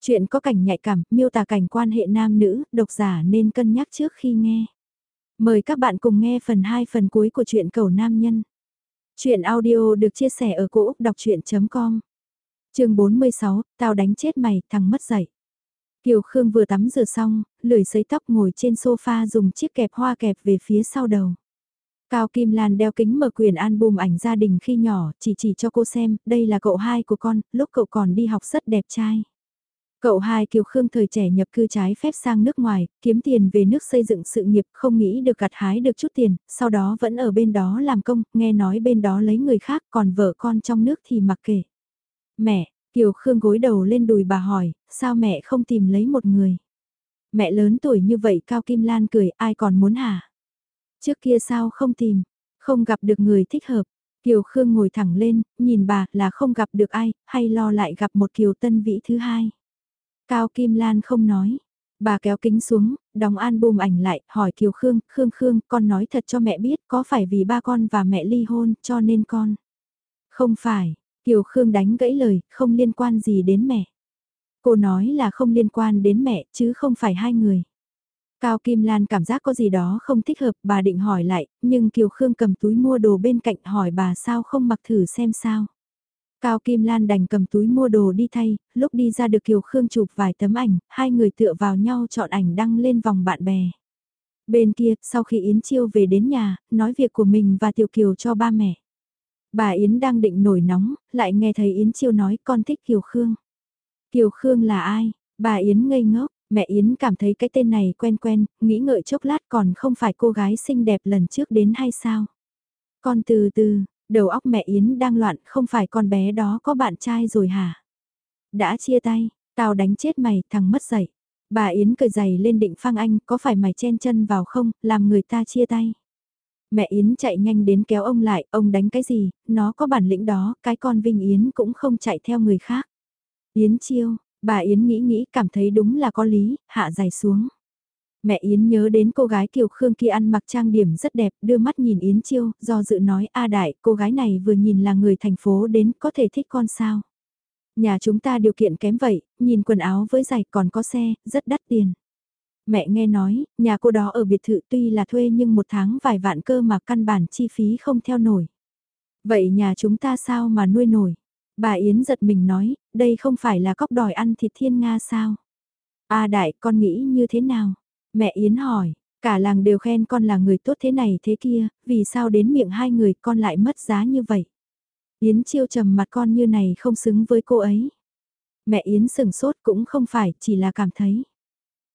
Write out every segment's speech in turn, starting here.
Chuyện có cảnh nhạy cảm, miêu tả cảnh quan hệ nam nữ, độc giả nên cân nhắc trước khi nghe. Mời các bạn cùng nghe phần 2 phần cuối của truyện cầu nam nhân. Chuyện audio được chia sẻ ở cỗ đọc chuyện.com Trường 46, tao đánh chết mày, thằng mất dậy. Kiều Khương vừa tắm rửa xong, lười sấy tóc ngồi trên sofa dùng chiếc kẹp hoa kẹp về phía sau đầu. Cao Kim Lan đeo kính mở quyền album ảnh gia đình khi nhỏ, chỉ chỉ cho cô xem, đây là cậu hai của con, lúc cậu còn đi học rất đẹp trai. Cậu hai Kiều Khương thời trẻ nhập cư trái phép sang nước ngoài, kiếm tiền về nước xây dựng sự nghiệp, không nghĩ được gặt hái được chút tiền, sau đó vẫn ở bên đó làm công, nghe nói bên đó lấy người khác, còn vợ con trong nước thì mặc kệ. Mẹ, Kiều Khương gối đầu lên đùi bà hỏi, sao mẹ không tìm lấy một người? Mẹ lớn tuổi như vậy Cao Kim Lan cười, ai còn muốn hả? Trước kia sao không tìm, không gặp được người thích hợp. Kiều Khương ngồi thẳng lên, nhìn bà là không gặp được ai, hay lo lại gặp một Kiều Tân Vĩ thứ hai. Cao Kim Lan không nói. Bà kéo kính xuống, đóng album ảnh lại, hỏi Kiều Khương, Khương Khương, con nói thật cho mẹ biết có phải vì ba con và mẹ ly hôn cho nên con. Không phải, Kiều Khương đánh gãy lời, không liên quan gì đến mẹ. Cô nói là không liên quan đến mẹ chứ không phải hai người. Cao Kim Lan cảm giác có gì đó không thích hợp, bà định hỏi lại, nhưng Kiều Khương cầm túi mua đồ bên cạnh hỏi bà sao không mặc thử xem sao. Cao Kim Lan đành cầm túi mua đồ đi thay, lúc đi ra được Kiều Khương chụp vài tấm ảnh, hai người tựa vào nhau chọn ảnh đăng lên vòng bạn bè. Bên kia, sau khi Yến Chiêu về đến nhà, nói việc của mình và Tiểu Kiều cho ba mẹ. Bà Yến đang định nổi nóng, lại nghe thấy Yến Chiêu nói con thích Kiều Khương. Kiều Khương là ai? Bà Yến ngây ngốc, mẹ Yến cảm thấy cái tên này quen quen, nghĩ ngợi chốc lát còn không phải cô gái xinh đẹp lần trước đến hay sao? Con từ từ, đầu óc mẹ Yến đang loạn, không phải con bé đó có bạn trai rồi hả? Đã chia tay, tao đánh chết mày, thằng mất dạy. Bà Yến cười giày lên định phang anh, có phải mày chen chân vào không, làm người ta chia tay. Mẹ Yến chạy nhanh đến kéo ông lại, ông đánh cái gì, nó có bản lĩnh đó, cái con Vinh Yến cũng không chạy theo người khác. Yến chiêu, bà Yến nghĩ nghĩ cảm thấy đúng là có lý, hạ dài xuống. Mẹ Yến nhớ đến cô gái Kiều Khương kia ăn mặc trang điểm rất đẹp, đưa mắt nhìn Yến Chiêu, do dự nói A Đại, cô gái này vừa nhìn là người thành phố đến, có thể thích con sao. Nhà chúng ta điều kiện kém vậy, nhìn quần áo với giày còn có xe, rất đắt tiền. Mẹ nghe nói, nhà cô đó ở biệt thự tuy là thuê nhưng một tháng vài vạn cơ mà căn bản chi phí không theo nổi. Vậy nhà chúng ta sao mà nuôi nổi? Bà Yến giật mình nói, đây không phải là cóc đòi ăn thịt thiên Nga sao? A đại, con nghĩ như thế nào? Mẹ Yến hỏi, cả làng đều khen con là người tốt thế này thế kia, vì sao đến miệng hai người con lại mất giá như vậy? Yến chiêu trầm mặt con như này không xứng với cô ấy. Mẹ Yến sừng sốt cũng không phải, chỉ là cảm thấy.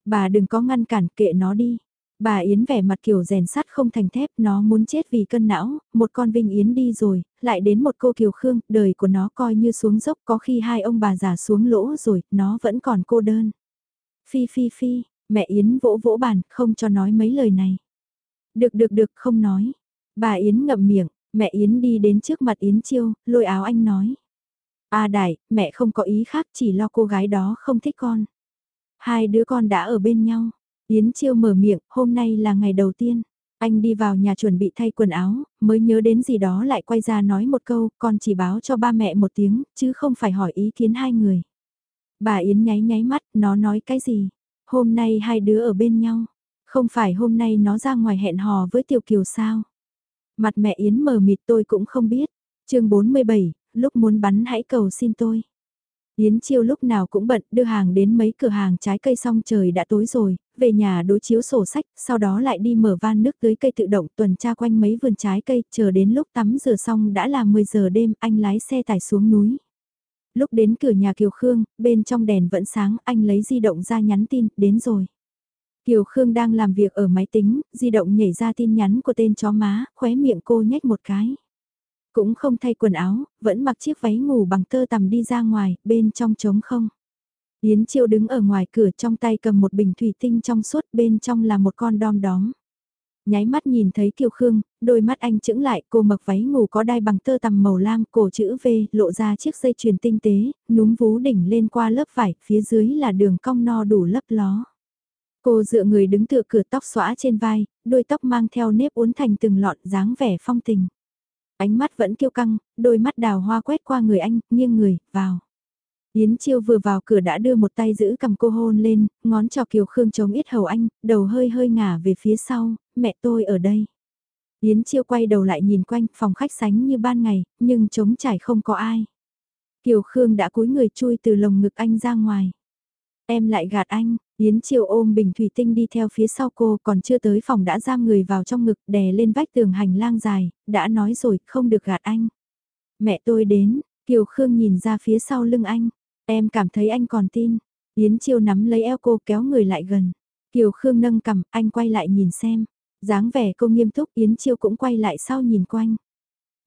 Bà đừng có ngăn cản kệ nó đi. Bà Yến vẻ mặt kiểu rèn sắt không thành thép, nó muốn chết vì cân não, một con Vinh Yến đi rồi, lại đến một cô Kiều Khương, đời của nó coi như xuống dốc có khi hai ông bà già xuống lỗ rồi, nó vẫn còn cô đơn. Phi phi phi, mẹ Yến vỗ vỗ bàn, không cho nói mấy lời này. Được được được, không nói. Bà Yến ngậm miệng, mẹ Yến đi đến trước mặt Yến Chiêu, lôi áo anh nói. A đại, mẹ không có ý khác chỉ lo cô gái đó không thích con. Hai đứa con đã ở bên nhau. Yến Chiêu mở miệng, hôm nay là ngày đầu tiên. Anh đi vào nhà chuẩn bị thay quần áo, mới nhớ đến gì đó lại quay ra nói một câu, con chỉ báo cho ba mẹ một tiếng, chứ không phải hỏi ý kiến hai người. Bà Yến nháy nháy mắt, nó nói cái gì? Hôm nay hai đứa ở bên nhau. Không phải hôm nay nó ra ngoài hẹn hò với Tiểu Kiều sao? Mặt mẹ Yến mờ mịt tôi cũng không biết. chương 47, lúc muốn bắn hãy cầu xin tôi. Yến Chiêu lúc nào cũng bận đưa hàng đến mấy cửa hàng trái cây xong trời đã tối rồi, về nhà đối chiếu sổ sách, sau đó lại đi mở van nước tưới cây tự động tuần tra quanh mấy vườn trái cây, chờ đến lúc tắm rửa xong đã là 10 giờ đêm, anh lái xe tải xuống núi. Lúc đến cửa nhà Kiều Khương, bên trong đèn vẫn sáng, anh lấy di động ra nhắn tin, đến rồi. Kiều Khương đang làm việc ở máy tính, di động nhảy ra tin nhắn của tên chó má, khóe miệng cô nhếch một cái. Cũng không thay quần áo, vẫn mặc chiếc váy ngủ bằng tơ tằm đi ra ngoài, bên trong trống không. Yến Chiêu đứng ở ngoài cửa trong tay cầm một bình thủy tinh trong suốt bên trong là một con đom đóm. Nháy mắt nhìn thấy Kiều Khương, đôi mắt anh chững lại cô mặc váy ngủ có đai bằng tơ tằm màu lam cổ chữ V lộ ra chiếc dây chuyền tinh tế, núm vú đỉnh lên qua lớp vải, phía dưới là đường cong no đủ lấp ló. Cô dựa người đứng tựa cửa tóc xõa trên vai, đôi tóc mang theo nếp uốn thành từng lọn dáng vẻ phong tình. Ánh mắt vẫn kiêu căng, đôi mắt đào hoa quét qua người anh, nghiêng người, vào. Yến Chiêu vừa vào cửa đã đưa một tay giữ cầm cô hôn lên, ngón trò Kiều Khương chống ít hầu anh, đầu hơi hơi ngả về phía sau, mẹ tôi ở đây. Yến Chiêu quay đầu lại nhìn quanh, phòng khách sánh như ban ngày, nhưng trống trải không có ai. Kiều Khương đã cúi người chui từ lồng ngực anh ra ngoài. Em lại gạt anh, Yến Chiêu ôm bình thủy tinh đi theo phía sau cô còn chưa tới phòng đã giam người vào trong ngực đè lên vách tường hành lang dài, đã nói rồi không được gạt anh. Mẹ tôi đến, Kiều Khương nhìn ra phía sau lưng anh, em cảm thấy anh còn tin. Yến Chiêu nắm lấy eo cô kéo người lại gần. Kiều Khương nâng cầm, anh quay lại nhìn xem. dáng vẻ cô nghiêm túc Yến Chiêu cũng quay lại sau nhìn quanh.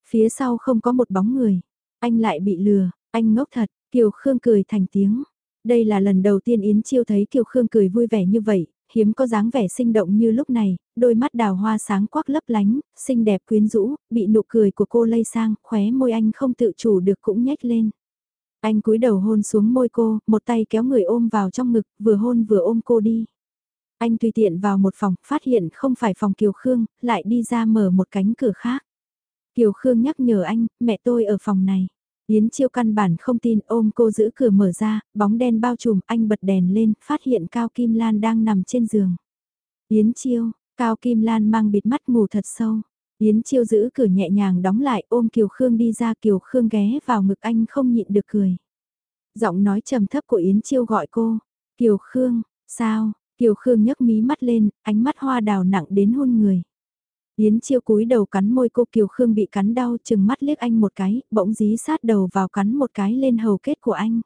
Phía sau không có một bóng người. Anh lại bị lừa, anh ngốc thật, Kiều Khương cười thành tiếng. Đây là lần đầu tiên Yến Chiêu thấy Kiều Khương cười vui vẻ như vậy, hiếm có dáng vẻ sinh động như lúc này, đôi mắt đào hoa sáng quắc lấp lánh, xinh đẹp quyến rũ, bị nụ cười của cô lây sang, khóe môi anh không tự chủ được cũng nhếch lên. Anh cúi đầu hôn xuống môi cô, một tay kéo người ôm vào trong ngực, vừa hôn vừa ôm cô đi. Anh tùy tiện vào một phòng, phát hiện không phải phòng Kiều Khương, lại đi ra mở một cánh cửa khác. Kiều Khương nhắc nhở anh, mẹ tôi ở phòng này. Yến Chiêu căn bản không tin ôm cô giữ cửa mở ra, bóng đen bao trùm anh bật đèn lên, phát hiện Cao Kim Lan đang nằm trên giường. Yến Chiêu, Cao Kim Lan mang bịt mắt ngủ thật sâu. Yến Chiêu giữ cửa nhẹ nhàng đóng lại ôm Kiều Khương đi ra Kiều Khương ghé vào ngực anh không nhịn được cười. Giọng nói trầm thấp của Yến Chiêu gọi cô. Kiều Khương, sao? Kiều Khương nhấc mí mắt lên, ánh mắt hoa đào nặng đến hôn người. Yến Chiêu cúi đầu cắn môi cô Kiều Khương bị cắn đau chừng mắt liếc anh một cái, bỗng dí sát đầu vào cắn một cái lên hầu kết của anh.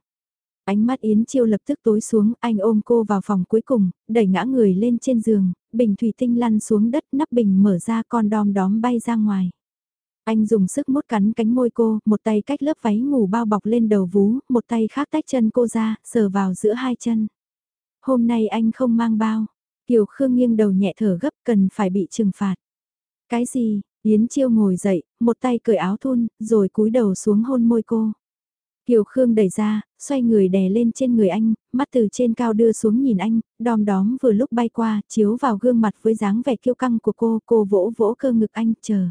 Ánh mắt Yến Chiêu lập tức tối xuống, anh ôm cô vào phòng cuối cùng, đẩy ngã người lên trên giường, bình thủy tinh lăn xuống đất nắp bình mở ra con đom đóm bay ra ngoài. Anh dùng sức mút cắn cánh môi cô, một tay cách lớp váy ngủ bao bọc lên đầu vú, một tay khác tách chân cô ra, sờ vào giữa hai chân. Hôm nay anh không mang bao. Kiều Khương nghiêng đầu nhẹ thở gấp cần phải bị trừng phạt. Cái gì? Yến Chiêu ngồi dậy, một tay cởi áo thun, rồi cúi đầu xuống hôn môi cô. Kiều Khương đẩy ra, xoay người đè lên trên người anh, mắt từ trên cao đưa xuống nhìn anh, đom đóm vừa lúc bay qua, chiếu vào gương mặt với dáng vẻ kiêu căng của cô, cô vỗ vỗ cơ ngực anh, chờ.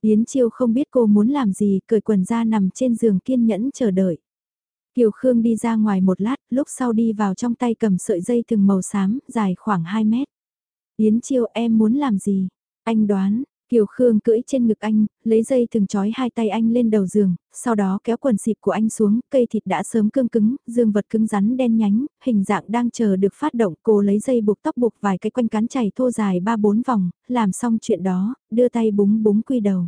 Yến Chiêu không biết cô muốn làm gì, cởi quần ra nằm trên giường kiên nhẫn chờ đợi. Kiều Khương đi ra ngoài một lát, lúc sau đi vào trong tay cầm sợi dây thừng màu xám, dài khoảng 2 mét. Yến Chiêu em muốn làm gì? Anh đoán, Kiều Khương cưỡi trên ngực anh, lấy dây thừng trói hai tay anh lên đầu giường, sau đó kéo quần xịp của anh xuống, cây thịt đã sớm cương cứng, dương vật cứng rắn đen nhánh, hình dạng đang chờ được phát động, cô lấy dây buộc tóc buộc vài cái quanh cán chảy thô dài 3-4 vòng, làm xong chuyện đó, đưa tay búng búng quy đầu.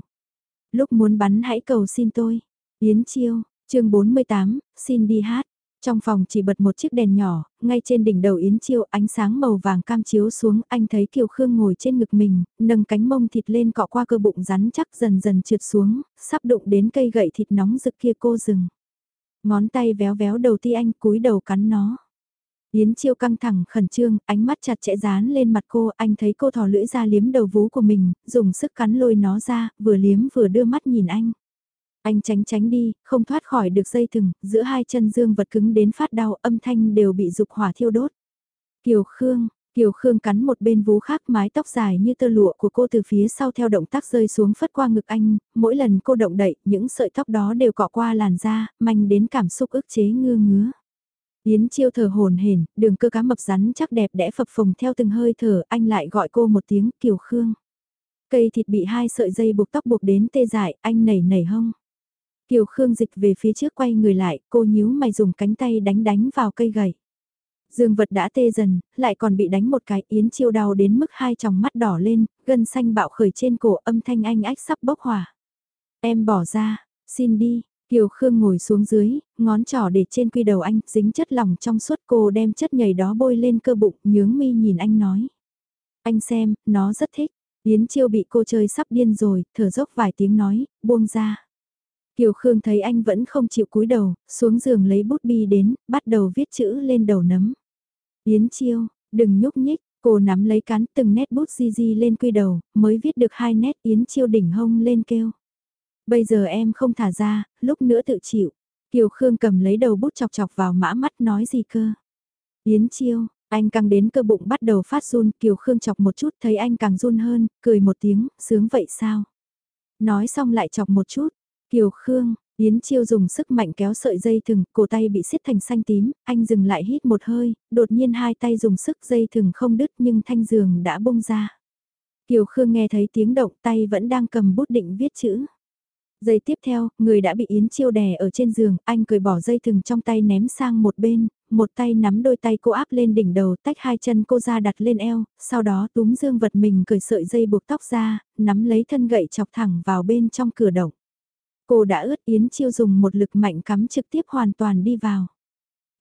Lúc muốn bắn hãy cầu xin tôi. Yến Chiêu, chương 48, xin đi hát. Trong phòng chỉ bật một chiếc đèn nhỏ, ngay trên đỉnh đầu Yến Chiêu ánh sáng màu vàng cam chiếu xuống, anh thấy Kiều Khương ngồi trên ngực mình, nâng cánh mông thịt lên cọ qua cơ bụng rắn chắc dần dần trượt xuống, sắp đụng đến cây gậy thịt nóng rực kia cô dừng. Ngón tay véo véo đầu ti anh cúi đầu cắn nó. Yến Chiêu căng thẳng khẩn trương, ánh mắt chặt chẽ dán lên mặt cô, anh thấy cô thò lưỡi ra liếm đầu vú của mình, dùng sức cắn lôi nó ra, vừa liếm vừa đưa mắt nhìn anh. Anh tránh tránh đi, không thoát khỏi được dây thừng, giữa hai chân dương vật cứng đến phát đau âm thanh đều bị dục hỏa thiêu đốt. Kiều Khương, Kiều Khương cắn một bên vú khác mái tóc dài như tơ lụa của cô từ phía sau theo động tác rơi xuống phất qua ngực anh, mỗi lần cô động đậy, những sợi tóc đó đều cọ qua làn da, manh đến cảm xúc ức chế ngưa ngứa. Yến chiêu thở hồn hển, đường cơ cá mập rắn chắc đẹp đẽ phập phồng theo từng hơi thở, anh lại gọi cô một tiếng Kiều Khương. Cây thịt bị hai sợi dây buộc tóc buộc đến tê dại, anh nảy nảy hông. Kiều Khương dịch về phía trước quay người lại, cô nhíu mày dùng cánh tay đánh đánh vào cây gậy. Dương vật đã tê dần, lại còn bị đánh một cái yến chiêu đau đến mức hai tròng mắt đỏ lên, gân xanh bạo khởi trên cổ âm thanh anh ách sắp bốc hỏa. Em bỏ ra, xin đi, Kiều Khương ngồi xuống dưới, ngón trỏ để trên quy đầu anh, dính chất lỏng trong suốt cô đem chất nhầy đó bôi lên cơ bụng, nhướng mi nhìn anh nói. Anh xem, nó rất thích. Yến Chiêu bị cô chơi sắp điên rồi, thở dốc vài tiếng nói, buông ra. Kiều Khương thấy anh vẫn không chịu cúi đầu, xuống giường lấy bút bi đến, bắt đầu viết chữ lên đầu nấm. Yến Chiêu, đừng nhúc nhích, cô nắm lấy cán từng nét bút di di lên quy đầu, mới viết được hai nét Yến Chiêu đỉnh hông lên kêu. Bây giờ em không thả ra, lúc nữa tự chịu. Kiều Khương cầm lấy đầu bút chọc chọc vào mã mắt nói gì cơ. Yến Chiêu, anh căng đến cơ bụng bắt đầu phát run, Kiều Khương chọc một chút thấy anh càng run hơn, cười một tiếng, sướng vậy sao? Nói xong lại chọc một chút, Kiều Khương, Yến Chiêu dùng sức mạnh kéo sợi dây thừng, cổ tay bị xiết thành xanh tím, anh dừng lại hít một hơi, đột nhiên hai tay dùng sức dây thừng không đứt nhưng thanh giường đã bung ra. Kiều Khương nghe thấy tiếng động tay vẫn đang cầm bút định viết chữ. Giây tiếp theo, người đã bị Yến Chiêu đè ở trên giường, anh cười bỏ dây thừng trong tay ném sang một bên, một tay nắm đôi tay cô áp lên đỉnh đầu, tách hai chân cô ra đặt lên eo, sau đó túm dương vật mình cởi sợi dây buộc tóc ra, nắm lấy thân gậy chọc thẳng vào bên trong cửa động. Cô đã ướt Yến Chiêu dùng một lực mạnh cắm trực tiếp hoàn toàn đi vào.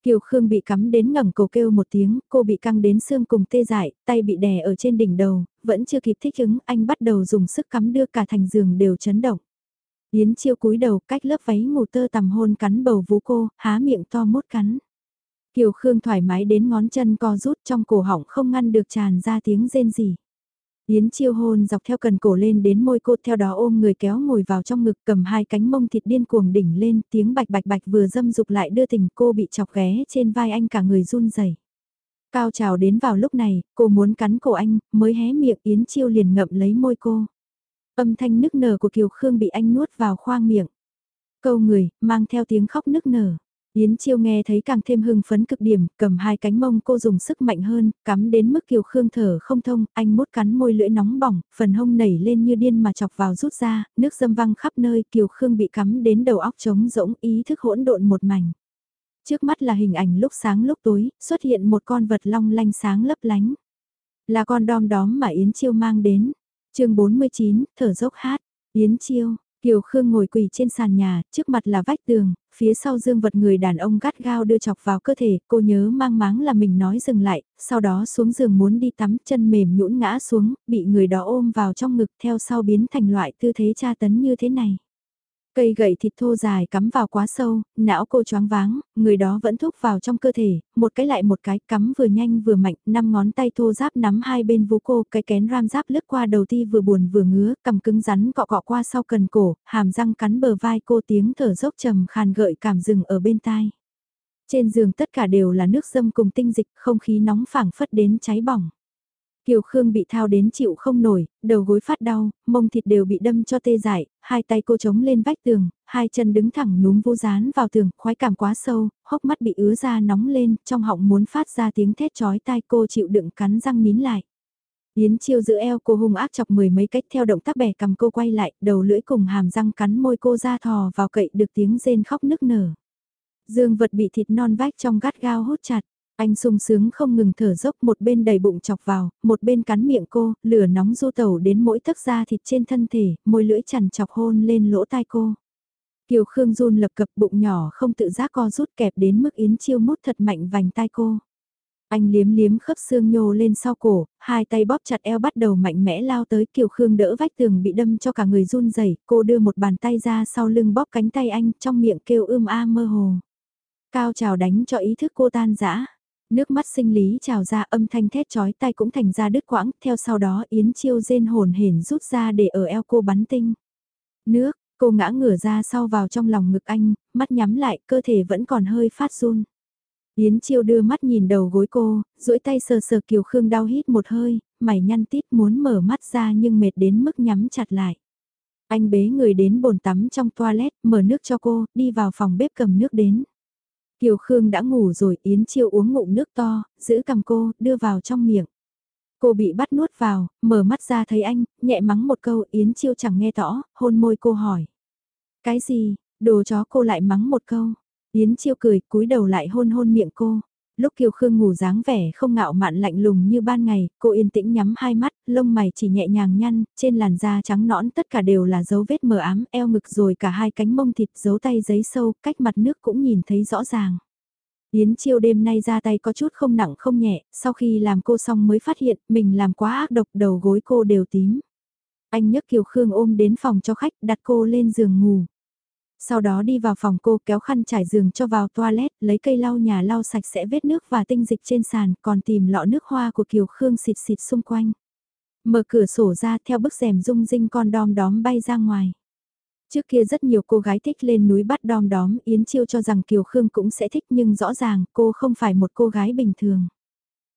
Kiều Khương bị cắm đến ngẩng cổ kêu một tiếng, cô bị căng đến xương cùng tê dại, tay bị đè ở trên đỉnh đầu, vẫn chưa kịp thích ứng, anh bắt đầu dùng sức cắm đưa cả thành giường đều chấn động. Yến Chiêu cúi đầu cách lớp váy ngủ tơ tầm hôn cắn bầu vú cô, há miệng to mốt cắn. Kiều Khương thoải mái đến ngón chân co rút trong cổ họng không ngăn được tràn ra tiếng rên rỉ Yến chiêu hôn dọc theo cần cổ lên đến môi cô theo đó ôm người kéo ngồi vào trong ngực cầm hai cánh mông thịt điên cuồng đỉnh lên tiếng bạch bạch bạch vừa dâm dục lại đưa tình cô bị chọc ghé trên vai anh cả người run rẩy. Cao trào đến vào lúc này, cô muốn cắn cổ anh, mới hé miệng Yến chiêu liền ngậm lấy môi cô. Âm thanh nức nở của Kiều Khương bị anh nuốt vào khoang miệng. Câu người, mang theo tiếng khóc nức nở. Yến Chiêu nghe thấy càng thêm hưng phấn cực điểm, cầm hai cánh mông cô dùng sức mạnh hơn, cắm đến mức Kiều Khương thở không thông, anh mút cắn môi lưỡi nóng bỏng, phần hông nảy lên như điên mà chọc vào rút ra, nước dâm văng khắp nơi, Kiều Khương bị cắm đến đầu óc trống rỗng, ý thức hỗn độn một mảnh. Trước mắt là hình ảnh lúc sáng lúc tối, xuất hiện một con vật long lanh sáng lấp lánh. Là con đom đóm mà Yến Chiêu mang đến. chương 49, thở dốc hát, Yến Chiêu, Kiều Khương ngồi quỳ trên sàn nhà, trước mặt là vách tường, phía sau dương vật người đàn ông gắt gao đưa chọc vào cơ thể, cô nhớ mang máng là mình nói dừng lại, sau đó xuống giường muốn đi tắm, chân mềm nhũn ngã xuống, bị người đó ôm vào trong ngực theo sau biến thành loại tư thế tra tấn như thế này. Cây gậy thịt thô dài cắm vào quá sâu, não cô choáng váng, người đó vẫn thúc vào trong cơ thể, một cái lại một cái cắm vừa nhanh vừa mạnh, năm ngón tay thô giáp nắm hai bên vú cô, cái kén ram giáp lướt qua đầu ti vừa buồn vừa ngứa, cầm cứng rắn cọ cọ qua sau cần cổ, hàm răng cắn bờ vai cô tiếng thở dốc trầm khàn gợi cảm rừng ở bên tai. Trên giường tất cả đều là nước dâm cùng tinh dịch, không khí nóng phảng phất đến cháy bỏng. Kiều Khương bị thao đến chịu không nổi, đầu gối phát đau, mông thịt đều bị đâm cho tê dại, hai tay cô chống lên vách tường, hai chân đứng thẳng núm vô dán vào tường, khoái cảm quá sâu, hốc mắt bị ứa ra nóng lên, trong họng muốn phát ra tiếng thét chói tai cô chịu đựng cắn răng nín lại. Yến chiêu giữ eo cô hung ác chọc mười mấy cách theo động tác bẻ cầm cô quay lại, đầu lưỡi cùng hàm răng cắn môi cô ra thò vào cậy được tiếng rên khóc nức nở. Dương vật bị thịt non vách trong gắt gao hút chặt. Anh sung sướng không ngừng thở dốc một bên đầy bụng chọc vào, một bên cắn miệng cô, lửa nóng du tẩu đến mỗi tấc da thịt trên thân thể, môi lưỡi chằn chọc hôn lên lỗ tai cô. Kiều Khương run lập cập bụng nhỏ không tự giác co rút kẹp đến mức Yến Chiêu mút thật mạnh vành tai cô. Anh liếm liếm khớp xương nhô lên sau cổ, hai tay bóp chặt eo bắt đầu mạnh mẽ lao tới Kiều Khương đỡ vách tường bị đâm cho cả người run rẩy cô đưa một bàn tay ra sau lưng bóp cánh tay anh trong miệng kêu ưm a mơ hồ. Cao trào đánh cho ý thức cô tan dã Nước mắt sinh lý trào ra âm thanh thét chói tay cũng thành ra đứt quãng, theo sau đó Yến Chiêu rên hồn hển rút ra để ở eo cô bắn tinh. Nước, cô ngã ngửa ra sau vào trong lòng ngực anh, mắt nhắm lại, cơ thể vẫn còn hơi phát run. Yến Chiêu đưa mắt nhìn đầu gối cô, duỗi tay sờ sờ Kiều Khương đau hít một hơi, mày nhăn tít muốn mở mắt ra nhưng mệt đến mức nhắm chặt lại. Anh bế người đến bồn tắm trong toilet, mở nước cho cô, đi vào phòng bếp cầm nước đến. Kiều Khương đã ngủ rồi Yến Chiêu uống ngụm nước to, giữ cầm cô, đưa vào trong miệng. Cô bị bắt nuốt vào, mở mắt ra thấy anh, nhẹ mắng một câu Yến Chiêu chẳng nghe rõ, hôn môi cô hỏi. Cái gì, đồ chó cô lại mắng một câu. Yến Chiêu cười, cúi đầu lại hôn hôn miệng cô. Lúc Kiều Khương ngủ dáng vẻ không ngạo mạn lạnh lùng như ban ngày, cô yên tĩnh nhắm hai mắt, lông mày chỉ nhẹ nhàng nhăn, trên làn da trắng nõn tất cả đều là dấu vết mờ ám, eo ngực rồi cả hai cánh mông thịt dấu tay giấy sâu, cách mặt nước cũng nhìn thấy rõ ràng. Yến chiêu đêm nay ra tay có chút không nặng không nhẹ, sau khi làm cô xong mới phát hiện mình làm quá ác độc đầu gối cô đều tím. Anh nhấc Kiều Khương ôm đến phòng cho khách đặt cô lên giường ngủ. Sau đó đi vào phòng cô kéo khăn trải giường cho vào toilet, lấy cây lau nhà lau sạch sẽ vết nước và tinh dịch trên sàn, còn tìm lọ nước hoa của Kiều Khương xịt xịt xung quanh. Mở cửa sổ ra theo bức rèm rung rinh con đom đóm bay ra ngoài. Trước kia rất nhiều cô gái thích lên núi bắt đom đóm, Yến Chiêu cho rằng Kiều Khương cũng sẽ thích nhưng rõ ràng cô không phải một cô gái bình thường.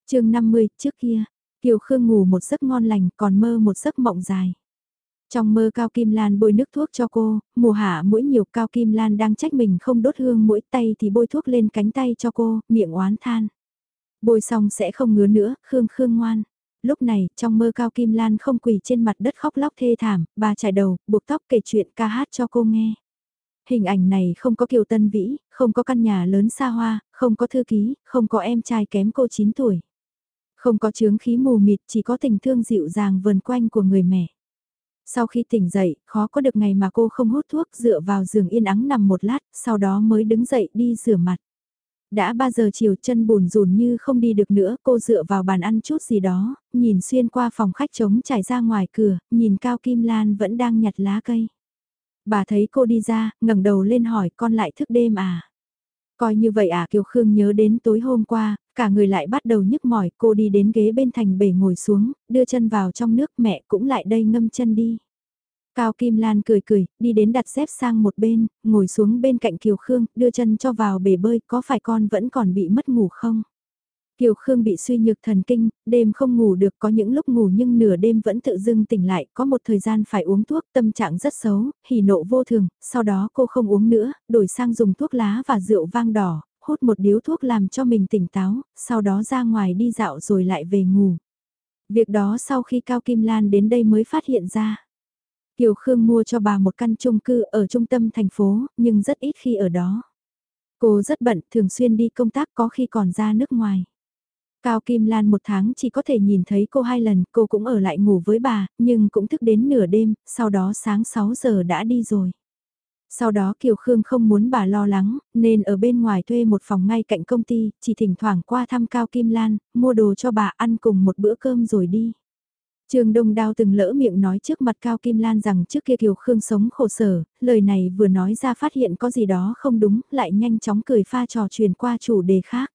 chương 50, trước kia, Kiều Khương ngủ một giấc ngon lành còn mơ một giấc mộng dài. Trong mơ Cao Kim Lan bôi nước thuốc cho cô, mùa hạ mũi nhiều Cao Kim Lan đang trách mình không đốt hương mũi tay thì bôi thuốc lên cánh tay cho cô, miệng oán than. Bôi xong sẽ không ngứa nữa, Khương Khương ngoan. Lúc này, trong mơ Cao Kim Lan không quỳ trên mặt đất khóc lóc thê thảm, bà trải đầu, buộc tóc kể chuyện ca hát cho cô nghe. Hình ảnh này không có Kiều Tân Vĩ, không có căn nhà lớn xa hoa, không có thư ký, không có em trai kém cô 9 tuổi. Không có chướng khí mù mịt, chỉ có tình thương dịu dàng vần quanh của người mẹ. Sau khi tỉnh dậy, khó có được ngày mà cô không hút thuốc dựa vào giường yên ắng nằm một lát, sau đó mới đứng dậy đi rửa mặt. Đã 3 giờ chiều chân bùn rùn như không đi được nữa, cô dựa vào bàn ăn chút gì đó, nhìn xuyên qua phòng khách trống trải ra ngoài cửa, nhìn Cao Kim Lan vẫn đang nhặt lá cây. Bà thấy cô đi ra, ngẩng đầu lên hỏi con lại thức đêm à? Coi như vậy à Kiều Khương nhớ đến tối hôm qua, cả người lại bắt đầu nhức mỏi, cô đi đến ghế bên thành bể ngồi xuống, đưa chân vào trong nước mẹ cũng lại đây ngâm chân đi. Cao Kim Lan cười cười, đi đến đặt dép sang một bên, ngồi xuống bên cạnh Kiều Khương, đưa chân cho vào bể bơi, có phải con vẫn còn bị mất ngủ không? Kiều Khương bị suy nhược thần kinh, đêm không ngủ được có những lúc ngủ nhưng nửa đêm vẫn tự dưng tỉnh lại, có một thời gian phải uống thuốc, tâm trạng rất xấu, hỉ nộ vô thường, sau đó cô không uống nữa, đổi sang dùng thuốc lá và rượu vang đỏ, hút một điếu thuốc làm cho mình tỉnh táo, sau đó ra ngoài đi dạo rồi lại về ngủ. Việc đó sau khi Cao Kim Lan đến đây mới phát hiện ra. Kiều Khương mua cho bà một căn chung cư ở trung tâm thành phố, nhưng rất ít khi ở đó. Cô rất bận, thường xuyên đi công tác có khi còn ra nước ngoài. Cao Kim Lan một tháng chỉ có thể nhìn thấy cô hai lần, cô cũng ở lại ngủ với bà, nhưng cũng thức đến nửa đêm, sau đó sáng 6 giờ đã đi rồi. Sau đó Kiều Khương không muốn bà lo lắng, nên ở bên ngoài thuê một phòng ngay cạnh công ty, chỉ thỉnh thoảng qua thăm Cao Kim Lan, mua đồ cho bà ăn cùng một bữa cơm rồi đi. Trương Đông Đao từng lỡ miệng nói trước mặt Cao Kim Lan rằng trước kia Kiều Khương sống khổ sở, lời này vừa nói ra phát hiện có gì đó không đúng, lại nhanh chóng cười pha trò truyền qua chủ đề khác.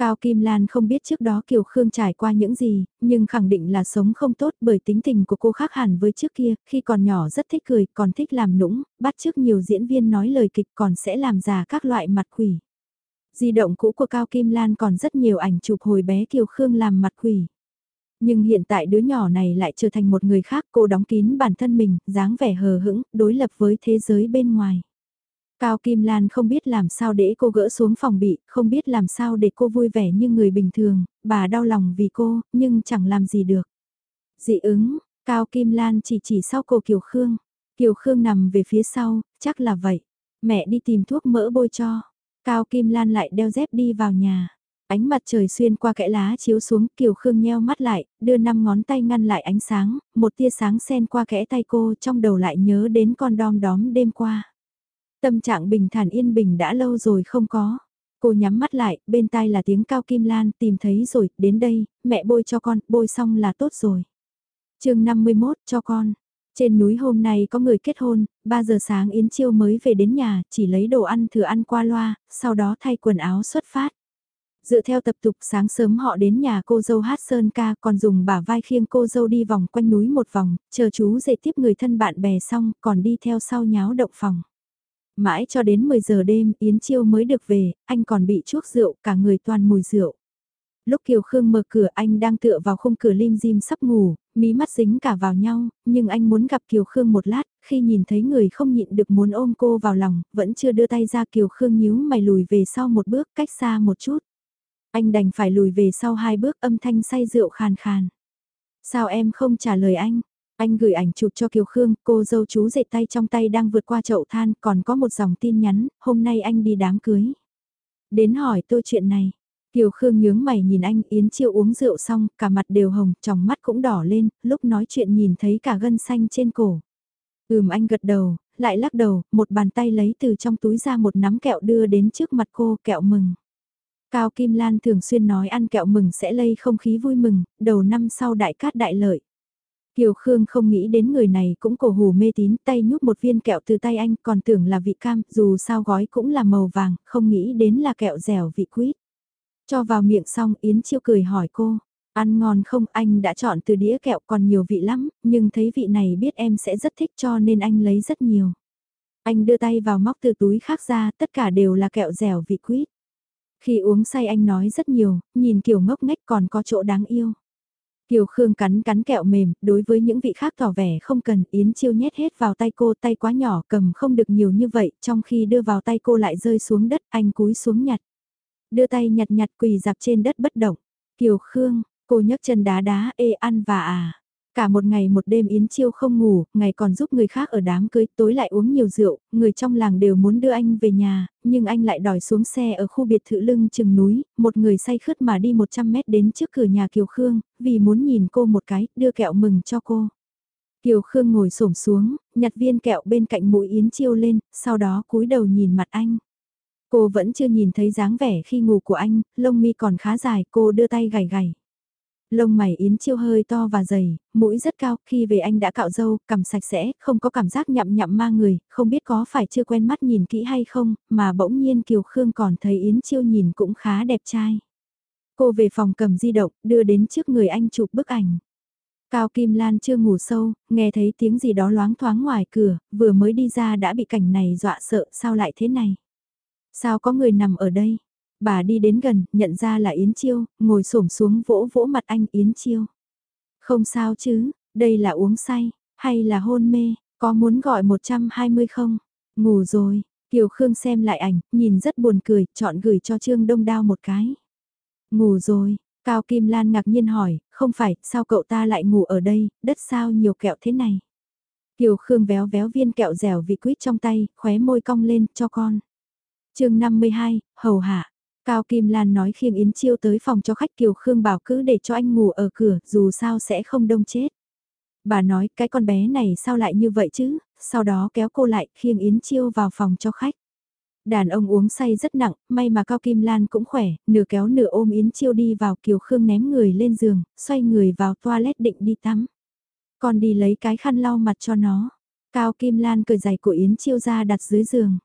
Cao Kim Lan không biết trước đó Kiều Khương trải qua những gì, nhưng khẳng định là sống không tốt bởi tính tình của cô khác hẳn với trước kia, khi còn nhỏ rất thích cười, còn thích làm nũng, bắt trước nhiều diễn viên nói lời kịch còn sẽ làm giả các loại mặt quỷ. Di động cũ của Cao Kim Lan còn rất nhiều ảnh chụp hồi bé Kiều Khương làm mặt quỷ. Nhưng hiện tại đứa nhỏ này lại trở thành một người khác cô đóng kín bản thân mình, dáng vẻ hờ hững, đối lập với thế giới bên ngoài. Cao Kim Lan không biết làm sao để cô gỡ xuống phòng bị, không biết làm sao để cô vui vẻ như người bình thường, bà đau lòng vì cô, nhưng chẳng làm gì được. Dị ứng, Cao Kim Lan chỉ chỉ sau cô Kiều Khương. Kiều Khương nằm về phía sau, chắc là vậy. Mẹ đi tìm thuốc mỡ bôi cho. Cao Kim Lan lại đeo dép đi vào nhà. Ánh mặt trời xuyên qua kẽ lá chiếu xuống, Kiều Khương nheo mắt lại, đưa năm ngón tay ngăn lại ánh sáng, một tia sáng xen qua kẽ tay cô trong đầu lại nhớ đến con đom đóm đêm qua. Tâm trạng bình thản yên bình đã lâu rồi không có. Cô nhắm mắt lại, bên tai là tiếng cao kim lan, tìm thấy rồi, đến đây, mẹ bôi cho con, bôi xong là tốt rồi. chương 51 cho con. Trên núi hôm nay có người kết hôn, 3 giờ sáng Yến Chiêu mới về đến nhà, chỉ lấy đồ ăn thừa ăn qua loa, sau đó thay quần áo xuất phát. Dựa theo tập tục sáng sớm họ đến nhà cô dâu hát sơn ca còn dùng bả vai khiêng cô dâu đi vòng quanh núi một vòng, chờ chú dậy tiếp người thân bạn bè xong còn đi theo sau nháo động phòng. Mãi cho đến 10 giờ đêm Yến Chiêu mới được về, anh còn bị chuốc rượu, cả người toàn mùi rượu. Lúc Kiều Khương mở cửa anh đang tựa vào khung cửa lim dim sắp ngủ, mí mắt dính cả vào nhau, nhưng anh muốn gặp Kiều Khương một lát, khi nhìn thấy người không nhịn được muốn ôm cô vào lòng, vẫn chưa đưa tay ra Kiều Khương nhíu mày lùi về sau một bước cách xa một chút. Anh đành phải lùi về sau hai bước âm thanh say rượu khàn khàn. Sao em không trả lời anh? Anh gửi ảnh chụp cho Kiều Khương, cô dâu chú dệt tay trong tay đang vượt qua chậu than, còn có một dòng tin nhắn, hôm nay anh đi đám cưới. Đến hỏi tôi chuyện này. Kiều Khương nhướng mày nhìn anh Yến Chiêu uống rượu xong, cả mặt đều hồng, trong mắt cũng đỏ lên, lúc nói chuyện nhìn thấy cả gân xanh trên cổ. Ừm anh gật đầu, lại lắc đầu, một bàn tay lấy từ trong túi ra một nắm kẹo đưa đến trước mặt cô, kẹo mừng. Cao Kim Lan thường xuyên nói ăn kẹo mừng sẽ lây không khí vui mừng, đầu năm sau đại cát đại lợi. Kiều Khương không nghĩ đến người này cũng cổ hủ mê tín tay nhút một viên kẹo từ tay anh còn tưởng là vị cam dù sao gói cũng là màu vàng, không nghĩ đến là kẹo dẻo vị quýt. Cho vào miệng xong Yến Chiêu cười hỏi cô, ăn ngon không anh đã chọn từ đĩa kẹo còn nhiều vị lắm, nhưng thấy vị này biết em sẽ rất thích cho nên anh lấy rất nhiều. Anh đưa tay vào móc từ túi khác ra tất cả đều là kẹo dẻo vị quýt. Khi uống say anh nói rất nhiều, nhìn kiểu ngốc nghếch còn có chỗ đáng yêu. Kiều Khương cắn cắn kẹo mềm, đối với những vị khác tỏ vẻ không cần, Yến Chiêu nhét hết vào tay cô, tay quá nhỏ, cầm không được nhiều như vậy, trong khi đưa vào tay cô lại rơi xuống đất, anh cúi xuống nhặt. Đưa tay nhặt nhặt quỳ dạp trên đất bất động. Kiều Khương, cô nhấc chân đá đá, ê ăn và à. Cả một ngày một đêm Yến Chiêu không ngủ, ngày còn giúp người khác ở đám cưới, tối lại uống nhiều rượu, người trong làng đều muốn đưa anh về nhà, nhưng anh lại đòi xuống xe ở khu biệt thự lưng chừng núi, một người say khướt mà đi 100 mét đến trước cửa nhà Kiều Khương, vì muốn nhìn cô một cái, đưa kẹo mừng cho cô. Kiều Khương ngồi xổm xuống, nhặt viên kẹo bên cạnh mũi Yến Chiêu lên, sau đó cúi đầu nhìn mặt anh. Cô vẫn chưa nhìn thấy dáng vẻ khi ngủ của anh, lông mi còn khá dài, cô đưa tay gảy gảy. Lông mày Yến Chiêu hơi to và dày, mũi rất cao, khi về anh đã cạo râu, cằm sạch sẽ, không có cảm giác nhậm nhậm ma người, không biết có phải chưa quen mắt nhìn kỹ hay không, mà bỗng nhiên Kiều Khương còn thấy Yến Chiêu nhìn cũng khá đẹp trai. Cô về phòng cầm di động, đưa đến trước người anh chụp bức ảnh. Cao Kim Lan chưa ngủ sâu, nghe thấy tiếng gì đó loáng thoáng ngoài cửa, vừa mới đi ra đã bị cảnh này dọa sợ, sao lại thế này? Sao có người nằm ở đây? Bà đi đến gần, nhận ra là Yến Chiêu, ngồi xổm xuống vỗ vỗ mặt anh Yến Chiêu. Không sao chứ, đây là uống say, hay là hôn mê, có muốn gọi 120 không? Ngủ rồi, Kiều Khương xem lại ảnh, nhìn rất buồn cười, chọn gửi cho Trương Đông Đao một cái. Ngủ rồi, Cao Kim Lan ngạc nhiên hỏi, không phải, sao cậu ta lại ngủ ở đây, đất sao nhiều kẹo thế này? Kiều Khương véo véo viên kẹo dẻo vị quýt trong tay, khóe môi cong lên, cho con. chương 52, Hầu Hạ. Cao Kim Lan nói khiêng Yến Chiêu tới phòng cho khách Kiều Khương bảo cứ để cho anh ngủ ở cửa, dù sao sẽ không đông chết. Bà nói cái con bé này sao lại như vậy chứ, sau đó kéo cô lại khiêng Yến Chiêu vào phòng cho khách. Đàn ông uống say rất nặng, may mà Cao Kim Lan cũng khỏe, nửa kéo nửa ôm Yến Chiêu đi vào Kiều Khương ném người lên giường, xoay người vào toilet định đi tắm. Còn đi lấy cái khăn lau mặt cho nó. Cao Kim Lan cởi giày của Yến Chiêu ra đặt dưới giường.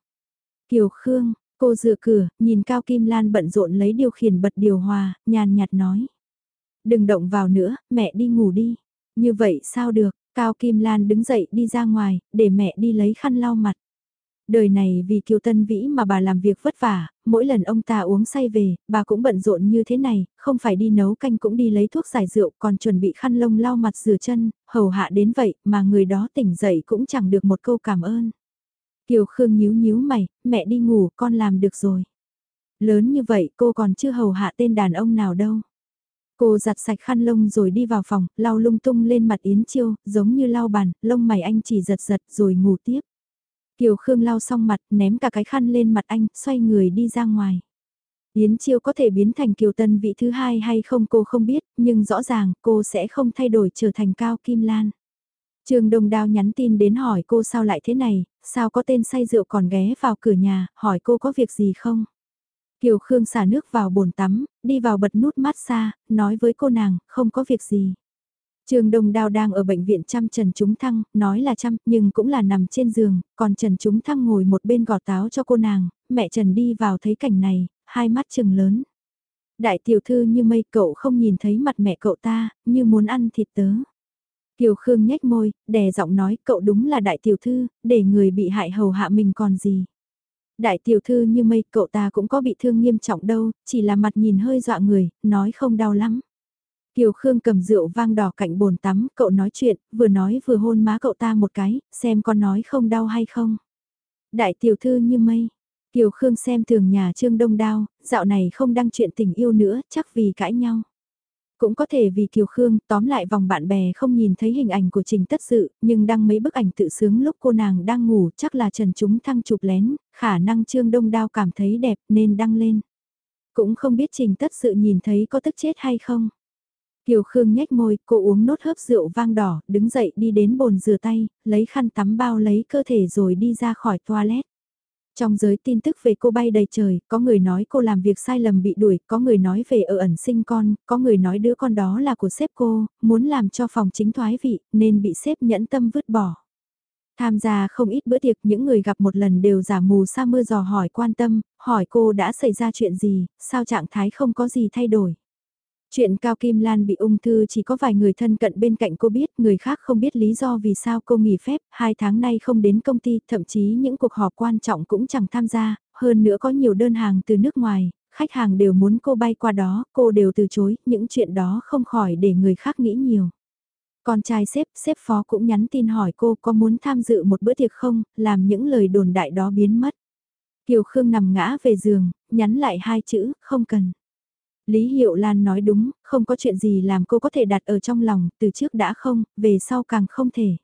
Kiều Khương, Cô dựa cửa, nhìn Cao Kim Lan bận rộn lấy điều khiển bật điều hòa, nhàn nhạt nói. Đừng động vào nữa, mẹ đi ngủ đi. Như vậy sao được, Cao Kim Lan đứng dậy đi ra ngoài, để mẹ đi lấy khăn lau mặt. Đời này vì Kiều Tân Vĩ mà bà làm việc vất vả, mỗi lần ông ta uống say về, bà cũng bận rộn như thế này, không phải đi nấu canh cũng đi lấy thuốc giải rượu còn chuẩn bị khăn lông lau mặt rửa chân, hầu hạ đến vậy mà người đó tỉnh dậy cũng chẳng được một câu cảm ơn. Kiều Khương nhíu nhíu mày, mẹ đi ngủ, con làm được rồi. Lớn như vậy cô còn chưa hầu hạ tên đàn ông nào đâu. Cô giặt sạch khăn lông rồi đi vào phòng, lau lung tung lên mặt Yến Chiêu, giống như lau bàn, lông mày anh chỉ giật giật rồi ngủ tiếp. Kiều Khương lau xong mặt, ném cả cái khăn lên mặt anh, xoay người đi ra ngoài. Yến Chiêu có thể biến thành Kiều Tân vị thứ hai hay không cô không biết, nhưng rõ ràng cô sẽ không thay đổi trở thành Cao Kim Lan. Trương Đông Đao nhắn tin đến hỏi cô sao lại thế này, sao có tên say rượu còn ghé vào cửa nhà, hỏi cô có việc gì không? Kiều Khương xả nước vào bồn tắm, đi vào bật nút mát xa, nói với cô nàng, không có việc gì. Trương Đông Đao đang ở bệnh viện chăm Trần Trúng Thăng, nói là chăm, nhưng cũng là nằm trên giường, còn Trần Trúng Thăng ngồi một bên gọt táo cho cô nàng, mẹ Trần đi vào thấy cảnh này, hai mắt trừng lớn. Đại tiểu thư như mây cậu không nhìn thấy mặt mẹ cậu ta, như muốn ăn thịt tớ. Kiều Khương nhếch môi, đè giọng nói cậu đúng là đại tiểu thư, để người bị hại hầu hạ mình còn gì. Đại tiểu thư như mây cậu ta cũng có bị thương nghiêm trọng đâu, chỉ là mặt nhìn hơi dọa người, nói không đau lắm. Kiều Khương cầm rượu vang đỏ cạnh bồn tắm, cậu nói chuyện, vừa nói vừa hôn má cậu ta một cái, xem con nói không đau hay không. Đại tiểu thư như mây. Kiều Khương xem thường nhà Trương Đông Đao, dạo này không đăng chuyện tình yêu nữa, chắc vì cãi nhau. Cũng có thể vì Kiều Khương, tóm lại vòng bạn bè không nhìn thấy hình ảnh của Trình Tất Sự, nhưng đăng mấy bức ảnh tự sướng lúc cô nàng đang ngủ, chắc là Trần Chúng Thăng chụp lén, khả năng Trương Đông Đao cảm thấy đẹp nên đăng lên. Cũng không biết Trình Tất Sự nhìn thấy có tức chết hay không. Kiều Khương nhếch môi, cô uống nốt hớp rượu vang đỏ, đứng dậy đi đến bồn rửa tay, lấy khăn tắm bao lấy cơ thể rồi đi ra khỏi toilet. Trong giới tin tức về cô bay đầy trời, có người nói cô làm việc sai lầm bị đuổi, có người nói về ở ẩn sinh con, có người nói đứa con đó là của sếp cô, muốn làm cho phòng chính thoái vị, nên bị sếp nhẫn tâm vứt bỏ. Tham gia không ít bữa tiệc những người gặp một lần đều giả mù sa mưa dò hỏi quan tâm, hỏi cô đã xảy ra chuyện gì, sao trạng thái không có gì thay đổi. Chuyện Cao Kim Lan bị ung thư chỉ có vài người thân cận bên cạnh cô biết, người khác không biết lý do vì sao cô nghỉ phép, hai tháng nay không đến công ty, thậm chí những cuộc họp quan trọng cũng chẳng tham gia, hơn nữa có nhiều đơn hàng từ nước ngoài, khách hàng đều muốn cô bay qua đó, cô đều từ chối, những chuyện đó không khỏi để người khác nghĩ nhiều. Con trai sếp, sếp phó cũng nhắn tin hỏi cô có muốn tham dự một bữa tiệc không, làm những lời đồn đại đó biến mất. Kiều Khương nằm ngã về giường, nhắn lại hai chữ, không cần. Lý Hiệu Lan nói đúng, không có chuyện gì làm cô có thể đặt ở trong lòng, từ trước đã không, về sau càng không thể.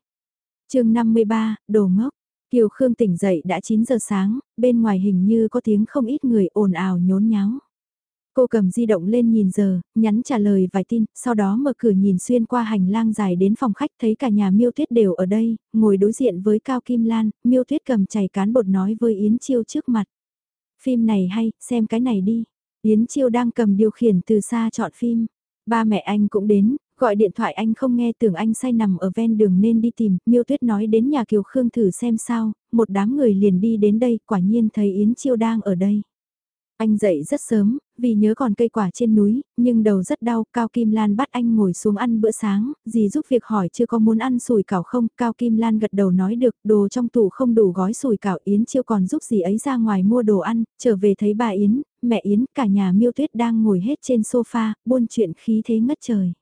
chương 53, đồ ngốc. Kiều Khương tỉnh dậy đã 9 giờ sáng, bên ngoài hình như có tiếng không ít người ồn ào nhốn nháo. Cô cầm di động lên nhìn giờ, nhắn trả lời vài tin, sau đó mở cửa nhìn xuyên qua hành lang dài đến phòng khách thấy cả nhà miêu tuyết đều ở đây, ngồi đối diện với Cao Kim Lan, miêu tuyết cầm chảy cán bột nói với Yến Chiêu trước mặt. Phim này hay, xem cái này đi. Yến Chiêu đang cầm điều khiển từ xa chọn phim. Ba mẹ anh cũng đến, gọi điện thoại anh không nghe tưởng anh say nằm ở ven đường nên đi tìm, miêu tuyết nói đến nhà Kiều Khương thử xem sao, một đám người liền đi đến đây, quả nhiên thấy Yến Chiêu đang ở đây. Anh dậy rất sớm, vì nhớ còn cây quả trên núi, nhưng đầu rất đau, Cao Kim Lan bắt anh ngồi xuống ăn bữa sáng, dì giúp việc hỏi chưa có muốn ăn sủi cảo không, Cao Kim Lan gật đầu nói được, đồ trong tủ không đủ gói sủi cảo Yến chiêu còn giúp dì ấy ra ngoài mua đồ ăn, trở về thấy bà Yến, mẹ Yến, cả nhà miêu tuyết đang ngồi hết trên sofa, buôn chuyện khí thế ngất trời.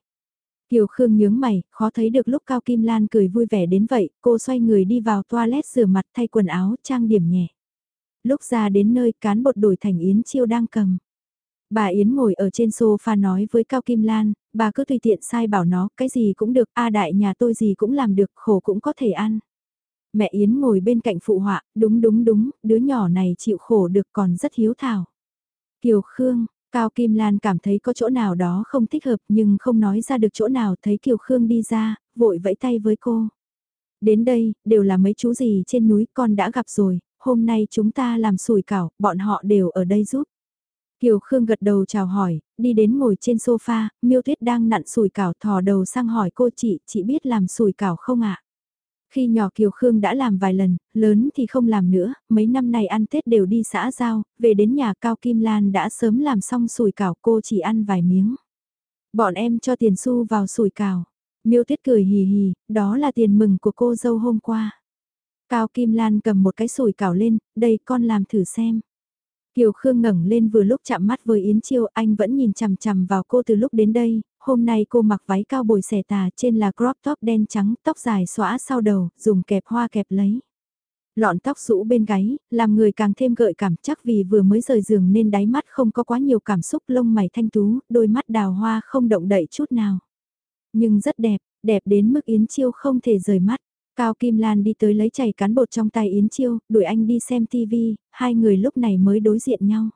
Kiều Khương nhướng mày, khó thấy được lúc Cao Kim Lan cười vui vẻ đến vậy, cô xoay người đi vào toilet rửa mặt thay quần áo, trang điểm nhẹ. Lúc ra đến nơi cán bột đổi thành Yến Chiêu đang cầm. Bà Yến ngồi ở trên sofa nói với Cao Kim Lan, bà cứ tùy tiện sai bảo nó, cái gì cũng được, a đại nhà tôi gì cũng làm được, khổ cũng có thể ăn. Mẹ Yến ngồi bên cạnh phụ họa, đúng đúng đúng, đứa nhỏ này chịu khổ được còn rất hiếu thảo. Kiều Khương, Cao Kim Lan cảm thấy có chỗ nào đó không thích hợp nhưng không nói ra được chỗ nào thấy Kiều Khương đi ra, vội vẫy tay với cô. Đến đây, đều là mấy chú gì trên núi con đã gặp rồi, hôm nay chúng ta làm sủi cảo, bọn họ đều ở đây giúp. Kiều Khương gật đầu chào hỏi, đi đến ngồi trên sofa, miêu tuyết đang nặn sủi cảo thò đầu sang hỏi cô chị, chị biết làm sủi cảo không ạ? Khi nhỏ Kiều Khương đã làm vài lần, lớn thì không làm nữa, mấy năm này ăn Tết đều đi xã giao, về đến nhà Cao Kim Lan đã sớm làm xong sủi cảo cô chỉ ăn vài miếng. Bọn em cho tiền xu vào sủi cảo. Miêu Tuyết cười hì hì, đó là tiền mừng của cô dâu hôm qua. Cao Kim Lan cầm một cái sủi cảo lên, đây con làm thử xem. Kiều Khương ngẩng lên vừa lúc chạm mắt với Yến Chiêu, anh vẫn nhìn chằm chằm vào cô từ lúc đến đây, hôm nay cô mặc váy cao bồi xẻ tà trên là crop top đen trắng, tóc dài xõa sau đầu, dùng kẹp hoa kẹp lấy. Lọn tóc rũ bên gáy, làm người càng thêm gợi cảm chắc vì vừa mới rời giường nên đáy mắt không có quá nhiều cảm xúc lông mày thanh tú, đôi mắt đào hoa không động đậy chút nào. Nhưng rất đẹp, đẹp đến mức Yến Chiêu không thể rời mắt. Cao Kim Lan đi tới lấy chảy cán bột trong tay Yến Chiêu, đuổi anh đi xem TV, hai người lúc này mới đối diện nhau.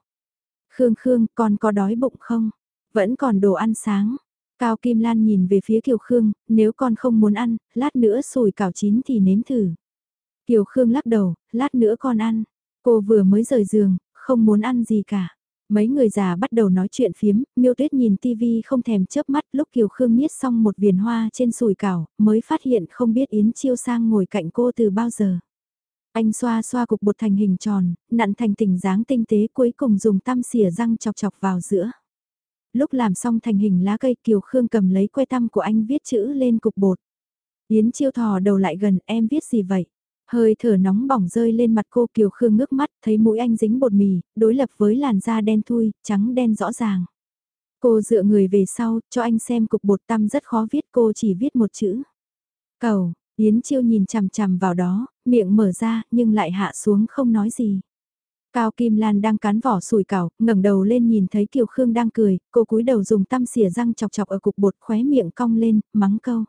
Khương Khương, con có đói bụng không? Vẫn còn đồ ăn sáng. Cao Kim Lan nhìn về phía Kiều Khương, nếu con không muốn ăn, lát nữa sùi cảo chín thì nếm thử. Kiều Khương lắc đầu, lát nữa con ăn. Cô vừa mới rời giường, không muốn ăn gì cả. Mấy người già bắt đầu nói chuyện phiếm, miêu tuyết nhìn tivi không thèm chớp mắt lúc Kiều Khương miết xong một viền hoa trên sùi cảo, mới phát hiện không biết Yến Chiêu sang ngồi cạnh cô từ bao giờ. Anh xoa xoa cục bột thành hình tròn, nặn thành tình dáng tinh tế cuối cùng dùng tăm xỉa răng chọc chọc vào giữa. Lúc làm xong thành hình lá cây Kiều Khương cầm lấy que tăm của anh viết chữ lên cục bột. Yến Chiêu thò đầu lại gần em viết gì vậy? Hơi thở nóng bỏng rơi lên mặt cô Kiều Khương ngước mắt, thấy mũi anh dính bột mì, đối lập với làn da đen thui, trắng đen rõ ràng. Cô dựa người về sau, cho anh xem cục bột tăm rất khó viết cô chỉ viết một chữ. Cầu, Yến Chiêu nhìn chằm chằm vào đó, miệng mở ra nhưng lại hạ xuống không nói gì. Cao Kim Lan đang cán vỏ sủi cảo, ngẩng đầu lên nhìn thấy Kiều Khương đang cười, cô cúi đầu dùng tăm xỉa răng chọc chọc ở cục bột khóe miệng cong lên, mắng câu.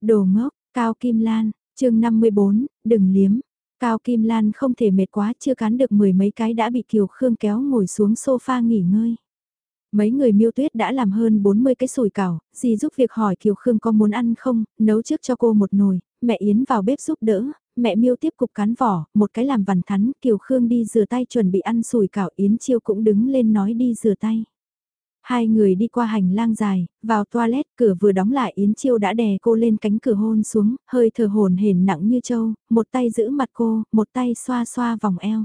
Đồ ngốc, Cao Kim Lan, chương 54, đừng liếm. Cao Kim Lan không thể mệt quá chưa cán được mười mấy cái đã bị Kiều Khương kéo ngồi xuống sofa nghỉ ngơi. Mấy người miêu tuyết đã làm hơn 40 cái sủi cảo, dì giúp việc hỏi Kiều Khương có muốn ăn không, nấu trước cho cô một nồi, mẹ Yến vào bếp giúp đỡ, mẹ miêu tiếp cục cán vỏ, một cái làm vằn thắn, Kiều Khương đi rửa tay chuẩn bị ăn sủi cảo Yến Chiêu cũng đứng lên nói đi rửa tay. Hai người đi qua hành lang dài, vào toilet, cửa vừa đóng lại Yến Chiêu đã đè cô lên cánh cửa hôn xuống, hơi thở hồn hển nặng như trâu, một tay giữ mặt cô, một tay xoa xoa vòng eo.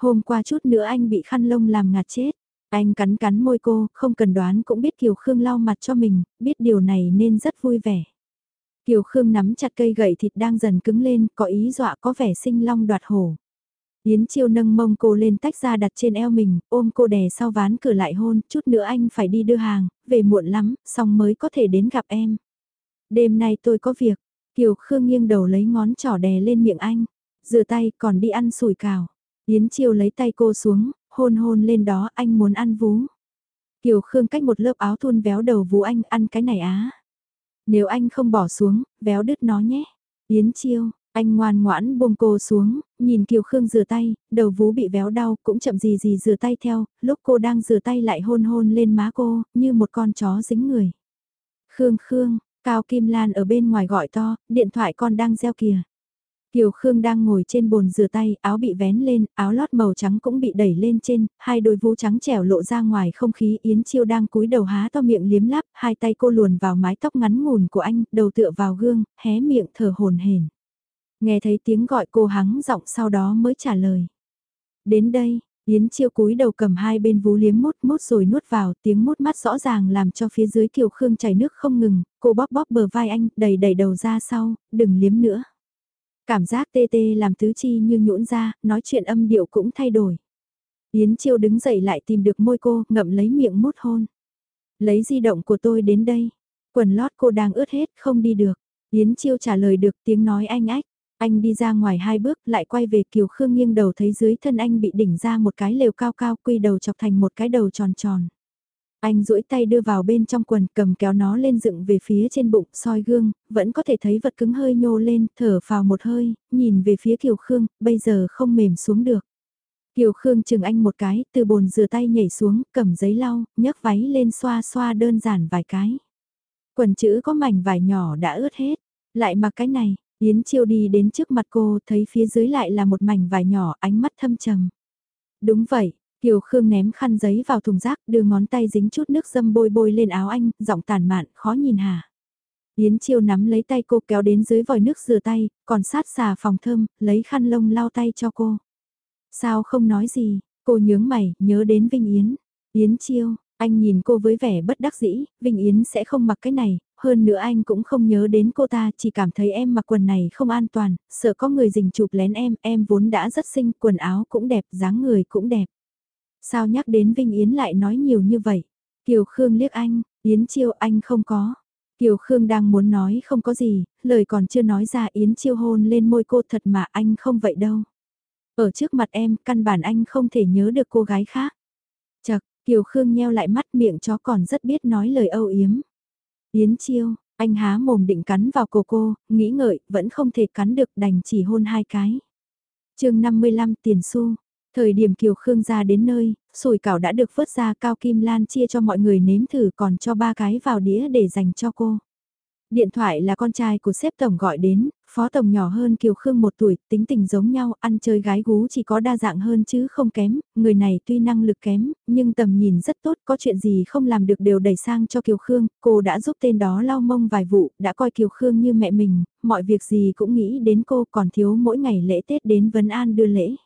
Hôm qua chút nữa anh bị khăn lông làm ngạt chết. Anh cắn cắn môi cô, không cần đoán cũng biết Kiều Khương lau mặt cho mình, biết điều này nên rất vui vẻ. Kiều Khương nắm chặt cây gậy thịt đang dần cứng lên, có ý dọa có vẻ sinh long đoạt hổ. Yến Chiêu nâng mông cô lên tách ra đặt trên eo mình, ôm cô đè sau ván cửa lại hôn, chút nữa anh phải đi đưa hàng, về muộn lắm, xong mới có thể đến gặp em. Đêm nay tôi có việc, Kiều Khương nghiêng đầu lấy ngón trỏ đè lên miệng anh, rửa tay còn đi ăn sủi cào. Yến Chiêu lấy tay cô xuống, hôn hôn lên đó anh muốn ăn vú. Kiều Khương cách một lớp áo thun véo đầu vú anh ăn cái này á. Nếu anh không bỏ xuống, véo đứt nó nhé. Yến Chiêu, anh ngoan ngoãn buông cô xuống, nhìn Kiều Khương rửa tay, đầu vú bị véo đau, cũng chậm gì gì rửa tay theo, lúc cô đang rửa tay lại hôn hôn lên má cô, như một con chó dính người. Khương Khương, Cao Kim Lan ở bên ngoài gọi to, điện thoại con đang gieo kìa. Kiều Khương đang ngồi trên bồn rửa tay, áo bị vén lên, áo lót màu trắng cũng bị đẩy lên trên, hai đôi vú trắng trẻo lộ ra ngoài không khí Yến Chiêu đang cúi đầu há to miệng liếm láp, hai tay cô luồn vào mái tóc ngắn ngủn của anh, đầu tựa vào gương, hé miệng thở hồn hển. Nghe thấy tiếng gọi cô hắng giọng sau đó mới trả lời. Đến đây, Yến Chiêu cúi đầu cầm hai bên vú liếm mút mút rồi nuốt vào, tiếng mút mắt rõ ràng làm cho phía dưới Kiều Khương chảy nước không ngừng, cô bóp bóp bờ vai anh, đầy đầy đầu ra sau, đừng liếm nữa. Cảm giác tê tê làm tứ chi như nhũn ra, nói chuyện âm điệu cũng thay đổi. Yến Chiêu đứng dậy lại tìm được môi cô, ngậm lấy miệng mút hôn. Lấy di động của tôi đến đây. Quần lót cô đang ướt hết, không đi được. Yến Chiêu trả lời được tiếng nói anh ách. Anh đi ra ngoài hai bước lại quay về Kiều Khương nghiêng đầu thấy dưới thân anh bị đỉnh ra một cái lều cao cao quy đầu chọc thành một cái đầu tròn tròn. Anh duỗi tay đưa vào bên trong quần cầm kéo nó lên dựng về phía trên bụng soi gương, vẫn có thể thấy vật cứng hơi nhô lên, thở vào một hơi, nhìn về phía Kiều Khương, bây giờ không mềm xuống được. Kiều Khương chừng anh một cái, từ bồn rửa tay nhảy xuống, cầm giấy lau, nhấc váy lên xoa xoa đơn giản vài cái. Quần chữ có mảnh vải nhỏ đã ướt hết, lại mặc cái này, Yến Chiêu đi đến trước mặt cô, thấy phía dưới lại là một mảnh vải nhỏ, ánh mắt thâm trầm. Đúng vậy, Kiều Khương ném khăn giấy vào thùng rác, đưa ngón tay dính chút nước dâm bôi bôi lên áo anh, giọng tàn mạn, khó nhìn hả. Yến Chiêu nắm lấy tay cô kéo đến dưới vòi nước rửa tay, còn sát xà phòng thơm, lấy khăn lông lau tay cho cô. Sao không nói gì, cô nhướng mày, nhớ đến Vinh Yến. Yến Chiêu, anh nhìn cô với vẻ bất đắc dĩ, Vinh Yến sẽ không mặc cái này, hơn nữa anh cũng không nhớ đến cô ta, chỉ cảm thấy em mặc quần này không an toàn, sợ có người dình chụp lén em, em vốn đã rất xinh, quần áo cũng đẹp, dáng người cũng đẹp. Sao nhắc đến Vinh Yến lại nói nhiều như vậy? Kiều Khương liếc anh, Yến Chiêu anh không có. Kiều Khương đang muốn nói không có gì, lời còn chưa nói ra Yến Chiêu hôn lên môi cô thật mà anh không vậy đâu. Ở trước mặt em, căn bản anh không thể nhớ được cô gái khác. Chật, Kiều Khương nheo lại mắt miệng chó còn rất biết nói lời âu yếm. Yến Chiêu, anh há mồm định cắn vào cổ cô, nghĩ ngợi, vẫn không thể cắn được đành chỉ hôn hai cái. chương 55 tiền xu, thời điểm Kiều Khương ra đến nơi, sủi cảo đã được vớt ra cao kim lan chia cho mọi người nếm thử còn cho ba cái vào đĩa để dành cho cô. Điện thoại là con trai của xếp tổng gọi đến, phó tổng nhỏ hơn Kiều Khương một tuổi, tính tình giống nhau, ăn chơi gái gú chỉ có đa dạng hơn chứ không kém, người này tuy năng lực kém, nhưng tầm nhìn rất tốt, có chuyện gì không làm được đều đẩy sang cho Kiều Khương, cô đã giúp tên đó lau mông vài vụ, đã coi Kiều Khương như mẹ mình, mọi việc gì cũng nghĩ đến cô còn thiếu mỗi ngày lễ Tết đến Vân An đưa lễ.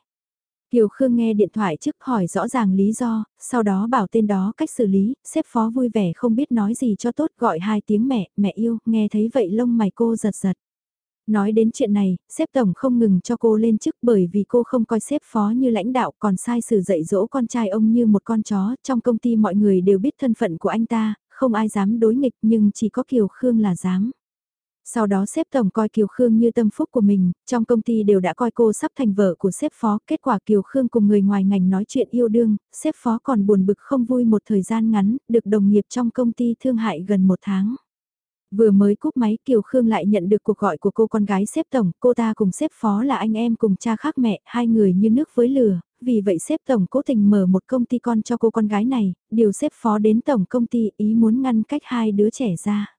Kiều Khương nghe điện thoại trước hỏi rõ ràng lý do, sau đó bảo tên đó cách xử lý, xếp phó vui vẻ không biết nói gì cho tốt gọi hai tiếng mẹ, mẹ yêu, nghe thấy vậy lông mày cô giật giật. Nói đến chuyện này, xếp tổng không ngừng cho cô lên chức bởi vì cô không coi xếp phó như lãnh đạo còn sai sự dạy dỗ con trai ông như một con chó, trong công ty mọi người đều biết thân phận của anh ta, không ai dám đối nghịch nhưng chỉ có Kiều Khương là dám. Sau đó xếp tổng coi Kiều Khương như tâm phúc của mình, trong công ty đều đã coi cô sắp thành vợ của xếp phó, kết quả Kiều Khương cùng người ngoài ngành nói chuyện yêu đương, xếp phó còn buồn bực không vui một thời gian ngắn, được đồng nghiệp trong công ty thương hại gần một tháng. Vừa mới cúp máy Kiều Khương lại nhận được cuộc gọi của cô con gái xếp tổng, cô ta cùng xếp phó là anh em cùng cha khác mẹ, hai người như nước với lửa, vì vậy xếp tổng cố tình mở một công ty con cho cô con gái này, điều xếp phó đến tổng công ty ý muốn ngăn cách hai đứa trẻ ra.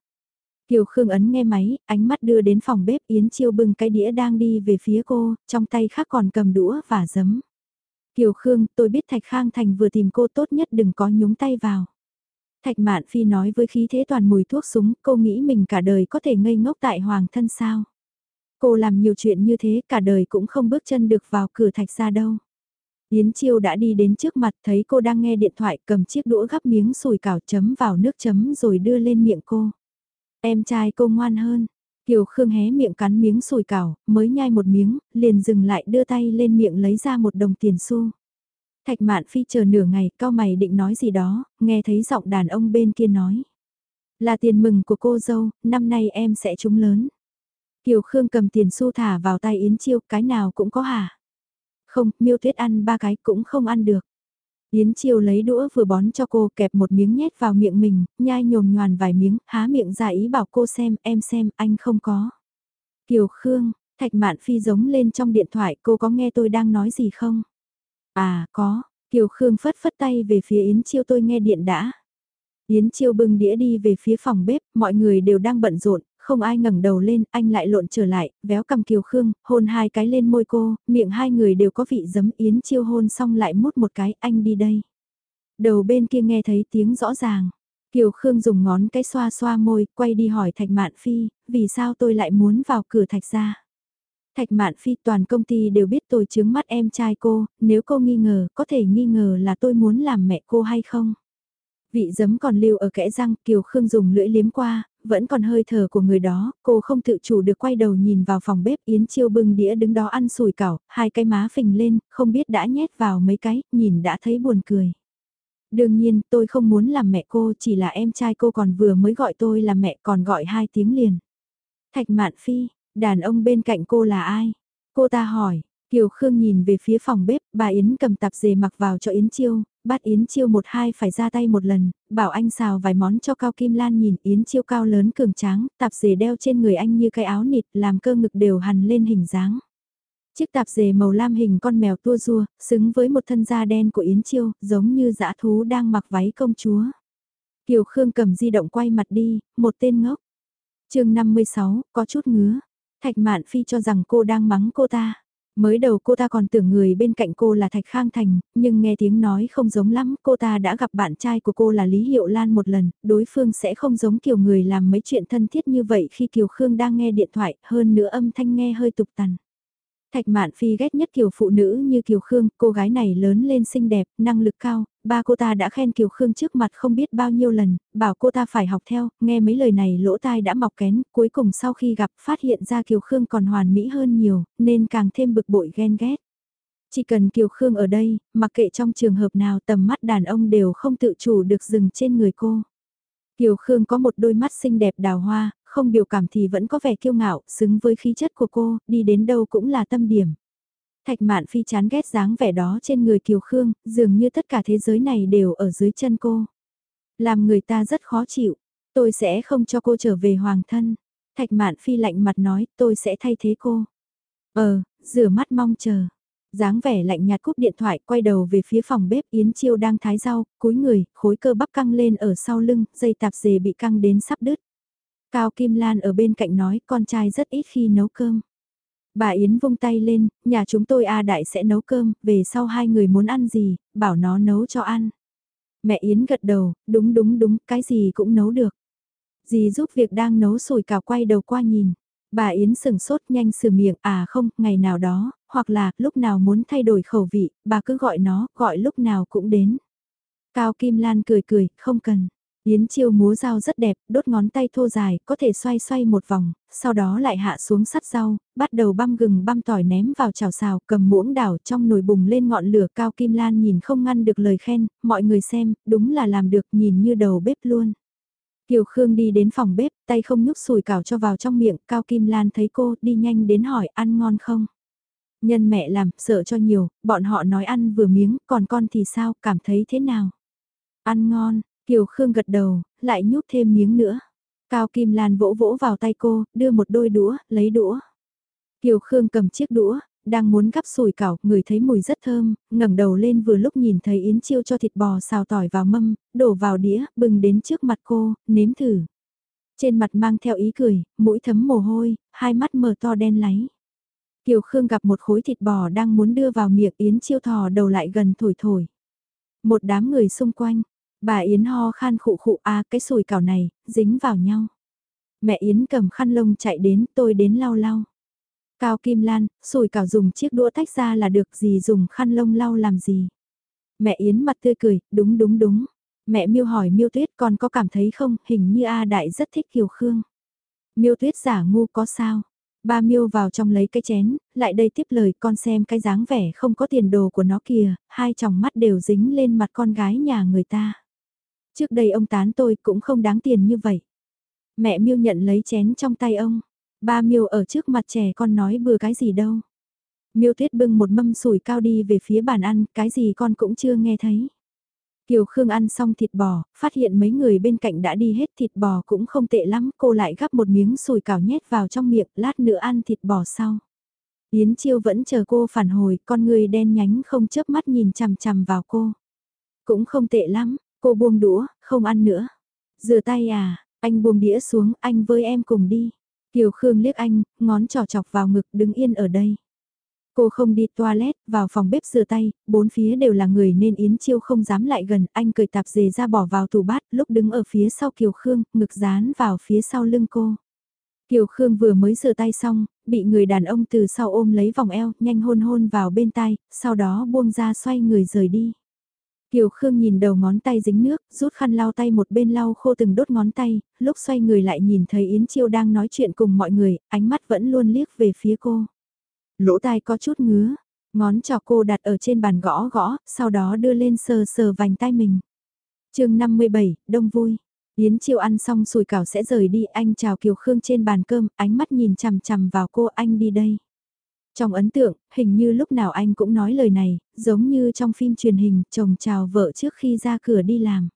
Kiều Khương ấn nghe máy, ánh mắt đưa đến phòng bếp Yến Chiêu bưng cái đĩa đang đi về phía cô, trong tay khác còn cầm đũa và giấm. Kiều Khương, tôi biết Thạch Khang Thành vừa tìm cô tốt nhất đừng có nhúng tay vào. Thạch Mạn Phi nói với khí thế toàn mùi thuốc súng, cô nghĩ mình cả đời có thể ngây ngốc tại hoàng thân sao. Cô làm nhiều chuyện như thế cả đời cũng không bước chân được vào cửa thạch ra đâu. Yến Chiêu đã đi đến trước mặt thấy cô đang nghe điện thoại cầm chiếc đũa gắp miếng sùi cảo chấm vào nước chấm rồi đưa lên miệng cô. Em trai cô ngoan hơn. Kiều Khương hé miệng cắn miếng sùi cảo, mới nhai một miếng, liền dừng lại đưa tay lên miệng lấy ra một đồng tiền xu. Thạch Mạn Phi chờ nửa ngày, cao mày định nói gì đó, nghe thấy giọng đàn ông bên kia nói. Là tiền mừng của cô dâu, năm nay em sẽ trúng lớn. Kiều Khương cầm tiền xu thả vào tay Yến Chiêu, cái nào cũng có hả? Không, miêu tuyết ăn ba cái cũng không ăn được. Yến Chiêu lấy đũa vừa bón cho cô kẹp một miếng nhét vào miệng mình, nhai nhồm nhoàn vài miếng, há miệng ra ý bảo cô xem, em xem, anh không có. Kiều Khương, Thạch Mạn Phi giống lên trong điện thoại, cô có nghe tôi đang nói gì không? À, có, Kiều Khương phất phất tay về phía Yến Chiêu tôi nghe điện đã. Yến Chiêu bưng đĩa đi về phía phòng bếp, mọi người đều đang bận rộn, không ai ngẩng đầu lên, anh lại lộn trở lại, véo cầm Kiều Khương, hôn hai cái lên môi cô, miệng hai người đều có vị giấm Yến Chiêu hôn xong lại mút một cái, anh đi đây. Đầu bên kia nghe thấy tiếng rõ ràng. Kiều Khương dùng ngón cái xoa xoa môi, quay đi hỏi Thạch Mạn Phi, vì sao tôi lại muốn vào cửa Thạch ra. Thạch Mạn Phi toàn công ty đều biết tôi chướng mắt em trai cô, nếu cô nghi ngờ, có thể nghi ngờ là tôi muốn làm mẹ cô hay không. Vị giấm còn lưu ở kẽ răng, Kiều Khương dùng lưỡi liếm qua, vẫn còn hơi thở của người đó, cô không tự chủ được quay đầu nhìn vào phòng bếp Yến Chiêu bưng đĩa đứng đó ăn sùi cảo, hai cái má phình lên, không biết đã nhét vào mấy cái, nhìn đã thấy buồn cười. Đương nhiên, tôi không muốn làm mẹ cô, chỉ là em trai cô còn vừa mới gọi tôi là mẹ còn gọi hai tiếng liền. Thạch Mạn Phi, đàn ông bên cạnh cô là ai? Cô ta hỏi, Kiều Khương nhìn về phía phòng bếp, bà Yến cầm tạp dề mặc vào cho Yến Chiêu, Bát Yến Chiêu một hai phải ra tay một lần, bảo anh xào vài món cho Cao Kim Lan nhìn Yến Chiêu cao lớn cường tráng, tạp dề đeo trên người anh như cái áo nịt làm cơ ngực đều hằn lên hình dáng. Chiếc tạp dề màu lam hình con mèo tua rua, xứng với một thân da đen của Yến Chiêu, giống như dã thú đang mặc váy công chúa. Kiều Khương cầm di động quay mặt đi, một tên ngốc. chương 56, có chút ngứa. Thạch Mạn Phi cho rằng cô đang mắng cô ta. Mới đầu cô ta còn tưởng người bên cạnh cô là Thạch Khang Thành, nhưng nghe tiếng nói không giống lắm, cô ta đã gặp bạn trai của cô là Lý Hiệu Lan một lần, đối phương sẽ không giống kiểu người làm mấy chuyện thân thiết như vậy khi Kiều Khương đang nghe điện thoại, hơn nữa âm thanh nghe hơi tục tằn. Thạch Mạn Phi ghét nhất Kiều phụ nữ như Kiều Khương, cô gái này lớn lên xinh đẹp, năng lực cao, ba cô ta đã khen Kiều Khương trước mặt không biết bao nhiêu lần, bảo cô ta phải học theo, nghe mấy lời này lỗ tai đã mọc kén, cuối cùng sau khi gặp phát hiện ra Kiều Khương còn hoàn mỹ hơn nhiều, nên càng thêm bực bội ghen ghét. Chỉ cần Kiều Khương ở đây, mặc kệ trong trường hợp nào tầm mắt đàn ông đều không tự chủ được dừng trên người cô. Kiều Khương có một đôi mắt xinh đẹp đào hoa, không biểu cảm thì vẫn có vẻ kiêu ngạo, xứng với khí chất của cô, đi đến đâu cũng là tâm điểm. Thạch Mạn Phi chán ghét dáng vẻ đó trên người Kiều Khương, dường như tất cả thế giới này đều ở dưới chân cô. Làm người ta rất khó chịu, tôi sẽ không cho cô trở về hoàng thân. Thạch Mạn Phi lạnh mặt nói, tôi sẽ thay thế cô. Ờ, rửa mắt mong chờ dáng vẻ lạnh nhạt cúp điện thoại quay đầu về phía phòng bếp Yến Chiêu đang thái rau, cúi người, khối cơ bắp căng lên ở sau lưng, dây tạp dề bị căng đến sắp đứt. Cao Kim Lan ở bên cạnh nói con trai rất ít khi nấu cơm. Bà Yến vung tay lên, nhà chúng tôi A Đại sẽ nấu cơm, về sau hai người muốn ăn gì, bảo nó nấu cho ăn. Mẹ Yến gật đầu, đúng đúng đúng, cái gì cũng nấu được. Dì giúp việc đang nấu sủi cảo quay đầu qua nhìn. Bà Yến sừng sốt nhanh sửa miệng, à không, ngày nào đó, hoặc là lúc nào muốn thay đổi khẩu vị, bà cứ gọi nó, gọi lúc nào cũng đến. Cao Kim Lan cười cười, không cần. Yến chiêu múa dao rất đẹp, đốt ngón tay thô dài, có thể xoay xoay một vòng, sau đó lại hạ xuống sắt rau, bắt đầu băm gừng băm tỏi ném vào chảo xào, cầm muỗng đảo trong nồi bùng lên ngọn lửa cao kim lan nhìn không ngăn được lời khen, mọi người xem, đúng là làm được nhìn như đầu bếp luôn. Kiều Khương đi đến phòng bếp, tay không nhúc sùi cảo cho vào trong miệng, Cao Kim Lan thấy cô, đi nhanh đến hỏi ăn ngon không? Nhân mẹ làm, sợ cho nhiều, bọn họ nói ăn vừa miếng, còn con thì sao, cảm thấy thế nào? Ăn ngon, Kiều Khương gật đầu, lại nhúc thêm miếng nữa. Cao Kim Lan vỗ vỗ vào tay cô, đưa một đôi đũa, lấy đũa. Kiều Khương cầm chiếc đũa, đang muốn gắp sủi cảo, người thấy mùi rất thơm, ngẩng đầu lên vừa lúc nhìn thấy Yến Chiêu cho thịt bò xào tỏi vào mâm, đổ vào đĩa, bừng đến trước mặt cô, nếm thử. Trên mặt mang theo ý cười, mũi thấm mồ hôi, hai mắt mở to đen láy. Kiều Khương gặp một khối thịt bò đang muốn đưa vào miệng Yến Chiêu thò đầu lại gần thổi thổi. Một đám người xung quanh, Bà Yến ho khan khụ khụ a cái sủi cảo này, dính vào nhau. Mẹ Yến cầm khăn lông chạy đến, tôi đến lau lau. Cao Kim Lan, sùi cảo dùng chiếc đũa tách ra là được gì dùng khăn lông lau làm gì. Mẹ Yến mặt tươi cười, đúng đúng đúng. Mẹ miêu hỏi miêu tuyết còn có cảm thấy không, hình như A Đại rất thích Kiều Khương. Miêu tuyết giả ngu có sao? Ba miêu vào trong lấy cái chén, lại đây tiếp lời con xem cái dáng vẻ không có tiền đồ của nó kìa, hai tròng mắt đều dính lên mặt con gái nhà người ta. Trước đây ông tán tôi cũng không đáng tiền như vậy. Mẹ miêu nhận lấy chén trong tay ông. Ba miêu ở trước mặt trẻ con nói bừa cái gì đâu. Miêu tuyết bưng một mâm sủi cao đi về phía bàn ăn, cái gì con cũng chưa nghe thấy. Kiều Khương ăn xong thịt bò, phát hiện mấy người bên cạnh đã đi hết thịt bò cũng không tệ lắm, cô lại gắp một miếng sùi cảo nhét vào trong miệng, lát nữa ăn thịt bò sau. Yến Chiêu vẫn chờ cô phản hồi, con người đen nhánh không chớp mắt nhìn chằm chằm vào cô. Cũng không tệ lắm, cô buông đũa, không ăn nữa. Rửa tay à, anh buông đĩa xuống, anh với em cùng đi. Kiều Khương liếc anh, ngón trỏ chọc vào ngực đứng yên ở đây. Cô không đi toilet, vào phòng bếp rửa tay, bốn phía đều là người nên Yến Chiêu không dám lại gần, anh cười tạp dề ra bỏ vào tủ bát, lúc đứng ở phía sau Kiều Khương, ngực dán vào phía sau lưng cô. Kiều Khương vừa mới rửa tay xong, bị người đàn ông từ sau ôm lấy vòng eo, nhanh hôn hôn vào bên tai, sau đó buông ra xoay người rời đi. Kiều Khương nhìn đầu ngón tay dính nước, rút khăn lau tay một bên lau khô từng đốt ngón tay, lúc xoay người lại nhìn thấy Yến Chiêu đang nói chuyện cùng mọi người, ánh mắt vẫn luôn liếc về phía cô. Lỗ tai có chút ngứa, ngón trỏ cô đặt ở trên bàn gõ gõ, sau đó đưa lên sờ sờ vành tay mình. chương 57, đông vui. Yến Chiêu ăn xong sùi cảo sẽ rời đi, anh chào Kiều Khương trên bàn cơm, ánh mắt nhìn chằm chằm vào cô anh đi đây. Trong ấn tượng, hình như lúc nào anh cũng nói lời này, giống như trong phim truyền hình, chồng chào vợ trước khi ra cửa đi làm.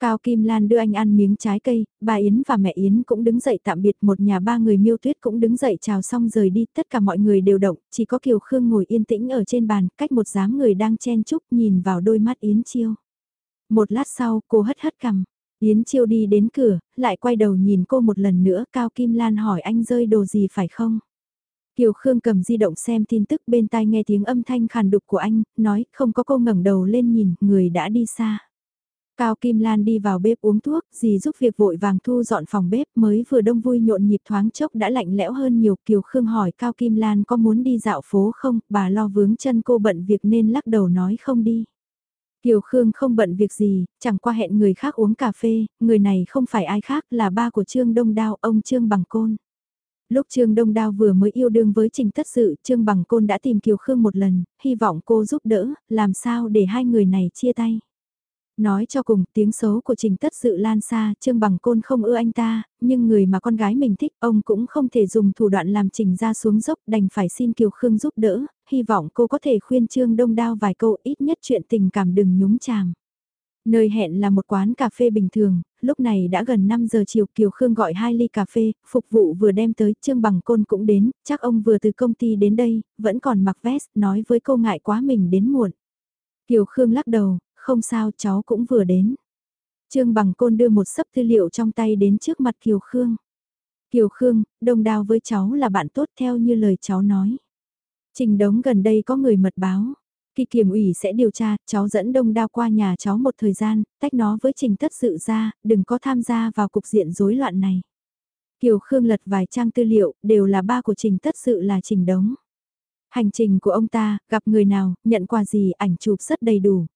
Cao Kim Lan đưa anh ăn miếng trái cây, bà Yến và mẹ Yến cũng đứng dậy tạm biệt một nhà ba người miêu tuyết cũng đứng dậy chào xong rời đi, tất cả mọi người đều động, chỉ có Kiều Khương ngồi yên tĩnh ở trên bàn, cách một dáng người đang chen chúc nhìn vào đôi mắt Yến Chiêu. Một lát sau, cô hất hất cằm, Yến Chiêu đi đến cửa, lại quay đầu nhìn cô một lần nữa, Cao Kim Lan hỏi anh rơi đồ gì phải không? Kiều Khương cầm di động xem tin tức bên tai nghe tiếng âm thanh khàn đục của anh, nói không có cô ngẩng đầu lên nhìn, người đã đi xa. Cao Kim Lan đi vào bếp uống thuốc, dì giúp việc vội vàng thu dọn phòng bếp mới vừa đông vui nhộn nhịp thoáng chốc đã lạnh lẽo hơn nhiều. Kiều Khương hỏi Cao Kim Lan có muốn đi dạo phố không, bà lo vướng chân cô bận việc nên lắc đầu nói không đi. Kiều Khương không bận việc gì, chẳng qua hẹn người khác uống cà phê, người này không phải ai khác là ba của Trương Đông Đao, ông Trương Bằng Côn. Lúc Trương Đông Đao vừa mới yêu đương với Trình Tất Sự, Trương Bằng Côn đã tìm Kiều Khương một lần, hy vọng cô giúp đỡ, làm sao để hai người này chia tay. Nói cho cùng, tiếng xấu của Trình Tất Sự lan xa, Trương Bằng Côn không ưa anh ta, nhưng người mà con gái mình thích, ông cũng không thể dùng thủ đoạn làm Trình ra xuống dốc, đành phải xin Kiều Khương giúp đỡ, hy vọng cô có thể khuyên Trương Đông Đao vài câu ít nhất chuyện tình cảm đừng nhúng chàm. Nơi hẹn là một quán cà phê bình thường, lúc này đã gần 5 giờ chiều Kiều Khương gọi hai ly cà phê, phục vụ vừa đem tới, Trương Bằng Côn cũng đến, chắc ông vừa từ công ty đến đây, vẫn còn mặc vest, nói với cô ngại quá mình đến muộn. Kiều Khương lắc đầu, không sao cháu cũng vừa đến. Trương Bằng Côn đưa một sấp tư liệu trong tay đến trước mặt Kiều Khương. Kiều Khương, đồng đào với cháu là bạn tốt theo như lời cháu nói. Trình đống gần đây có người mật báo. Kỳ kiểm ủy sẽ điều tra, cháu dẫn đông đao qua nhà cháu một thời gian, tách nó với trình tất sự ra, đừng có tham gia vào cục diện rối loạn này. Kiều Khương lật vài trang tư liệu, đều là ba của trình tất sự là trình đống. Hành trình của ông ta, gặp người nào, nhận quà gì, ảnh chụp rất đầy đủ.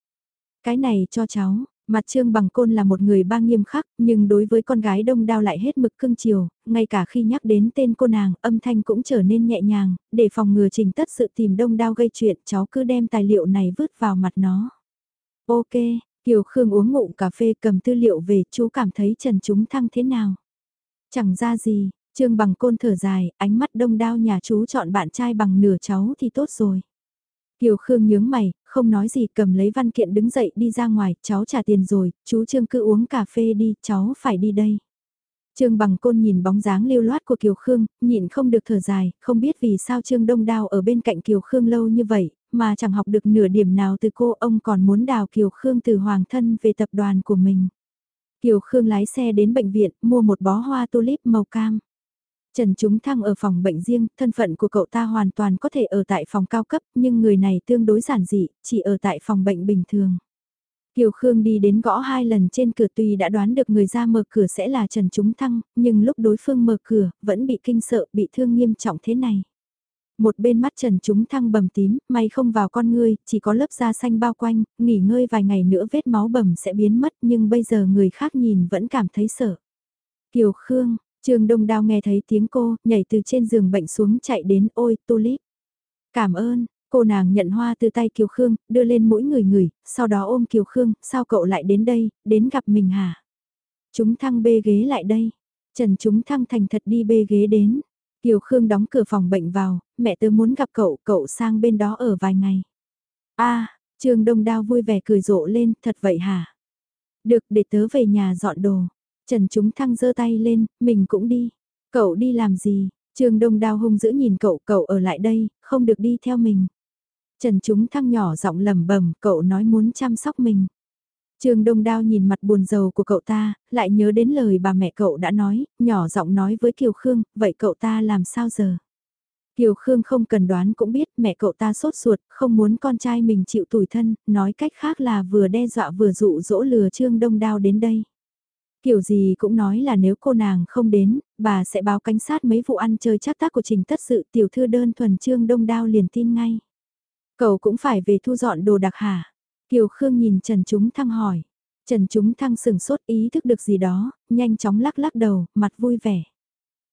Cái này cho cháu, mặt trương bằng côn là một người ba nghiêm khắc, nhưng đối với con gái đông đao lại hết mực cưng chiều, ngay cả khi nhắc đến tên cô nàng, âm thanh cũng trở nên nhẹ nhàng, để phòng ngừa trình tất sự tìm đông đao gây chuyện, cháu cứ đem tài liệu này vứt vào mặt nó. Ok, Kiều Khương uống ngụm cà phê cầm tư liệu về, chú cảm thấy Trần Chúng Thăng thế nào? Chẳng ra gì, Trương bằng côn thở dài, ánh mắt đông đao nhà chú chọn bạn trai bằng nửa cháu thì tốt rồi. Kiều Khương nhướng mày, không nói gì cầm lấy văn kiện đứng dậy đi ra ngoài, cháu trả tiền rồi, chú Trương cứ uống cà phê đi, cháu phải đi đây. Trương bằng côn nhìn bóng dáng lưu loát của Kiều Khương, nhịn không được thở dài, không biết vì sao Trương Đông Đào ở bên cạnh Kiều Khương lâu như vậy, mà chẳng học được nửa điểm nào từ cô, ông còn muốn đào Kiều Khương từ hoàng thân về tập đoàn của mình. Kiều Khương lái xe đến bệnh viện, mua một bó hoa tulip màu cam. Trần Chúng Thăng ở phòng bệnh riêng, thân phận của cậu ta hoàn toàn có thể ở tại phòng cao cấp, nhưng người này tương đối giản dị, chỉ ở tại phòng bệnh bình thường. Kiều Khương đi đến gõ hai lần trên cửa tuy đã đoán được người ra mở cửa sẽ là Trần Chúng Thăng, nhưng lúc đối phương mở cửa, vẫn bị kinh sợ, bị thương nghiêm trọng thế này. Một bên mắt Trần Chúng Thăng bầm tím, may không vào con ngươi, chỉ có lớp da xanh bao quanh, nghỉ ngơi vài ngày nữa vết máu bầm sẽ biến mất nhưng bây giờ người khác nhìn vẫn cảm thấy sợ. Kiều Khương, Trương Đông Đao nghe thấy tiếng cô, nhảy từ trên giường bệnh xuống chạy đến ôi tulip. Cảm ơn, cô nàng nhận hoa từ tay Kiều Khương, đưa lên mũi người người, sau đó ôm Kiều Khương, sao cậu lại đến đây, đến gặp mình hả? Chúng thăng bê ghế lại đây. Trần chúng thăng thành thật đi bê ghế đến. Kiều Khương đóng cửa phòng bệnh vào, mẹ tớ muốn gặp cậu, cậu sang bên đó ở vài ngày. a Trương Đông Đao vui vẻ cười rộ lên, thật vậy hả? Được, để tớ về nhà dọn đồ. Trần Chúng Thăng giơ tay lên, mình cũng đi. Cậu đi làm gì? Trương Đông Đao hung dữ nhìn cậu, cậu ở lại đây, không được đi theo mình. Trần Chúng Thăng nhỏ giọng lẩm bẩm, cậu nói muốn chăm sóc mình. Trương Đông Đao nhìn mặt buồn rầu của cậu ta, lại nhớ đến lời bà mẹ cậu đã nói, nhỏ giọng nói với Kiều Khương, vậy cậu ta làm sao giờ? Kiều Khương không cần đoán cũng biết mẹ cậu ta sốt ruột, không muốn con trai mình chịu tủi thân, nói cách khác là vừa đe dọa vừa dụ dỗ lừa Trương Đông Đao đến đây. Kiểu gì cũng nói là nếu cô nàng không đến, bà sẽ báo cảnh sát mấy vụ ăn chơi chắc tác của trình tất sự tiểu thư đơn thuần Trương Đông Đao liền tin ngay. Cậu cũng phải về thu dọn đồ đặc hả? Kiều Khương nhìn Trần Chúng Thăng hỏi. Trần Chúng Thăng sừng sốt ý thức được gì đó, nhanh chóng lắc lắc đầu, mặt vui vẻ.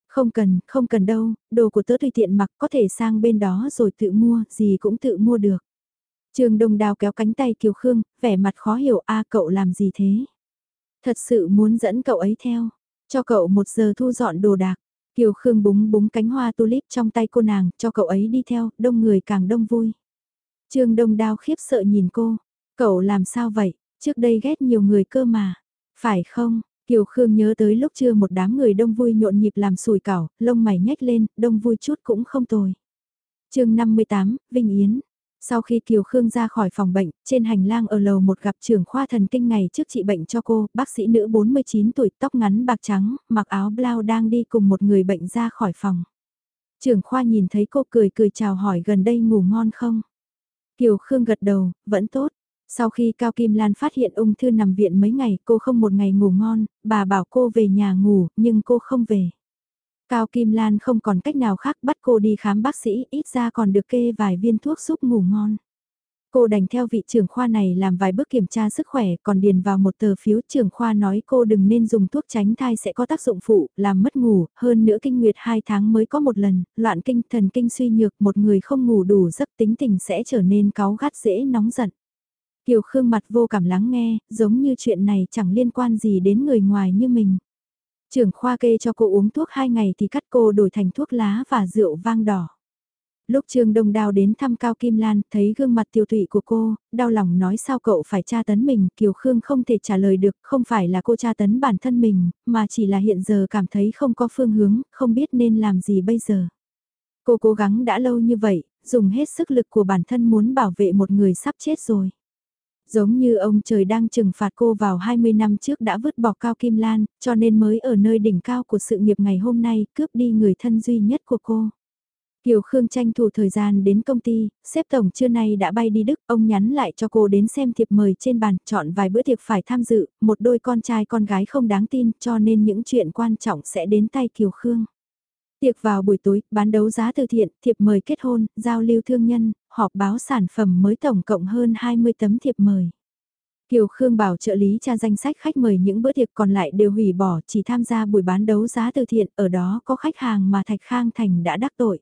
Không cần, không cần đâu, đồ của tớ tùy tiện mặc có thể sang bên đó rồi tự mua, gì cũng tự mua được. Trương Đông Đào kéo cánh tay Kiều Khương, vẻ mặt khó hiểu a cậu làm gì thế? Thật sự muốn dẫn cậu ấy theo, cho cậu một giờ thu dọn đồ đạc. Kiều Khương búng búng cánh hoa tulip trong tay cô nàng, cho cậu ấy đi theo, đông người càng đông vui. Trương Đông Đao khiếp sợ nhìn cô, cậu làm sao vậy, trước đây ghét nhiều người cơ mà, phải không, Kiều Khương nhớ tới lúc trưa một đám người đông vui nhộn nhịp làm sùi cảo, lông mày nhếch lên, đông vui chút cũng không tồi. chương 58, Vinh Yến. Sau khi Kiều Khương ra khỏi phòng bệnh, trên hành lang ở lầu một gặp trưởng khoa thần kinh ngày trước trị bệnh cho cô, bác sĩ nữ 49 tuổi, tóc ngắn bạc trắng, mặc áo blau đang đi cùng một người bệnh ra khỏi phòng. Trưởng khoa nhìn thấy cô cười cười chào hỏi gần đây ngủ ngon không? Kiều Khương gật đầu, vẫn tốt. Sau khi Cao Kim Lan phát hiện ung thư nằm viện mấy ngày cô không một ngày ngủ ngon, bà bảo cô về nhà ngủ nhưng cô không về. Cao Kim Lan không còn cách nào khác bắt cô đi khám bác sĩ ít ra còn được kê vài viên thuốc giúp ngủ ngon. Cô đành theo vị trưởng khoa này làm vài bước kiểm tra sức khỏe còn điền vào một tờ phiếu trưởng khoa nói cô đừng nên dùng thuốc tránh thai sẽ có tác dụng phụ, làm mất ngủ, hơn nữa kinh nguyệt 2 tháng mới có một lần, loạn kinh thần kinh suy nhược một người không ngủ đủ giấc tính tình sẽ trở nên cáu gắt dễ nóng giận. Kiều Khương mặt vô cảm lắng nghe, giống như chuyện này chẳng liên quan gì đến người ngoài như mình. Trưởng khoa kê cho cô uống thuốc 2 ngày thì cắt cô đổi thành thuốc lá và rượu vang đỏ. Lúc Trương Đông Đao đến thăm Cao Kim Lan, thấy gương mặt tiêu thụy của cô, đau lòng nói sao cậu phải tra tấn mình, Kiều Khương không thể trả lời được, không phải là cô tra tấn bản thân mình, mà chỉ là hiện giờ cảm thấy không có phương hướng, không biết nên làm gì bây giờ. Cô cố gắng đã lâu như vậy, dùng hết sức lực của bản thân muốn bảo vệ một người sắp chết rồi. Giống như ông trời đang trừng phạt cô vào 20 năm trước đã vứt bỏ Cao Kim Lan, cho nên mới ở nơi đỉnh cao của sự nghiệp ngày hôm nay cướp đi người thân duy nhất của cô. Kiều Khương tranh thủ thời gian đến công ty, xếp tổng trưa nay đã bay đi Đức, ông nhắn lại cho cô đến xem thiệp mời trên bàn, chọn vài bữa tiệc phải tham dự, một đôi con trai con gái không đáng tin, cho nên những chuyện quan trọng sẽ đến tay Kiều Khương. Tiệc vào buổi tối, bán đấu giá từ thiện, thiệp mời kết hôn, giao lưu thương nhân, họp báo sản phẩm mới tổng cộng hơn 20 tấm thiệp mời. Kiều Khương bảo trợ lý tra danh sách khách mời những bữa tiệc còn lại đều hủy bỏ, chỉ tham gia buổi bán đấu giá từ thiện, ở đó có khách hàng mà Thạch Khang Thành đã đắc tội.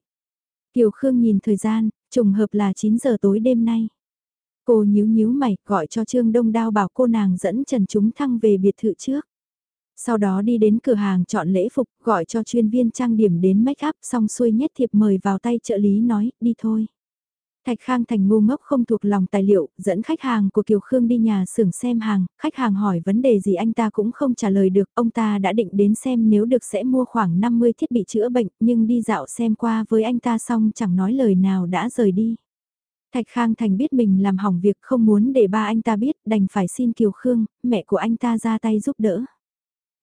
Kiều Khương nhìn thời gian, trùng hợp là 9 giờ tối đêm nay. Cô nhíu nhíu mày, gọi cho Trương Đông Đao bảo cô nàng dẫn Trần Chúng Thăng về biệt thự trước. Sau đó đi đến cửa hàng chọn lễ phục, gọi cho chuyên viên trang điểm đến make up xong xuôi nhét thiệp mời vào tay trợ lý nói, đi thôi. Thạch Khang Thành ngu ngốc không thuộc lòng tài liệu, dẫn khách hàng của Kiều Khương đi nhà xưởng xem hàng, khách hàng hỏi vấn đề gì anh ta cũng không trả lời được, ông ta đã định đến xem nếu được sẽ mua khoảng 50 thiết bị chữa bệnh, nhưng đi dạo xem qua với anh ta xong chẳng nói lời nào đã rời đi. Thạch Khang Thành biết mình làm hỏng việc không muốn để ba anh ta biết, đành phải xin Kiều Khương, mẹ của anh ta ra tay giúp đỡ.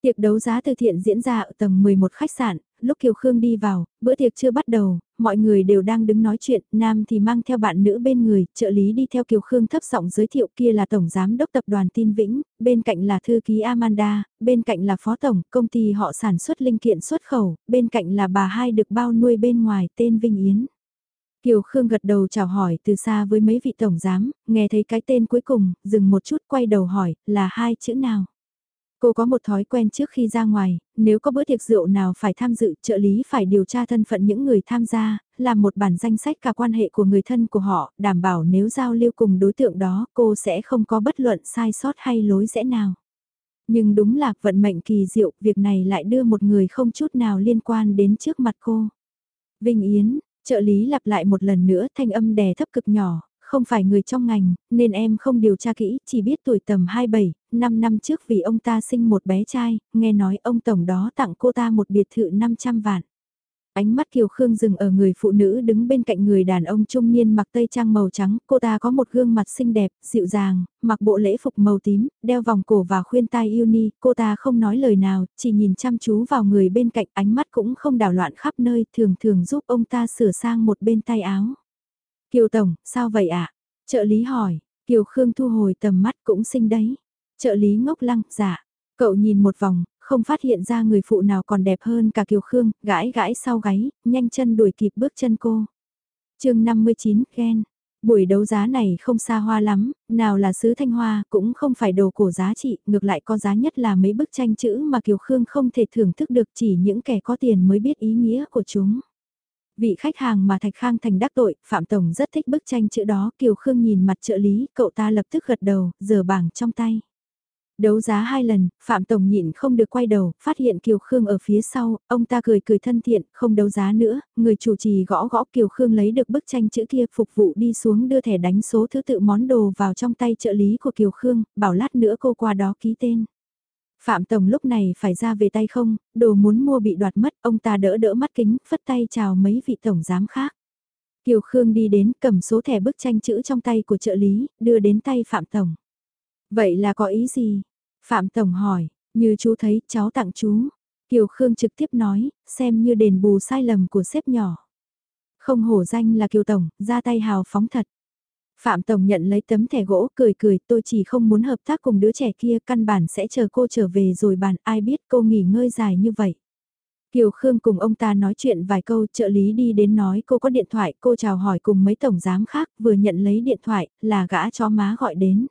Tiệc đấu giá từ thiện diễn ra ở tầng 11 khách sạn, lúc Kiều Khương đi vào, bữa tiệc chưa bắt đầu, mọi người đều đang đứng nói chuyện, nam thì mang theo bạn nữ bên người, trợ lý đi theo Kiều Khương thấp giọng giới thiệu kia là Tổng Giám đốc Tập đoàn Tin Vĩnh, bên cạnh là Thư ký Amanda, bên cạnh là Phó Tổng, công ty họ sản xuất linh kiện xuất khẩu, bên cạnh là bà hai được bao nuôi bên ngoài tên Vinh Yến. Kiều Khương gật đầu chào hỏi từ xa với mấy vị tổng giám, nghe thấy cái tên cuối cùng, dừng một chút quay đầu hỏi, là hai chữ nào? Cô có một thói quen trước khi ra ngoài, nếu có bữa tiệc rượu nào phải tham dự, trợ lý phải điều tra thân phận những người tham gia, làm một bản danh sách cả quan hệ của người thân của họ, đảm bảo nếu giao lưu cùng đối tượng đó, cô sẽ không có bất luận sai sót hay lối rẽ nào. Nhưng đúng là vận mệnh kỳ diệu, việc này lại đưa một người không chút nào liên quan đến trước mặt cô. Vinh Yến, trợ lý lặp lại một lần nữa thanh âm đè thấp cực nhỏ, không phải người trong ngành, nên em không điều tra kỹ, chỉ biết tuổi tầm 27, 5 năm trước vì ông ta sinh một bé trai, nghe nói ông tổng đó tặng cô ta một biệt thự 500 vạn. Ánh mắt Kiều Khương dừng ở người phụ nữ đứng bên cạnh người đàn ông trung niên mặc tây trang màu trắng, cô ta có một gương mặt xinh đẹp, dịu dàng, mặc bộ lễ phục màu tím, đeo vòng cổ và khuyên tai uni, cô ta không nói lời nào, chỉ nhìn chăm chú vào người bên cạnh, ánh mắt cũng không đảo loạn khắp nơi, thường thường giúp ông ta sửa sang một bên tay áo. Kiều Tổng, sao vậy ạ? À? Trợ lý hỏi, Kiều Khương thu hồi tầm mắt cũng xinh đấy. Trợ lý ngốc lăng, dạ. Cậu nhìn một vòng, không phát hiện ra người phụ nào còn đẹp hơn cả Kiều Khương, gãi gãi sau gáy, nhanh chân đuổi kịp bước chân cô. chương 59, ghen. Buổi đấu giá này không xa hoa lắm, nào là sứ thanh hoa, cũng không phải đồ cổ giá trị, ngược lại có giá nhất là mấy bức tranh chữ mà Kiều Khương không thể thưởng thức được chỉ những kẻ có tiền mới biết ý nghĩa của chúng. Vị khách hàng mà Thạch Khang thành đắc tội, Phạm Tổng rất thích bức tranh chữ đó, Kiều Khương nhìn mặt trợ lý, cậu ta lập tức gật đầu, giờ bảng trong tay. Đấu giá hai lần, Phạm Tổng nhịn không được quay đầu, phát hiện Kiều Khương ở phía sau, ông ta cười cười thân thiện, không đấu giá nữa, người chủ trì gõ gõ Kiều Khương lấy được bức tranh chữ kia phục vụ đi xuống đưa thẻ đánh số thứ tự món đồ vào trong tay trợ lý của Kiều Khương, bảo lát nữa cô qua đó ký tên. Phạm Tổng lúc này phải ra về tay không, đồ muốn mua bị đoạt mất, ông ta đỡ đỡ mắt kính, phất tay chào mấy vị tổng giám khác. Kiều Khương đi đến cầm số thẻ bức tranh chữ trong tay của trợ lý, đưa đến tay Phạm Tổng. Vậy là có ý gì? Phạm Tổng hỏi, như chú thấy cháu tặng chú. Kiều Khương trực tiếp nói, xem như đền bù sai lầm của sếp nhỏ. Không hổ danh là Kiều Tổng, ra tay hào phóng thật. Phạm Tổng nhận lấy tấm thẻ gỗ cười cười tôi chỉ không muốn hợp tác cùng đứa trẻ kia căn bản sẽ chờ cô trở về rồi bàn ai biết cô nghỉ ngơi dài như vậy. Kiều Khương cùng ông ta nói chuyện vài câu trợ lý đi đến nói cô có điện thoại cô chào hỏi cùng mấy tổng giám khác vừa nhận lấy điện thoại là gã chó má gọi đến.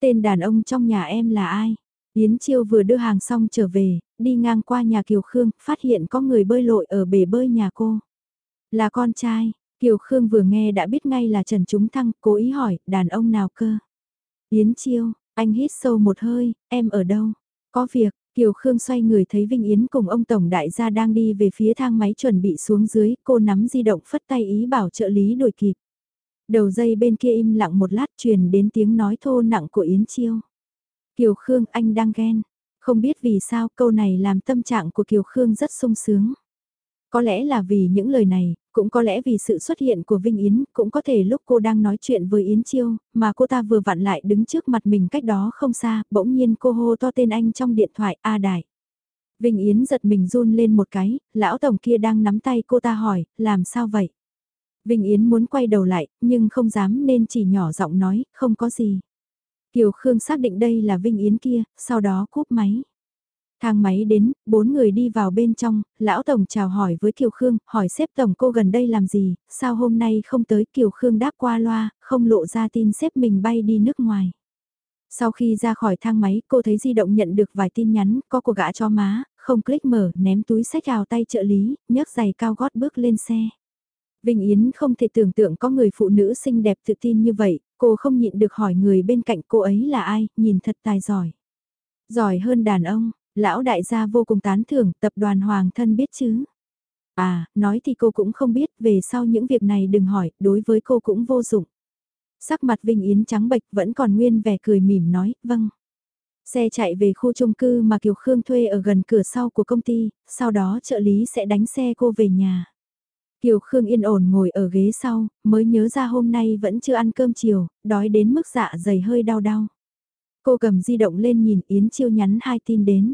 Tên đàn ông trong nhà em là ai? Yến Chiêu vừa đưa hàng xong trở về, đi ngang qua nhà Kiều Khương, phát hiện có người bơi lội ở bể bơi nhà cô. Là con trai, Kiều Khương vừa nghe đã biết ngay là Trần Trúng Thăng, cố ý hỏi, đàn ông nào cơ? Yến Chiêu, anh hít sâu một hơi, em ở đâu? Có việc, Kiều Khương xoay người thấy Vinh Yến cùng ông Tổng Đại gia đang đi về phía thang máy chuẩn bị xuống dưới, cô nắm di động phất tay ý bảo trợ lý đuổi kịp. Đầu dây bên kia im lặng một lát truyền đến tiếng nói thô nặng của Yến Chiêu. Kiều Khương anh đang ghen. Không biết vì sao câu này làm tâm trạng của Kiều Khương rất sung sướng. Có lẽ là vì những lời này, cũng có lẽ vì sự xuất hiện của Vinh Yến, cũng có thể lúc cô đang nói chuyện với Yến Chiêu, mà cô ta vừa vặn lại đứng trước mặt mình cách đó không xa, bỗng nhiên cô hô to tên anh trong điện thoại A Đại. Vinh Yến giật mình run lên một cái, lão tổng kia đang nắm tay cô ta hỏi, làm sao vậy? Vinh Yến muốn quay đầu lại, nhưng không dám nên chỉ nhỏ giọng nói, không có gì. Kiều Khương xác định đây là Vinh Yến kia, sau đó cúp máy. Thang máy đến, bốn người đi vào bên trong, lão tổng chào hỏi với Kiều Khương, hỏi xếp tổng cô gần đây làm gì, sao hôm nay không tới Kiều Khương đáp qua loa, không lộ ra tin xếp mình bay đi nước ngoài. Sau khi ra khỏi thang máy, cô thấy di động nhận được vài tin nhắn, có của gã cho má, không click mở, ném túi sách vào tay trợ lý, nhấc giày cao gót bước lên xe. Vinh Yến không thể tưởng tượng có người phụ nữ xinh đẹp tự tin như vậy, cô không nhịn được hỏi người bên cạnh cô ấy là ai, nhìn thật tài giỏi. Giỏi hơn đàn ông, lão đại gia vô cùng tán thưởng, tập đoàn hoàng thân biết chứ. À, nói thì cô cũng không biết, về sau những việc này đừng hỏi, đối với cô cũng vô dụng. Sắc mặt Vinh Yến trắng bệch vẫn còn nguyên vẻ cười mỉm nói, vâng. Xe chạy về khu chung cư mà Kiều Khương thuê ở gần cửa sau của công ty, sau đó trợ lý sẽ đánh xe cô về nhà. Kiều Khương yên ổn ngồi ở ghế sau, mới nhớ ra hôm nay vẫn chưa ăn cơm chiều, đói đến mức dạ dày hơi đau đau. Cô cầm di động lên nhìn Yến Chiêu nhắn hai tin đến.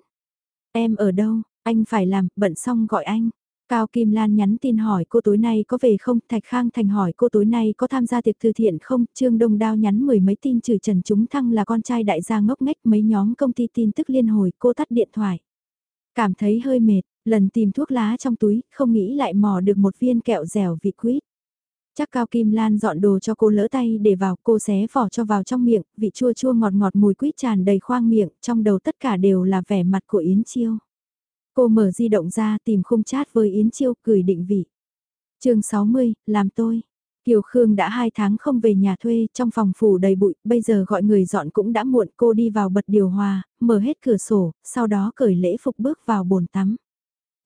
Em ở đâu, anh phải làm, bận xong gọi anh. Cao Kim Lan nhắn tin hỏi cô tối nay có về không, Thạch Khang Thành hỏi cô tối nay có tham gia tiệc từ thiện không, Trương Đông Đao nhắn mười mấy tin trừ Trần Chúng Thăng là con trai đại gia ngốc nghếch mấy nhóm công ty tin tức liên hồi, cô tắt điện thoại. Cảm thấy hơi mệt, lần tìm thuốc lá trong túi, không nghĩ lại mò được một viên kẹo dẻo vị quýt. Chắc Cao Kim Lan dọn đồ cho cô lỡ tay để vào cô xé vỏ cho vào trong miệng, vị chua chua ngọt ngọt mùi quýt tràn đầy khoang miệng, trong đầu tất cả đều là vẻ mặt của Yến Chiêu. Cô mở di động ra tìm khung chat với Yến Chiêu cười định vị. chương 60, làm tôi. Kiều Khương đã hai tháng không về nhà thuê, trong phòng phủ đầy bụi, bây giờ gọi người dọn cũng đã muộn, cô đi vào bật điều hòa, mở hết cửa sổ, sau đó cởi lễ phục bước vào bồn tắm.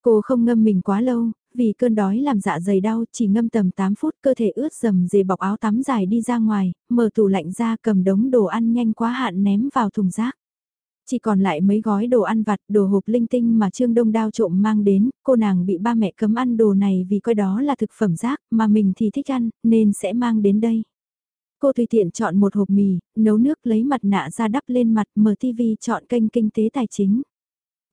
Cô không ngâm mình quá lâu, vì cơn đói làm dạ dày đau, chỉ ngâm tầm 8 phút cơ thể ướt dầm dề bọc áo tắm dài đi ra ngoài, mở tủ lạnh ra cầm đống đồ ăn nhanh quá hạn ném vào thùng rác. Chỉ còn lại mấy gói đồ ăn vặt, đồ hộp linh tinh mà Trương Đông Đao trộm mang đến, cô nàng bị ba mẹ cấm ăn đồ này vì coi đó là thực phẩm rác, mà mình thì thích ăn, nên sẽ mang đến đây. Cô tùy tiện chọn một hộp mì, nấu nước lấy mặt nạ ra đắp lên mặt, mở tivi chọn kênh kinh tế tài chính.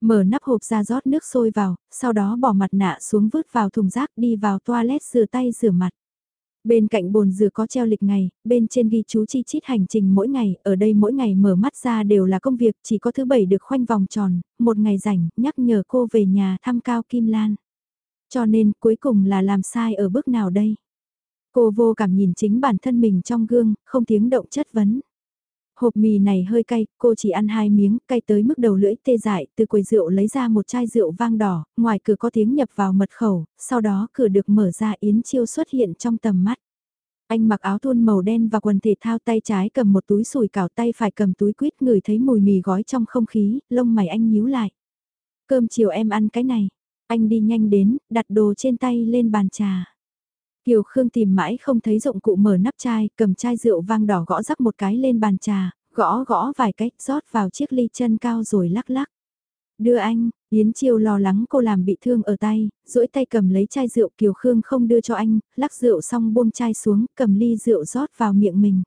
Mở nắp hộp ra rót nước sôi vào, sau đó bỏ mặt nạ xuống vứt vào thùng rác đi vào toilet rửa tay rửa mặt. Bên cạnh bồn rửa có treo lịch ngày, bên trên ghi chú chi chít hành trình mỗi ngày, ở đây mỗi ngày mở mắt ra đều là công việc, chỉ có thứ bảy được khoanh vòng tròn, một ngày rảnh, nhắc nhở cô về nhà thăm Cao Kim Lan. Cho nên cuối cùng là làm sai ở bước nào đây? Cô vô cảm nhìn chính bản thân mình trong gương, không tiếng động chất vấn. Hộp mì này hơi cay, cô chỉ ăn hai miếng, cay tới mức đầu lưỡi tê dại, từ quầy rượu lấy ra một chai rượu vang đỏ, ngoài cửa có tiếng nhập vào mật khẩu, sau đó cửa được mở ra Yến Chiêu xuất hiện trong tầm mắt. Anh mặc áo thun màu đen và quần thể thao tay trái cầm một túi sùi cảo tay phải cầm túi quýt ngửi thấy mùi mì gói trong không khí, lông mày anh nhíu lại. Cơm chiều em ăn cái này. Anh đi nhanh đến, đặt đồ trên tay lên bàn trà. Kiều Khương tìm mãi không thấy dụng cụ mở nắp chai, cầm chai rượu vang đỏ gõ rắc một cái lên bàn trà, gõ gõ vài cách rót vào chiếc ly chân cao rồi lắc lắc. Đưa anh, Yến Chiêu lo lắng cô làm bị thương ở tay, duỗi tay cầm lấy chai rượu Kiều Khương không đưa cho anh, lắc rượu xong buông chai xuống, cầm ly rượu rót vào miệng mình.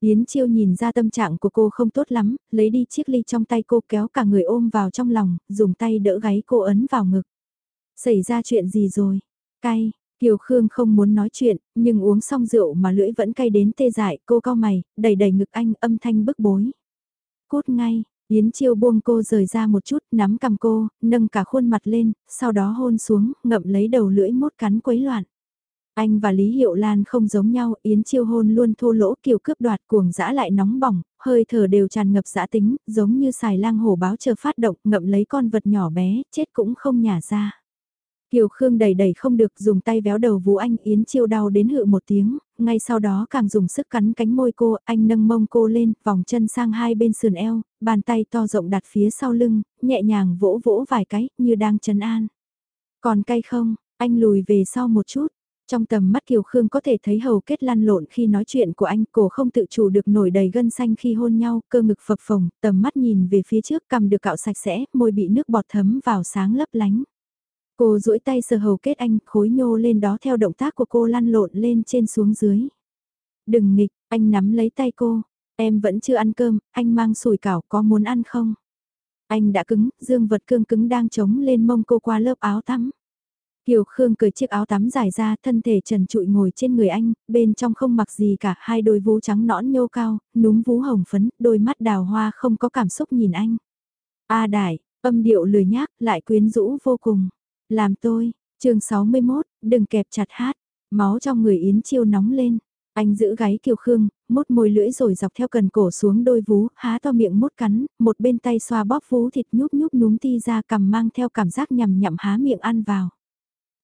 Yến Chiêu nhìn ra tâm trạng của cô không tốt lắm, lấy đi chiếc ly trong tay cô kéo cả người ôm vào trong lòng, dùng tay đỡ gáy cô ấn vào ngực. Xảy ra chuyện gì rồi? Cay, Kiều Khương không muốn nói chuyện, nhưng uống xong rượu mà lưỡi vẫn cay đến tê dại, cô cao mày, đầy đầy ngực anh âm thanh bức bối. Cút ngay, Yến Chiêu buông cô rời ra một chút, nắm cầm cô, nâng cả khuôn mặt lên, sau đó hôn xuống, ngậm lấy đầu lưỡi mốt cắn quấy loạn. Anh và Lý Hiệu Lan không giống nhau, Yến Chiêu hôn luôn thô lỗ kiều cướp đoạt cuồng dã lại nóng bỏng, hơi thở đều tràn ngập dã tính, giống như xài lang hổ báo chờ phát động, ngậm lấy con vật nhỏ bé, chết cũng không nhả ra. Kiều Khương đầy đầy không được dùng tay véo đầu vú anh Yến chiêu đau đến hự một tiếng, ngay sau đó càng dùng sức cắn cánh môi cô, anh nâng mông cô lên, vòng chân sang hai bên sườn eo, bàn tay to rộng đặt phía sau lưng, nhẹ nhàng vỗ vỗ vài cái, như đang trấn an. Còn cay không, anh lùi về sau một chút. Trong tầm mắt Kiều Khương có thể thấy hầu kết lăn lộn khi nói chuyện của anh, cổ không tự chủ được nổi đầy gân xanh khi hôn nhau, cơ ngực phập phồng, tầm mắt nhìn về phía trước cầm được cạo sạch sẽ, môi bị nước bọt thấm vào sáng lấp lánh. Cô duỗi tay sờ hầu kết anh, khối nhô lên đó theo động tác của cô lăn lộn lên trên xuống dưới. Đừng nghịch, anh nắm lấy tay cô. Em vẫn chưa ăn cơm, anh mang sủi cảo có muốn ăn không? Anh đã cứng, dương vật cương cứng đang chống lên mông cô qua lớp áo tắm. Kiều Khương cởi chiếc áo tắm dài ra, thân thể trần trụi ngồi trên người anh, bên trong không mặc gì cả, hai đôi vú trắng nõn nhô cao, núm vú hồng phấn, đôi mắt đào hoa không có cảm xúc nhìn anh. A đại, âm điệu lười nhác, lại quyến rũ vô cùng. Làm tôi, chương 61, đừng kẹp chặt hát, máu trong người Yến Chiêu nóng lên. Anh giữ gáy Kiều Khương, mút môi lưỡi rồi dọc theo cần cổ xuống đôi vú, há to miệng mút cắn, một bên tay xoa bóp vú thịt nhúp nhúp núm ti ra cầm mang theo cảm giác nhằm nhậm há miệng ăn vào.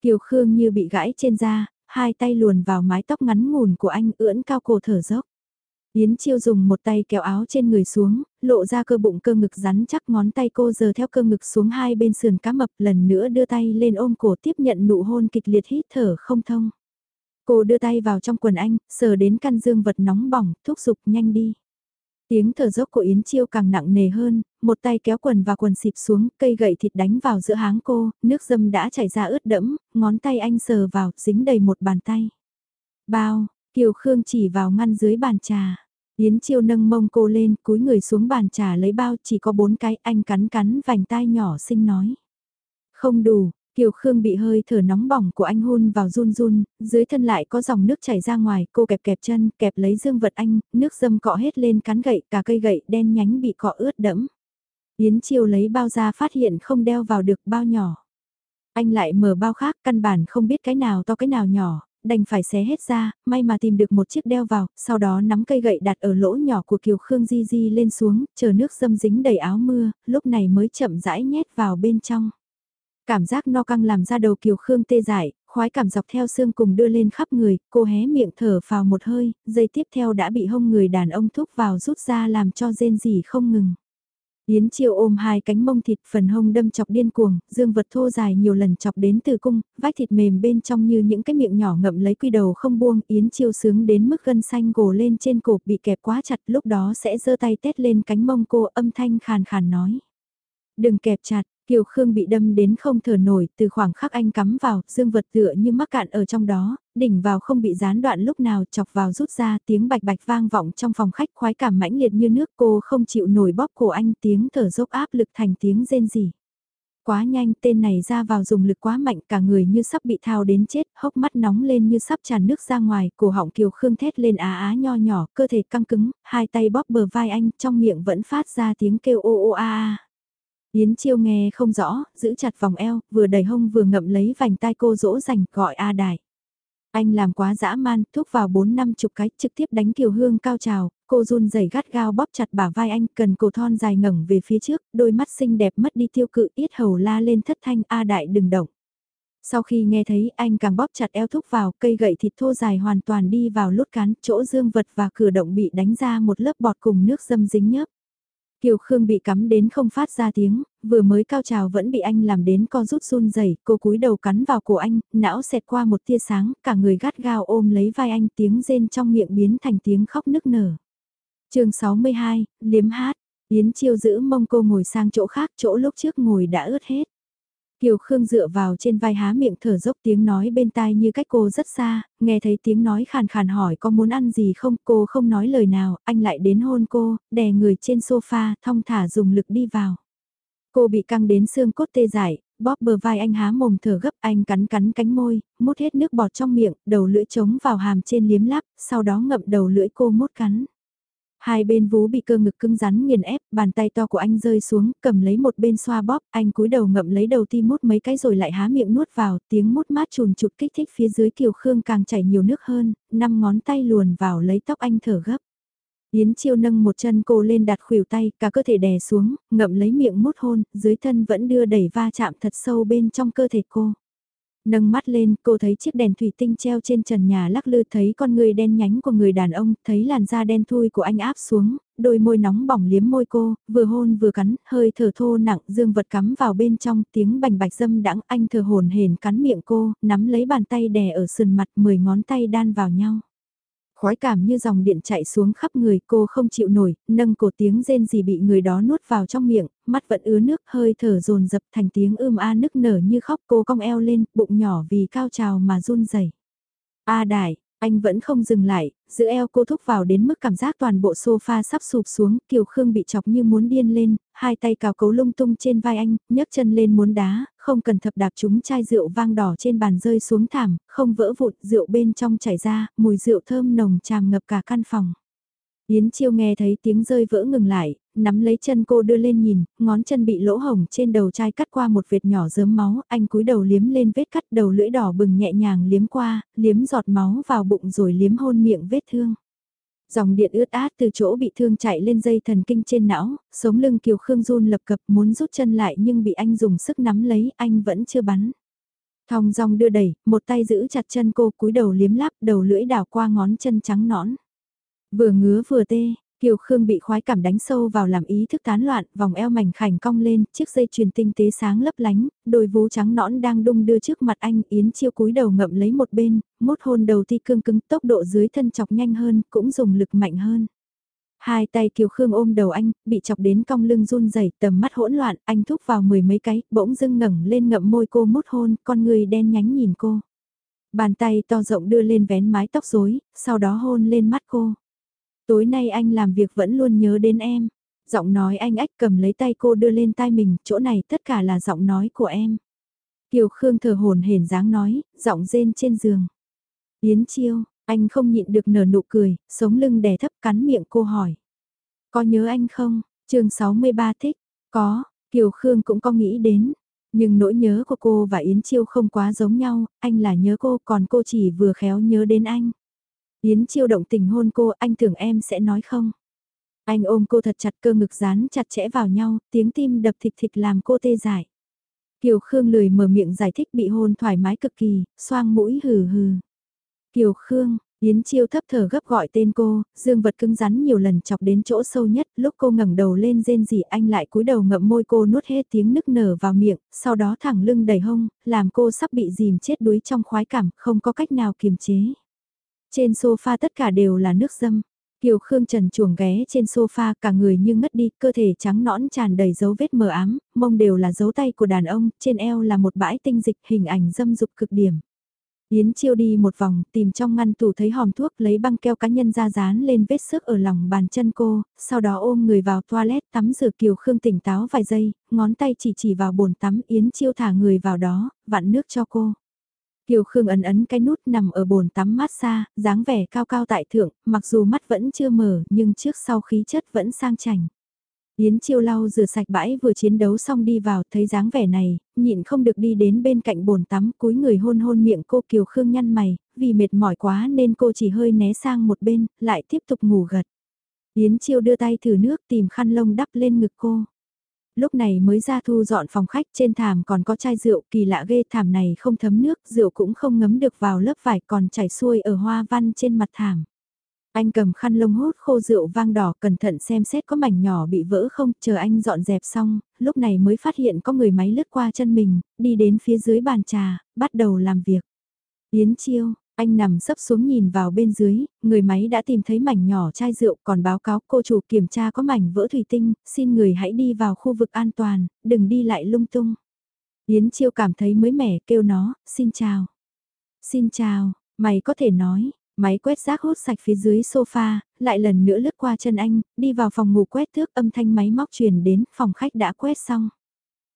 Kiều Khương như bị gãy trên da, hai tay luồn vào mái tóc ngắn ngủn của anh ưỡn cao cổ thở dốc. Yến Chiêu dùng một tay kéo áo trên người xuống, lộ ra cơ bụng cơ ngực rắn chắc ngón tay cô giờ theo cơ ngực xuống hai bên sườn cá mập lần nữa đưa tay lên ôm cổ tiếp nhận nụ hôn kịch liệt hít thở không thông. Cô đưa tay vào trong quần anh, sờ đến căn dương vật nóng bỏng, thúc giục nhanh đi. Tiếng thở dốc của Yến Chiêu càng nặng nề hơn, một tay kéo quần và quần xịp xuống, cây gậy thịt đánh vào giữa háng cô, nước dâm đã chảy ra ướt đẫm, ngón tay anh sờ vào, dính đầy một bàn tay. Bao, Kiều Khương chỉ vào ngăn dưới bàn trà. Yến Chiêu nâng mông cô lên, cúi người xuống bàn trà lấy bao, chỉ có bốn cái, anh cắn cắn vành tai nhỏ xinh nói. Không đủ, Kiều Khương bị hơi thở nóng bỏng của anh hôn vào run run, dưới thân lại có dòng nước chảy ra ngoài, cô kẹp kẹp chân, kẹp lấy dương vật anh, nước dâm cọ hết lên cắn gậy, cả cây gậy đen nhánh bị cọ ướt đẫm. Yến Chiêu lấy bao ra phát hiện không đeo vào được bao nhỏ. Anh lại mở bao khác, căn bản không biết cái nào to cái nào nhỏ, đành phải xé hết ra, may mà tìm được một chiếc đeo vào, sau đó nắm cây gậy đặt ở lỗ nhỏ của Kiều Khương Di Di lên xuống, chờ nước dâm dính đầy áo mưa, lúc này mới chậm rãi nhét vào bên trong. Cảm giác no căng làm ra đầu Kiều Khương tê dại, khoái cảm dọc theo xương cùng đưa lên khắp người, cô hé miệng thở vào một hơi, dây tiếp theo đã bị hông người đàn ông thúc vào rút ra làm cho rên rỉ không ngừng. Yến Chiêu ôm hai cánh mông thịt phần hông đâm chọc điên cuồng, dương vật thô dài nhiều lần chọc đến từ cung, vách thịt mềm bên trong như những cái miệng nhỏ ngậm lấy quy đầu không buông, Yến Chiêu sướng đến mức gân xanh gồ lên trên cổ bị kẹp quá chặt lúc đó sẽ giơ tay tét lên cánh mông cô âm thanh khàn khàn nói. Đừng kẹp chặt, Kiều Khương bị đâm đến không thở nổi, từ khoảng khắc anh cắm vào, dương vật tựa như mắc cạn ở trong đó, đỉnh vào không bị gián đoạn lúc nào chọc vào rút ra tiếng bạch bạch vang vọng trong phòng khách khoái cảm mãnh liệt như nước cô không chịu nổi bóp cổ anh tiếng thở dốc áp lực thành tiếng rên rỉ. Quá nhanh tên này ra vào dùng lực quá mạnh cả người như sắp bị thao đến chết, hốc mắt nóng lên như sắp tràn nước ra ngoài, cổ họng kiều khương thét lên á á nho nhỏ, cơ thể căng cứng, hai tay bóp bờ vai anh, trong miệng vẫn phát ra tiếng kêu ô ô a a. Yến Chiêu nghe không rõ, giữ chặt vòng eo, vừa đẩy hông vừa ngậm lấy vành tai cô dỗ dành, gọi A Đại. Anh làm quá dã man, thúc vào 4 năm chục cái, trực tiếp đánh Kiều Hương cao trào, cô run rẩy gắt gao bóp chặt bả vai anh, cần cổ thon dài ngẩng về phía trước, đôi mắt xinh đẹp mất đi tiêu cự, ít hầu la lên thất thanh A Đại đừng động. Sau khi nghe thấy anh càng bóp chặt eo thúc vào, cây gậy thịt thô dài hoàn toàn đi vào lút cán, chỗ dương vật và cửa động bị đánh ra một lớp bọt cùng nước dâm dính nhớp. Kiều Khương bị cắm đến không phát ra tiếng, vừa mới cao trào vẫn bị anh làm đến co rút run rẩy, cô cúi đầu cắn vào cổ anh, não xẹt qua một tia sáng, cả người gắt gao ôm lấy vai anh tiếng rên trong miệng biến thành tiếng khóc nức nở. chương 62, liếm hát, Yến Chiêu giữ mông cô ngồi sang chỗ khác, chỗ lúc trước ngồi đã ướt hết. Kiều Khương dựa vào trên vai há miệng thở dốc tiếng nói bên tai như cách cô rất xa, nghe thấy tiếng nói khàn khàn hỏi có muốn ăn gì không, cô không nói lời nào, anh lại đến hôn cô, đè người trên sofa, thong thả dùng lực đi vào. Cô bị căng đến xương cốt tê dại, bóp bờ vai anh há mồm thở gấp anh cắn cắn cánh môi, mút hết nước bọt trong miệng, đầu lưỡi trống vào hàm trên liếm láp, sau đó ngậm đầu lưỡi cô mút cắn. Hai bên vú bị cơ ngực cứng rắn nghiền ép, bàn tay to của anh rơi xuống, cầm lấy một bên xoa bóp, anh cúi đầu ngậm lấy đầu ti mút mấy cái rồi lại há miệng nuốt vào, tiếng mút mát trùn chụt kích thích phía dưới kiều khương càng chảy nhiều nước hơn, năm ngón tay luồn vào lấy tóc anh thở gấp. Yến Chiêu nâng một chân cô lên đặt khuỷu tay, cả cơ thể đè xuống, ngậm lấy miệng mút hôn, dưới thân vẫn đưa đẩy va chạm thật sâu bên trong cơ thể cô. Nâng mắt lên, cô thấy chiếc đèn thủy tinh treo trên trần nhà lắc lư thấy con người đen nhánh của người đàn ông, thấy làn da đen thui của anh áp xuống, đôi môi nóng bỏng liếm môi cô, vừa hôn vừa cắn, hơi thở thô nặng, dương vật cắm vào bên trong, tiếng bành bạch dâm đãng anh thở hồn hển cắn miệng cô, nắm lấy bàn tay đè ở sườn mặt, mười ngón tay đan vào nhau. Khói cảm như dòng điện chạy xuống khắp người cô không chịu nổi, nâng cổ tiếng rên gì bị người đó nuốt vào trong miệng, mắt vẫn ứa nước hơi thở dồn dập thành tiếng ưm a nức nở như khóc cô cong eo lên, bụng nhỏ vì cao trào mà run rẩy. A đại, anh vẫn không dừng lại, giữ eo cô thúc vào đến mức cảm giác toàn bộ sofa sắp sụp xuống, Kiều Khương bị chọc như muốn điên lên, hai tay cào cấu lung tung trên vai anh, nhấc chân lên muốn đá, không cần thập đạp chúng chai rượu vang đỏ trên bàn rơi xuống thảm, không vỡ vụn, rượu bên trong chảy ra, mùi rượu thơm nồng tràn ngập cả căn phòng. Yến Chiêu nghe thấy tiếng rơi vỡ ngừng lại, nắm lấy chân cô đưa lên nhìn, ngón chân bị lỗ hồng trên đầu chai cắt qua một vệt nhỏ dớm máu, anh cúi đầu liếm lên vết cắt đầu lưỡi đỏ bừng nhẹ nhàng liếm qua, liếm giọt máu vào bụng rồi liếm hôn miệng vết thương. Dòng điện ướt át từ chỗ bị thương chạy lên dây thần kinh trên não, sống lưng Kiều Khương run lập cập muốn rút chân lại nhưng bị anh dùng sức nắm lấy, anh vẫn chưa bắn. Thong dong đưa đẩy, một tay giữ chặt chân cô cúi đầu liếm láp, đầu lưỡi đảo qua ngón chân trắng nõn. Vừa ngứa vừa tê, Kiều Khương bị khoái cảm đánh sâu vào làm ý thức tán loạn, vòng eo mảnh khảnh cong lên, chiếc dây chuyền tinh tế sáng lấp lánh, đôi vú trắng nõn đang đung đưa trước mặt anh, Yến Chiêu cúi đầu ngậm lấy một bên, mốt hôn đầu ti cương cứng, tốc độ dưới thân chọc nhanh hơn, cũng dùng lực mạnh hơn. Hai tay Kiều Khương ôm đầu anh, bị chọc đến cong lưng run rẩy, tầm mắt hỗn loạn, anh thúc vào mười mấy cái, bỗng dưng ngẩng lên ngậm môi cô mút hôn, con người đen nhánh nhìn cô. Bàn tay to rộng đưa lên vén mái tóc rối, sau đó hôn lên mắt cô. Tối nay anh làm việc vẫn luôn nhớ đến em. Giọng nói anh ách cầm lấy tay cô đưa lên tai mình, chỗ này tất cả là giọng nói của em. Kiều Khương thờ hồn hển dáng nói, giọng rên trên giường. Yến Chiêu, anh không nhịn được nở nụ cười, sống lưng đè thấp cắn miệng cô hỏi. Có nhớ anh không? chương 63 thích. Có, Kiều Khương cũng có nghĩ đến. Nhưng nỗi nhớ của cô và Yến Chiêu không quá giống nhau, anh là nhớ cô còn cô chỉ vừa khéo nhớ đến anh. Yến Chiêu động tình hôn cô, anh tưởng em sẽ nói không? Anh ôm cô thật chặt cơ ngực dán chặt chẽ vào nhau, tiếng tim đập thịt thịt làm cô tê dại. Kiều Khương lười mở miệng giải thích bị hôn thoải mái cực kỳ, xoang mũi hừ hừ. Kiều Khương, Yến Chiêu thấp thở gấp gọi tên cô, dương vật cứng rắn nhiều lần chọc đến chỗ sâu nhất, lúc cô ngẩng đầu lên rên rỉ anh lại cúi đầu ngậm môi cô nuốt hết tiếng nức nở vào miệng, sau đó thẳng lưng đầy hông, làm cô sắp bị dìm chết đuối trong khoái cảm, không có cách nào kiềm chế. Trên sofa tất cả đều là nước dâm. Kiều Khương Trần chuồng ghé trên sofa cả người như ngất đi, cơ thể trắng nõn tràn đầy dấu vết mờ ám, mông đều là dấu tay của đàn ông, trên eo là một bãi tinh dịch hình ảnh dâm dục cực điểm. Yến chiêu đi một vòng, tìm trong ngăn tủ thấy hòm thuốc lấy băng keo cá nhân ra dán lên vết sức ở lòng bàn chân cô, sau đó ôm người vào toilet tắm rửa Kiều Khương tỉnh táo vài giây, ngón tay chỉ chỉ vào bồn tắm Yến chiêu thả người vào đó, vặn nước cho cô. Kiều Khương ấn ấn cái nút nằm ở bồn tắm mát xa, dáng vẻ cao cao tại thượng, mặc dù mắt vẫn chưa mở nhưng trước sau khí chất vẫn sang chảnh. Yến chiêu lau rửa sạch bãi vừa chiến đấu xong đi vào thấy dáng vẻ này, nhịn không được đi đến bên cạnh bồn tắm cúi người hôn hôn miệng cô Kiều Khương nhăn mày, vì mệt mỏi quá nên cô chỉ hơi né sang một bên, lại tiếp tục ngủ gật. Yến chiêu đưa tay thử nước tìm khăn lông đắp lên ngực cô. Lúc này mới ra thu dọn phòng khách trên thảm còn có chai rượu kỳ lạ ghê thảm này không thấm nước, rượu cũng không ngấm được vào lớp vải còn chảy xuôi ở hoa văn trên mặt thảm. Anh cầm khăn lông hút khô rượu vang đỏ cẩn thận xem xét có mảnh nhỏ bị vỡ không, chờ anh dọn dẹp xong, lúc này mới phát hiện có người máy lướt qua chân mình, đi đến phía dưới bàn trà, bắt đầu làm việc. Yến Chiêu, anh nằm sấp xuống nhìn vào bên dưới, người máy đã tìm thấy mảnh nhỏ chai rượu còn báo cáo cô chủ kiểm tra có mảnh vỡ thủy tinh, xin người hãy đi vào khu vực an toàn, đừng đi lại lung tung. Yến Chiêu cảm thấy mới mẻ kêu nó, xin chào. Xin chào, mày có thể nói, Máy quét rác hút sạch phía dưới sofa, lại lần nữa lướt qua chân anh, đi vào phòng ngủ quét thước âm thanh máy móc truyền đến, phòng khách đã quét xong.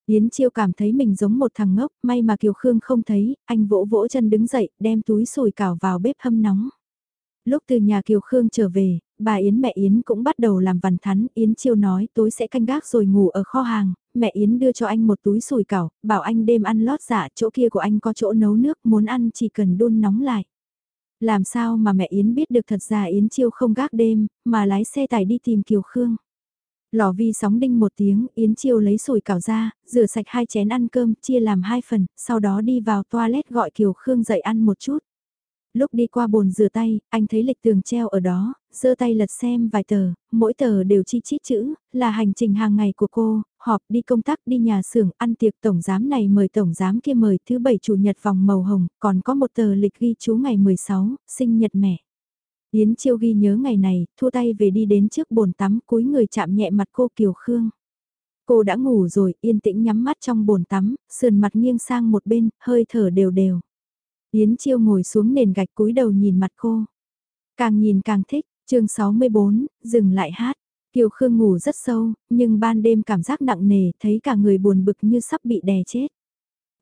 Yến Chiêu cảm thấy mình giống một thằng ngốc, may mà Kiều Khương không thấy, anh vỗ vỗ chân đứng dậy, đem túi sùi cảo vào bếp hâm nóng. Lúc từ nhà Kiều Khương trở về, bà Yến mẹ Yến cũng bắt đầu làm vằn thắn, Yến Chiêu nói tối sẽ canh gác rồi ngủ ở kho hàng, mẹ Yến đưa cho anh một túi sùi cảo, bảo anh đêm ăn lót dạ, chỗ kia của anh có chỗ nấu nước, muốn ăn chỉ cần đun nóng lại. Làm sao mà mẹ Yến biết được thật ra Yến Chiêu không gác đêm, mà lái xe tải đi tìm Kiều Khương. Lò vi sóng đinh một tiếng, Yến Chiêu lấy sủi cảo ra, rửa sạch hai chén ăn cơm, chia làm hai phần, sau đó đi vào toilet gọi Kiều Khương dậy ăn một chút. Lúc đi qua bồn rửa tay, anh thấy lịch tường treo ở đó, giơ tay lật xem vài tờ, mỗi tờ đều chi chít chữ, là hành trình hàng ngày của cô, họp đi công tác đi nhà xưởng ăn tiệc tổng giám này mời tổng giám kia mời thứ bảy chủ nhật vòng màu hồng, còn có một tờ lịch ghi chú ngày 16, sinh nhật mẹ. Yến Chiêu ghi nhớ ngày này, thua tay về đi đến trước bồn tắm cúi người chạm nhẹ mặt cô Kiều Khương. Cô đã ngủ rồi, yên tĩnh nhắm mắt trong bồn tắm, sườn mặt nghiêng sang một bên, hơi thở đều đều. Yến Chiêu ngồi xuống nền gạch cúi đầu nhìn mặt cô. Càng nhìn càng thích, chương 64, dừng lại hát. Kiều Khương ngủ rất sâu, nhưng ban đêm cảm giác nặng nề, thấy cả người buồn bực như sắp bị đè chết.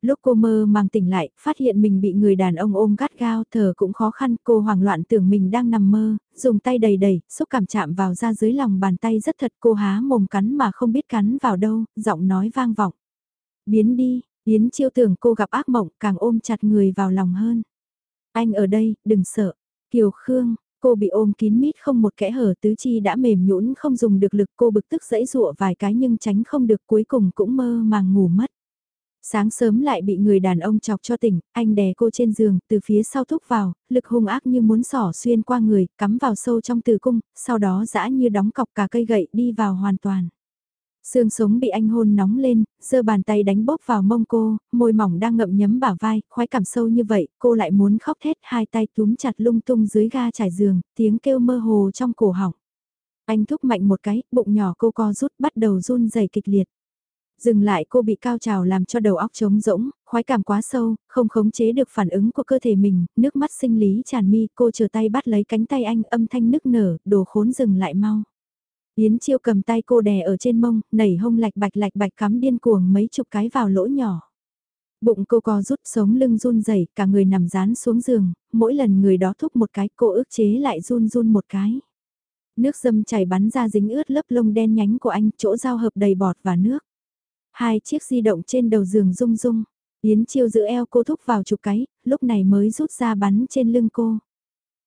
Lúc cô mơ màng tỉnh lại, phát hiện mình bị người đàn ông ôm gắt gao, thở cũng khó khăn, cô hoảng loạn tưởng mình đang nằm mơ, dùng tay đầy đầy, xúc cảm chạm vào da dưới lòng bàn tay rất thật, cô há mồm cắn mà không biết cắn vào đâu, giọng nói vang vọng. Biến đi, Yến chiêu tưởng cô gặp ác mộng, càng ôm chặt người vào lòng hơn. Anh ở đây, đừng sợ. Kiều Khương, cô bị ôm kín mít không một kẽ hở tứ chi đã mềm nhũn không dùng được lực cô bực tức dẫy dụa vài cái nhưng tránh không được cuối cùng cũng mơ màng ngủ mất. Sáng sớm lại bị người đàn ông chọc cho tỉnh, anh đè cô trên giường, từ phía sau thúc vào, lực hung ác như muốn sỏ xuyên qua người, cắm vào sâu trong tử cung, sau đó dã như đóng cọc cả cây gậy đi vào hoàn toàn. Xương sống bị anh hôn nóng lên, giơ bàn tay đánh bóp vào mông cô, môi mỏng đang ngậm nhấm bả vai, khoái cảm sâu như vậy, cô lại muốn khóc thét hai tay túm chặt lung tung dưới ga trải giường, tiếng kêu mơ hồ trong cổ họng. Anh thúc mạnh một cái, bụng nhỏ cô co rút bắt đầu run rẩy kịch liệt. Dừng lại cô bị cao trào làm cho đầu óc trống rỗng, khoái cảm quá sâu, không khống chế được phản ứng của cơ thể mình, nước mắt sinh lý tràn mi, cô chờ tay bắt lấy cánh tay anh âm thanh nức nở, đồ khốn dừng lại mau. Yến Chiêu cầm tay cô đè ở trên mông, nảy hông lạch bạch lạch bạch cắm điên cuồng mấy chục cái vào lỗ nhỏ. Bụng cô co rút sống lưng run rẩy, cả người nằm dán xuống giường, mỗi lần người đó thúc một cái cô ức chế lại run run một cái. Nước dâm chảy bắn ra dính ướt lớp lông đen nhánh của anh, chỗ giao hợp đầy bọt và nước. Hai chiếc di động trên đầu giường rung rung. Yến Chiêu giữ eo cô thúc vào chụp cái, lúc này mới rút ra bắn trên lưng cô.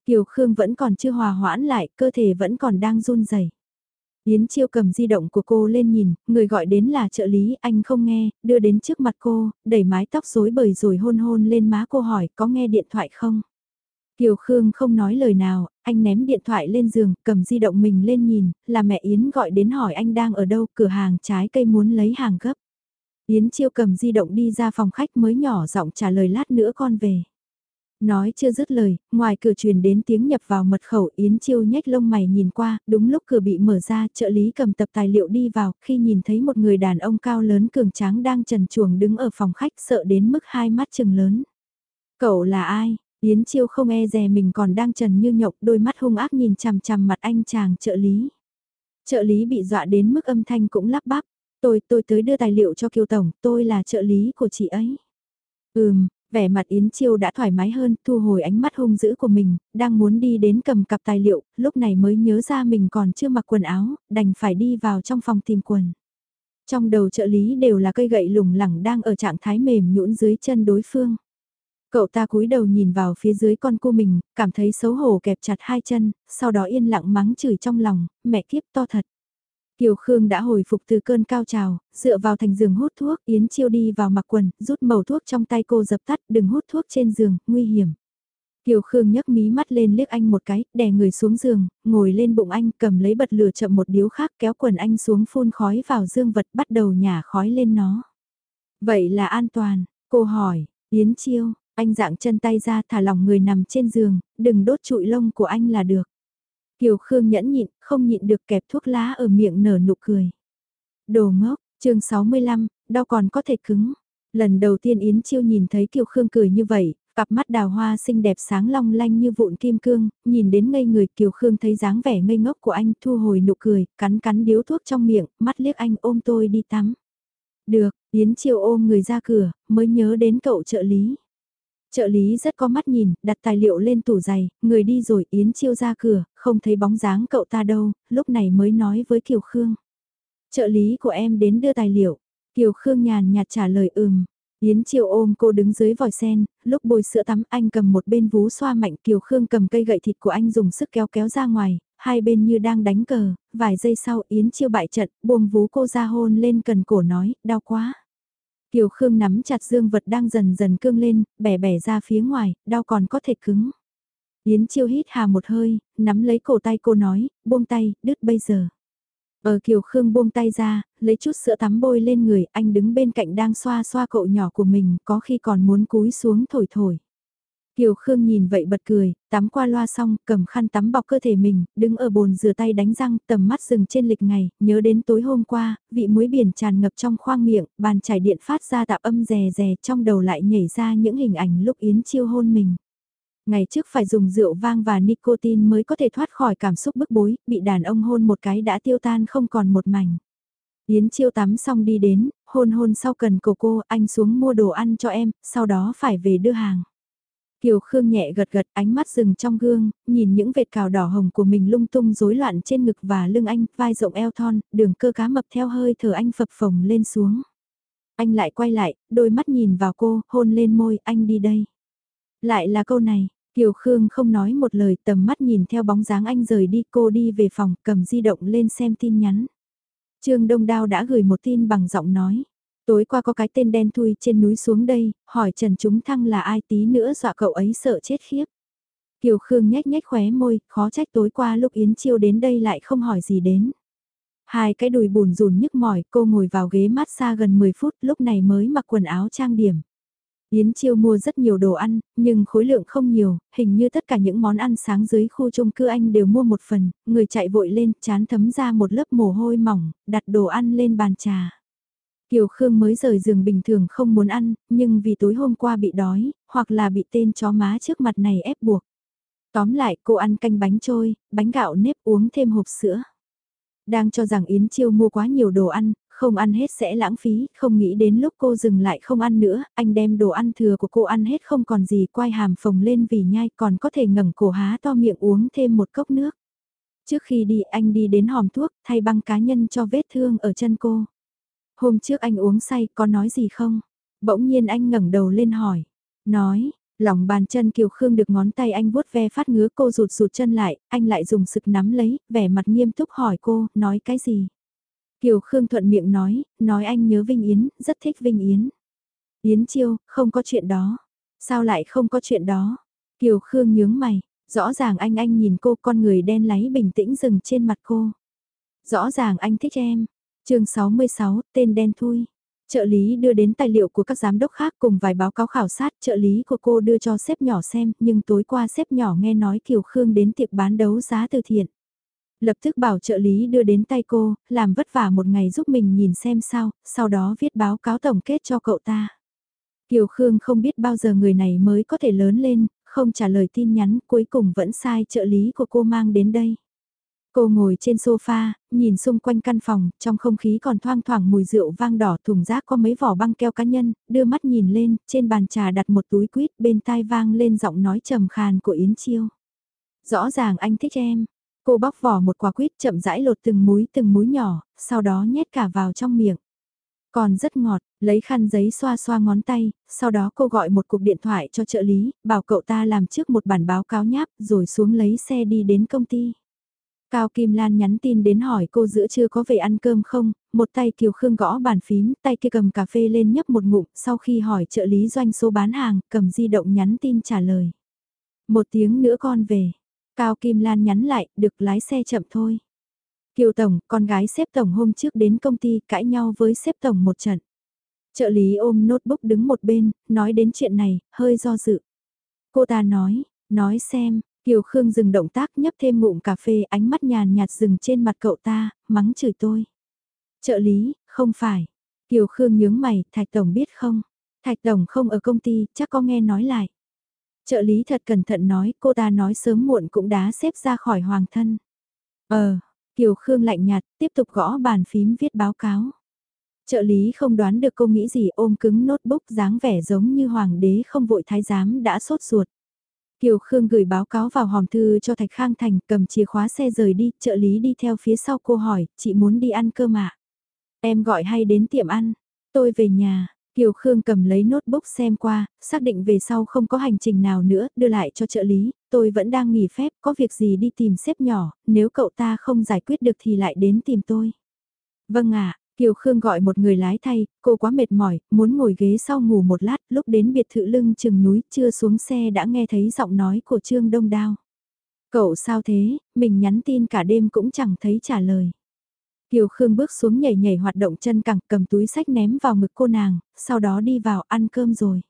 Kiều Khương vẫn còn chưa hòa hoãn lại, cơ thể vẫn còn đang run rẩy. Yến Chiêu cầm di động của cô lên nhìn, người gọi đến là trợ lý, anh không nghe, đưa đến trước mặt cô, đẩy mái tóc rối bời rồi hôn hôn lên má cô hỏi có nghe điện thoại không? Kiều Khương không nói lời nào, anh ném điện thoại lên giường, cầm di động mình lên nhìn, là mẹ Yến gọi đến hỏi anh đang ở đâu, cửa hàng trái cây muốn lấy hàng gấp. Yến Chiêu cầm di động đi ra phòng khách mới nhỏ giọng trả lời lát nữa con về. Nói chưa dứt lời, ngoài cửa truyền đến tiếng nhập vào mật khẩu Yến Chiêu nhếch lông mày nhìn qua, đúng lúc cửa bị mở ra, trợ lý cầm tập tài liệu đi vào, khi nhìn thấy một người đàn ông cao lớn cường tráng đang trần chuồng đứng ở phòng khách sợ đến mức hai mắt trừng lớn. Cậu là ai? Yến Chiêu không e dè mình còn đang trần như nhộng, đôi mắt hung ác nhìn chằm chằm mặt anh chàng trợ lý. Trợ lý bị dọa đến mức âm thanh cũng lắp bắp. Tôi, tôi tới đưa tài liệu cho Kiều Tổng, tôi là trợ lý của chị ấy. Ừm, vẻ mặt Yến Chiêu đã thoải mái hơn, thu hồi ánh mắt hung dữ của mình, đang muốn đi đến cầm cặp tài liệu, lúc này mới nhớ ra mình còn chưa mặc quần áo, đành phải đi vào trong phòng tìm quần. Trong đầu trợ lý đều là cây gậy lủng lẳng đang ở trạng thái mềm nhũn dưới chân đối phương. Cậu ta cúi đầu nhìn vào phía dưới con cu mình, cảm thấy xấu hổ kẹp chặt hai chân, sau đó yên lặng mắng chửi trong lòng, mẹ kiếp to thật. Kiều Khương đã hồi phục từ cơn cao trào, dựa vào thành giường hút thuốc, Yến Chiêu đi vào mặc quần, rút màu thuốc trong tay cô dập tắt, đừng hút thuốc trên giường, nguy hiểm. Kiều Khương nhấc mí mắt lên liếc anh một cái, đè người xuống giường, ngồi lên bụng anh, cầm lấy bật lửa chậm một điếu khác kéo quần anh xuống phun khói vào dương vật bắt đầu nhả khói lên nó. Vậy là an toàn, cô hỏi, Yến Chiêu, anh dạng chân tay ra thả lỏng người nằm trên giường, đừng đốt trụi lông của anh là được. Kiều Khương nhẫn nhịn, không nhịn được kẹp thuốc lá ở miệng nở nụ cười. Đồ ngốc, chương 65, đau còn có thể cứng. Lần đầu tiên Yến Chiêu nhìn thấy Kiều Khương cười như vậy, cặp mắt đào hoa xinh đẹp sáng long lanh như vụn kim cương, nhìn đến ngây người Kiều Khương thấy dáng vẻ ngây ngốc của anh thu hồi nụ cười, cắn cắn điếu thuốc trong miệng, mắt liếc anh ôm tôi đi tắm. Được, Yến Chiêu ôm người ra cửa, mới nhớ đến cậu trợ lý. Trợ lý rất có mắt nhìn, đặt tài liệu lên tủ giày, người đi rồi Yến Chiêu ra cửa, không thấy bóng dáng cậu ta đâu, lúc này mới nói với Kiều Khương. Trợ lý của em đến đưa tài liệu. Kiều Khương nhàn nhạt trả lời ừm. Yến Chiêu ôm cô đứng dưới vòi sen, lúc bôi sữa tắm anh cầm một bên vú xoa mạnh Kiều Khương cầm cây gậy thịt của anh dùng sức kéo kéo ra ngoài, hai bên như đang đánh cờ, vài giây sau Yến Chiêu bại trận, buông vú cô ra hôn lên cần cổ nói, đau quá. Kiều Khương nắm chặt dương vật đang dần dần cương lên, bẻ bẻ ra phía ngoài, đau còn có thể cứng. Yến Chiêu hít hà một hơi, nắm lấy cổ tay cô nói, buông tay, đứt bây giờ. Ở Kiều Khương buông tay ra, lấy chút sữa tắm bôi lên người, anh đứng bên cạnh đang xoa xoa cậu nhỏ của mình, có khi còn muốn cúi xuống thổi thổi. Kiều Khương nhìn vậy bật cười, tắm qua loa xong, cầm khăn tắm bọc cơ thể mình, đứng ở bồn rửa tay đánh răng, tầm mắt dừng trên lịch ngày, nhớ đến tối hôm qua, vị muối biển tràn ngập trong khoang miệng, bàn chải điện phát ra tạp âm rè rè, trong đầu lại nhảy ra những hình ảnh lúc Yến chiêu hôn mình. Ngày trước phải dùng rượu vang và nicotine mới có thể thoát khỏi cảm xúc bức bối, bị đàn ông hôn một cái đã tiêu tan không còn một mảnh. Yến chiêu tắm xong đi đến, hôn hôn sau cần cổ cô, anh xuống mua đồ ăn cho em, sau đó phải về đưa hàng. Kiều Khương nhẹ gật gật ánh mắt dừng trong gương, nhìn những vệt cào đỏ hồng của mình lung tung rối loạn trên ngực và lưng anh, vai rộng eo thon, đường cơ cá mập theo hơi thở anh phập phồng lên xuống. Anh lại quay lại, đôi mắt nhìn vào cô, hôn lên môi, anh đi đây. Lại là câu này, Kiều Khương không nói một lời tầm mắt nhìn theo bóng dáng anh rời đi cô đi về phòng cầm di động lên xem tin nhắn. Trương Đông Đao đã gửi một tin bằng giọng nói. Tối qua có cái tên đen thui trên núi xuống đây, hỏi Trần Chúng Thăng là ai tí nữa dọa cậu ấy sợ chết khiếp. Kiều Khương nhếch nhếch khóe môi, khó trách tối qua lúc Yến Chiêu đến đây lại không hỏi gì đến. Hai cái đùi bùn rùn nhức mỏi, cô ngồi vào ghế mát xa gần 10 phút lúc này mới mặc quần áo trang điểm. Yến Chiêu mua rất nhiều đồ ăn, nhưng khối lượng không nhiều, hình như tất cả những món ăn sáng dưới khu chung cư anh đều mua một phần, người chạy vội lên, chán thấm ra một lớp mồ hôi mỏng, đặt đồ ăn lên bàn trà. Kiều Khương mới rời giường bình thường không muốn ăn, nhưng vì tối hôm qua bị đói, hoặc là bị tên chó má trước mặt này ép buộc. Tóm lại cô ăn canh bánh trôi, bánh gạo nếp uống thêm hộp sữa. Đang cho rằng Yến Chiêu mua quá nhiều đồ ăn, không ăn hết sẽ lãng phí, không nghĩ đến lúc cô dừng lại không ăn nữa, anh đem đồ ăn thừa của cô ăn hết không còn gì quay hàm phồng lên vì nhai còn có thể ngẩng cổ há to miệng uống thêm một cốc nước. Trước khi đi anh đi đến hòm thuốc thay băng cá nhân cho vết thương ở chân cô. Hôm trước anh uống say có nói gì không? Bỗng nhiên anh ngẩng đầu lên hỏi. Nói, lòng bàn chân Kiều Khương được ngón tay anh vuốt ve phát ngứa cô rụt rụt chân lại, anh lại dùng sực nắm lấy, vẻ mặt nghiêm túc hỏi cô, nói cái gì? Kiều Khương thuận miệng nói, nói anh nhớ Vinh Yến, rất thích Vinh Yến. Yến Chiêu, không có chuyện đó. Sao lại không có chuyện đó? Kiều Khương nhướng mày, rõ ràng anh anh nhìn cô con người đen láy bình tĩnh dừng trên mặt cô. Rõ ràng anh thích em chương 66, tên đen thui. Trợ lý đưa đến tài liệu của các giám đốc khác cùng vài báo cáo khảo sát trợ lý của cô đưa cho sếp nhỏ xem nhưng tối qua sếp nhỏ nghe nói Kiều Khương đến tiệc bán đấu giá từ thiện. Lập tức bảo trợ lý đưa đến tay cô, làm vất vả một ngày giúp mình nhìn xem sao, sau đó viết báo cáo tổng kết cho cậu ta. Kiều Khương không biết bao giờ người này mới có thể lớn lên, không trả lời tin nhắn cuối cùng vẫn sai trợ lý của cô mang đến đây. Cô ngồi trên sofa, nhìn xung quanh căn phòng, trong không khí còn thoang thoảng mùi rượu vang đỏ thùng rác có mấy vỏ băng keo cá nhân, đưa mắt nhìn lên, trên bàn trà đặt một túi quýt bên tai vang lên giọng nói trầm khàn của Yến Chiêu. Rõ ràng anh thích em. Cô bóc vỏ một quả quýt chậm rãi lột từng múi từng múi nhỏ, sau đó nhét cả vào trong miệng. Còn rất ngọt, lấy khăn giấy xoa xoa ngón tay, sau đó cô gọi một cuộc điện thoại cho trợ lý, bảo cậu ta làm trước một bản báo cáo nháp rồi xuống lấy xe đi đến công ty. Cao Kim Lan nhắn tin đến hỏi cô giữa chưa có về ăn cơm không, một tay Kiều Khương gõ bàn phím, tay kia cầm cà phê lên nhấp một ngụm, sau khi hỏi trợ lý doanh số bán hàng, cầm di động nhắn tin trả lời. Một tiếng nữa con về. Cao Kim Lan nhắn lại, được lái xe chậm thôi. Kiều Tổng, con gái xếp Tổng hôm trước đến công ty cãi nhau với xếp Tổng một trận. Trợ lý ôm notebook đứng một bên, nói đến chuyện này, hơi do dự. Cô ta nói, nói xem, Kiều Khương dừng động tác nhấp thêm ngụm cà phê ánh mắt nhàn nhạt dừng trên mặt cậu ta, mắng chửi tôi. Trợ lý, không phải. Kiều Khương nhướng mày, Thạch Tổng biết không? Thạch Tổng không ở công ty, chắc có nghe nói lại. Trợ lý thật cẩn thận nói, cô ta nói sớm muộn cũng đã xếp ra khỏi hoàng thân. Ờ, Kiều Khương lạnh nhạt, tiếp tục gõ bàn phím viết báo cáo. Trợ lý không đoán được cô nghĩ gì ôm cứng notebook dáng vẻ giống như hoàng đế không vội thái giám đã sốt ruột. Kiều Khương gửi báo cáo vào hòm thư cho Thạch Khang Thành cầm chìa khóa xe rời đi, trợ lý đi theo phía sau cô hỏi, chị muốn đi ăn cơm ạ? Em gọi hay đến tiệm ăn? Tôi về nhà, Kiều Khương cầm lấy notebook xem qua, xác định về sau không có hành trình nào nữa, đưa lại cho trợ lý, tôi vẫn đang nghỉ phép, có việc gì đi tìm xếp nhỏ, nếu cậu ta không giải quyết được thì lại đến tìm tôi. Vâng ạ, Kiều Khương gọi một người lái thay, cô quá mệt mỏi, muốn ngồi ghế sau ngủ một lát, lúc đến biệt thự lưng chừng núi, chưa xuống xe đã nghe thấy giọng nói của Trương Đông Đao. Cậu sao thế, mình nhắn tin cả đêm cũng chẳng thấy trả lời. Kiều Khương bước xuống nhảy nhảy hoạt động chân cẳng cầm túi sách ném vào ngực cô nàng, sau đó đi vào ăn cơm rồi.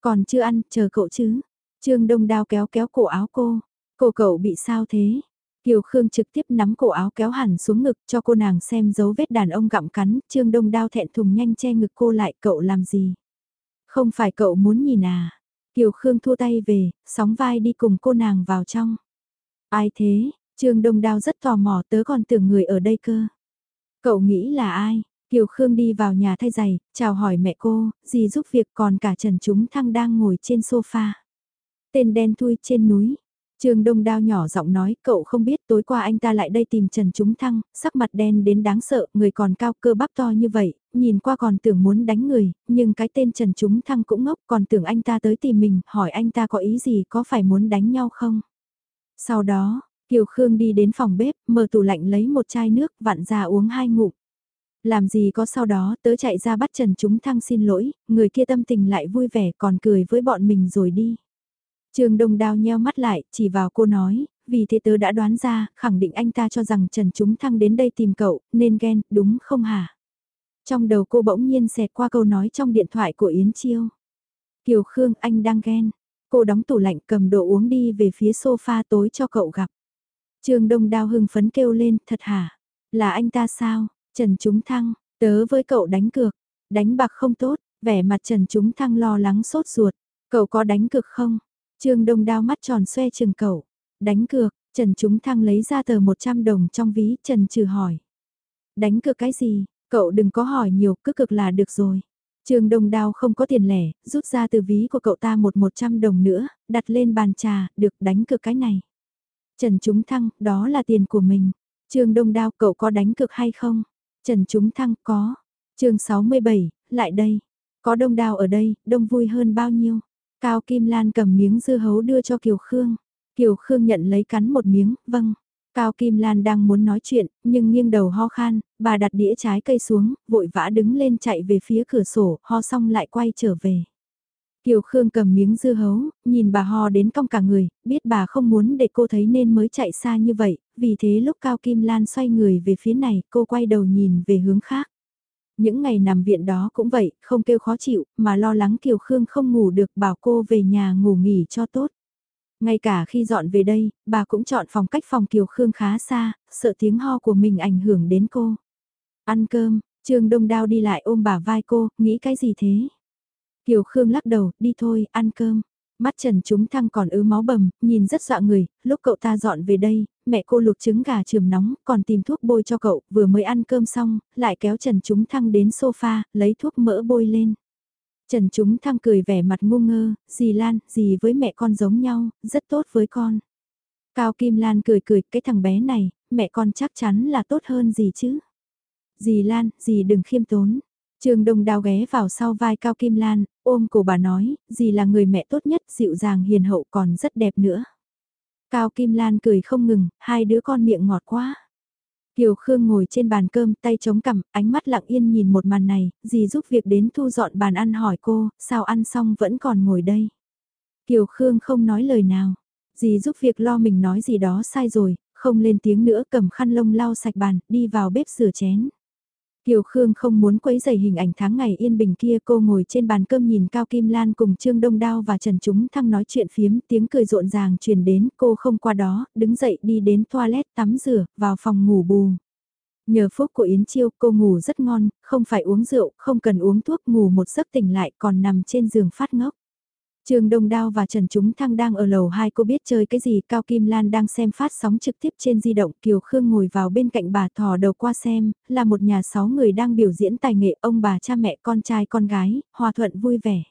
Còn chưa ăn, chờ cậu chứ. Trương Đông Đao kéo kéo cổ áo cô. Cô cậu bị sao thế? Kiều Khương trực tiếp nắm cổ áo kéo hẳn xuống ngực cho cô nàng xem dấu vết đàn ông gặm cắn, Trương Đông Đao thẹn thùng nhanh che ngực cô lại, cậu làm gì? Không phải cậu muốn nhìn à? Kiều Khương thua tay về, sóng vai đi cùng cô nàng vào trong. Ai thế? Trương Đông Đao rất tò mò tớ còn tưởng người ở đây cơ. Cậu nghĩ là ai? Kiều Khương đi vào nhà thay giày, chào hỏi mẹ cô, gì giúp việc còn cả Trần Chúng Thăng đang ngồi trên sofa. Tên đen thui trên núi, Trương Đông Đao nhỏ giọng nói, cậu không biết tối qua anh ta lại đây tìm Trần Trúng Thăng, sắc mặt đen đến đáng sợ, người còn cao cơ bắp to như vậy, nhìn qua còn tưởng muốn đánh người, nhưng cái tên Trần Trúng Thăng cũng ngốc còn tưởng anh ta tới tìm mình, hỏi anh ta có ý gì có phải muốn đánh nhau không. Sau đó, Kiều Khương đi đến phòng bếp, mở tủ lạnh lấy một chai nước, vặn ra uống hai ngụm. Làm gì có sau đó tớ chạy ra bắt Trần Trúng Thăng xin lỗi, người kia tâm tình lại vui vẻ còn cười với bọn mình rồi đi. Trương Đông Đao nheo mắt lại, chỉ vào cô nói, vì thế tớ đã đoán ra, khẳng định anh ta cho rằng Trần Chúng Thăng đến đây tìm cậu, nên ghen, đúng không hả? Trong đầu cô bỗng nhiên xẹt qua câu nói trong điện thoại của Yến Chiêu. Kiều Khương, anh đang ghen. Cô đóng tủ lạnh cầm đồ uống đi về phía sofa tối cho cậu gặp. Trương Đông Đao hưng phấn kêu lên, thật hả? Là anh ta sao? Trần Chúng Thăng, tớ với cậu đánh cược. Đánh bạc không tốt, vẻ mặt Trần Chúng Thăng lo lắng sốt ruột. Cậu có đánh cược không? Trương Đông đao mắt tròn xoe trường cậu. Đánh cược, Trần Chúng Thăng lấy ra tờ 100 đồng trong ví, Trần trừ hỏi. Đánh cược cái gì, cậu đừng có hỏi nhiều, cứ cực là được rồi. Trương Đông Đao không có tiền lẻ, rút ra từ ví của cậu ta một 100 đồng nữa, đặt lên bàn trà, được đánh cược cái này. Trần Chúng Thăng, đó là tiền của mình. Trương Đông Đao cậu có đánh cược hay không? Trần Chúng Thăng có. chương 67, lại đây. Có đông đào ở đây, đông vui hơn bao nhiêu. Cao Kim Lan cầm miếng dưa hấu đưa cho Kiều Khương. Kiều Khương nhận lấy cắn một miếng, vâng. Cao Kim Lan đang muốn nói chuyện, nhưng nghiêng đầu ho khan, bà đặt đĩa trái cây xuống, vội vã đứng lên chạy về phía cửa sổ, ho xong lại quay trở về. Kiều Khương cầm miếng dưa hấu, nhìn bà ho đến cong cả người, biết bà không muốn để cô thấy nên mới chạy xa như vậy, vì thế lúc Cao Kim Lan xoay người về phía này, cô quay đầu nhìn về hướng khác. Những ngày nằm viện đó cũng vậy, không kêu khó chịu, mà lo lắng Kiều Khương không ngủ được bảo cô về nhà ngủ nghỉ cho tốt. Ngay cả khi dọn về đây, bà cũng chọn phòng cách phòng Kiều Khương khá xa, sợ tiếng ho của mình ảnh hưởng đến cô. Ăn cơm, Trương Đông Đao đi lại ôm bà vai cô, nghĩ cái gì thế? Kiều Khương lắc đầu, đi thôi, ăn cơm. Mắt Trần Chúng Thăng còn ứ máu bầm, nhìn rất dọa người, lúc cậu ta dọn về đây, mẹ cô luộc trứng gà trường nóng, còn tìm thuốc bôi cho cậu, vừa mới ăn cơm xong, lại kéo Trần Chúng Thăng đến sofa, lấy thuốc mỡ bôi lên. Trần Chúng Thăng cười vẻ mặt ngu ngơ, dì Lan, dì với mẹ con giống nhau, rất tốt với con. Cao Kim Lan cười cười, cái thằng bé này, mẹ con chắc chắn là tốt hơn gì chứ. Dì Lan, dì đừng khiêm tốn. Trương Đông đao ghé vào sau vai Cao Kim Lan, ôm cổ bà nói, dì là người mẹ tốt nhất, dịu dàng hiền hậu còn rất đẹp nữa. Cao Kim Lan cười không ngừng, hai đứa con miệng ngọt quá. Kiều Khương ngồi trên bàn cơm, tay chống cằm, ánh mắt lặng yên nhìn một màn này, dì giúp việc đến thu dọn bàn ăn hỏi cô, sao ăn xong vẫn còn ngồi đây. Kiều Khương không nói lời nào, dì giúp việc lo mình nói gì đó sai rồi, không lên tiếng nữa cầm khăn lông lau sạch bàn, đi vào bếp rửa chén. Kiều Khương không muốn quấy rầy hình ảnh tháng ngày yên bình kia cô ngồi trên bàn cơm nhìn Cao Kim Lan cùng Trương Đông Đao và Trần Chúng Thăng nói chuyện phiếm tiếng cười rộn ràng truyền đến cô không qua đó, đứng dậy đi đến toilet tắm rửa, vào phòng ngủ bù. Nhờ phúc của Yến Chiêu cô ngủ rất ngon, không phải uống rượu, không cần uống thuốc ngủ một giấc tỉnh lại còn nằm trên giường phát ngốc. Trường Đông Đao và Trần Chúng Thăng đang ở lầu 2 cô biết chơi cái gì Cao Kim Lan đang xem phát sóng trực tiếp trên di động Kiều Khương ngồi vào bên cạnh bà thò đầu qua xem, là một nhà sáu người đang biểu diễn tài nghệ ông bà cha mẹ con trai con gái, hòa thuận vui vẻ.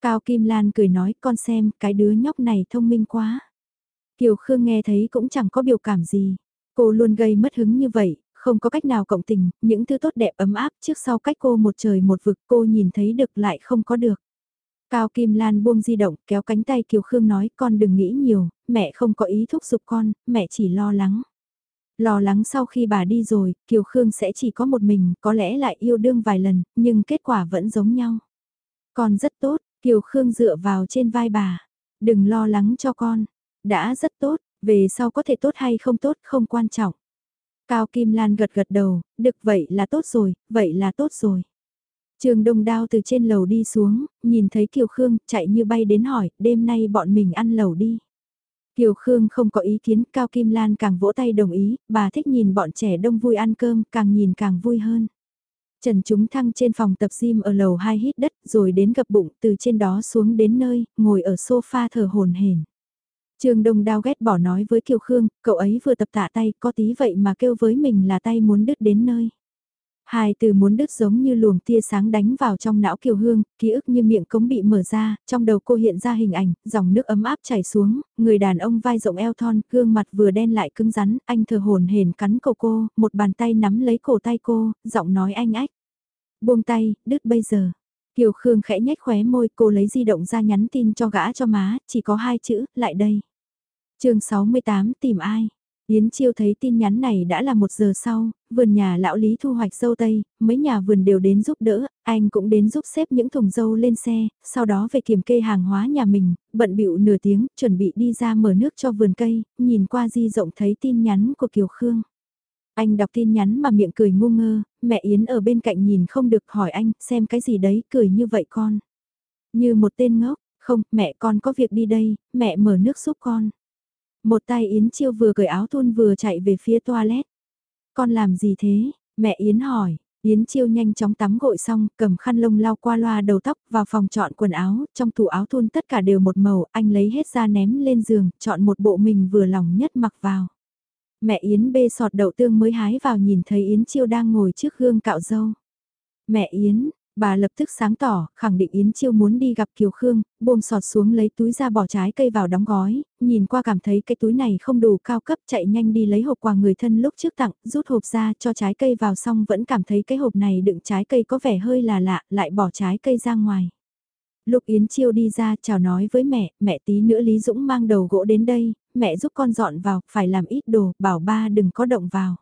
Cao Kim Lan cười nói con xem cái đứa nhóc này thông minh quá. Kiều Khương nghe thấy cũng chẳng có biểu cảm gì. Cô luôn gây mất hứng như vậy, không có cách nào cộng tình, những thứ tốt đẹp ấm áp trước sau cách cô một trời một vực cô nhìn thấy được lại không có được. Cao Kim Lan buông di động, kéo cánh tay Kiều Khương nói con đừng nghĩ nhiều, mẹ không có ý thúc giục con, mẹ chỉ lo lắng. Lo lắng sau khi bà đi rồi, Kiều Khương sẽ chỉ có một mình, có lẽ lại yêu đương vài lần, nhưng kết quả vẫn giống nhau. Con rất tốt, Kiều Khương dựa vào trên vai bà. Đừng lo lắng cho con. Đã rất tốt, về sau có thể tốt hay không tốt không quan trọng. Cao Kim Lan gật gật đầu, được vậy là tốt rồi, vậy là tốt rồi. Trường Đông Đao từ trên lầu đi xuống, nhìn thấy Kiều Khương, chạy như bay đến hỏi, đêm nay bọn mình ăn lẩu đi. Kiều Khương không có ý kiến, Cao Kim Lan càng vỗ tay đồng ý, bà thích nhìn bọn trẻ đông vui ăn cơm, càng nhìn càng vui hơn. Trần Chúng Thăng trên phòng tập gym ở lầu 2 hít đất, rồi đến gập bụng, từ trên đó xuống đến nơi, ngồi ở sofa thở hồn hển. Trương Đông Đao ghét bỏ nói với Kiều Khương, cậu ấy vừa tập tạ tay, có tí vậy mà kêu với mình là tay muốn đứt đến nơi. Hai từ muốn đứt giống như luồng tia sáng đánh vào trong não Kiều Hương, ký ức như miệng cống bị mở ra, trong đầu cô hiện ra hình ảnh, dòng nước ấm áp chảy xuống, người đàn ông vai rộng eo thon, gương mặt vừa đen lại cứng rắn, anh thờ hồn hển cắn cổ cô, một bàn tay nắm lấy cổ tay cô, giọng nói anh ách. Buông tay, đứt bây giờ. Kiều Khương khẽ nhếch khóe môi cô lấy di động ra nhắn tin cho gã cho má, chỉ có hai chữ, lại đây. chương 68 tìm ai? Yến Chiêu thấy tin nhắn này đã là một giờ sau, vườn nhà lão Lý thu hoạch dâu tây, mấy nhà vườn đều đến giúp đỡ, anh cũng đến giúp xếp những thùng dâu lên xe, sau đó về kiểm kê hàng hóa nhà mình, bận bịu nửa tiếng, chuẩn bị đi ra mở nước cho vườn cây, nhìn qua di rộng thấy tin nhắn của Kiều Khương. Anh đọc tin nhắn mà miệng cười ngu ngơ, mẹ Yến ở bên cạnh nhìn không được hỏi anh, xem cái gì đấy, cười như vậy con. Như một tên ngốc, không, mẹ con có việc đi đây, mẹ mở nước giúp con. Một tay Yến Chiêu vừa cởi áo thun vừa chạy về phía toilet. Con làm gì thế? Mẹ Yến hỏi. Yến Chiêu nhanh chóng tắm gội xong, cầm khăn lông lau qua loa đầu tóc, vào phòng chọn quần áo, trong tủ áo thun tất cả đều một màu, anh lấy hết ra ném lên giường, chọn một bộ mình vừa lòng nhất mặc vào. Mẹ Yến bê sọt đậu tương mới hái vào nhìn thấy Yến Chiêu đang ngồi trước gương cạo dâu. Mẹ Yến, Bà lập tức sáng tỏ, khẳng định Yến Chiêu muốn đi gặp Kiều Khương, buông sọt xuống lấy túi ra bỏ trái cây vào đóng gói, nhìn qua cảm thấy cái túi này không đủ cao cấp chạy nhanh đi lấy hộp quà người thân lúc trước tặng, rút hộp ra cho trái cây vào xong vẫn cảm thấy cái hộp này đựng trái cây có vẻ hơi là lạ, lại bỏ trái cây ra ngoài. Lúc Yến Chiêu đi ra chào nói với mẹ, mẹ tí nữa Lý Dũng mang đầu gỗ đến đây, mẹ giúp con dọn vào, phải làm ít đồ, bảo ba đừng có động vào.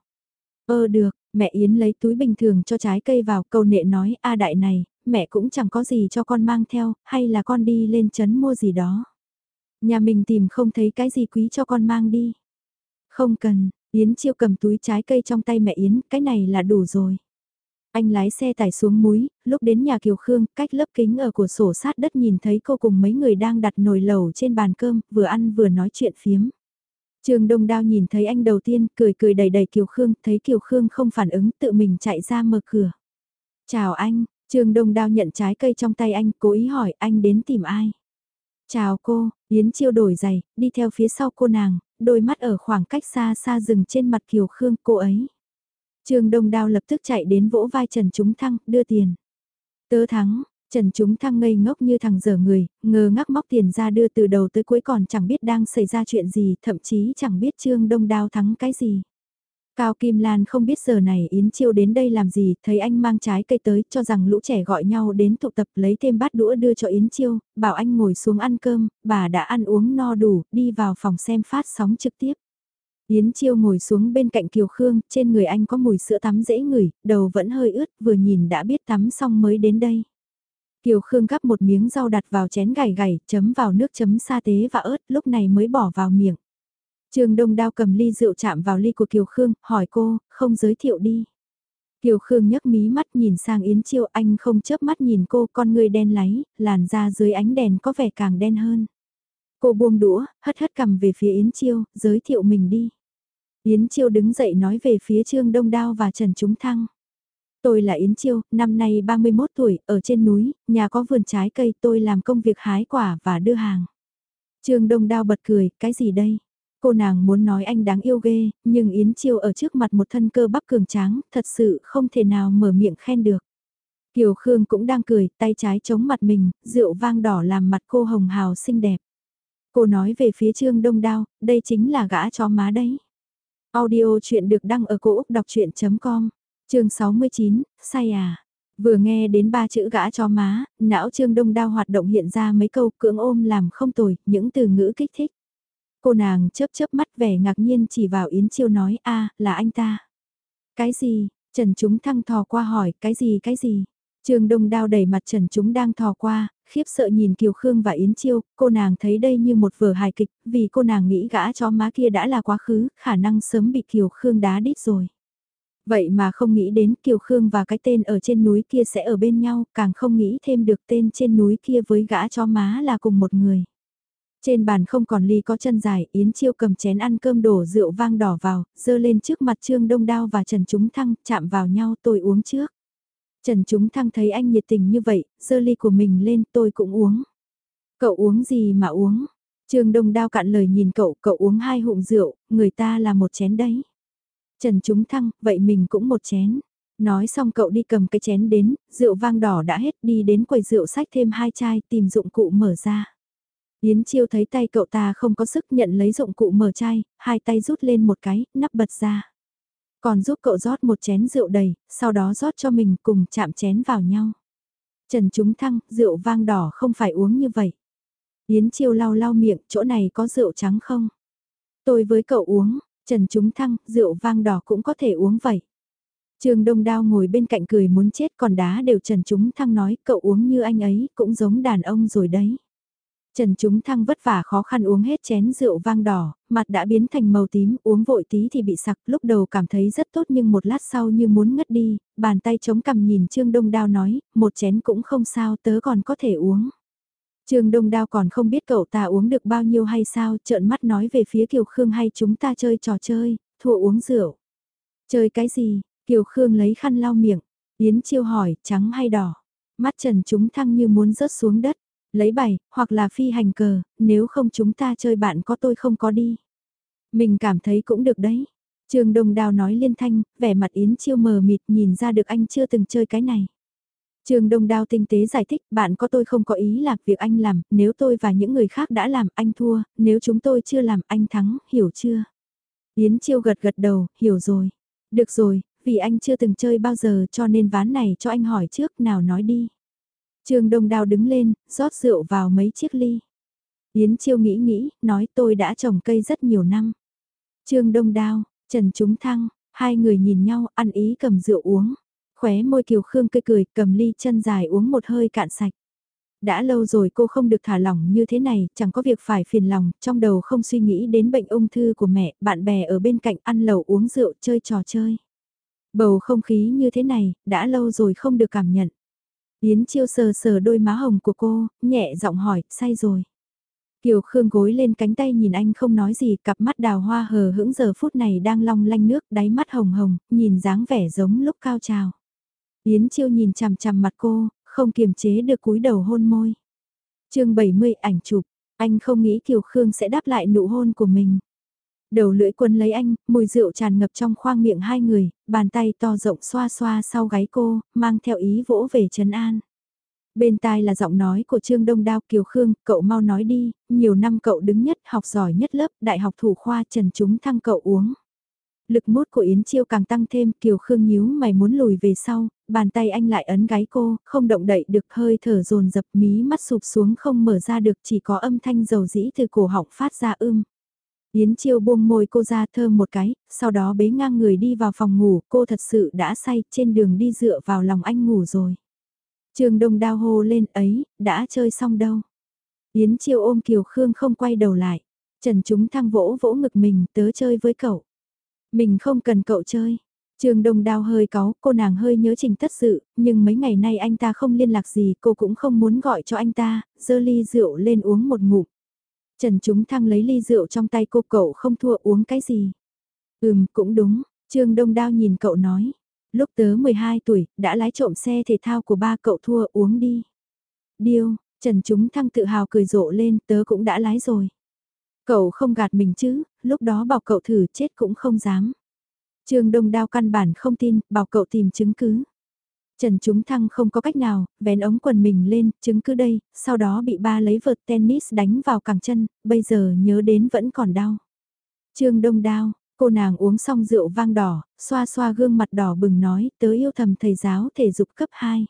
Ơ được, mẹ Yến lấy túi bình thường cho trái cây vào, câu nệ nói, a đại này, mẹ cũng chẳng có gì cho con mang theo, hay là con đi lên trấn mua gì đó. Nhà mình tìm không thấy cái gì quý cho con mang đi. Không cần, Yến Chiêu cầm túi trái cây trong tay mẹ Yến, cái này là đủ rồi. Anh lái xe tải xuống múi, lúc đến nhà Kiều Khương, cách lớp kính ở của sổ sát đất nhìn thấy cô cùng mấy người đang đặt nồi lẩu trên bàn cơm, vừa ăn vừa nói chuyện phiếm. Trường Đông Đao nhìn thấy anh đầu tiên, cười cười đầy đầy Kiều Khương, thấy Kiều Khương không phản ứng, tự mình chạy ra mở cửa. Chào anh, Trường Đông Đao nhận trái cây trong tay anh, cố ý hỏi anh đến tìm ai. Chào cô, Yến Chiêu đổi giày, đi theo phía sau cô nàng, đôi mắt ở khoảng cách xa xa dừng trên mặt Kiều Khương cô ấy. Trương Đông Đao lập tức chạy đến vỗ vai Trần Trúng Thăng, đưa tiền. Tớ thắng, Trần Chúng Thăng ngây ngốc như thằng dở người, ngờ ngắc móc tiền ra đưa từ đầu tới cuối còn chẳng biết đang xảy ra chuyện gì, thậm chí chẳng biết Trương Đông Đao thắng cái gì. Cao Kim Lan không biết giờ này Yến Chiêu đến đây làm gì, thấy anh mang trái cây tới, cho rằng lũ trẻ gọi nhau đến tụ tập lấy thêm bát đũa đưa cho Yến Chiêu, bảo anh ngồi xuống ăn cơm, bà đã ăn uống no đủ, đi vào phòng xem phát sóng trực tiếp. Yến Chiêu ngồi xuống bên cạnh Kiều Khương, trên người anh có mùi sữa tắm dễ ngửi, đầu vẫn hơi ướt, vừa nhìn đã biết tắm xong mới đến đây. Kiều Khương gắp một miếng rau đặt vào chén gảy gảy, chấm vào nước chấm sa tế và ớt, lúc này mới bỏ vào miệng. Trường Đông Đao cầm ly rượu chạm vào ly của Kiều Khương, hỏi cô, không giới thiệu đi. Kiều Khương nhấc mí mắt nhìn sang Yến Chiêu, anh không chớp mắt nhìn cô, con người đen láy, làn da dưới ánh đèn có vẻ càng đen hơn. Cô buông đũa, hất hất cầm về phía Yến Chiêu, giới thiệu mình đi. Yến Chiêu đứng dậy nói về phía Trương Đông Đao và Trần Trúng Thăng. Tôi là Yến Chiêu, năm nay 31 tuổi, ở trên núi, nhà có vườn trái cây tôi làm công việc hái quả và đưa hàng. Trương Đông Đao bật cười, cái gì đây? Cô nàng muốn nói anh đáng yêu ghê, nhưng Yến Chiêu ở trước mặt một thân cơ bắp cường tráng, thật sự không thể nào mở miệng khen được. Kiều Khương cũng đang cười, tay trái chống mặt mình, rượu vang đỏ làm mặt cô hồng hào xinh đẹp. Cô nói về phía Trương Đông Đao, đây chính là gã chó má đấy. Audio chuyện được đăng ở cổ Úc đọc chuyện.com, chương 69, say à. Vừa nghe đến ba chữ gã cho má, não trương đông đao hoạt động hiện ra mấy câu cưỡng ôm làm không tồi, những từ ngữ kích thích. Cô nàng chớp chớp mắt vẻ ngạc nhiên chỉ vào Yến Chiêu nói a là anh ta. Cái gì, Trần Chúng thăng thò qua hỏi, cái gì cái gì. Trương Đông Đao đẩy mặt Trần Chúng đang thò qua, khiếp sợ nhìn Kiều Khương và Yến Chiêu, cô nàng thấy đây như một vở hài kịch, vì cô nàng nghĩ gã chó má kia đã là quá khứ, khả năng sớm bị Kiều Khương đá đít rồi. Vậy mà không nghĩ đến Kiều Khương và cái tên ở trên núi kia sẽ ở bên nhau, càng không nghĩ thêm được tên trên núi kia với gã cho má là cùng một người. Trên bàn không còn ly có chân dài, Yến Chiêu cầm chén ăn cơm đổ rượu vang đỏ vào, dơ lên trước mặt Trương Đông Đao và Trần Chúng Thăng, chạm vào nhau tôi uống trước. Trần Chúng Thăng thấy anh nhiệt tình như vậy, dơ ly của mình lên tôi cũng uống. Cậu uống gì mà uống? Trương Đông Đao cạn lời nhìn cậu, cậu uống hai hụm rượu, người ta là một chén đấy. Trần Trúng Thăng, vậy mình cũng một chén. Nói xong cậu đi cầm cái chén đến, rượu vang đỏ đã hết đi đến quầy rượu sách thêm hai chai tìm dụng cụ mở ra. Yến Chiêu thấy tay cậu ta không có sức nhận lấy dụng cụ mở chai, hai tay rút lên một cái, nắp bật ra. Còn giúp cậu rót một chén rượu đầy, sau đó rót cho mình cùng chạm chén vào nhau. Trần Trúng Thăng, rượu vang đỏ không phải uống như vậy. Yến Chiêu lau lau miệng, chỗ này có rượu trắng không? Tôi với cậu uống, Trần Chúng Thăng, rượu vang đỏ cũng có thể uống vậy. Trường Đông Đao ngồi bên cạnh cười muốn chết còn đá đều Trần Chúng Thăng nói cậu uống như anh ấy cũng giống đàn ông rồi đấy. Trần Chúng Thăng vất vả khó khăn uống hết chén rượu vang đỏ, mặt đã biến thành màu tím, uống vội tí thì bị sặc, lúc đầu cảm thấy rất tốt nhưng một lát sau như muốn ngất đi, bàn tay chống cằm nhìn Trương Đông Đao nói, một chén cũng không sao tớ còn có thể uống. Trương Đông Đao còn không biết cậu ta uống được bao nhiêu hay sao, trợn mắt nói về phía Kiều Khương hay chúng ta chơi trò chơi, thua uống rượu. Chơi cái gì? Kiều Khương lấy khăn lau miệng, Yến Chiêu hỏi, trắng hay đỏ? Mắt Trần chúng thăng như muốn rớt xuống đất, lấy bài, hoặc là phi hành cờ, nếu không chúng ta chơi bạn có tôi không có đi. Mình cảm thấy cũng được đấy. Trương Đông Đao nói liên thanh, vẻ mặt Yến Chiêu mờ mịt nhìn ra được anh chưa từng chơi cái này. Trương Đông Đao tinh tế giải thích, bạn có tôi không có ý là việc anh làm, nếu tôi và những người khác đã làm, anh thua, nếu chúng tôi chưa làm, anh thắng, hiểu chưa? Yến Chiêu gật gật đầu, hiểu rồi. Được rồi, vì anh chưa từng chơi bao giờ cho nên ván này cho anh hỏi trước, nào nói đi. Trương Đông Đao đứng lên, rót rượu vào mấy chiếc ly. Yến Chiêu nghĩ nghĩ, nói tôi đã trồng cây rất nhiều năm. Trương Đông Đao, Trần Trúng Thăng, hai người nhìn nhau, ăn ý cầm rượu uống. Khóe môi Kiều Khương cười cười, cầm ly chân dài uống một hơi cạn sạch. Đã lâu rồi cô không được thả lỏng như thế này, chẳng có việc phải phiền lòng, trong đầu không suy nghĩ đến bệnh ung thư của mẹ, bạn bè ở bên cạnh ăn lẩu uống rượu chơi trò chơi. Bầu không khí như thế này, đã lâu rồi không được cảm nhận. Yến Chiêu sờ sờ đôi má hồng của cô, nhẹ giọng hỏi, say rồi. Kiều Khương gối lên cánh tay nhìn anh không nói gì, cặp mắt đào hoa hờ hững giờ phút này đang long lanh nước, đáy mắt hồng hồng, nhìn dáng vẻ giống lúc cao trào. Yến Chiêu nhìn chằm chằm mặt cô, không kiềm chế được cúi đầu hôn môi. chương 70 ảnh chụp, anh không nghĩ Kiều Khương sẽ đáp lại nụ hôn của mình. Đầu lưỡi quân lấy anh, mùi rượu tràn ngập trong khoang miệng hai người, bàn tay to rộng xoa xoa sau gáy cô, mang theo ý vỗ về trấn an. Bên tai là giọng nói của Trương Đông Đao Kiều Khương, cậu mau nói đi, nhiều năm cậu đứng nhất, học giỏi nhất lớp, đại học thủ khoa Trần Chúng Thăng cậu uống. Lực mút của Yến Chiêu càng tăng thêm, Kiều Khương nhíu mày muốn lùi về sau, bàn tay anh lại ấn gáy cô, không động đậy được hơi thở dồn dập mí mắt sụp xuống không mở ra được chỉ có âm thanh dầu dĩ từ cổ họng phát ra ưm. Yến Chiêu buông môi cô ra thơm một cái, sau đó bế ngang người đi vào phòng ngủ, cô thật sự đã say, trên đường đi dựa vào lòng anh ngủ rồi. Trường Đông đao hô lên ấy, đã chơi xong đâu. Yến Chiêu ôm Kiều Khương không quay đầu lại. Trần Chúng Thăng vỗ vỗ ngực mình tớ chơi với cậu. Mình không cần cậu chơi. Trường Đông Đao hơi cáu, cô nàng hơi nhớ trình tất sự, nhưng mấy ngày nay anh ta không liên lạc gì, cô cũng không muốn gọi cho anh ta, dơ ly rượu lên uống một ngụm. Trần Chúng Thăng lấy ly rượu trong tay cô cậu không thua uống cái gì. Ừm, cũng đúng, Trương Đông Đao nhìn cậu nói. Lúc tớ 12 tuổi, đã lái trộm xe thể thao của ba cậu thua uống đi. Điêu, Trần Chúng Thăng tự hào cười rộ lên, tớ cũng đã lái rồi. Cậu không gạt mình chứ, lúc đó bảo cậu thử chết cũng không dám. Trương Đông Đao căn bản không tin, bảo cậu tìm chứng cứ. Trần Chúng Thăng không có cách nào, vén ống quần mình lên, chứng cứ đây, sau đó bị ba lấy vợt tennis đánh vào cẳng chân, bây giờ nhớ đến vẫn còn đau. Trương Đông Đao, cô nàng uống xong rượu vang đỏ, xoa xoa gương mặt đỏ bừng nói, tớ yêu thầm thầy giáo thể dục cấp 2.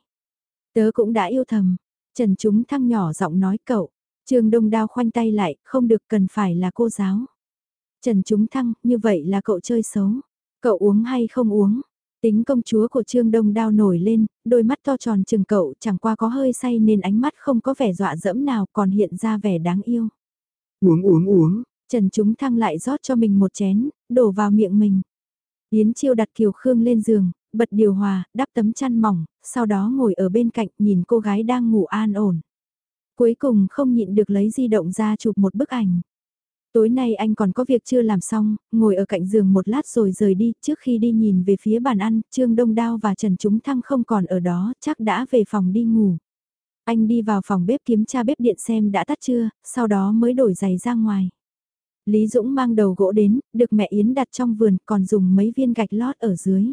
Tớ cũng đã yêu thầm, Trần Chúng Thăng nhỏ giọng nói cậu, Trương Đông Đao khoanh tay lại, không được cần phải là cô giáo. Trần Chúng Thăng, như vậy là cậu chơi xấu. Cậu uống hay không uống? Tính công chúa của Trương Đông Đao nổi lên, đôi mắt to tròn chừng cậu chẳng qua có hơi say nên ánh mắt không có vẻ dọa dẫm nào còn hiện ra vẻ đáng yêu. Uống uống uống, Trần Chúng Thăng lại rót cho mình một chén, đổ vào miệng mình. Yến Chiêu đặt Kiều Khương lên giường, bật điều hòa, đắp tấm chăn mỏng, sau đó ngồi ở bên cạnh nhìn cô gái đang ngủ an ổn. Cuối cùng không nhịn được lấy di động ra chụp một bức ảnh. Tối nay anh còn có việc chưa làm xong, ngồi ở cạnh giường một lát rồi rời đi, trước khi đi nhìn về phía bàn ăn, Trương Đông Đao và Trần trúng Thăng không còn ở đó, chắc đã về phòng đi ngủ. Anh đi vào phòng bếp kiếm tra bếp điện xem đã tắt chưa, sau đó mới đổi giày ra ngoài. Lý Dũng mang đầu gỗ đến, được mẹ Yến đặt trong vườn, còn dùng mấy viên gạch lót ở dưới.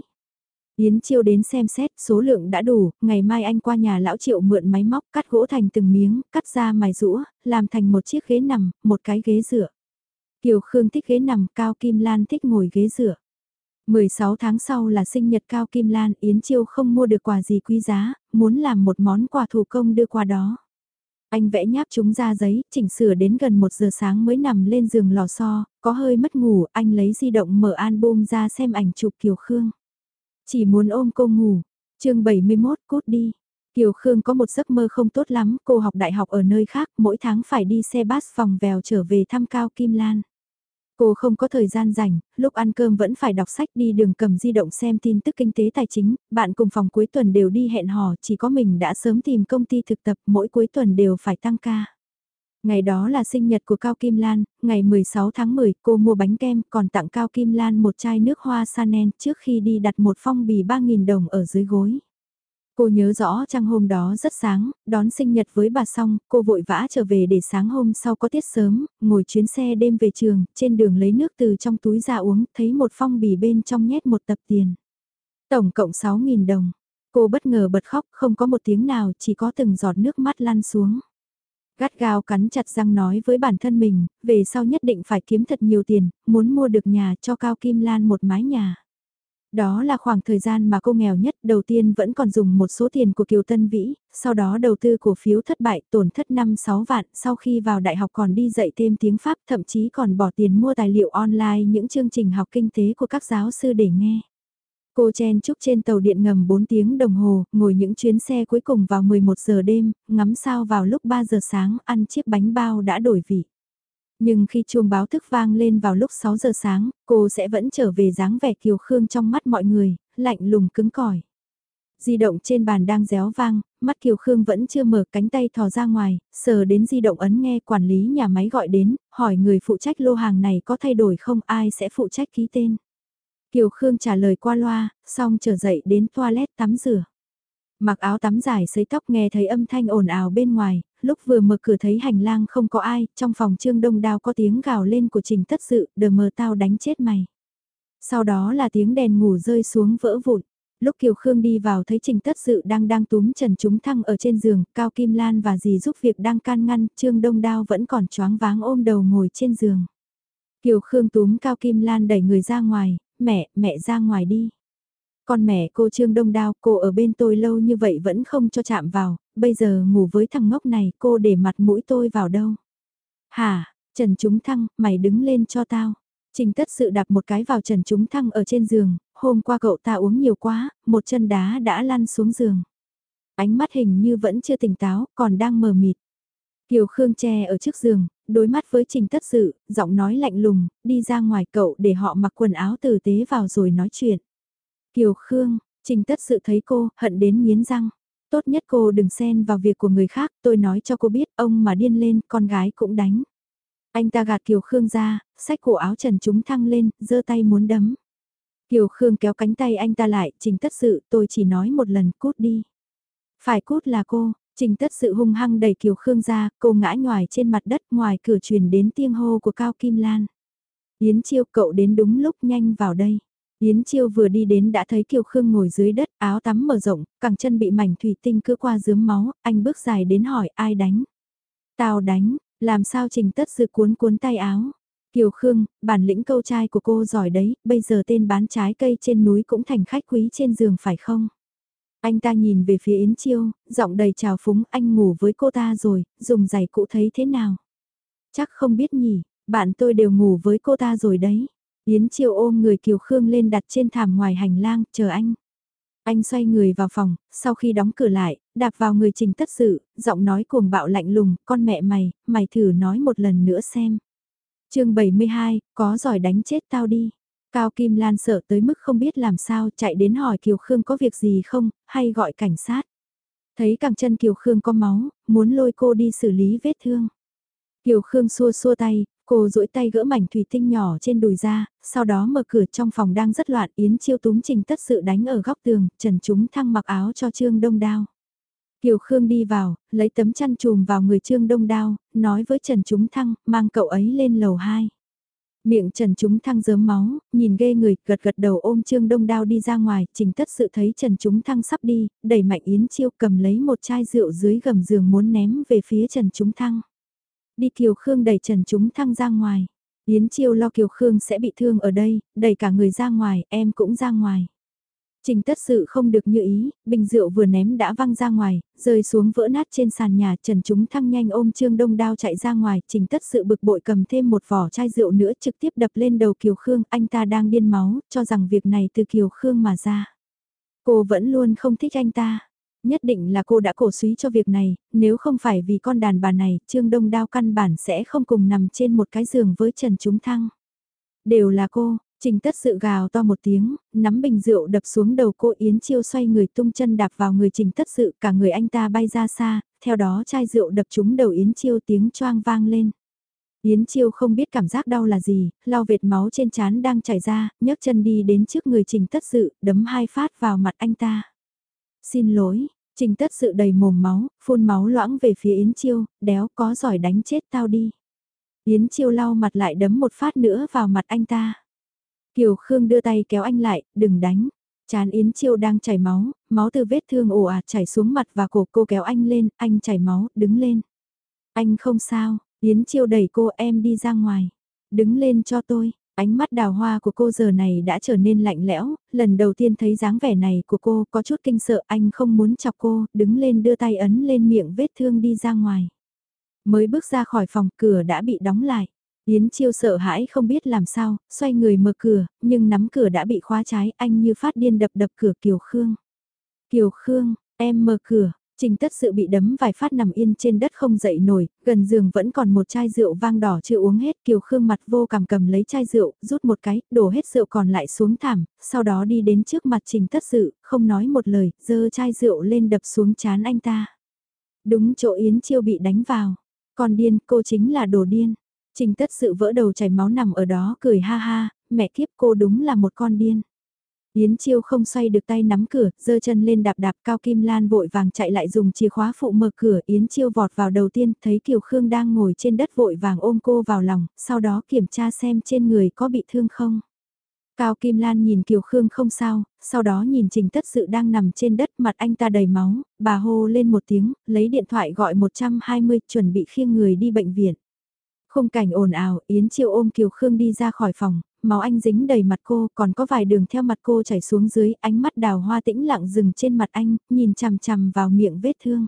Yến Chiêu đến xem xét, số lượng đã đủ, ngày mai anh qua nhà lão Triệu mượn máy móc cắt gỗ thành từng miếng, cắt ra mài rũa, làm thành một chiếc ghế nằm, một cái ghế dựa. Kiều Khương thích ghế nằm, Cao Kim Lan thích ngồi ghế dựa. 16 tháng sau là sinh nhật Cao Kim Lan, Yến Chiêu không mua được quà gì quý giá, muốn làm một món quà thủ công đưa qua đó. Anh vẽ nháp chúng ra giấy, chỉnh sửa đến gần 1 giờ sáng mới nằm lên giường lò xo, có hơi mất ngủ, anh lấy di động mở album ra xem ảnh chụp Kiều Khương. Chỉ muốn ôm cô ngủ. chương 71 cút đi. Kiều Khương có một giấc mơ không tốt lắm, cô học đại học ở nơi khác, mỗi tháng phải đi xe bus vòng vèo trở về thăm Cao Kim Lan. Cô không có thời gian rảnh, lúc ăn cơm vẫn phải đọc sách đi đường cầm di động xem tin tức kinh tế tài chính, bạn cùng phòng cuối tuần đều đi hẹn hò, chỉ có mình đã sớm tìm công ty thực tập mỗi cuối tuần đều phải tăng ca. Ngày đó là sinh nhật của Cao Kim Lan, ngày 16 tháng 10 cô mua bánh kem còn tặng Cao Kim Lan một chai nước hoa sanen trước khi đi đặt một phong bì 3.000 đồng ở dưới gối. Cô nhớ rõ trăng hôm đó rất sáng, đón sinh nhật với bà xong, cô vội vã trở về để sáng hôm sau có tiết sớm, ngồi chuyến xe đêm về trường, trên đường lấy nước từ trong túi ra uống, thấy một phong bì bên trong nhét một tập tiền. Tổng cộng 6.000 đồng. Cô bất ngờ bật khóc, không có một tiếng nào, chỉ có từng giọt nước mắt lăn xuống. Gắt gao cắn chặt răng nói với bản thân mình, về sau nhất định phải kiếm thật nhiều tiền, muốn mua được nhà cho Cao Kim Lan một mái nhà. Đó là khoảng thời gian mà cô nghèo nhất, đầu tiên vẫn còn dùng một số tiền của Kiều Tân Vĩ, sau đó đầu tư cổ phiếu thất bại, tổn thất 5-6 vạn, sau khi vào đại học còn đi dạy thêm tiếng Pháp, thậm chí còn bỏ tiền mua tài liệu online những chương trình học kinh tế của các giáo sư để nghe. Cô chen chúc trên tàu điện ngầm 4 tiếng đồng hồ, ngồi những chuyến xe cuối cùng vào 11 giờ đêm, ngắm sao vào lúc 3 giờ sáng, ăn chiếc bánh bao đã đổi vị. Nhưng khi chuông báo thức vang lên vào lúc 6 giờ sáng, cô sẽ vẫn trở về dáng vẻ kiều khương trong mắt mọi người, lạnh lùng cứng cỏi. Di động trên bàn đang réo vang, mắt Kiều Khương vẫn chưa mở cánh tay thò ra ngoài, sờ đến di động ấn nghe quản lý nhà máy gọi đến, hỏi người phụ trách lô hàng này có thay đổi không ai sẽ phụ trách ký tên. Kiều Khương trả lời qua loa, xong trở dậy đến toilet tắm rửa. Mặc áo tắm dài sấy tóc nghe thấy âm thanh ồn ào bên ngoài, lúc vừa mở cửa thấy hành lang không có ai, trong phòng trương đông đao có tiếng gào lên của trình tất sự, đờ mờ tao đánh chết mày. Sau đó là tiếng đèn ngủ rơi xuống vỡ vụn. Lúc Kiều Khương đi vào thấy Trình Tất Sự đang đang túm Trần Trúng Thăng ở trên giường, Cao Kim Lan và dì giúp việc đang can ngăn, Trương Đông Đao vẫn còn choáng váng ôm đầu ngồi trên giường. Kiều Khương túm Cao Kim Lan đẩy người ra ngoài, mẹ, mẹ ra ngoài đi. Con mẹ cô Trương Đông Đao, cô ở bên tôi lâu như vậy vẫn không cho chạm vào, bây giờ ngủ với thằng ngốc này, cô để mặt mũi tôi vào đâu. Hả, Trần Chúng Thăng, mày đứng lên cho tao. Trình tất sự đạp một cái vào Trần Chúng Thăng ở trên giường, hôm qua cậu ta uống nhiều quá, một chân đá đã lăn xuống giường. Ánh mắt hình như vẫn chưa tỉnh táo, còn đang mờ mịt. Kiều Khương che ở trước giường, đối mắt với Trình Tất Sự, giọng nói lạnh lùng, đi ra ngoài cậu để họ mặc quần áo tử tế vào rồi nói chuyện. Kiều Khương, Trình Tất Sự thấy cô, hận đến miến răng. Tốt nhất cô đừng xen vào việc của người khác, tôi nói cho cô biết, ông mà điên lên, con gái cũng đánh. Anh ta gạt Kiều Khương ra, xách cổ áo trần chúng thăng lên, giơ tay muốn đấm. Kiều Khương kéo cánh tay anh ta lại, Trình Tất Sự, tôi chỉ nói một lần, cút đi. Phải cút là cô, Trình tất sự hung hăng đẩy Kiều Khương ra, cô ngã nhòi trên mặt đất ngoài cửa truyền đến tiếng hô của Cao Kim Lan. Yến Chiêu cậu đến đúng lúc nhanh vào đây. Yến Chiêu vừa đi đến đã thấy Kiều Khương ngồi dưới đất, áo tắm mở rộng, cẳng chân bị mảnh thủy tinh cứ qua dướm máu, anh bước dài đến hỏi ai đánh. Tao đánh, làm sao trình tất sự cuốn cuốn tay áo. Kiều Khương, bản lĩnh câu trai của cô giỏi đấy, bây giờ tên bán trái cây trên núi cũng thành khách quý trên giường phải không? Anh ta nhìn về phía Yến Chiêu, giọng đầy trào phúng anh ngủ với cô ta rồi, dùng giày cũ thấy thế nào? Chắc không biết nhỉ, bạn tôi đều ngủ với cô ta rồi đấy. Yến Chiêu ôm người Kiều Khương lên đặt trên thảm ngoài hành lang, chờ anh. Anh xoay người vào phòng, sau khi đóng cửa lại, đạp vào người trình tất sự, giọng nói cuồng bạo lạnh lùng, con mẹ mày, mày thử nói một lần nữa xem. chương 72, có giỏi đánh chết tao đi. Cao Kim Lan sợ tới mức không biết làm sao chạy đến hỏi Kiều Khương có việc gì không, hay gọi cảnh sát. Thấy cẳng chân Kiều Khương có máu, muốn lôi cô đi xử lý vết thương. Kiều Khương xua xua tay, cô duỗi tay gỡ mảnh thủy tinh nhỏ trên đùi ra, sau đó mở cửa trong phòng đang rất loạn Yến Chiêu túm trình tất sự đánh ở góc tường, trần chúng thăng mặc áo cho Trương Đông Đao. Kiều Khương đi vào, lấy tấm chăn chùm vào người Trương Đông Đao, nói với Trần Chúng Thăng, mang cậu ấy lên lầu 2. Miệng Trần Chúng Thăng dớm máu, nhìn ghê người, gật gật đầu ôm Trương Đông Đao đi ra ngoài, trình tất sự thấy Trần Chúng Thăng sắp đi, đẩy mạnh Yến Chiêu cầm lấy một chai rượu dưới gầm giường muốn ném về phía Trần Chúng Thăng. Đi Kiều Khương đẩy Trần Chúng Thăng ra ngoài. Yến Chiêu lo Kiều Khương sẽ bị thương ở đây, đẩy cả người ra ngoài, em cũng ra ngoài. Trình tất sự không được như ý, bình rượu vừa ném đã văng ra ngoài, rơi xuống vỡ nát trên sàn nhà trần chúng thăng nhanh ôm Trương Đông Đao chạy ra ngoài, trình tất sự bực bội cầm thêm một vỏ chai rượu nữa trực tiếp đập lên đầu Kiều Khương, anh ta đang điên máu, cho rằng việc này từ Kiều Khương mà ra. Cô vẫn luôn không thích anh ta. Nhất định là cô đã cổ suý cho việc này, nếu không phải vì con đàn bà này, Trương Đông Đao căn bản sẽ không cùng nằm trên một cái giường với Trần Chúng Thăng. Đều là cô, Trình tất sự gào to một tiếng, nắm bình rượu đập xuống đầu cô Yến Chiêu xoay người tung chân đạp vào người trình tất sự cả người anh ta bay ra xa, theo đó chai rượu đập trúng đầu Yến Chiêu tiếng choang vang lên. Yến Chiêu không biết cảm giác đau là gì, lau vệt máu trên trán đang chảy ra, nhấc chân đi đến trước người trình tất sự, đấm hai phát vào mặt anh ta. Xin lỗi, trình tất sự đầy mồm máu, phun máu loãng về phía Yến Chiêu, đéo có giỏi đánh chết tao đi. Yến Chiêu lau mặt lại đấm một phát nữa vào mặt anh ta. Kiều Khương đưa tay kéo anh lại, đừng đánh. Chán Yến Chiêu đang chảy máu, máu từ vết thương ồ ạt chảy xuống mặt và cổ cô kéo anh lên, anh chảy máu, đứng lên. Anh không sao, Yến Chiêu đẩy cô em đi ra ngoài. Đứng lên cho tôi, ánh mắt đào hoa của cô giờ này đã trở nên lạnh lẽo, lần đầu tiên thấy dáng vẻ này của cô có chút kinh sợ anh không muốn chọc cô, đứng lên đưa tay ấn lên miệng vết thương đi ra ngoài. Mới bước ra khỏi phòng cửa đã bị đóng lại. Yến Chiêu sợ hãi không biết làm sao, xoay người mở cửa, nhưng nắm cửa đã bị khóa trái, anh như phát điên đập đập cửa Kiều Khương. Kiều Khương, em mở cửa, Trình tất sự bị đấm vài phát nằm yên trên đất không dậy nổi, gần giường vẫn còn một chai rượu vang đỏ chưa uống hết. Kiều Khương mặt vô cảm cầm lấy chai rượu, rút một cái, đổ hết rượu còn lại xuống thảm, sau đó đi đến trước mặt trình tất sự, không nói một lời, dơ chai rượu lên đập xuống chán anh ta. Đúng chỗ Yến Chiêu bị đánh vào. Còn điên, cô chính là đồ điên. Trình tất sự vỡ đầu chảy máu nằm ở đó cười ha ha, mẹ kiếp cô đúng là một con điên. Yến Chiêu không xoay được tay nắm cửa, giơ chân lên đạp đạp Cao Kim Lan vội vàng chạy lại dùng chìa khóa phụ mở cửa. Yến Chiêu vọt vào đầu tiên, thấy Kiều Khương đang ngồi trên đất vội vàng ôm cô vào lòng, sau đó kiểm tra xem trên người có bị thương không. Cao Kim Lan nhìn Kiều Khương không sao, sau đó nhìn Trình Tất Sự đang nằm trên đất mặt anh ta đầy máu, bà hô lên một tiếng, lấy điện thoại gọi 120 chuẩn bị khiêng người đi bệnh viện. Khung cảnh ồn ào, Yến Chiêu ôm Kiều Khương đi ra khỏi phòng, máu anh dính đầy mặt cô, còn có vài đường theo mặt cô chảy xuống dưới, ánh mắt đào hoa tĩnh lặng dừng trên mặt anh, nhìn chằm chằm vào miệng vết thương.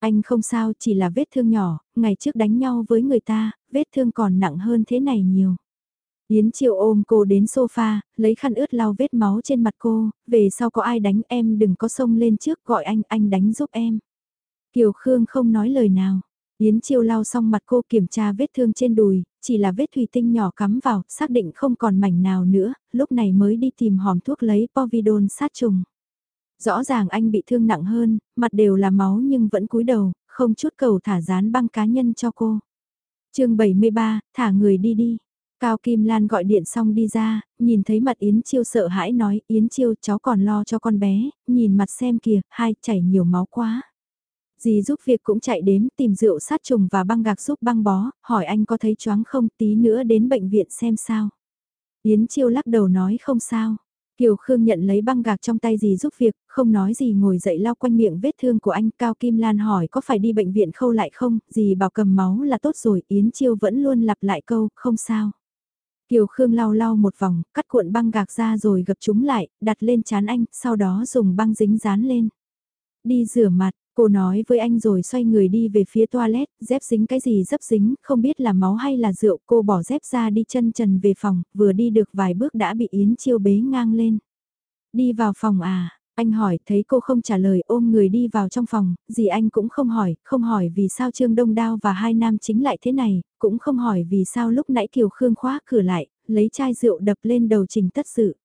Anh không sao, chỉ là vết thương nhỏ, ngày trước đánh nhau với người ta, vết thương còn nặng hơn thế này nhiều. Yến Chiêu ôm cô đến sofa, lấy khăn ướt lau vết máu trên mặt cô, về sau có ai đánh em đừng có xông lên trước gọi anh, anh đánh giúp em. Kiều Khương không nói lời nào. Yến Chiêu lau xong mặt cô kiểm tra vết thương trên đùi, chỉ là vết thủy tinh nhỏ cắm vào, xác định không còn mảnh nào nữa, lúc này mới đi tìm hòm thuốc lấy povidone sát trùng. Rõ ràng anh bị thương nặng hơn, mặt đều là máu nhưng vẫn cúi đầu, không chút cầu thả dán băng cá nhân cho cô. chương 73, thả người đi đi. Cao Kim Lan gọi điện xong đi ra, nhìn thấy mặt Yến Chiêu sợ hãi nói, Yến Chiêu cháu còn lo cho con bé, nhìn mặt xem kìa, hai chảy nhiều máu quá. Dì giúp việc cũng chạy đếm tìm rượu sát trùng và băng gạc giúp băng bó, hỏi anh có thấy choáng không tí nữa đến bệnh viện xem sao. Yến Chiêu lắc đầu nói không sao. Kiều Khương nhận lấy băng gạc trong tay dì giúp việc, không nói gì ngồi dậy lau quanh miệng vết thương của anh. Cao Kim Lan hỏi có phải đi bệnh viện khâu lại không, dì bảo cầm máu là tốt rồi, Yến Chiêu vẫn luôn lặp lại câu, không sao. Kiều Khương lau lau một vòng, cắt cuộn băng gạc ra rồi gập chúng lại, đặt lên chán anh, sau đó dùng băng dính dán lên. Đi rửa mặt, Cô nói với anh rồi xoay người đi về phía toilet, dép dính cái gì dấp dính, không biết là máu hay là rượu. Cô bỏ dép ra đi chân trần về phòng, vừa đi được vài bước đã bị Yến Chiêu bế ngang lên. Đi vào phòng à, anh hỏi thấy cô không trả lời ôm người đi vào trong phòng, gì anh cũng không hỏi, không hỏi vì sao Trương Đông Đao và hai nam chính lại thế này, cũng không hỏi vì sao lúc nãy Kiều Khương khóa cửa lại, lấy chai rượu đập lên đầu trình tất sự.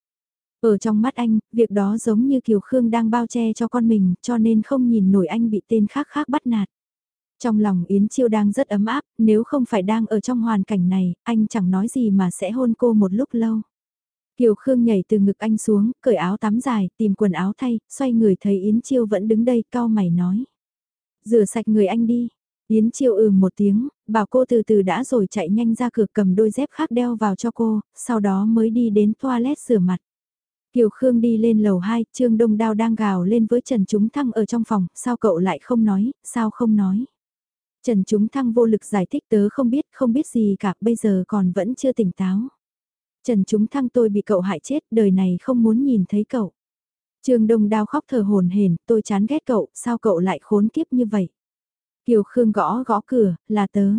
Ở trong mắt anh, việc đó giống như Kiều Khương đang bao che cho con mình, cho nên không nhìn nổi anh bị tên khác khác bắt nạt. Trong lòng Yến Chiêu đang rất ấm áp, nếu không phải đang ở trong hoàn cảnh này, anh chẳng nói gì mà sẽ hôn cô một lúc lâu. Kiều Khương nhảy từ ngực anh xuống, cởi áo tắm dài, tìm quần áo thay, xoay người thấy Yến Chiêu vẫn đứng đây, cao mày nói. Rửa sạch người anh đi. Yến Chiêu ừ một tiếng, bảo cô từ từ đã rồi chạy nhanh ra cửa cầm đôi dép khác đeo vào cho cô, sau đó mới đi đến toilet rửa mặt. Kiều Khương đi lên lầu 2, Trương Đông Đao đang gào lên với Trần Chúng Thăng ở trong phòng, sao cậu lại không nói, sao không nói. Trần Chúng Thăng vô lực giải thích tớ không biết, không biết gì cả, bây giờ còn vẫn chưa tỉnh táo. Trần Chúng Thăng tôi bị cậu hại chết, đời này không muốn nhìn thấy cậu. Trương Đông Đao khóc thở hồn hển, tôi chán ghét cậu, sao cậu lại khốn kiếp như vậy. Kiều Khương gõ gõ cửa, là tớ.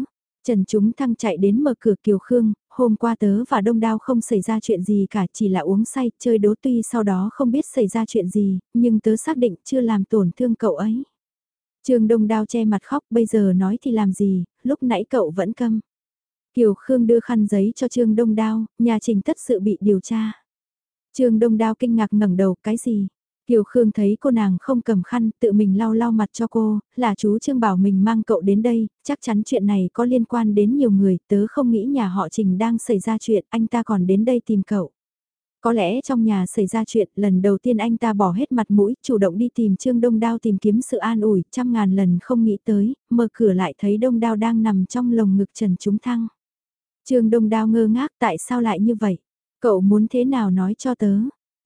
Trần Chúng Thăng chạy đến mở cửa Kiều Khương, hôm qua tớ và Đông Đao không xảy ra chuyện gì cả chỉ là uống say, chơi đố tuy sau đó không biết xảy ra chuyện gì, nhưng tớ xác định chưa làm tổn thương cậu ấy. Trường Đông Đao che mặt khóc bây giờ nói thì làm gì, lúc nãy cậu vẫn câm. Kiều Khương đưa khăn giấy cho Trương Đông Đao, nhà trình tất sự bị điều tra. Trương Đông Đao kinh ngạc ngẩng đầu, cái gì? Kiều Khương thấy cô nàng không cầm khăn, tự mình lau lau mặt cho cô, là chú Trương bảo mình mang cậu đến đây, chắc chắn chuyện này có liên quan đến nhiều người, tớ không nghĩ nhà họ Trình đang xảy ra chuyện, anh ta còn đến đây tìm cậu. Có lẽ trong nhà xảy ra chuyện, lần đầu tiên anh ta bỏ hết mặt mũi, chủ động đi tìm Trương Đông Đao tìm kiếm sự an ủi, trăm ngàn lần không nghĩ tới, mở cửa lại thấy Đông Đao đang nằm trong lồng ngực Trần Trúng Thăng. Trương Đông Đao ngơ ngác tại sao lại như vậy? Cậu muốn thế nào nói cho tớ?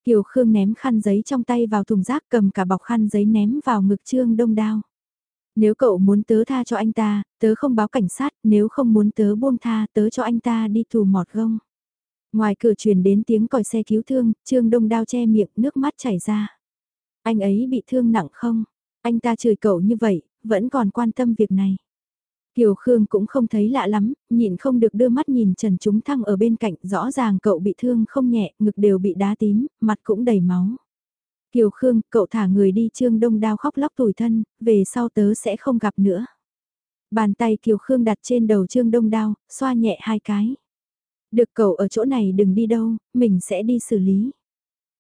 Kiều Khương ném khăn giấy trong tay vào thùng rác cầm cả bọc khăn giấy ném vào ngực Trương Đông Đao. Nếu cậu muốn tớ tha cho anh ta, tớ không báo cảnh sát, nếu không muốn tớ buông tha, tớ cho anh ta đi tù mọt gông. Ngoài cửa truyền đến tiếng còi xe cứu thương, Trương Đông Đao che miệng, nước mắt chảy ra. Anh ấy bị thương nặng không? Anh ta chửi cậu như vậy, vẫn còn quan tâm việc này. Kiều Khương cũng không thấy lạ lắm, nhịn không được đưa mắt nhìn Trần Trúng Thăng ở bên cạnh, rõ ràng cậu bị thương không nhẹ, ngực đều bị đá tím, mặt cũng đầy máu. Kiều Khương, cậu thả người đi Trương Đông Đao khóc lóc tủi thân, về sau tớ sẽ không gặp nữa. Bàn tay Kiều Khương đặt trên đầu Trương Đông Đao, xoa nhẹ hai cái. Được cậu ở chỗ này đừng đi đâu, mình sẽ đi xử lý.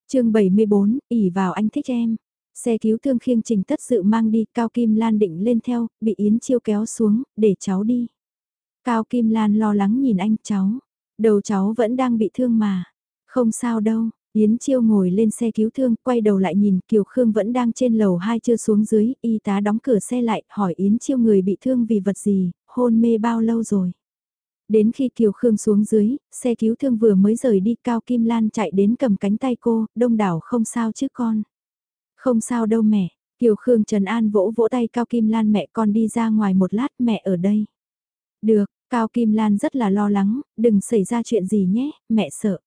chương 74, ỉ vào anh thích em. Xe cứu thương khiêng trình tất sự mang đi, Cao Kim Lan định lên theo, bị Yến Chiêu kéo xuống, để cháu đi. Cao Kim Lan lo lắng nhìn anh cháu. Đầu cháu vẫn đang bị thương mà. Không sao đâu, Yến Chiêu ngồi lên xe cứu thương, quay đầu lại nhìn Kiều Khương vẫn đang trên lầu hai chưa xuống dưới, y tá đóng cửa xe lại, hỏi Yến Chiêu người bị thương vì vật gì, hôn mê bao lâu rồi. Đến khi Kiều Khương xuống dưới, xe cứu thương vừa mới rời đi Cao Kim Lan chạy đến cầm cánh tay cô, đông đảo không sao chứ con. Không sao đâu mẹ, Kiều Khương Trần An vỗ vỗ tay Cao Kim Lan mẹ con đi ra ngoài một lát mẹ ở đây. Được, Cao Kim Lan rất là lo lắng, đừng xảy ra chuyện gì nhé, mẹ sợ.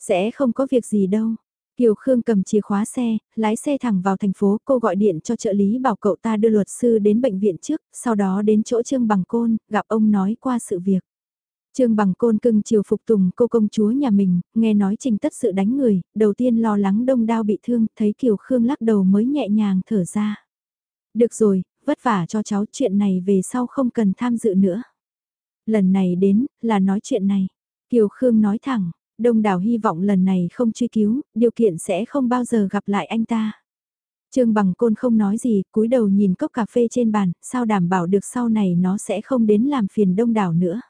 Sẽ không có việc gì đâu. Kiều Khương cầm chìa khóa xe, lái xe thẳng vào thành phố, cô gọi điện cho trợ lý bảo cậu ta đưa luật sư đến bệnh viện trước, sau đó đến chỗ Trương Bằng Côn, gặp ông nói qua sự việc. Trương Bằng Côn cưng chiều phục tùng cô công chúa nhà mình, nghe nói trình tất sự đánh người, đầu tiên lo lắng đông đao bị thương, thấy Kiều Khương lắc đầu mới nhẹ nhàng thở ra. Được rồi, vất vả cho cháu chuyện này về sau không cần tham dự nữa. Lần này đến, là nói chuyện này. Kiều Khương nói thẳng, đông đảo hy vọng lần này không truy cứu, điều kiện sẽ không bao giờ gặp lại anh ta. Trương Bằng Côn không nói gì, cúi đầu nhìn cốc cà phê trên bàn, sao đảm bảo được sau này nó sẽ không đến làm phiền đông đảo nữa.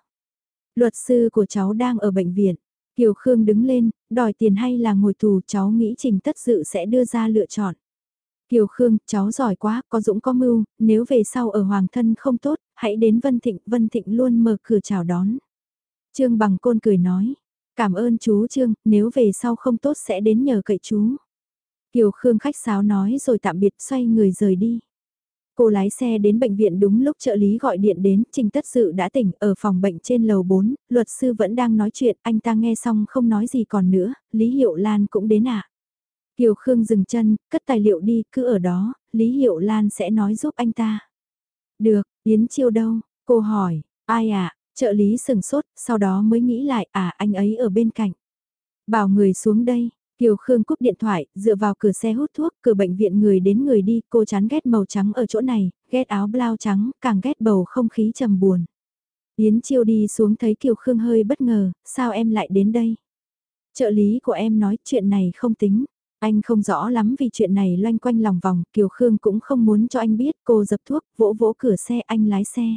Luật sư của cháu đang ở bệnh viện. Kiều Khương đứng lên, đòi tiền hay là ngồi tù cháu nghĩ trình tất dự sẽ đưa ra lựa chọn. Kiều Khương, cháu giỏi quá, có dũng có mưu, nếu về sau ở Hoàng thân không tốt, hãy đến Vân Thịnh, Vân Thịnh luôn mở cửa chào đón. Trương Bằng Côn cười nói, cảm ơn chú Trương, nếu về sau không tốt sẽ đến nhờ cậy chú. Kiều Khương khách sáo nói rồi tạm biệt xoay người rời đi. Cô lái xe đến bệnh viện đúng lúc trợ lý gọi điện đến, Trình Tất Sự đã tỉnh ở phòng bệnh trên lầu 4, luật sư vẫn đang nói chuyện, anh ta nghe xong không nói gì còn nữa, Lý Hiệu Lan cũng đến ạ. À. Kiều Khương dừng chân, cất tài liệu đi, cứ ở đó, Lý Hiệu Lan sẽ nói giúp anh ta. Được, Yến Chiêu đâu? Cô hỏi, ai ạ? À? Trợ lý sừng sốt, sau đó mới nghĩ lại, à anh ấy ở bên cạnh. Bảo người xuống đây, Kiều Khương cúp điện thoại, dựa vào cửa xe hút thuốc, cửa bệnh viện người đến người đi, cô chán ghét màu trắng ở chỗ này, ghét áo blau trắng, càng ghét bầu không khí trầm buồn. Yến Chiêu đi xuống thấy Kiều Khương hơi bất ngờ, sao em lại đến đây? Trợ lý của em nói chuyện này không tính, anh không rõ lắm vì chuyện này loanh quanh lòng vòng, Kiều Khương cũng không muốn cho anh biết, cô dập thuốc, vỗ vỗ cửa xe anh lái xe.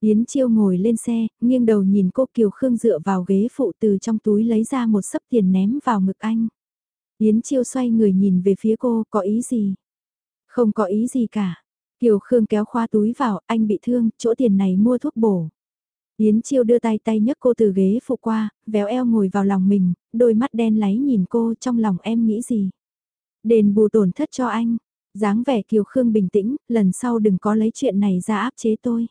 Yến Chiêu ngồi lên xe, nghiêng đầu nhìn cô Kiều Khương dựa vào ghế phụ từ trong túi lấy ra một sấp tiền ném vào ngực anh. Yến Chiêu xoay người nhìn về phía cô, có ý gì? Không có ý gì cả. Kiều Khương kéo khoa túi vào, anh bị thương, chỗ tiền này mua thuốc bổ. Yến Chiêu đưa tay tay nhấc cô từ ghế phụ qua, véo eo ngồi vào lòng mình, đôi mắt đen láy nhìn cô trong lòng em nghĩ gì. Đền bù tổn thất cho anh, dáng vẻ Kiều Khương bình tĩnh, lần sau đừng có lấy chuyện này ra áp chế tôi.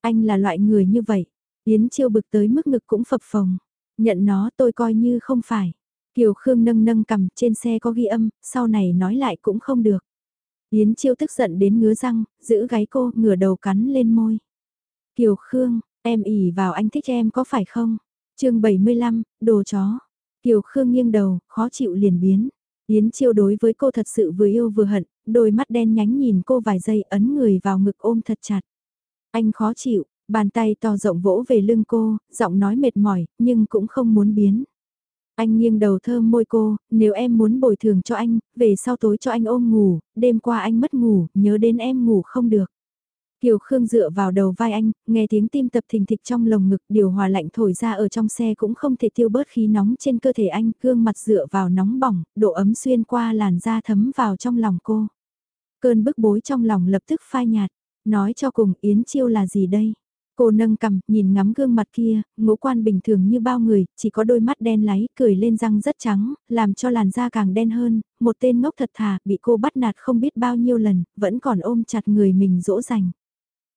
Anh là loại người như vậy, Yến Chiêu bực tới mức ngực cũng phập phồng, nhận nó tôi coi như không phải. Kiều Khương nâng nâng cầm trên xe có ghi âm, sau này nói lại cũng không được. Yến Chiêu tức giận đến ngứa răng, giữ gáy cô, ngửa đầu cắn lên môi. Kiều Khương, em ỉ vào anh thích em có phải không? chương 75, đồ chó. Kiều Khương nghiêng đầu, khó chịu liền biến. Yến Chiêu đối với cô thật sự vừa yêu vừa hận, đôi mắt đen nhánh nhìn cô vài giây ấn người vào ngực ôm thật chặt. Anh khó chịu, bàn tay to rộng vỗ về lưng cô, giọng nói mệt mỏi, nhưng cũng không muốn biến. Anh nghiêng đầu thơm môi cô, nếu em muốn bồi thường cho anh, về sau tối cho anh ôm ngủ, đêm qua anh mất ngủ, nhớ đến em ngủ không được. Kiều Khương dựa vào đầu vai anh, nghe tiếng tim tập thình thịch trong lồng ngực điều hòa lạnh thổi ra ở trong xe cũng không thể tiêu bớt khí nóng trên cơ thể anh, gương mặt dựa vào nóng bỏng, độ ấm xuyên qua làn da thấm vào trong lòng cô. Cơn bức bối trong lòng lập tức phai nhạt, nói cho cùng Yến Chiêu là gì đây? Cô nâng cầm, nhìn ngắm gương mặt kia, ngũ quan bình thường như bao người, chỉ có đôi mắt đen láy, cười lên răng rất trắng, làm cho làn da càng đen hơn, một tên ngốc thật thà, bị cô bắt nạt không biết bao nhiêu lần, vẫn còn ôm chặt người mình dỗ dành.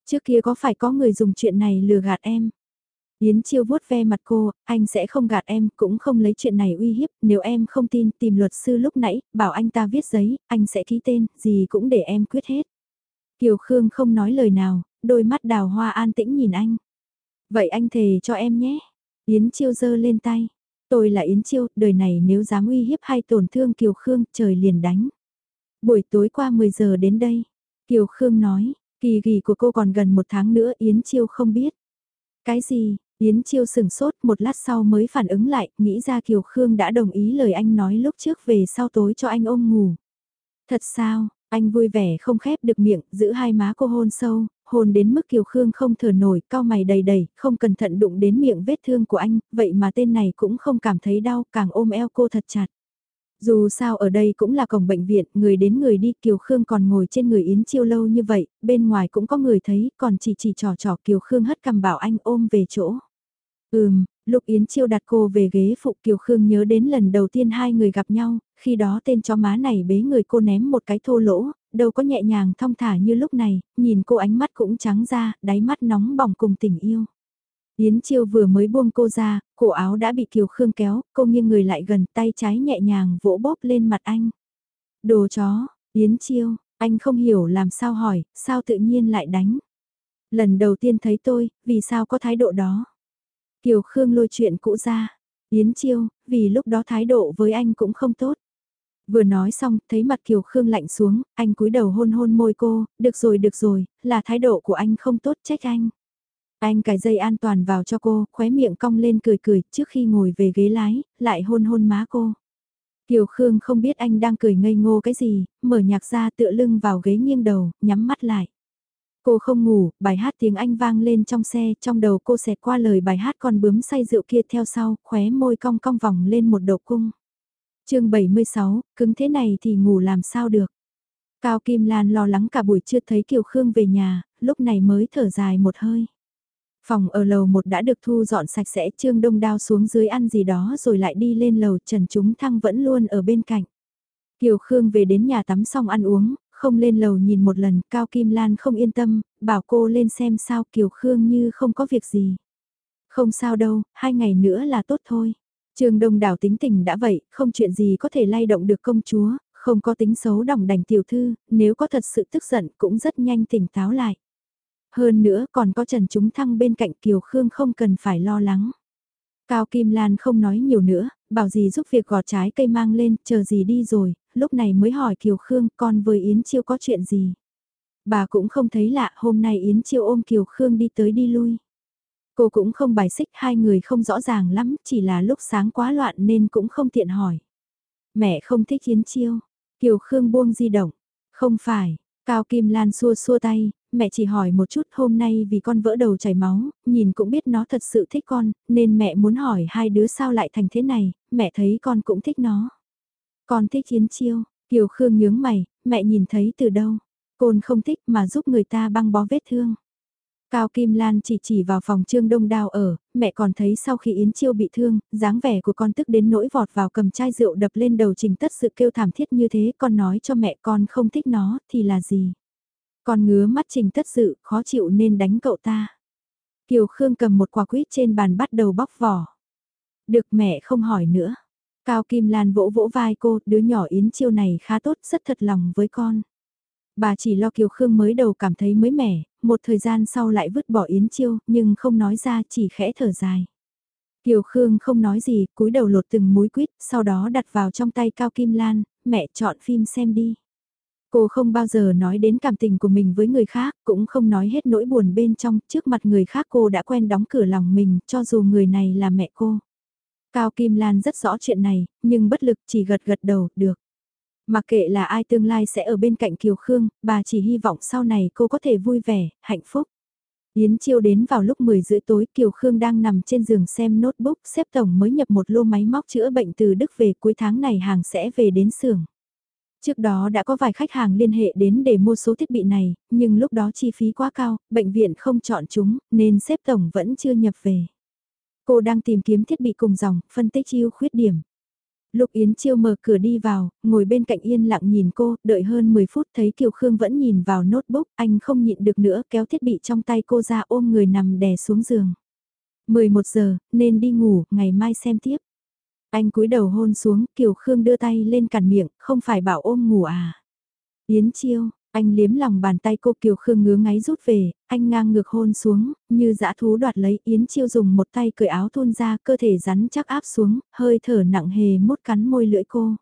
Trước kia có phải có người dùng chuyện này lừa gạt em? Yến Chiêu vuốt ve mặt cô, anh sẽ không gạt em, cũng không lấy chuyện này uy hiếp, nếu em không tin tìm luật sư lúc nãy, bảo anh ta viết giấy, anh sẽ ký tên, gì cũng để em quyết hết. Kiều Khương không nói lời nào, đôi mắt đào hoa an tĩnh nhìn anh. Vậy anh thề cho em nhé. Yến Chiêu giơ lên tay. Tôi là Yến Chiêu, đời này nếu dám uy hiếp hay tổn thương Kiều Khương, trời liền đánh. Buổi tối qua 10 giờ đến đây. Kiều Khương nói, kỳ nghỉ của cô còn gần một tháng nữa Yến Chiêu không biết. Cái gì, Yến Chiêu sừng sốt một lát sau mới phản ứng lại, nghĩ ra Kiều Khương đã đồng ý lời anh nói lúc trước về sau tối cho anh ôm ngủ. Thật sao, anh vui vẻ không khép được miệng, giữ hai má cô hôn sâu, hôn đến mức Kiều Khương không thở nổi, cao mày đầy đầy, không cẩn thận đụng đến miệng vết thương của anh, vậy mà tên này cũng không cảm thấy đau, càng ôm eo cô thật chặt. Dù sao ở đây cũng là cổng bệnh viện, người đến người đi Kiều Khương còn ngồi trên người Yến Chiêu lâu như vậy, bên ngoài cũng có người thấy, còn chỉ chỉ trò trò Kiều Khương hất cầm bảo anh ôm về chỗ. Ừm, lúc Yến Chiêu đặt cô về ghế phụ Kiều Khương nhớ đến lần đầu tiên hai người gặp nhau, khi đó tên chó má này bế người cô ném một cái thô lỗ, đâu có nhẹ nhàng thong thả như lúc này, nhìn cô ánh mắt cũng trắng ra, đáy mắt nóng bỏng cùng tình yêu. Yến Chiêu vừa mới buông cô ra, cổ áo đã bị Kiều Khương kéo, cô nghiêng người lại gần tay trái nhẹ nhàng vỗ bóp lên mặt anh. Đồ chó, Yến Chiêu, anh không hiểu làm sao hỏi, sao tự nhiên lại đánh. Lần đầu tiên thấy tôi, vì sao có thái độ đó. Kiều Khương lôi chuyện cũ ra. Yến Chiêu, vì lúc đó thái độ với anh cũng không tốt. Vừa nói xong, thấy mặt Kiều Khương lạnh xuống, anh cúi đầu hôn hôn môi cô, được rồi được rồi, là thái độ của anh không tốt trách anh. Anh cài dây an toàn vào cho cô, khóe miệng cong lên cười cười, trước khi ngồi về ghế lái, lại hôn hôn má cô. Kiều Khương không biết anh đang cười ngây ngô cái gì, mở nhạc ra tựa lưng vào ghế nghiêng đầu, nhắm mắt lại. Cô không ngủ, bài hát tiếng Anh vang lên trong xe, trong đầu cô xẹt qua lời bài hát còn bướm say rượu kia theo sau, khóe môi cong cong vòng lên một độ cung chương 76, cứng thế này thì ngủ làm sao được. Cao Kim Lan lo lắng cả buổi chưa thấy Kiều Khương về nhà, lúc này mới thở dài một hơi. Phòng ở lầu một đã được thu dọn sạch sẽ Trương Đông Đao xuống dưới ăn gì đó rồi lại đi lên lầu Trần Chúng Thăng vẫn luôn ở bên cạnh. Kiều Khương về đến nhà tắm xong ăn uống, không lên lầu nhìn một lần, Cao Kim Lan không yên tâm, bảo cô lên xem sao Kiều Khương như không có việc gì. Không sao đâu, hai ngày nữa là tốt thôi. Trường Đông Đảo tính tình đã vậy, không chuyện gì có thể lay động được công chúa, không có tính xấu đồng đành tiểu thư, nếu có thật sự tức giận cũng rất nhanh tỉnh táo lại. Hơn nữa còn có Trần Chúng Thăng bên cạnh Kiều Khương không cần phải lo lắng. Cao Kim Lan không nói nhiều nữa, bảo gì giúp việc gọt trái cây mang lên, chờ gì đi rồi, lúc này mới hỏi Kiều Khương con với Yến Chiêu có chuyện gì. Bà cũng không thấy lạ, hôm nay Yến Chiêu ôm Kiều Khương đi tới đi lui. Cô cũng không bài xích hai người không rõ ràng lắm, chỉ là lúc sáng quá loạn nên cũng không tiện hỏi. Mẹ không thích Yến Chiêu. Kiều Khương buông di động. Không phải, Cao Kim Lan xua xua tay, mẹ chỉ hỏi một chút hôm nay vì con vỡ đầu chảy máu, nhìn cũng biết nó thật sự thích con, nên mẹ muốn hỏi hai đứa sao lại thành thế này, mẹ thấy con cũng thích nó. Con thích Yến Chiêu, Kiều Khương nhướng mày, mẹ nhìn thấy từ đâu, côn không thích mà giúp người ta băng bó vết thương. Cao Kim Lan chỉ chỉ vào phòng Trương Đông Đao ở, mẹ còn thấy sau khi Yến Chiêu bị thương, dáng vẻ của con tức đến nỗi vọt vào cầm chai rượu đập lên đầu trình tất sự kêu thảm thiết như thế, con nói cho mẹ con không thích nó, thì là gì? Con ngứa mắt trình tất sự, khó chịu nên đánh cậu ta. Kiều Khương cầm một quả quýt trên bàn bắt đầu bóc vỏ. Được mẹ không hỏi nữa. Cao Kim Lan vỗ vỗ vai cô, đứa nhỏ Yến Chiêu này khá tốt, rất thật lòng với con. Bà chỉ lo Kiều Khương mới đầu cảm thấy mới mẻ, một thời gian sau lại vứt bỏ Yến Chiêu, nhưng không nói ra chỉ khẽ thở dài. Kiều Khương không nói gì, cúi đầu lột từng múi quýt, sau đó đặt vào trong tay Cao Kim Lan, mẹ chọn phim xem đi. Cô không bao giờ nói đến cảm tình của mình với người khác, cũng không nói hết nỗi buồn bên trong, trước mặt người khác cô đã quen đóng cửa lòng mình, cho dù người này là mẹ cô. Cao Kim Lan rất rõ chuyện này, nhưng bất lực chỉ gật gật đầu, được. Mặc kệ là ai tương lai sẽ ở bên cạnh Kiều Khương, bà chỉ hy vọng sau này cô có thể vui vẻ, hạnh phúc. Yến Chiêu đến vào lúc 10 rưỡi tối Kiều Khương đang nằm trên giường xem notebook xếp tổng mới nhập một lô máy móc chữa bệnh từ Đức về cuối tháng này hàng sẽ về đến xưởng. Trước đó đã có vài khách hàng liên hệ đến để mua số thiết bị này, nhưng lúc đó chi phí quá cao, bệnh viện không chọn chúng, nên xếp tổng vẫn chưa nhập về. Cô đang tìm kiếm thiết bị cùng dòng, phân tích ưu khuyết điểm. Lục Yến Chiêu mở cửa đi vào, ngồi bên cạnh yên lặng nhìn cô, đợi hơn 10 phút thấy Kiều Khương vẫn nhìn vào notebook, anh không nhịn được nữa kéo thiết bị trong tay cô ra ôm người nằm đè xuống giường. 11 giờ, nên đi ngủ, ngày mai xem tiếp. Anh cúi đầu hôn xuống, Kiều Khương đưa tay lên cản miệng, không phải bảo ôm ngủ à. Yến Chiêu, anh liếm lòng bàn tay cô Kiều Khương ngứa ngáy rút về, anh ngang ngược hôn xuống, như dã thú đoạt lấy Yến Chiêu dùng một tay cởi áo thun ra cơ thể rắn chắc áp xuống, hơi thở nặng hề mốt cắn môi lưỡi cô.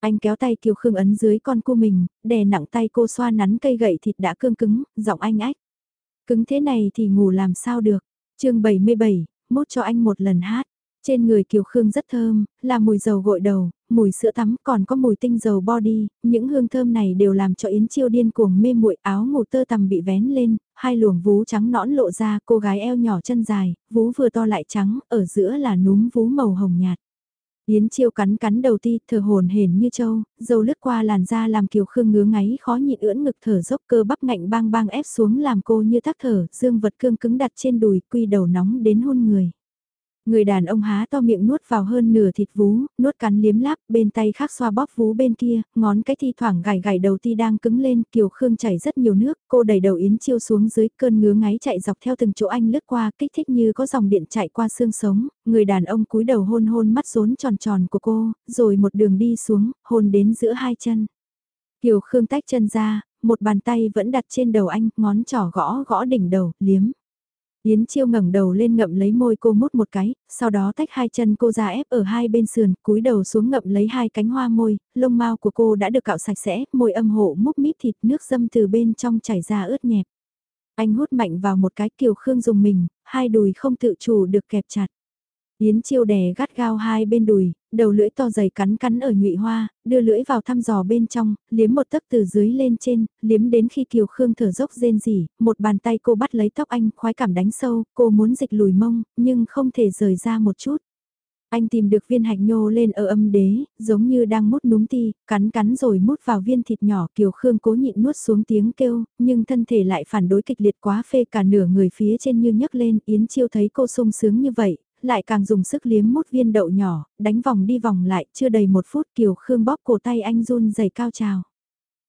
Anh kéo tay Kiều Khương ấn dưới con cu mình, đè nặng tay cô xoa nắn cây gậy thịt đã cương cứng, giọng anh ách. Cứng thế này thì ngủ làm sao được. chương 77, mốt cho anh một lần hát. Trên người Kiều Khương rất thơm, là mùi dầu gội đầu, mùi sữa tắm còn có mùi tinh dầu body, những hương thơm này đều làm cho Yến Chiêu điên cuồng mê muội áo ngủ tơ tằm bị vén lên, hai luồng vú trắng nõn lộ ra cô gái eo nhỏ chân dài, vú vừa to lại trắng, ở giữa là núm vú màu hồng nhạt. Yến Chiêu cắn cắn đầu ti, thở hồn hển như trâu, dầu lướt qua làn da làm Kiều Khương ngứa ngáy khó nhịn ưỡn ngực thở dốc cơ bắp ngạnh bang bang ép xuống làm cô như tắc thở, dương vật cương cứng đặt trên đùi, quy đầu nóng đến hôn người. Người đàn ông há to miệng nuốt vào hơn nửa thịt vú, nuốt cắn liếm láp, bên tay khác xoa bóp vú bên kia, ngón cái thi thoảng gảy gảy đầu ti đang cứng lên, Kiều Khương chảy rất nhiều nước, cô đẩy đầu Yến Chiêu xuống dưới, cơn ngứa ngáy chạy dọc theo từng chỗ anh lướt qua, kích thích như có dòng điện chạy qua xương sống, người đàn ông cúi đầu hôn hôn mắt rốn tròn tròn của cô, rồi một đường đi xuống, hôn đến giữa hai chân. Kiều Khương tách chân ra, một bàn tay vẫn đặt trên đầu anh, ngón trỏ gõ gõ đỉnh đầu, liếm. Yến Chiêu ngẩng đầu lên ngậm lấy môi cô mút một cái, sau đó tách hai chân cô ra ép ở hai bên sườn, cúi đầu xuống ngậm lấy hai cánh hoa môi, lông mao của cô đã được cạo sạch sẽ, môi âm hộ múc mít thịt nước dâm từ bên trong chảy ra ướt nhẹp. Anh hút mạnh vào một cái kiều khương dùng mình, hai đùi không tự chủ được kẹp chặt. Yến chiêu đè gắt gao hai bên đùi, đầu lưỡi to dày cắn cắn ở nhụy hoa, đưa lưỡi vào thăm dò bên trong, liếm một tấc từ dưới lên trên, liếm đến khi Kiều Khương thở dốc rên rỉ, một bàn tay cô bắt lấy tóc anh, khoái cảm đánh sâu, cô muốn dịch lùi mông, nhưng không thể rời ra một chút. Anh tìm được viên hạch nhô lên ở âm đế, giống như đang mút núm ti, cắn cắn rồi mút vào viên thịt nhỏ Kiều Khương cố nhịn nuốt xuống tiếng kêu, nhưng thân thể lại phản đối kịch liệt quá phê cả nửa người phía trên như nhấc lên, Yến Chiêu thấy cô sung sướng như vậy, lại càng dùng sức liếm mút viên đậu nhỏ, đánh vòng đi vòng lại, chưa đầy một phút Kiều Khương bóp cổ tay anh run dày cao trào.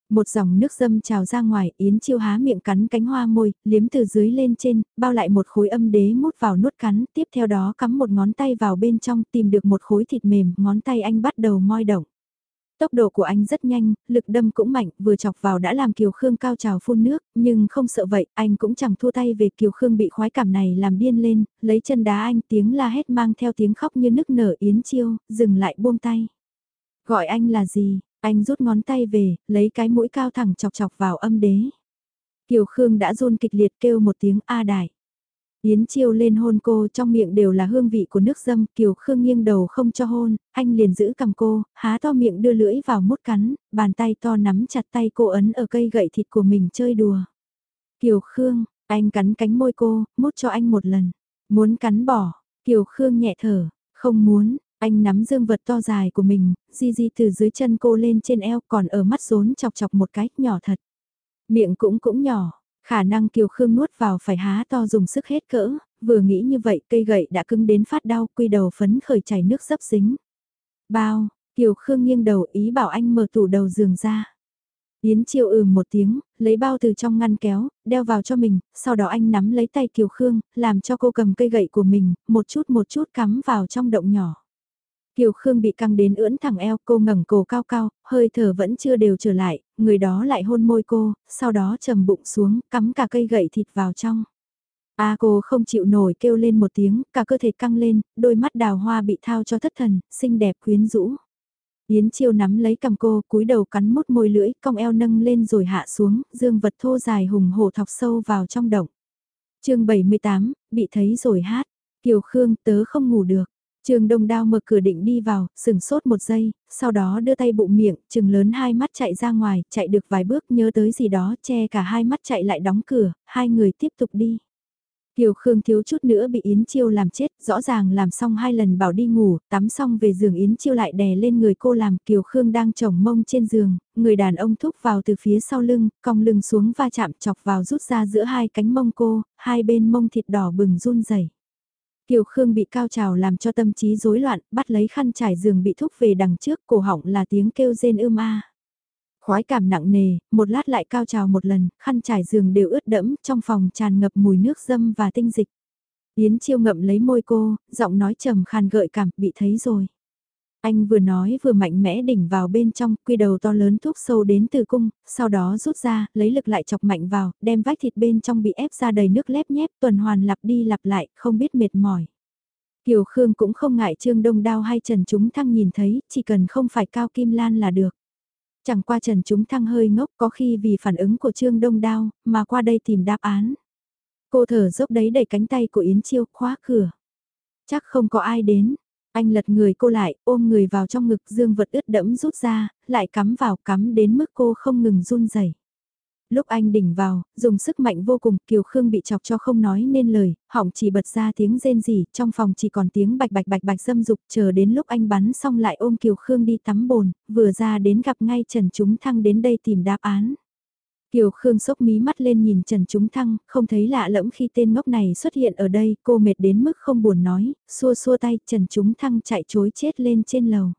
Một dòng nước dâm trào ra ngoài, Yến Chiêu há miệng cắn cánh hoa môi, liếm từ dưới lên trên, bao lại một khối âm đế mút vào nuốt cắn, tiếp theo đó cắm một ngón tay vào bên trong, tìm được một khối thịt mềm, ngón tay anh bắt đầu moi động. Tốc độ của anh rất nhanh, lực đâm cũng mạnh, vừa chọc vào đã làm Kiều Khương cao trào phun nước, nhưng không sợ vậy, anh cũng chẳng thua tay về Kiều Khương bị khoái cảm này làm điên lên, lấy chân đá anh tiếng la hét mang theo tiếng khóc như nức nở yến chiêu, dừng lại buông tay. Gọi anh là gì? Anh rút ngón tay về, lấy cái mũi cao thẳng chọc chọc vào âm đế. Kiều Khương đã run kịch liệt kêu một tiếng A đại. Yến Chiêu lên hôn cô trong miệng đều là hương vị của nước dâm, Kiều Khương nghiêng đầu không cho hôn, anh liền giữ cầm cô, há to miệng đưa lưỡi vào mút cắn, bàn tay to nắm chặt tay cô ấn ở cây gậy thịt của mình chơi đùa. Kiều Khương, anh cắn cánh môi cô, mút cho anh một lần. Muốn cắn bỏ, Kiều Khương nhẹ thở, không muốn, anh nắm dương vật to dài của mình, di di từ dưới chân cô lên trên eo còn ở mắt rốn chọc chọc một cái, nhỏ thật. Miệng cũng cũng nhỏ, Khả năng Kiều Khương nuốt vào phải há to dùng sức hết cỡ, vừa nghĩ như vậy cây gậy đã cứng đến phát đau quy đầu phấn khởi chảy nước dấp dính. Bao, Kiều Khương nghiêng đầu ý bảo anh mở tủ đầu giường ra. Yến Chiêu ừm một tiếng, lấy bao từ trong ngăn kéo, đeo vào cho mình, sau đó anh nắm lấy tay Kiều Khương, làm cho cô cầm cây gậy của mình, một chút một chút cắm vào trong động nhỏ. Kiều Khương bị căng đến ưỡn thẳng eo, cô ngẩng cổ cao cao, hơi thở vẫn chưa đều trở lại, người đó lại hôn môi cô, sau đó trầm bụng xuống, cắm cả cây gậy thịt vào trong. A à, cô không chịu nổi kêu lên một tiếng, cả cơ thể căng lên, đôi mắt đào hoa bị thao cho thất thần, xinh đẹp quyến rũ. Yến Chiêu nắm lấy cầm cô, cúi đầu cắn mút môi lưỡi, cong eo nâng lên rồi hạ xuống, dương vật thô dài hùng hổ thọc sâu vào trong động. chương 78, bị thấy rồi hát. Kiều Khương tớ không ngủ được. Trường Đông Đao mở cửa định đi vào, sừng sốt một giây, sau đó đưa tay bụng miệng, trừng lớn hai mắt chạy ra ngoài, chạy được vài bước nhớ tới gì đó, che cả hai mắt chạy lại đóng cửa, hai người tiếp tục đi. Kiều Khương thiếu chút nữa bị Yến Chiêu làm chết, rõ ràng làm xong hai lần bảo đi ngủ, tắm xong về giường Yến Chiêu lại đè lên người cô làm Kiều Khương đang chồng mông trên giường, người đàn ông thúc vào từ phía sau lưng, cong lưng xuống va chạm chọc vào rút ra giữa hai cánh mông cô, hai bên mông thịt đỏ bừng run rẩy. Kiều Khương bị cao trào làm cho tâm trí rối loạn, bắt lấy khăn trải giường bị thúc về đằng trước, cổ họng là tiếng kêu rên ưm a. Khói cảm nặng nề, một lát lại cao trào một lần, khăn trải giường đều ướt đẫm, trong phòng tràn ngập mùi nước dâm và tinh dịch. Yến chiêu ngậm lấy môi cô, giọng nói trầm khàn gợi cảm, bị thấy rồi. Anh vừa nói vừa mạnh mẽ đỉnh vào bên trong, quy đầu to lớn thuốc sâu đến từ cung, sau đó rút ra, lấy lực lại chọc mạnh vào, đem vách thịt bên trong bị ép ra đầy nước lép nhép, tuần hoàn lặp đi lặp lại, không biết mệt mỏi. Kiều Khương cũng không ngại Trương Đông Đao hay Trần Chúng Thăng nhìn thấy, chỉ cần không phải Cao Kim Lan là được. Chẳng qua Trần Chúng Thăng hơi ngốc có khi vì phản ứng của Trương Đông Đao, mà qua đây tìm đáp án. Cô thở dốc đấy đẩy cánh tay của Yến Chiêu khóa cửa. Chắc không có ai đến. Anh lật người cô lại, ôm người vào trong ngực dương vật ướt đẫm rút ra, lại cắm vào cắm đến mức cô không ngừng run rẩy lúc anh đỉnh vào, dùng sức mạnh vô cùng, Kiều Khương bị chọc cho không nói nên lời, họng chỉ bật ra tiếng rên rỉ, trong phòng chỉ còn tiếng bạch bạch bạch bạch dâm dục, chờ đến lúc anh bắn xong lại ôm Kiều Khương đi tắm bồn, vừa ra đến gặp ngay Trần Chúng Thăng đến đây tìm đáp án. Kiều Khương sốc mí mắt lên nhìn Trần Trúng Thăng, không thấy lạ lẫm khi tên ngốc này xuất hiện ở đây, cô mệt đến mức không buồn nói, xua xua tay, Trần Trúng Thăng chạy chối chết lên trên lầu.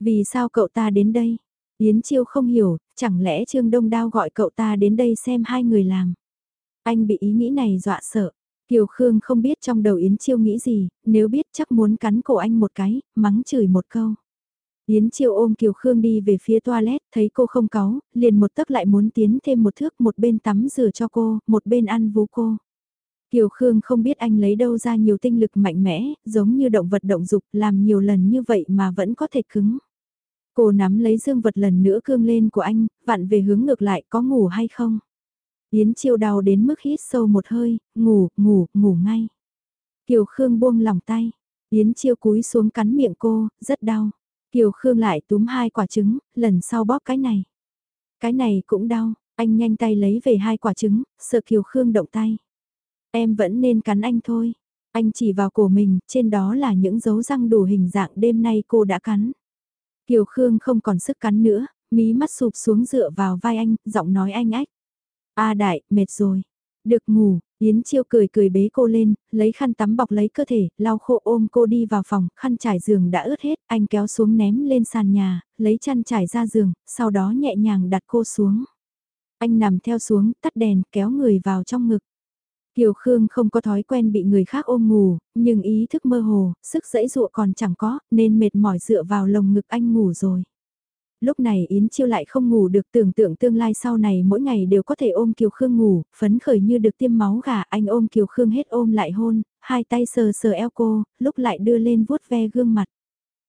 Vì sao cậu ta đến đây? Yến Chiêu không hiểu, chẳng lẽ Trương Đông Đao gọi cậu ta đến đây xem hai người làm. Anh bị ý nghĩ này dọa sợ. Kiều Khương không biết trong đầu Yến Chiêu nghĩ gì, nếu biết chắc muốn cắn cổ anh một cái, mắng chửi một câu. Yến Chiêu ôm Kiều Khương đi về phía toilet, thấy cô không cáu, liền một tấc lại muốn tiến thêm một thước một bên tắm rửa cho cô, một bên ăn vú cô. Kiều Khương không biết anh lấy đâu ra nhiều tinh lực mạnh mẽ, giống như động vật động dục, làm nhiều lần như vậy mà vẫn có thể cứng. Cô nắm lấy dương vật lần nữa cương lên của anh, vặn về hướng ngược lại có ngủ hay không? Yến chiêu đau đến mức hít sâu một hơi, ngủ, ngủ, ngủ ngay. Kiều Khương buông lòng tay. Yến chiêu cúi xuống cắn miệng cô, rất đau. Kiều Khương lại túm hai quả trứng, lần sau bóp cái này. Cái này cũng đau, anh nhanh tay lấy về hai quả trứng, sợ Kiều Khương động tay. Em vẫn nên cắn anh thôi. Anh chỉ vào cổ mình, trên đó là những dấu răng đủ hình dạng đêm nay cô đã cắn. Kiều Khương không còn sức cắn nữa, mí mắt sụp xuống dựa vào vai anh, giọng nói anh ách. A đại, mệt rồi. Được ngủ, Yến Chiêu cười cười bế cô lên, lấy khăn tắm bọc lấy cơ thể, lau khô ôm cô đi vào phòng, khăn trải giường đã ướt hết, anh kéo xuống ném lên sàn nhà, lấy chăn trải ra giường, sau đó nhẹ nhàng đặt cô xuống. Anh nằm theo xuống, tắt đèn, kéo người vào trong ngực. Kiều Khương không có thói quen bị người khác ôm ngủ, nhưng ý thức mơ hồ, sức dễ dụa còn chẳng có, nên mệt mỏi dựa vào lồng ngực anh ngủ rồi. Lúc này Yến Chiêu lại không ngủ được tưởng tượng tương lai sau này mỗi ngày đều có thể ôm Kiều Khương ngủ, phấn khởi như được tiêm máu gà anh ôm Kiều Khương hết ôm lại hôn, hai tay sờ sờ eo cô, lúc lại đưa lên vuốt ve gương mặt.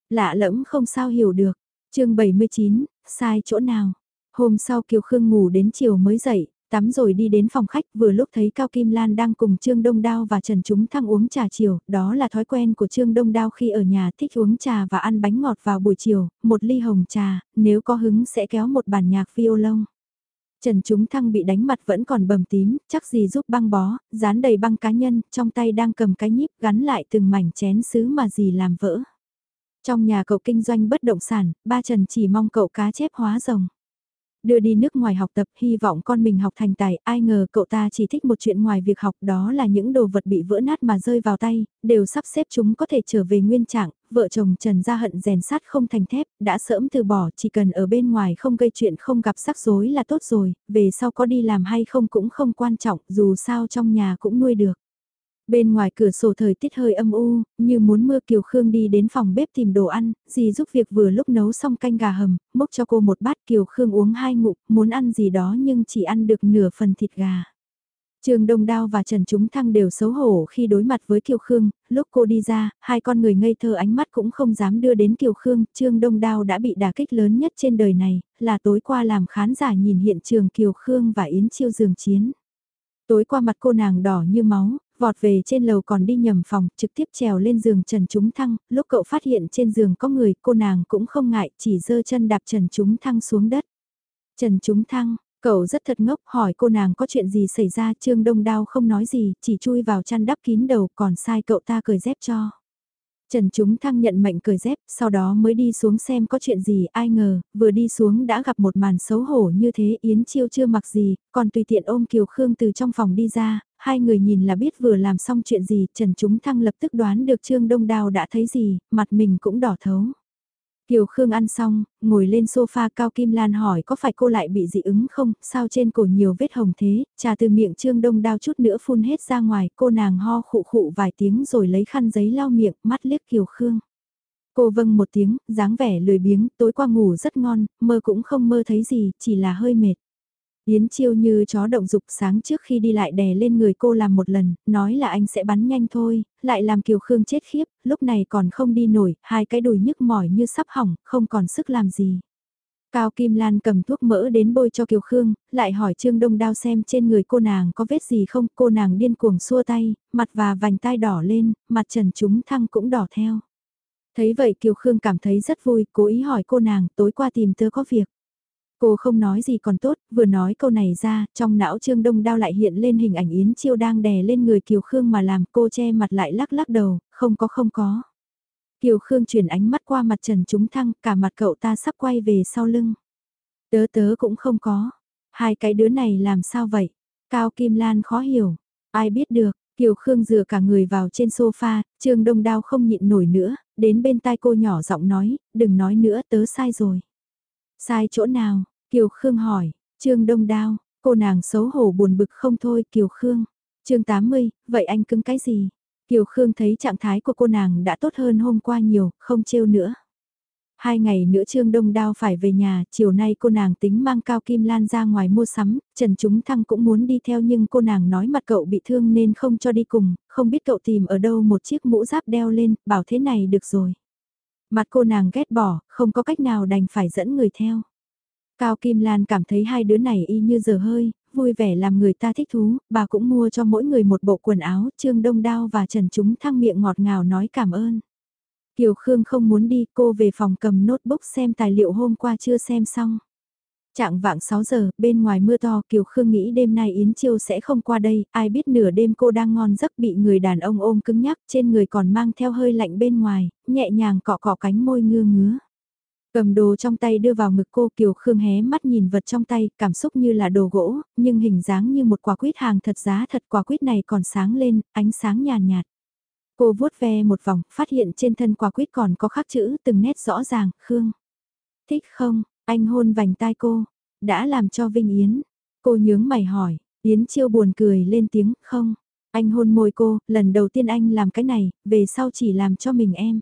Lạ lẫm không sao hiểu được. chương 79, sai chỗ nào? Hôm sau Kiều Khương ngủ đến chiều mới dậy, Tắm rồi đi đến phòng khách vừa lúc thấy Cao Kim Lan đang cùng Trương Đông Đao và Trần Chúng Thăng uống trà chiều, đó là thói quen của Trương Đông Đao khi ở nhà thích uống trà và ăn bánh ngọt vào buổi chiều, một ly hồng trà, nếu có hứng sẽ kéo một bản nhạc violon. Trần Chúng Thăng bị đánh mặt vẫn còn bầm tím, chắc gì giúp băng bó, dán đầy băng cá nhân, trong tay đang cầm cái nhíp gắn lại từng mảnh chén sứ mà gì làm vỡ. Trong nhà cậu kinh doanh bất động sản, ba Trần chỉ mong cậu cá chép hóa rồng đưa đi nước ngoài học tập hy vọng con mình học thành tài, ai ngờ cậu ta chỉ thích một chuyện ngoài việc học đó là những đồ vật bị vỡ nát mà rơi vào tay, đều sắp xếp chúng có thể trở về nguyên trạng, vợ chồng Trần Gia Hận rèn sát không thành thép, đã sớm từ bỏ chỉ cần ở bên ngoài không gây chuyện không gặp rắc rối là tốt rồi, về sau có đi làm hay không cũng không quan trọng, dù sao trong nhà cũng nuôi được. Bên ngoài cửa sổ thời tiết hơi âm u, như muốn mưa Kiều Khương đi đến phòng bếp tìm đồ ăn, dì giúp việc vừa lúc nấu xong canh gà hầm, mốc cho cô một bát Kiều Khương uống hai ngụm, muốn ăn gì đó nhưng chỉ ăn được nửa phần thịt gà. Trường Đông Đao và Trần Chúng Thăng đều xấu hổ khi đối mặt với Kiều Khương, lúc cô đi ra, hai con người ngây thơ ánh mắt cũng không dám đưa đến Kiều Khương, Trương Đông Đao đã bị đả kích lớn nhất trên đời này, là tối qua làm khán giả nhìn hiện trường Kiều Khương và Yến Chiêu giường chiến. Tối qua mặt cô nàng đỏ như máu, vọt về trên lầu còn đi nhầm phòng, trực tiếp trèo lên giường Trần Chúng Thăng, lúc cậu phát hiện trên giường có người, cô nàng cũng không ngại, chỉ dơ chân đạp Trần Chúng Thăng xuống đất. Trần Chúng Thăng, Cậu rất thật ngốc hỏi cô nàng có chuyện gì xảy ra Trương Đông Đao không nói gì, chỉ chui vào chăn đắp kín đầu còn sai cậu ta cười dép cho. Trần Chúng Thăng nhận mệnh cởi dép, sau đó mới đi xuống xem có chuyện gì, ai ngờ, vừa đi xuống đã gặp một màn xấu hổ như thế, Yến Chiêu chưa mặc gì, còn tùy tiện ôm Kiều Khương từ trong phòng đi ra, hai người nhìn là biết vừa làm xong chuyện gì, Trần Chúng Thăng lập tức đoán được Trương Đông Đào đã thấy gì, mặt mình cũng đỏ thấu. Kiều Khương ăn xong, ngồi lên sofa Cao Kim Lan hỏi có phải cô lại bị dị ứng không, sao trên cổ nhiều vết hồng thế, trà từ miệng Trương Đông đao chút nữa phun hết ra ngoài, cô nàng ho khụ khụ vài tiếng rồi lấy khăn giấy lau miệng, mắt liếc Kiều Khương. Cô vâng một tiếng, dáng vẻ lười biếng, tối qua ngủ rất ngon, mơ cũng không mơ thấy gì, chỉ là hơi mệt. Yến chiêu như chó động dục sáng trước khi đi lại đè lên người cô làm một lần, nói là anh sẽ bắn nhanh thôi, lại làm Kiều Khương chết khiếp, lúc này còn không đi nổi, hai cái đùi nhức mỏi như sắp hỏng, không còn sức làm gì. Cao Kim Lan cầm thuốc mỡ đến bôi cho Kiều Khương, lại hỏi Trương Đông Đao xem trên người cô nàng có vết gì không, cô nàng điên cuồng xua tay, mặt và vành tai đỏ lên, mặt trần chúng thăng cũng đỏ theo. Thấy vậy Kiều Khương cảm thấy rất vui, cố ý hỏi cô nàng, tối qua tìm tớ có việc. Cô không nói gì còn tốt, vừa nói câu này ra, trong não Trương Đông Đao lại hiện lên hình ảnh Yến Chiêu đang đè lên người Kiều Khương mà làm cô che mặt lại lắc lắc đầu, không có không có. Kiều Khương chuyển ánh mắt qua mặt Trần Chúng Thăng, cả mặt cậu ta sắp quay về sau lưng. Tớ tớ cũng không có. Hai cái đứa này làm sao vậy? Cao Kim Lan khó hiểu. Ai biết được, Kiều Khương dựa cả người vào trên sofa, Trương Đông Đao không nhịn nổi nữa, đến bên tai cô nhỏ giọng nói, đừng nói nữa tớ sai rồi. Sai chỗ nào? Kiều Khương hỏi, Trương Đông Đao, cô nàng xấu hổ buồn bực không thôi Kiều Khương. chương 80, vậy anh cứng cái gì? Kiều Khương thấy trạng thái của cô nàng đã tốt hơn hôm qua nhiều, không trêu nữa. Hai ngày nữa Trương Đông Đao phải về nhà, chiều nay cô nàng tính mang Cao Kim Lan ra ngoài mua sắm, Trần Trúng Thăng cũng muốn đi theo nhưng cô nàng nói mặt cậu bị thương nên không cho đi cùng, không biết cậu tìm ở đâu một chiếc mũ giáp đeo lên, bảo thế này được rồi. Mặt cô nàng ghét bỏ, không có cách nào đành phải dẫn người theo. Cao Kim Lan cảm thấy hai đứa này y như giờ hơi, vui vẻ làm người ta thích thú, bà cũng mua cho mỗi người một bộ quần áo, Trương Đông Đao và Trần Chúng thăng miệng ngọt ngào nói cảm ơn. Kiều Khương không muốn đi, cô về phòng cầm notebook xem tài liệu hôm qua chưa xem xong. Trạng vạng 6 giờ, bên ngoài mưa to, Kiều Khương nghĩ đêm nay Yến Chiêu sẽ không qua đây, ai biết nửa đêm cô đang ngon giấc bị người đàn ông ôm cứng nhắc, trên người còn mang theo hơi lạnh bên ngoài, nhẹ nhàng cọ cọ cánh môi ngưa ngứa. Cầm đồ trong tay đưa vào ngực cô Kiều Khương hé mắt nhìn vật trong tay, cảm xúc như là đồ gỗ, nhưng hình dáng như một quả quýt hàng thật giá thật quả quýt này còn sáng lên, ánh sáng nhàn nhạt, Cô vuốt ve một vòng, phát hiện trên thân quả quýt còn có khắc chữ từng nét rõ ràng, Khương. Thích không, anh hôn vành tai cô, đã làm cho Vinh Yến. Cô nhướng mày hỏi, Yến chiêu buồn cười lên tiếng, không. Anh hôn môi cô, lần đầu tiên anh làm cái này, về sau chỉ làm cho mình em.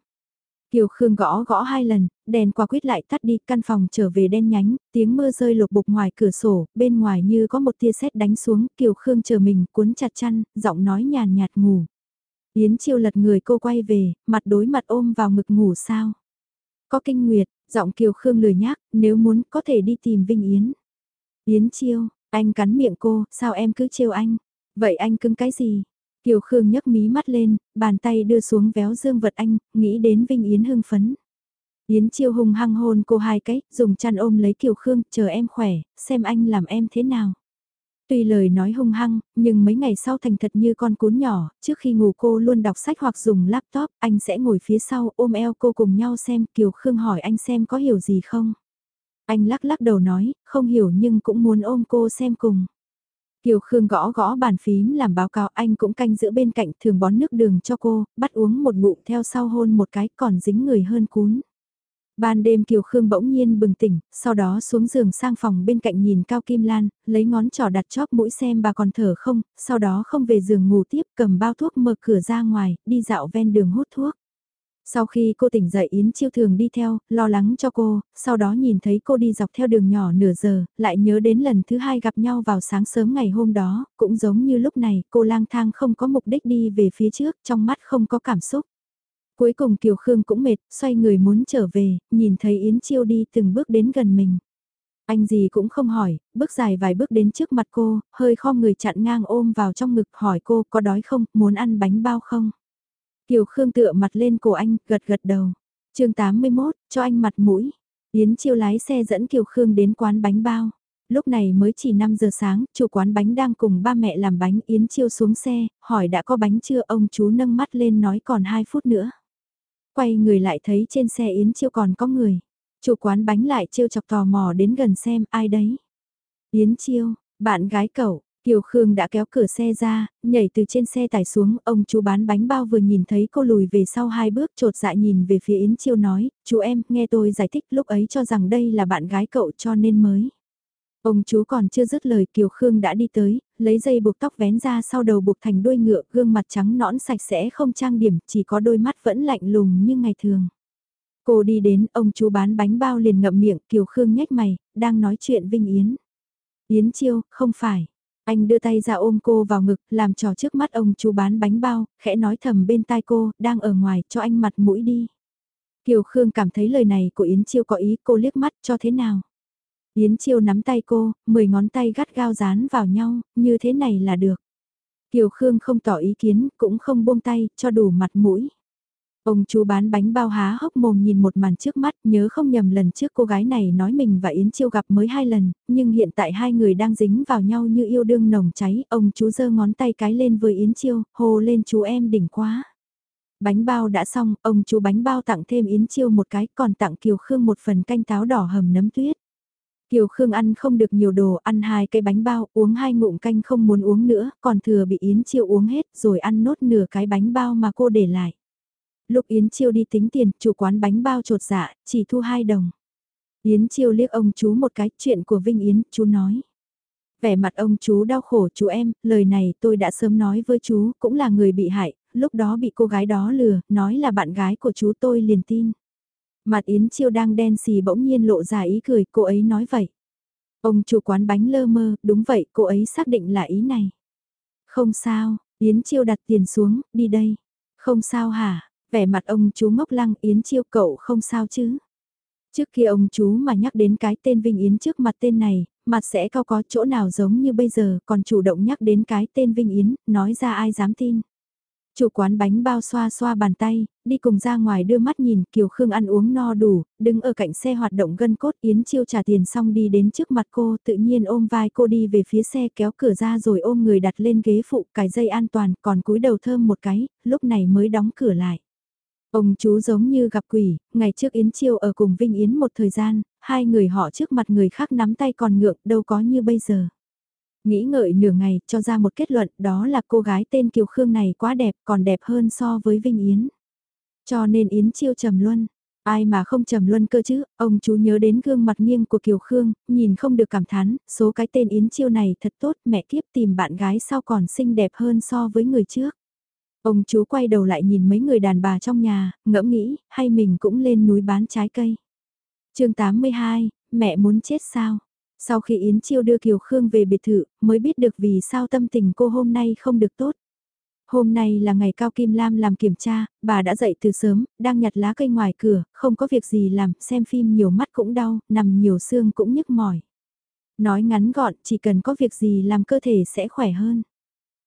Kiều Khương gõ gõ hai lần, đèn quả quyết lại tắt đi, căn phòng trở về đen nhánh, tiếng mưa rơi lục bục ngoài cửa sổ, bên ngoài như có một tia sét đánh xuống, Kiều Khương chờ mình cuốn chặt chăn, giọng nói nhàn nhạt ngủ. Yến Chiêu lật người cô quay về, mặt đối mặt ôm vào ngực ngủ sao. Có kinh nguyệt, giọng Kiều Khương lười nhác, nếu muốn có thể đi tìm Vinh Yến. Yến Chiêu, anh cắn miệng cô, sao em cứ trêu anh? Vậy anh cưng cái gì? Kiều Khương nhấc mí mắt lên, bàn tay đưa xuống véo dương vật anh, nghĩ đến Vinh Yến hưng phấn. Yến chiêu hung hăng hôn cô hai cái, dùng chăn ôm lấy Kiều Khương, chờ em khỏe, xem anh làm em thế nào. Tuy lời nói hung hăng, nhưng mấy ngày sau thành thật như con cún nhỏ, trước khi ngủ cô luôn đọc sách hoặc dùng laptop, anh sẽ ngồi phía sau ôm eo cô cùng nhau xem, Kiều Khương hỏi anh xem có hiểu gì không. Anh lắc lắc đầu nói, không hiểu nhưng cũng muốn ôm cô xem cùng. Kiều Khương gõ gõ bàn phím làm báo cáo anh cũng canh giữa bên cạnh thường bón nước đường cho cô, bắt uống một ngụm theo sau hôn một cái còn dính người hơn cún. Ban đêm Kiều Khương bỗng nhiên bừng tỉnh, sau đó xuống giường sang phòng bên cạnh nhìn Cao Kim Lan, lấy ngón trỏ đặt chóp mũi xem bà còn thở không, sau đó không về giường ngủ tiếp cầm bao thuốc mở cửa ra ngoài, đi dạo ven đường hút thuốc. Sau khi cô tỉnh dậy Yến Chiêu thường đi theo, lo lắng cho cô, sau đó nhìn thấy cô đi dọc theo đường nhỏ nửa giờ, lại nhớ đến lần thứ hai gặp nhau vào sáng sớm ngày hôm đó, cũng giống như lúc này cô lang thang không có mục đích đi về phía trước, trong mắt không có cảm xúc. Cuối cùng Kiều Khương cũng mệt, xoay người muốn trở về, nhìn thấy Yến Chiêu đi từng bước đến gần mình. Anh gì cũng không hỏi, bước dài vài bước đến trước mặt cô, hơi khom người chặn ngang ôm vào trong ngực hỏi cô có đói không, muốn ăn bánh bao không? Kiều Khương tựa mặt lên cổ anh, gật gật đầu. chương 81, cho anh mặt mũi. Yến Chiêu lái xe dẫn Kiều Khương đến quán bánh bao. Lúc này mới chỉ 5 giờ sáng, chủ quán bánh đang cùng ba mẹ làm bánh Yến Chiêu xuống xe, hỏi đã có bánh chưa ông chú nâng mắt lên nói còn 2 phút nữa. Quay người lại thấy trên xe Yến Chiêu còn có người. Chủ quán bánh lại trêu chọc tò mò đến gần xem ai đấy. Yến Chiêu, bạn gái cậu, Kiều Khương đã kéo cửa xe ra, nhảy từ trên xe tải xuống, ông chú bán bánh bao vừa nhìn thấy cô lùi về sau hai bước trột dạ nhìn về phía Yến Chiêu nói, chú em, nghe tôi giải thích lúc ấy cho rằng đây là bạn gái cậu cho nên mới. Ông chú còn chưa dứt lời Kiều Khương đã đi tới, lấy dây buộc tóc vén ra sau đầu buộc thành đuôi ngựa, gương mặt trắng nõn sạch sẽ không trang điểm, chỉ có đôi mắt vẫn lạnh lùng như ngày thường. Cô đi đến, ông chú bán bánh bao liền ngậm miệng, Kiều Khương nhếch mày, đang nói chuyện Vinh Yến. Yến Chiêu, không phải. Anh đưa tay ra ôm cô vào ngực, làm trò trước mắt ông chú bán bánh bao, khẽ nói thầm bên tai cô, đang ở ngoài, cho anh mặt mũi đi. Kiều Khương cảm thấy lời này của Yến Chiêu có ý, cô liếc mắt, cho thế nào? Yến Chiêu nắm tay cô, mười ngón tay gắt gao dán vào nhau, như thế này là được. Kiều Khương không tỏ ý kiến, cũng không buông tay, cho đủ mặt mũi. Ông chú bán bánh bao há hốc mồm nhìn một màn trước mắt, nhớ không nhầm lần trước cô gái này nói mình và Yến Chiêu gặp mới hai lần, nhưng hiện tại hai người đang dính vào nhau như yêu đương nồng cháy, ông chú giơ ngón tay cái lên với Yến Chiêu, hô lên chú em đỉnh quá. Bánh bao đã xong, ông chú bánh bao tặng thêm Yến Chiêu một cái, còn tặng Kiều Khương một phần canh táo đỏ hầm nấm tuyết. Kiều Khương ăn không được nhiều đồ, ăn hai cái bánh bao, uống hai ngụm canh không muốn uống nữa, còn thừa bị Yến Chiêu uống hết rồi ăn nốt nửa cái bánh bao mà cô để lại. Lúc Yến Chiêu đi tính tiền, chủ quán bánh bao trột dạ, chỉ thu hai đồng. Yến Chiêu liếc ông chú một cái, chuyện của Vinh Yến, chú nói. Vẻ mặt ông chú đau khổ chú em, lời này tôi đã sớm nói với chú, cũng là người bị hại, lúc đó bị cô gái đó lừa, nói là bạn gái của chú tôi liền tin. Mặt Yến Chiêu đang đen xì bỗng nhiên lộ ra ý cười, cô ấy nói vậy. Ông chủ quán bánh lơ mơ, đúng vậy, cô ấy xác định là ý này. Không sao, Yến Chiêu đặt tiền xuống, đi đây. Không sao hả, vẻ mặt ông chú ngốc lăng Yến Chiêu cậu không sao chứ. Trước kia ông chú mà nhắc đến cái tên Vinh Yến trước mặt tên này, mặt sẽ cao có chỗ nào giống như bây giờ, còn chủ động nhắc đến cái tên Vinh Yến, nói ra ai dám tin. Chủ quán bánh bao xoa xoa bàn tay, đi cùng ra ngoài đưa mắt nhìn Kiều Khương ăn uống no đủ, đứng ở cạnh xe hoạt động gân cốt Yến Chiêu trả tiền xong đi đến trước mặt cô tự nhiên ôm vai cô đi về phía xe kéo cửa ra rồi ôm người đặt lên ghế phụ cài dây an toàn còn cúi đầu thơm một cái, lúc này mới đóng cửa lại. Ông chú giống như gặp quỷ, ngày trước Yến Chiêu ở cùng Vinh Yến một thời gian, hai người họ trước mặt người khác nắm tay còn ngượng đâu có như bây giờ. Nghĩ ngợi nửa ngày cho ra một kết luận đó là cô gái tên Kiều Khương này quá đẹp còn đẹp hơn so với Vinh Yến. Cho nên Yến chiêu trầm luân. Ai mà không trầm luân cơ chứ, ông chú nhớ đến gương mặt nghiêng của Kiều Khương, nhìn không được cảm thán, số cái tên Yến Chiêu này thật tốt, mẹ kiếp tìm bạn gái sao còn xinh đẹp hơn so với người trước. Ông chú quay đầu lại nhìn mấy người đàn bà trong nhà, ngẫm nghĩ, hay mình cũng lên núi bán trái cây. chương 82, mẹ muốn chết sao? Sau khi Yến Chiêu đưa Kiều Khương về biệt thự, mới biết được vì sao tâm tình cô hôm nay không được tốt. Hôm nay là ngày Cao Kim Lam làm kiểm tra, bà đã dậy từ sớm, đang nhặt lá cây ngoài cửa, không có việc gì làm, xem phim nhiều mắt cũng đau, nằm nhiều xương cũng nhức mỏi. Nói ngắn gọn, chỉ cần có việc gì làm cơ thể sẽ khỏe hơn.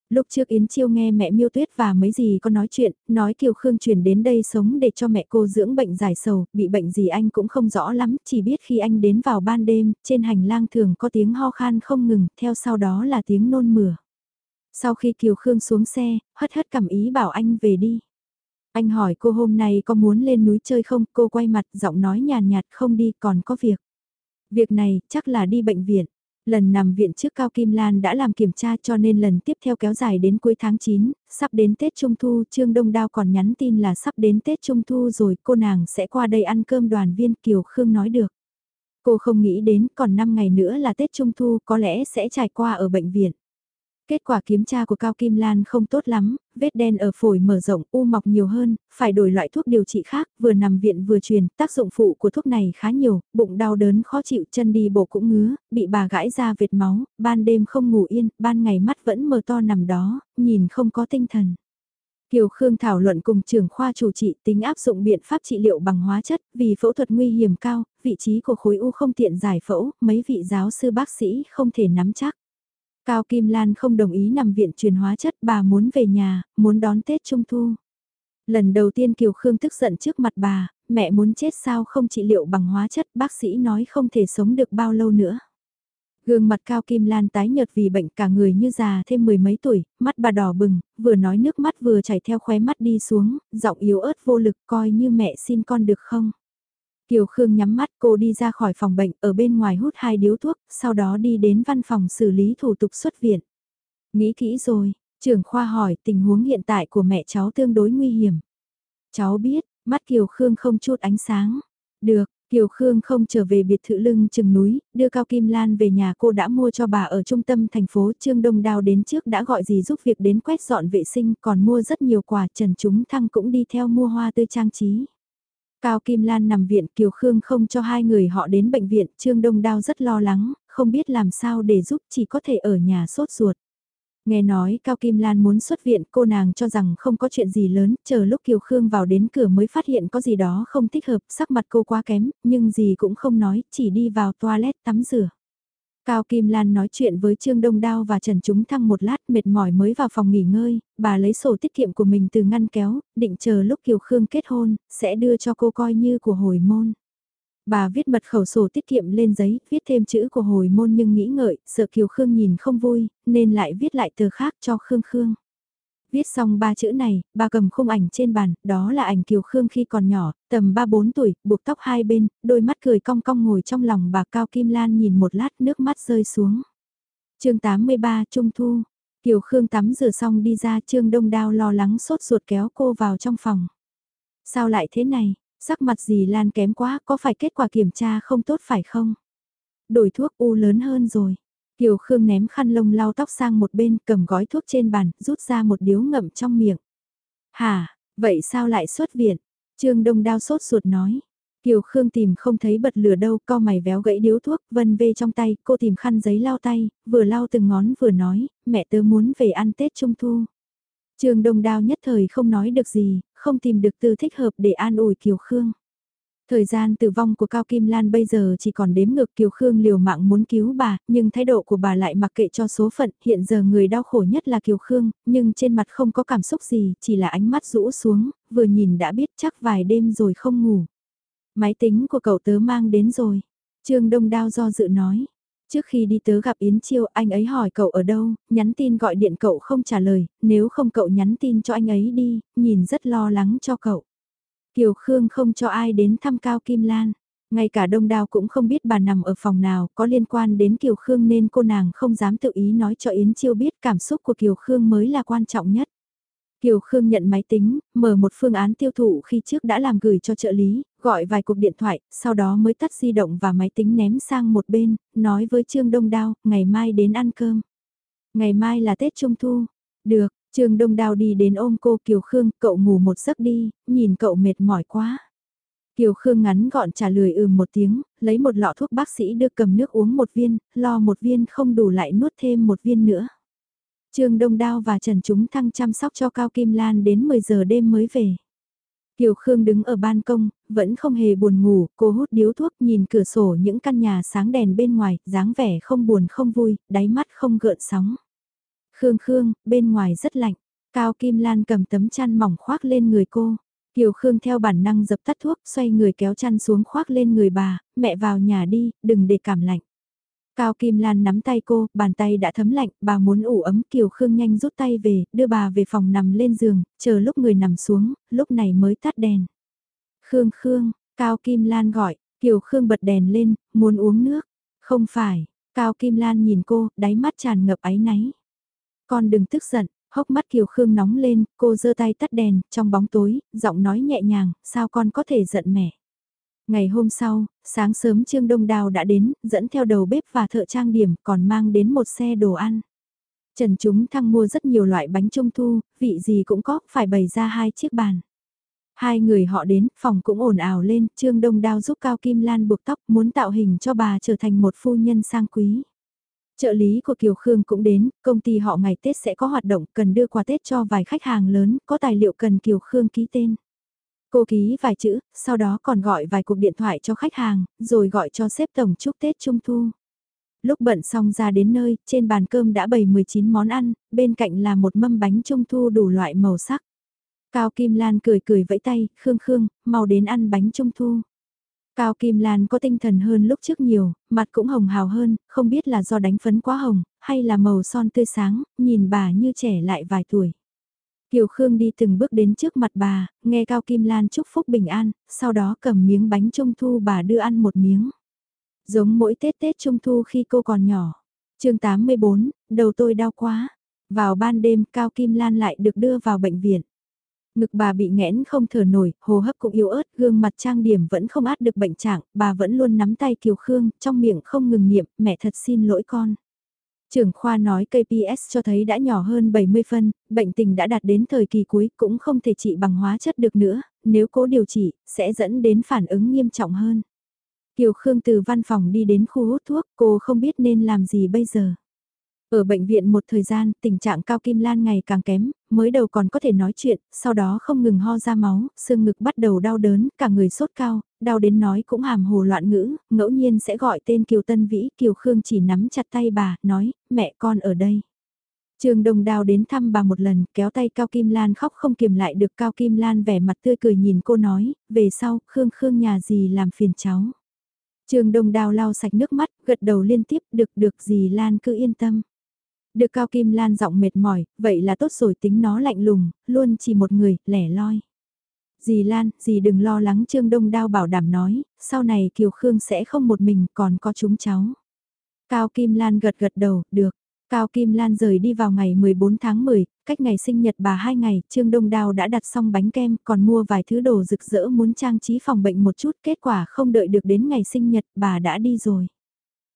Lúc trước Yến Chiêu nghe mẹ Miêu Tuyết và mấy gì có nói chuyện, nói Kiều Khương chuyển đến đây sống để cho mẹ cô dưỡng bệnh giải sầu, bị bệnh gì anh cũng không rõ lắm, chỉ biết khi anh đến vào ban đêm, trên hành lang thường có tiếng ho khan không ngừng, theo sau đó là tiếng nôn mửa. Sau khi Kiều Khương xuống xe, hất hất cảm ý bảo anh về đi. Anh hỏi cô hôm nay có muốn lên núi chơi không, cô quay mặt giọng nói nhàn nhạt không đi còn có việc. Việc này chắc là đi bệnh viện. Lần nằm viện trước Cao Kim Lan đã làm kiểm tra cho nên lần tiếp theo kéo dài đến cuối tháng 9, sắp đến Tết Trung Thu Trương Đông Đao còn nhắn tin là sắp đến Tết Trung Thu rồi cô nàng sẽ qua đây ăn cơm đoàn viên Kiều Khương nói được. Cô không nghĩ đến còn 5 ngày nữa là Tết Trung Thu có lẽ sẽ trải qua ở bệnh viện. Kết quả kiểm tra của Cao Kim Lan không tốt lắm, vết đen ở phổi mở rộng, u mọc nhiều hơn, phải đổi loại thuốc điều trị khác, vừa nằm viện vừa truyền, tác dụng phụ của thuốc này khá nhiều, bụng đau đớn khó chịu, chân đi bộ cũng ngứa, bị bà gãi ra vệt máu, ban đêm không ngủ yên, ban ngày mắt vẫn mờ to nằm đó, nhìn không có tinh thần. Kiều Khương thảo luận cùng trưởng khoa chủ trị tính áp dụng biện pháp trị liệu bằng hóa chất, vì phẫu thuật nguy hiểm cao, vị trí của khối u không tiện giải phẫu, mấy vị giáo sư bác sĩ không thể nắm chắc. Cao Kim Lan không đồng ý nằm viện truyền hóa chất bà muốn về nhà, muốn đón Tết Trung Thu. Lần đầu tiên Kiều Khương tức giận trước mặt bà, mẹ muốn chết sao không trị liệu bằng hóa chất bác sĩ nói không thể sống được bao lâu nữa. Gương mặt cao kim lan tái nhợt vì bệnh cả người như già thêm mười mấy tuổi, mắt bà đỏ bừng, vừa nói nước mắt vừa chảy theo khóe mắt đi xuống, giọng yếu ớt vô lực coi như mẹ xin con được không. Kiều Khương nhắm mắt cô đi ra khỏi phòng bệnh ở bên ngoài hút hai điếu thuốc, sau đó đi đến văn phòng xử lý thủ tục xuất viện. Nghĩ kỹ rồi, trưởng khoa hỏi tình huống hiện tại của mẹ cháu tương đối nguy hiểm. Cháu biết, mắt Kiều Khương không chút ánh sáng. Được, Kiều Khương không trở về biệt thự lưng chừng núi, đưa Cao Kim Lan về nhà cô đã mua cho bà ở trung tâm thành phố Trương Đông đào đến trước đã gọi gì giúp việc đến quét dọn vệ sinh còn mua rất nhiều quà Trần Chúng Thăng cũng đi theo mua hoa tươi trang trí. Cao Kim Lan nằm viện Kiều Khương không cho hai người họ đến bệnh viện, Trương Đông Đao rất lo lắng, không biết làm sao để giúp chỉ có thể ở nhà sốt ruột. Nghe nói Cao Kim Lan muốn xuất viện cô nàng cho rằng không có chuyện gì lớn, chờ lúc Kiều Khương vào đến cửa mới phát hiện có gì đó không thích hợp, sắc mặt cô quá kém, nhưng gì cũng không nói, chỉ đi vào toilet tắm rửa. Cao Kim Lan nói chuyện với Trương Đông Đao và Trần Chúng Thăng một lát mệt mỏi mới vào phòng nghỉ ngơi, bà lấy sổ tiết kiệm của mình từ ngăn kéo, định chờ lúc Kiều Khương kết hôn, sẽ đưa cho cô coi như của hồi môn. Bà viết mật khẩu sổ tiết kiệm lên giấy, viết thêm chữ của hồi môn nhưng nghĩ ngợi, sợ Kiều Khương nhìn không vui, nên lại viết lại tờ khác cho Khương Khương. Viết xong ba chữ này, bà cầm khung ảnh trên bàn, đó là ảnh Kiều Khương khi còn nhỏ, tầm 3-4 tuổi, buộc tóc hai bên, đôi mắt cười cong cong ngồi trong lòng bà Cao Kim Lan nhìn một lát nước mắt rơi xuống. chương 83 Trung Thu, Kiều Khương tắm rửa xong đi ra Trương Đông Đao lo lắng sốt ruột kéo cô vào trong phòng. Sao lại thế này, sắc mặt gì Lan kém quá, có phải kết quả kiểm tra không tốt phải không? Đổi thuốc u lớn hơn rồi. Kiều Khương ném khăn lông lau tóc sang một bên, cầm gói thuốc trên bàn, rút ra một điếu ngậm trong miệng. Hà, vậy sao lại xuất viện? Trương Đông đao sốt ruột nói. Kiều Khương tìm không thấy bật lửa đâu, co mày véo gãy điếu thuốc, vân vê trong tay, cô tìm khăn giấy lau tay, vừa lau từng ngón vừa nói, mẹ tớ muốn về ăn Tết Trung Thu. Trương Đông Đao nhất thời không nói được gì, không tìm được từ thích hợp để an ủi Kiều Khương. Thời gian tử vong của Cao Kim Lan bây giờ chỉ còn đếm ngược Kiều Khương liều mạng muốn cứu bà, nhưng thái độ của bà lại mặc kệ cho số phận, hiện giờ người đau khổ nhất là Kiều Khương, nhưng trên mặt không có cảm xúc gì, chỉ là ánh mắt rũ xuống, vừa nhìn đã biết chắc vài đêm rồi không ngủ. Máy tính của cậu tớ mang đến rồi. Trương Đông Đao do dự nói. Trước khi đi tớ gặp Yến Chiêu, anh ấy hỏi cậu ở đâu, nhắn tin gọi điện cậu không trả lời, nếu không cậu nhắn tin cho anh ấy đi, nhìn rất lo lắng cho cậu. Kiều Khương không cho ai đến thăm Cao Kim Lan. Ngay cả đông đao cũng không biết bà nằm ở phòng nào có liên quan đến Kiều Khương nên cô nàng không dám tự ý nói cho Yến Chiêu biết cảm xúc của Kiều Khương mới là quan trọng nhất. Kiều Khương nhận máy tính, mở một phương án tiêu thụ khi trước đã làm gửi cho trợ lý, gọi vài cuộc điện thoại, sau đó mới tắt di động và máy tính ném sang một bên, nói với Trương Đông Đao, ngày mai đến ăn cơm. Ngày mai là Tết Trung Thu. Được, Trương Đông Đào đi đến ôm cô Kiều Khương, cậu ngủ một giấc đi, nhìn cậu mệt mỏi quá. Kiều Khương ngắn gọn trả lời ừ một tiếng, lấy một lọ thuốc bác sĩ đưa cầm nước uống một viên, lo một viên không đủ lại nuốt thêm một viên nữa. Trương Đông Đao và Trần Chúng Thăng chăm sóc cho Cao Kim Lan đến 10 giờ đêm mới về. Kiều Khương đứng ở ban công, vẫn không hề buồn ngủ, cô hút điếu thuốc nhìn cửa sổ những căn nhà sáng đèn bên ngoài, dáng vẻ không buồn không vui, đáy mắt không gợn sóng. Khương Khương, bên ngoài rất lạnh. Cao Kim Lan cầm tấm chăn mỏng khoác lên người cô. Kiều Khương theo bản năng dập tắt thuốc, xoay người kéo chăn xuống khoác lên người bà, mẹ vào nhà đi, đừng để cảm lạnh. Cao Kim Lan nắm tay cô, bàn tay đã thấm lạnh, bà muốn ủ ấm Kiều Khương nhanh rút tay về, đưa bà về phòng nằm lên giường, chờ lúc người nằm xuống, lúc này mới tắt đèn. Khương Khương, Cao Kim Lan gọi, Kiều Khương bật đèn lên, muốn uống nước. Không phải, Cao Kim Lan nhìn cô, đáy mắt tràn ngập áy náy. Con đừng tức giận, hốc mắt Kiều Khương nóng lên, cô giơ tay tắt đèn, trong bóng tối, giọng nói nhẹ nhàng, sao con có thể giận mẹ. Ngày hôm sau, sáng sớm Trương Đông Đào đã đến, dẫn theo đầu bếp và thợ trang điểm, còn mang đến một xe đồ ăn. Trần Chúng Thăng mua rất nhiều loại bánh trung thu, vị gì cũng có, phải bày ra hai chiếc bàn. Hai người họ đến, phòng cũng ồn ào lên, Trương Đông Đao giúp Cao Kim Lan buộc tóc, muốn tạo hình cho bà trở thành một phu nhân sang quý. Trợ lý của Kiều Khương cũng đến, công ty họ ngày Tết sẽ có hoạt động cần đưa quà Tết cho vài khách hàng lớn, có tài liệu cần Kiều Khương ký tên. Cô ký vài chữ, sau đó còn gọi vài cuộc điện thoại cho khách hàng, rồi gọi cho sếp tổng chúc Tết Trung Thu. Lúc bận xong ra đến nơi, trên bàn cơm đã bày 19 món ăn, bên cạnh là một mâm bánh Trung Thu đủ loại màu sắc. Cao Kim Lan cười cười vẫy tay, Khương Khương, mau đến ăn bánh Trung Thu. Cao Kim Lan có tinh thần hơn lúc trước nhiều, mặt cũng hồng hào hơn, không biết là do đánh phấn quá hồng, hay là màu son tươi sáng, nhìn bà như trẻ lại vài tuổi. Kiều Khương đi từng bước đến trước mặt bà, nghe Cao Kim Lan chúc phúc bình an, sau đó cầm miếng bánh trung thu bà đưa ăn một miếng. Giống mỗi Tết Tết trung thu khi cô còn nhỏ. chương 84, đầu tôi đau quá. Vào ban đêm Cao Kim Lan lại được đưa vào bệnh viện. Ngực bà bị nghẽn không thở nổi, hô hấp cũng yếu ớt, gương mặt trang điểm vẫn không át được bệnh trạng, bà vẫn luôn nắm tay Kiều Khương, trong miệng không ngừng niệm, mẹ thật xin lỗi con. Trưởng khoa nói KPS cho thấy đã nhỏ hơn 70 phân, bệnh tình đã đạt đến thời kỳ cuối cũng không thể trị bằng hóa chất được nữa, nếu cố điều trị, sẽ dẫn đến phản ứng nghiêm trọng hơn. Kiều Khương từ văn phòng đi đến khu hút thuốc, cô không biết nên làm gì bây giờ. Ở bệnh viện một thời gian, tình trạng Cao Kim Lan ngày càng kém, mới đầu còn có thể nói chuyện, sau đó không ngừng ho ra máu, xương ngực bắt đầu đau đớn, cả người sốt cao, đau đến nói cũng hàm hồ loạn ngữ, ngẫu nhiên sẽ gọi tên Kiều Tân Vĩ, Kiều Khương chỉ nắm chặt tay bà, nói, mẹ con ở đây. Trường Đồng Đào đến thăm bà một lần, kéo tay Cao Kim Lan khóc không kiềm lại được Cao Kim Lan vẻ mặt tươi cười nhìn cô nói, về sau, Khương Khương nhà gì làm phiền cháu. Trường Đồng Đào lau sạch nước mắt, gật đầu liên tiếp, được được gì Lan cứ yên tâm. Được Cao Kim Lan giọng mệt mỏi, vậy là tốt rồi tính nó lạnh lùng, luôn chỉ một người, lẻ loi. Dì Lan, dì đừng lo lắng Trương Đông Đao bảo đảm nói, sau này Kiều Khương sẽ không một mình còn có chúng cháu. Cao Kim Lan gật gật đầu, được. Cao Kim Lan rời đi vào ngày 14 tháng 10, cách ngày sinh nhật bà hai ngày, Trương Đông Đao đã đặt xong bánh kem, còn mua vài thứ đồ rực rỡ muốn trang trí phòng bệnh một chút, kết quả không đợi được đến ngày sinh nhật, bà đã đi rồi.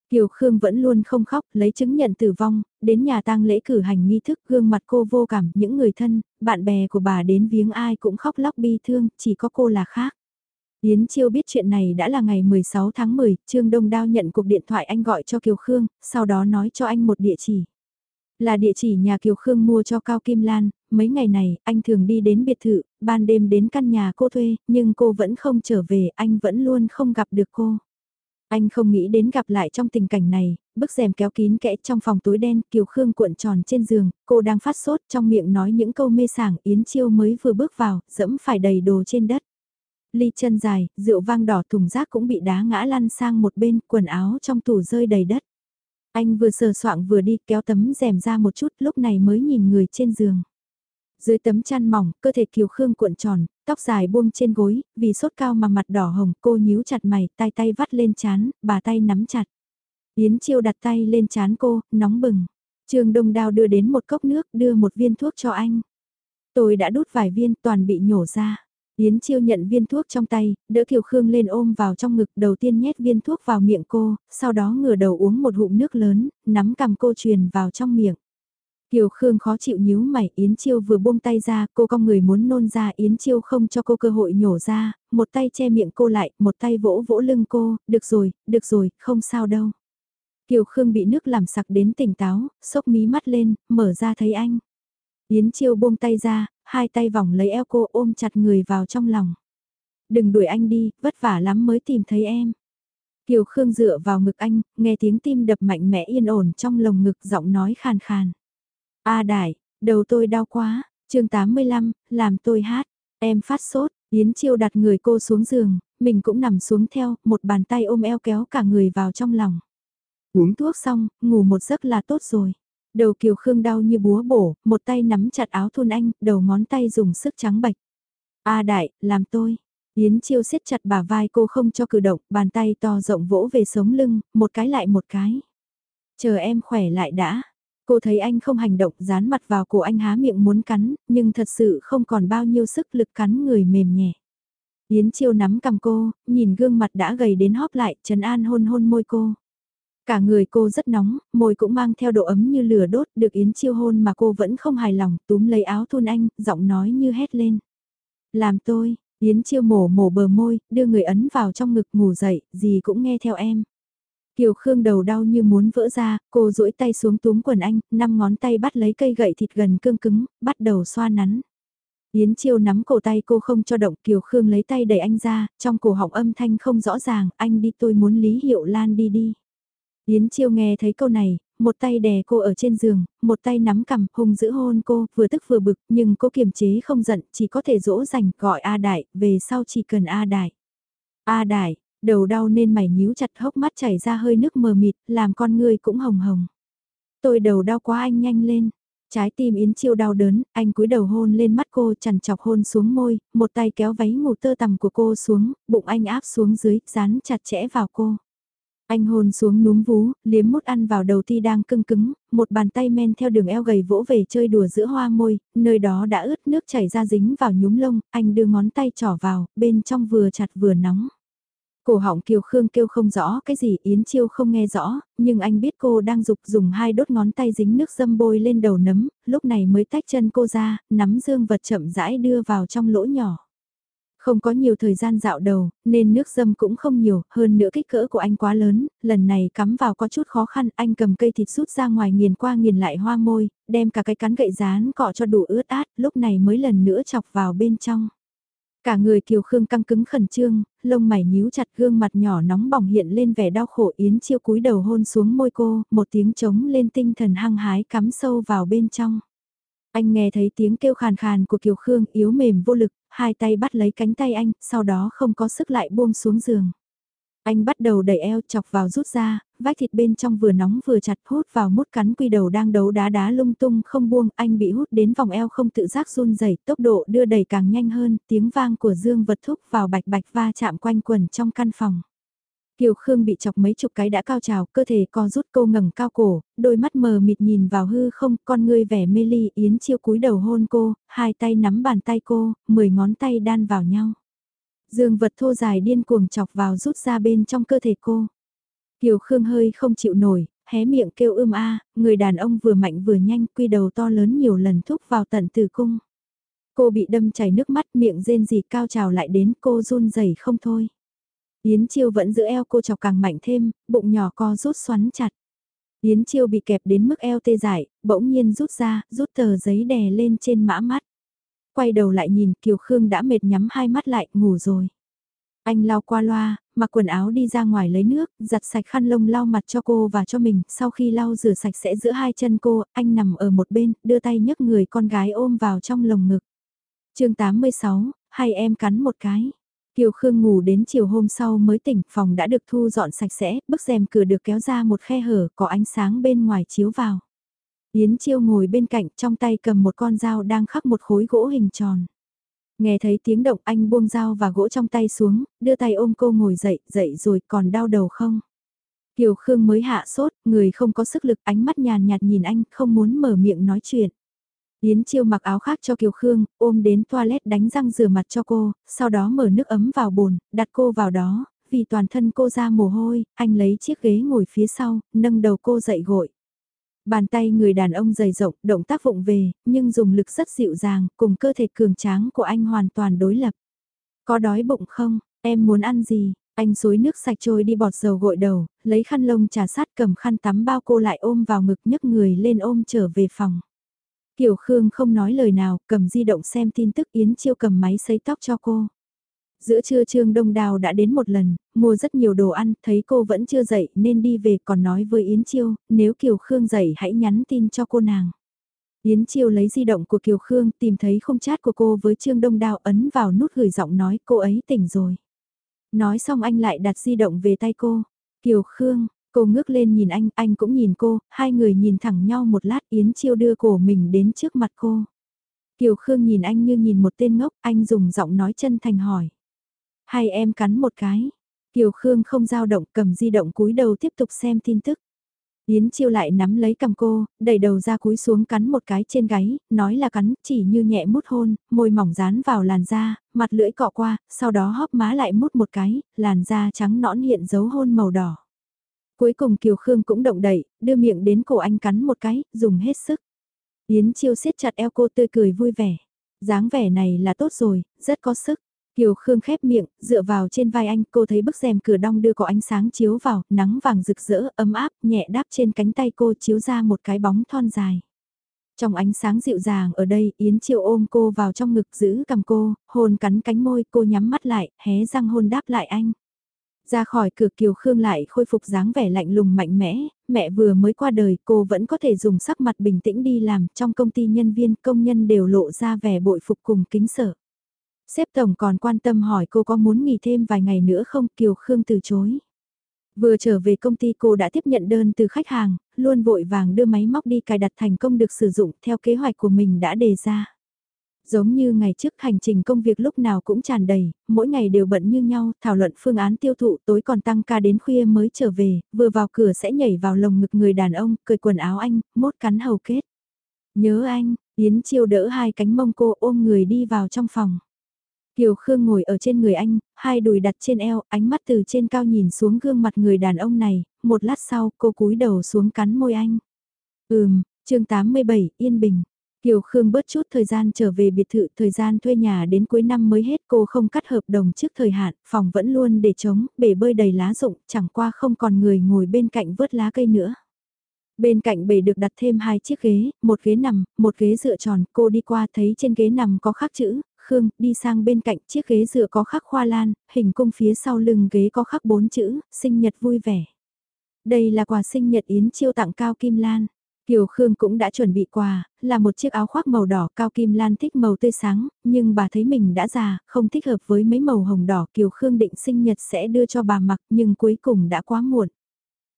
Kiều Khương vẫn luôn không khóc, lấy chứng nhận tử vong, đến nhà tang lễ cử hành nghi thức gương mặt cô vô cảm, những người thân, bạn bè của bà đến viếng ai cũng khóc lóc bi thương, chỉ có cô là khác. Yến Chiêu biết chuyện này đã là ngày 16 tháng 10, Trương Đông Đao nhận cuộc điện thoại anh gọi cho Kiều Khương, sau đó nói cho anh một địa chỉ. Là địa chỉ nhà Kiều Khương mua cho Cao Kim Lan, mấy ngày này anh thường đi đến biệt thự, ban đêm đến căn nhà cô thuê, nhưng cô vẫn không trở về, anh vẫn luôn không gặp được cô. Anh không nghĩ đến gặp lại trong tình cảnh này, bức rèm kéo kín kẽ trong phòng tối đen, Kiều Khương cuộn tròn trên giường, cô đang phát sốt trong miệng nói những câu mê sảng, Yến Chiêu mới vừa bước vào, dẫm phải đầy đồ trên đất. Ly chân dài, rượu vang đỏ thùng rác cũng bị đá ngã lăn sang một bên, quần áo trong tủ rơi đầy đất. Anh vừa sờ soạng vừa đi kéo tấm rèm ra một chút lúc này mới nhìn người trên giường. Dưới tấm chăn mỏng, cơ thể Kiều Khương cuộn tròn, tóc dài buông trên gối, vì sốt cao mà mặt đỏ hồng, cô nhíu chặt mày, tay tay vắt lên chán, bà tay nắm chặt. Yến Chiêu đặt tay lên chán cô, nóng bừng. Trường Đông Đao đưa đến một cốc nước, đưa một viên thuốc cho anh. Tôi đã đút vài viên, toàn bị nhổ ra. Yến Chiêu nhận viên thuốc trong tay, đỡ Kiều Khương lên ôm vào trong ngực, đầu tiên nhét viên thuốc vào miệng cô, sau đó ngửa đầu uống một hụm nước lớn, nắm cầm cô truyền vào trong miệng. Kiều Khương khó chịu nhíu mày, Yến Chiêu vừa buông tay ra, cô con người muốn nôn ra, Yến Chiêu không cho cô cơ hội nhổ ra, một tay che miệng cô lại, một tay vỗ vỗ lưng cô, được rồi, được rồi, không sao đâu. Kiều Khương bị nước làm sặc đến tỉnh táo, sốc mí mắt lên, mở ra thấy anh. Yến Chiêu buông tay ra, hai tay vòng lấy eo cô ôm chặt người vào trong lòng. Đừng đuổi anh đi, vất vả lắm mới tìm thấy em. Kiều Khương dựa vào ngực anh, nghe tiếng tim đập mạnh mẽ yên ổn trong lồng ngực giọng nói khàn khàn. A đại, đầu tôi đau quá, chương 85, làm tôi hát, em phát sốt, Yến Chiêu đặt người cô xuống giường, mình cũng nằm xuống theo, một bàn tay ôm eo kéo cả người vào trong lòng. Uống thuốc xong, ngủ một giấc là tốt rồi. Đầu Kiều Khương đau như búa bổ, một tay nắm chặt áo thun anh, đầu ngón tay dùng sức trắng bạch. A đại, làm tôi. Yến Chiêu siết chặt bả vai cô không cho cử động, bàn tay to rộng vỗ về sống lưng, một cái lại một cái. Chờ em khỏe lại đã, Cô thấy anh không hành động dán mặt vào cổ anh há miệng muốn cắn, nhưng thật sự không còn bao nhiêu sức lực cắn người mềm nhẹ. Yến Chiêu nắm cầm cô, nhìn gương mặt đã gầy đến hóp lại, Trần An hôn hôn môi cô. Cả người cô rất nóng, môi cũng mang theo độ ấm như lửa đốt, được Yến Chiêu hôn mà cô vẫn không hài lòng, túm lấy áo thun anh, giọng nói như hét lên. Làm tôi, Yến Chiêu mổ mổ bờ môi, đưa người ấn vào trong ngực ngủ dậy, gì cũng nghe theo em. Kiều Khương đầu đau như muốn vỡ ra, cô duỗi tay xuống túm quần anh, năm ngón tay bắt lấy cây gậy thịt gần cương cứng, bắt đầu xoa nắn. Yến Chiêu nắm cổ tay cô không cho động Kiều Khương lấy tay đẩy anh ra, trong cổ họng âm thanh không rõ ràng, anh đi tôi muốn Lý Hiệu Lan đi đi. Yến Chiêu nghe thấy câu này, một tay đè cô ở trên giường, một tay nắm cầm, hùng giữ hôn cô, vừa tức vừa bực, nhưng cô kiềm chế không giận, chỉ có thể dỗ dành, gọi A Đại, về sau chỉ cần A Đại. A Đại, Đầu đau nên mày nhíu chặt hốc mắt chảy ra hơi nước mờ mịt, làm con người cũng hồng hồng. Tôi đầu đau quá anh nhanh lên. Trái tim Yến Chiêu đau đớn, anh cúi đầu hôn lên mắt cô chằn chọc hôn xuống môi, một tay kéo váy ngủ tơ tằm của cô xuống, bụng anh áp xuống dưới, dán chặt chẽ vào cô. Anh hôn xuống núm vú, liếm mút ăn vào đầu ti đang cưng cứng, một bàn tay men theo đường eo gầy vỗ về chơi đùa giữa hoa môi, nơi đó đã ướt nước chảy ra dính vào nhúm lông, anh đưa ngón tay trỏ vào, bên trong vừa chặt vừa nóng. Cổ họng Kiều Khương kêu không rõ cái gì Yến Chiêu không nghe rõ, nhưng anh biết cô đang dục dùng hai đốt ngón tay dính nước dâm bôi lên đầu nấm, lúc này mới tách chân cô ra, nắm dương vật chậm rãi đưa vào trong lỗ nhỏ. Không có nhiều thời gian dạo đầu, nên nước dâm cũng không nhiều, hơn nữa kích cỡ của anh quá lớn, lần này cắm vào có chút khó khăn, anh cầm cây thịt rút ra ngoài nghiền qua nghiền lại hoa môi, đem cả cái cắn gậy rán cọ cho đủ ướt át, lúc này mới lần nữa chọc vào bên trong. Cả người Kiều Khương căng cứng khẩn trương, lông mày nhíu chặt gương mặt nhỏ nóng bỏng hiện lên vẻ đau khổ Yến Chiêu cúi đầu hôn xuống môi cô, một tiếng trống lên tinh thần hăng hái cắm sâu vào bên trong. Anh nghe thấy tiếng kêu khàn khàn của Kiều Khương yếu mềm vô lực, hai tay bắt lấy cánh tay anh, sau đó không có sức lại buông xuống giường. Anh bắt đầu đẩy eo chọc vào rút ra, vách thịt bên trong vừa nóng vừa chặt hút vào mút cắn quy đầu đang đấu đá đá lung tung không buông, anh bị hút đến vòng eo không tự giác run rẩy tốc độ đưa đẩy càng nhanh hơn, tiếng vang của dương vật thúc vào bạch bạch va chạm quanh quần trong căn phòng. Kiều Khương bị chọc mấy chục cái đã cao trào, cơ thể co rút cô ngẩng cao cổ, đôi mắt mờ mịt nhìn vào hư không, con người vẻ mê ly, Yến Chiêu cúi đầu hôn cô, hai tay nắm bàn tay cô, mười ngón tay đan vào nhau. Dương vật thô dài điên cuồng chọc vào rút ra bên trong cơ thể cô. Kiều Khương hơi không chịu nổi, hé miệng kêu ưm a, người đàn ông vừa mạnh vừa nhanh, quy đầu to lớn nhiều lần thúc vào tận tử cung. Cô bị đâm chảy nước mắt miệng rên gì cao trào lại đến cô run rẩy không thôi. Yến Chiêu vẫn giữ eo cô chọc càng mạnh thêm, bụng nhỏ co rút xoắn chặt. Yến Chiêu bị kẹp đến mức eo tê dại, bỗng nhiên rút ra, rút tờ giấy đè lên trên mã mắt. Quay đầu lại nhìn Kiều Khương đã mệt nhắm hai mắt lại, ngủ rồi. Anh lau qua loa, mặc quần áo đi ra ngoài lấy nước, giặt sạch khăn lông lau mặt cho cô và cho mình, sau khi lau rửa sạch sẽ giữa hai chân cô, anh nằm ở một bên, đưa tay nhấc người con gái ôm vào trong lồng ngực. chương 86, hai em cắn một cái. Kiều Khương ngủ đến chiều hôm sau mới tỉnh, phòng đã được thu dọn sạch sẽ, bức rèm cửa được kéo ra một khe hở, có ánh sáng bên ngoài chiếu vào. Yến Chiêu ngồi bên cạnh trong tay cầm một con dao đang khắc một khối gỗ hình tròn. Nghe thấy tiếng động anh buông dao và gỗ trong tay xuống, đưa tay ôm cô ngồi dậy, dậy rồi còn đau đầu không? Kiều Khương mới hạ sốt, người không có sức lực ánh mắt nhàn nhạt nhìn anh, không muốn mở miệng nói chuyện. Yến Chiêu mặc áo khác cho Kiều Khương, ôm đến toilet đánh răng rửa mặt cho cô, sau đó mở nước ấm vào bồn, đặt cô vào đó, vì toàn thân cô ra mồ hôi, anh lấy chiếc ghế ngồi phía sau, nâng đầu cô dậy gội. Bàn tay người đàn ông dày rộng, động tác vụng về, nhưng dùng lực rất dịu dàng, cùng cơ thể cường tráng của anh hoàn toàn đối lập. Có đói bụng không? Em muốn ăn gì? Anh xối nước sạch trôi đi bọt dầu gội đầu, lấy khăn lông trà sát cầm khăn tắm bao cô lại ôm vào ngực nhấc người lên ôm trở về phòng. Kiều Khương không nói lời nào, cầm di động xem tin tức Yến Chiêu cầm máy sấy tóc cho cô. Giữa trưa Trương Đông Đào đã đến một lần, mua rất nhiều đồ ăn, thấy cô vẫn chưa dậy nên đi về còn nói với Yến Chiêu, nếu Kiều Khương dậy hãy nhắn tin cho cô nàng. Yến Chiêu lấy di động của Kiều Khương tìm thấy không chat của cô với Trương Đông Đào ấn vào nút gửi giọng nói cô ấy tỉnh rồi. Nói xong anh lại đặt di động về tay cô. Kiều Khương, cô ngước lên nhìn anh, anh cũng nhìn cô, hai người nhìn thẳng nhau một lát Yến Chiêu đưa cổ mình đến trước mặt cô. Kiều Khương nhìn anh như nhìn một tên ngốc, anh dùng giọng nói chân thành hỏi. Hay em cắn một cái. Kiều Khương không dao động cầm di động cúi đầu tiếp tục xem tin tức. Yến Chiêu lại nắm lấy cầm cô, đẩy đầu ra cúi xuống cắn một cái trên gáy, nói là cắn, chỉ như nhẹ mút hôn, môi mỏng dán vào làn da, mặt lưỡi cọ qua, sau đó hóp má lại mút một cái, làn da trắng nõn hiện dấu hôn màu đỏ. Cuối cùng Kiều Khương cũng động đậy, đưa miệng đến cổ anh cắn một cái, dùng hết sức. Yến Chiêu siết chặt eo cô tươi cười vui vẻ. dáng vẻ này là tốt rồi, rất có sức. Kiều Khương khép miệng, dựa vào trên vai anh, cô thấy bức rèm cửa đong đưa có ánh sáng chiếu vào, nắng vàng rực rỡ, ấm áp, nhẹ đáp trên cánh tay cô chiếu ra một cái bóng thon dài. Trong ánh sáng dịu dàng ở đây, Yến Triệu ôm cô vào trong ngực giữ cầm cô, hôn cắn cánh môi, cô nhắm mắt lại, hé răng hôn đáp lại anh. Ra khỏi cửa Kiều Khương lại khôi phục dáng vẻ lạnh lùng mạnh mẽ, mẹ vừa mới qua đời cô vẫn có thể dùng sắc mặt bình tĩnh đi làm trong công ty nhân viên công nhân đều lộ ra vẻ bội phục cùng kính sợ. Xếp tổng còn quan tâm hỏi cô có muốn nghỉ thêm vài ngày nữa không, Kiều Khương từ chối. Vừa trở về công ty cô đã tiếp nhận đơn từ khách hàng, luôn vội vàng đưa máy móc đi cài đặt thành công được sử dụng theo kế hoạch của mình đã đề ra. Giống như ngày trước hành trình công việc lúc nào cũng tràn đầy, mỗi ngày đều bận như nhau, thảo luận phương án tiêu thụ tối còn tăng ca đến khuya mới trở về, vừa vào cửa sẽ nhảy vào lồng ngực người đàn ông, cười quần áo anh, mốt cắn hầu kết. Nhớ anh, Yến Chiêu đỡ hai cánh mông cô ôm người đi vào trong phòng. Kiều Khương ngồi ở trên người anh, hai đùi đặt trên eo, ánh mắt từ trên cao nhìn xuống gương mặt người đàn ông này, một lát sau cô cúi đầu xuống cắn môi anh. Ừm, chương 87, Yên Bình. Kiều Khương bớt chút thời gian trở về biệt thự, thời gian thuê nhà đến cuối năm mới hết cô không cắt hợp đồng trước thời hạn, phòng vẫn luôn để trống, bể bơi đầy lá rụng, chẳng qua không còn người ngồi bên cạnh vớt lá cây nữa. Bên cạnh bể được đặt thêm hai chiếc ghế, một ghế nằm, một ghế dựa tròn, cô đi qua thấy trên ghế nằm có khắc chữ, Khương, đi sang bên cạnh chiếc ghế dựa có khắc khoa lan, hình cung phía sau lưng ghế có khắc bốn chữ, sinh nhật vui vẻ. Đây là quà sinh nhật Yến Chiêu tặng Cao Kim Lan. Kiều Khương cũng đã chuẩn bị quà, là một chiếc áo khoác màu đỏ Cao Kim Lan thích màu tươi sáng, nhưng bà thấy mình đã già, không thích hợp với mấy màu hồng đỏ Kiều Khương định sinh nhật sẽ đưa cho bà mặc nhưng cuối cùng đã quá muộn.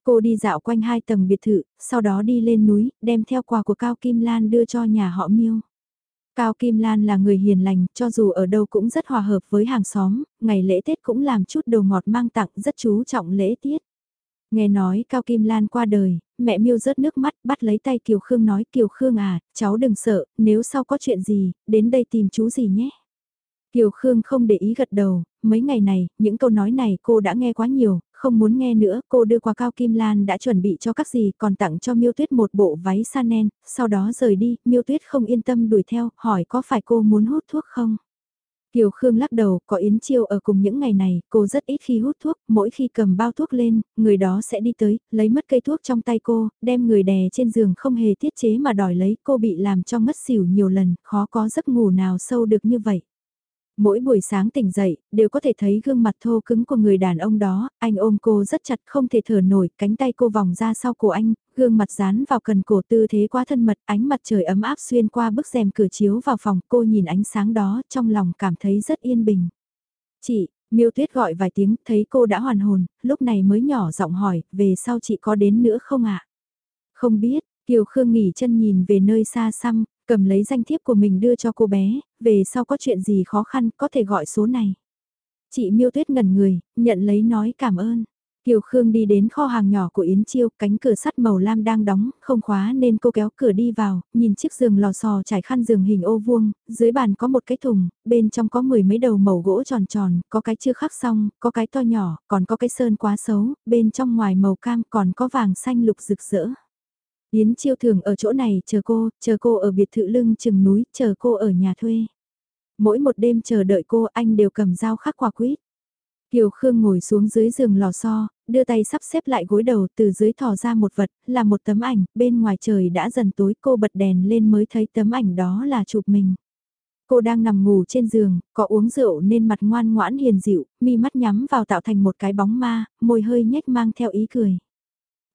Cô đi dạo quanh hai tầng biệt thự, sau đó đi lên núi, đem theo quà của Cao Kim Lan đưa cho nhà họ Miêu. Cao Kim Lan là người hiền lành, cho dù ở đâu cũng rất hòa hợp với hàng xóm, ngày lễ Tết cũng làm chút đồ ngọt mang tặng rất chú trọng lễ tiết. Nghe nói Cao Kim Lan qua đời, mẹ miêu rớt nước mắt bắt lấy tay Kiều Khương nói Kiều Khương à, cháu đừng sợ, nếu sau có chuyện gì, đến đây tìm chú gì nhé. Kiều Khương không để ý gật đầu, mấy ngày này, những câu nói này cô đã nghe quá nhiều, không muốn nghe nữa, cô đưa qua Cao Kim Lan đã chuẩn bị cho các gì, còn tặng cho Miêu Tuyết một bộ váy Sanen, sau đó rời đi, Miêu Tuyết không yên tâm đuổi theo, hỏi có phải cô muốn hút thuốc không? Kiều Khương lắc đầu, có Yến Chiêu ở cùng những ngày này, cô rất ít khi hút thuốc, mỗi khi cầm bao thuốc lên, người đó sẽ đi tới, lấy mất cây thuốc trong tay cô, đem người đè trên giường không hề tiết chế mà đòi lấy, cô bị làm cho ngất xỉu nhiều lần, khó có giấc ngủ nào sâu được như vậy. Mỗi buổi sáng tỉnh dậy, đều có thể thấy gương mặt thô cứng của người đàn ông đó, anh ôm cô rất chặt không thể thở nổi, cánh tay cô vòng ra sau cổ anh, gương mặt dán vào cần cổ tư thế quá thân mật, ánh mặt trời ấm áp xuyên qua bức rèm cửa chiếu vào phòng, cô nhìn ánh sáng đó, trong lòng cảm thấy rất yên bình. Chị, miêu tuyết gọi vài tiếng, thấy cô đã hoàn hồn, lúc này mới nhỏ giọng hỏi, về sau chị có đến nữa không ạ? Không biết, Kiều Khương nghỉ chân nhìn về nơi xa xăm, cầm lấy danh thiếp của mình đưa cho cô bé, về sau có chuyện gì khó khăn có thể gọi số này. Chị miêu tuyết ngẩn người, nhận lấy nói cảm ơn. Kiều Khương đi đến kho hàng nhỏ của Yến Chiêu, cánh cửa sắt màu lam đang đóng, không khóa nên cô kéo cửa đi vào, nhìn chiếc giường lò xò trải khăn giường hình ô vuông, dưới bàn có một cái thùng, bên trong có mười mấy đầu màu gỗ tròn tròn, có cái chưa khắc xong, có cái to nhỏ, còn có cái sơn quá xấu, bên trong ngoài màu cam còn có vàng xanh lục rực rỡ. Yến Chiêu thường ở chỗ này chờ cô, chờ cô ở biệt thự lưng chừng núi, chờ cô ở nhà thuê. Mỗi một đêm chờ đợi cô anh đều cầm dao khắc quả quýt. Kiều Khương ngồi xuống dưới giường lò xo, đưa tay sắp xếp lại gối đầu từ dưới thò ra một vật, là một tấm ảnh, bên ngoài trời đã dần tối cô bật đèn lên mới thấy tấm ảnh đó là chụp mình. Cô đang nằm ngủ trên giường, có uống rượu nên mặt ngoan ngoãn hiền dịu, mi mắt nhắm vào tạo thành một cái bóng ma, môi hơi nhếch mang theo ý cười.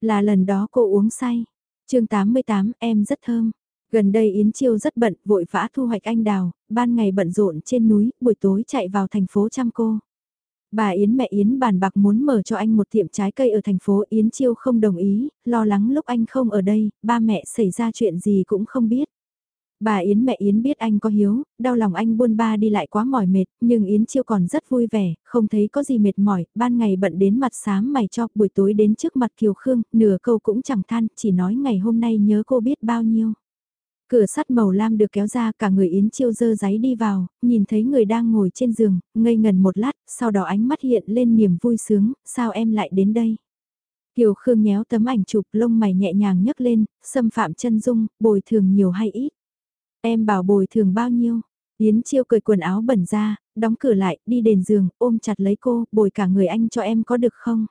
Là lần đó cô uống say, chương 88 em rất thơm. Gần đây Yến Chiêu rất bận, vội vã thu hoạch anh đào, ban ngày bận rộn trên núi, buổi tối chạy vào thành phố chăm cô. Bà Yến mẹ Yến bàn bạc muốn mở cho anh một tiệm trái cây ở thành phố Yến Chiêu không đồng ý, lo lắng lúc anh không ở đây, ba mẹ xảy ra chuyện gì cũng không biết. Bà Yến mẹ Yến biết anh có hiếu, đau lòng anh buôn ba đi lại quá mỏi mệt, nhưng Yến Chiêu còn rất vui vẻ, không thấy có gì mệt mỏi, ban ngày bận đến mặt xám mày cho, buổi tối đến trước mặt Kiều Khương, nửa câu cũng chẳng than, chỉ nói ngày hôm nay nhớ cô biết bao nhiêu. Cửa sắt màu lam được kéo ra cả người Yến Chiêu dơ giấy đi vào, nhìn thấy người đang ngồi trên giường, ngây ngần một lát, sau đó ánh mắt hiện lên niềm vui sướng, sao em lại đến đây? Kiều Khương nhéo tấm ảnh chụp lông mày nhẹ nhàng nhấc lên, xâm phạm chân dung, bồi thường nhiều hay ít. Em bảo bồi thường bao nhiêu? Yến Chiêu cười quần áo bẩn ra, đóng cửa lại, đi đền giường, ôm chặt lấy cô, bồi cả người anh cho em có được không?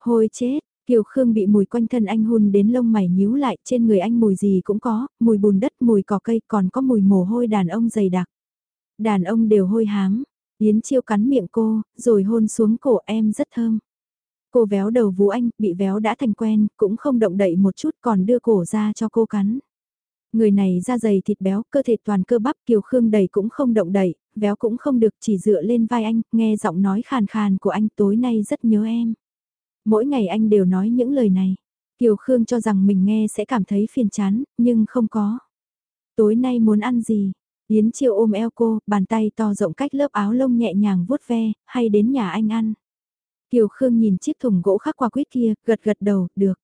Hồi chết, Kiều Khương bị mùi quanh thân anh hun đến lông mày nhíu lại, trên người anh mùi gì cũng có, mùi bùn đất, mùi cỏ cây, còn có mùi mồ hôi đàn ông dày đặc. Đàn ông đều hôi hám, Yến Chiêu cắn miệng cô, rồi hôn xuống cổ em rất thơm. Cô véo đầu vú anh, bị véo đã thành quen, cũng không động đậy một chút còn đưa cổ ra cho cô cắn. Người này da dày thịt béo, cơ thể toàn cơ bắp Kiều Khương đầy cũng không động đậy, béo cũng không được chỉ dựa lên vai anh, nghe giọng nói khàn khàn của anh tối nay rất nhớ em. Mỗi ngày anh đều nói những lời này. Kiều Khương cho rằng mình nghe sẽ cảm thấy phiền chán, nhưng không có. Tối nay muốn ăn gì? Yến Chiêu ôm eo cô, bàn tay to rộng cách lớp áo lông nhẹ nhàng vuốt ve, hay đến nhà anh ăn. Kiều Khương nhìn chiếc thùng gỗ khắc qua quýt kia, gật gật đầu, được.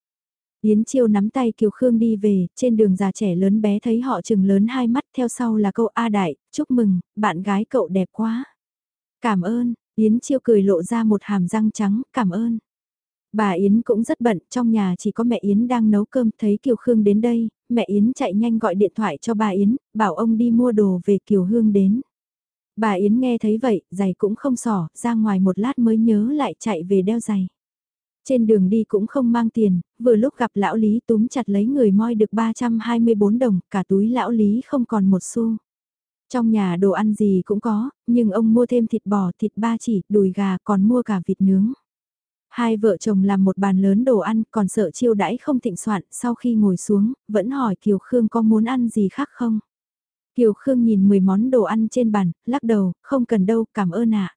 Yến Chiêu nắm tay Kiều Khương đi về, trên đường già trẻ lớn bé thấy họ chừng lớn hai mắt theo sau là câu A Đại, chúc mừng, bạn gái cậu đẹp quá. Cảm ơn, Yến Chiêu cười lộ ra một hàm răng trắng, cảm ơn. Bà Yến cũng rất bận, trong nhà chỉ có mẹ Yến đang nấu cơm, thấy Kiều Khương đến đây, mẹ Yến chạy nhanh gọi điện thoại cho bà Yến, bảo ông đi mua đồ về Kiều Hương đến. Bà Yến nghe thấy vậy, giày cũng không sỏ, ra ngoài một lát mới nhớ lại chạy về đeo giày. Trên đường đi cũng không mang tiền, vừa lúc gặp lão Lý túm chặt lấy người moi được 324 đồng, cả túi lão Lý không còn một xu. Trong nhà đồ ăn gì cũng có, nhưng ông mua thêm thịt bò, thịt ba chỉ, đùi gà, còn mua cả vịt nướng. Hai vợ chồng làm một bàn lớn đồ ăn, còn sợ chiêu đãi không thịnh soạn, sau khi ngồi xuống, vẫn hỏi Kiều Khương có muốn ăn gì khác không? Kiều Khương nhìn 10 món đồ ăn trên bàn, lắc đầu, không cần đâu, cảm ơn ạ.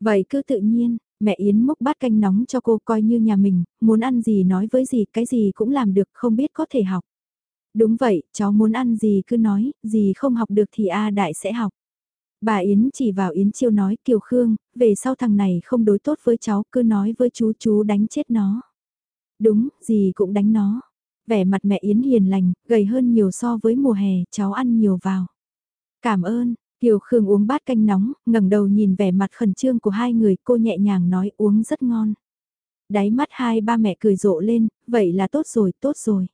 Vậy cứ tự nhiên, mẹ Yến múc bát canh nóng cho cô coi như nhà mình, muốn ăn gì nói với gì, cái gì cũng làm được, không biết có thể học. Đúng vậy, cháu muốn ăn gì cứ nói, gì không học được thì A Đại sẽ học. Bà Yến chỉ vào Yến Chiêu nói Kiều Khương, về sau thằng này không đối tốt với cháu cứ nói với chú chú đánh chết nó. Đúng, gì cũng đánh nó. Vẻ mặt mẹ Yến hiền lành, gầy hơn nhiều so với mùa hè, cháu ăn nhiều vào. Cảm ơn, Kiều Khương uống bát canh nóng, ngẩng đầu nhìn vẻ mặt khẩn trương của hai người, cô nhẹ nhàng nói uống rất ngon. Đáy mắt hai ba mẹ cười rộ lên, vậy là tốt rồi, tốt rồi.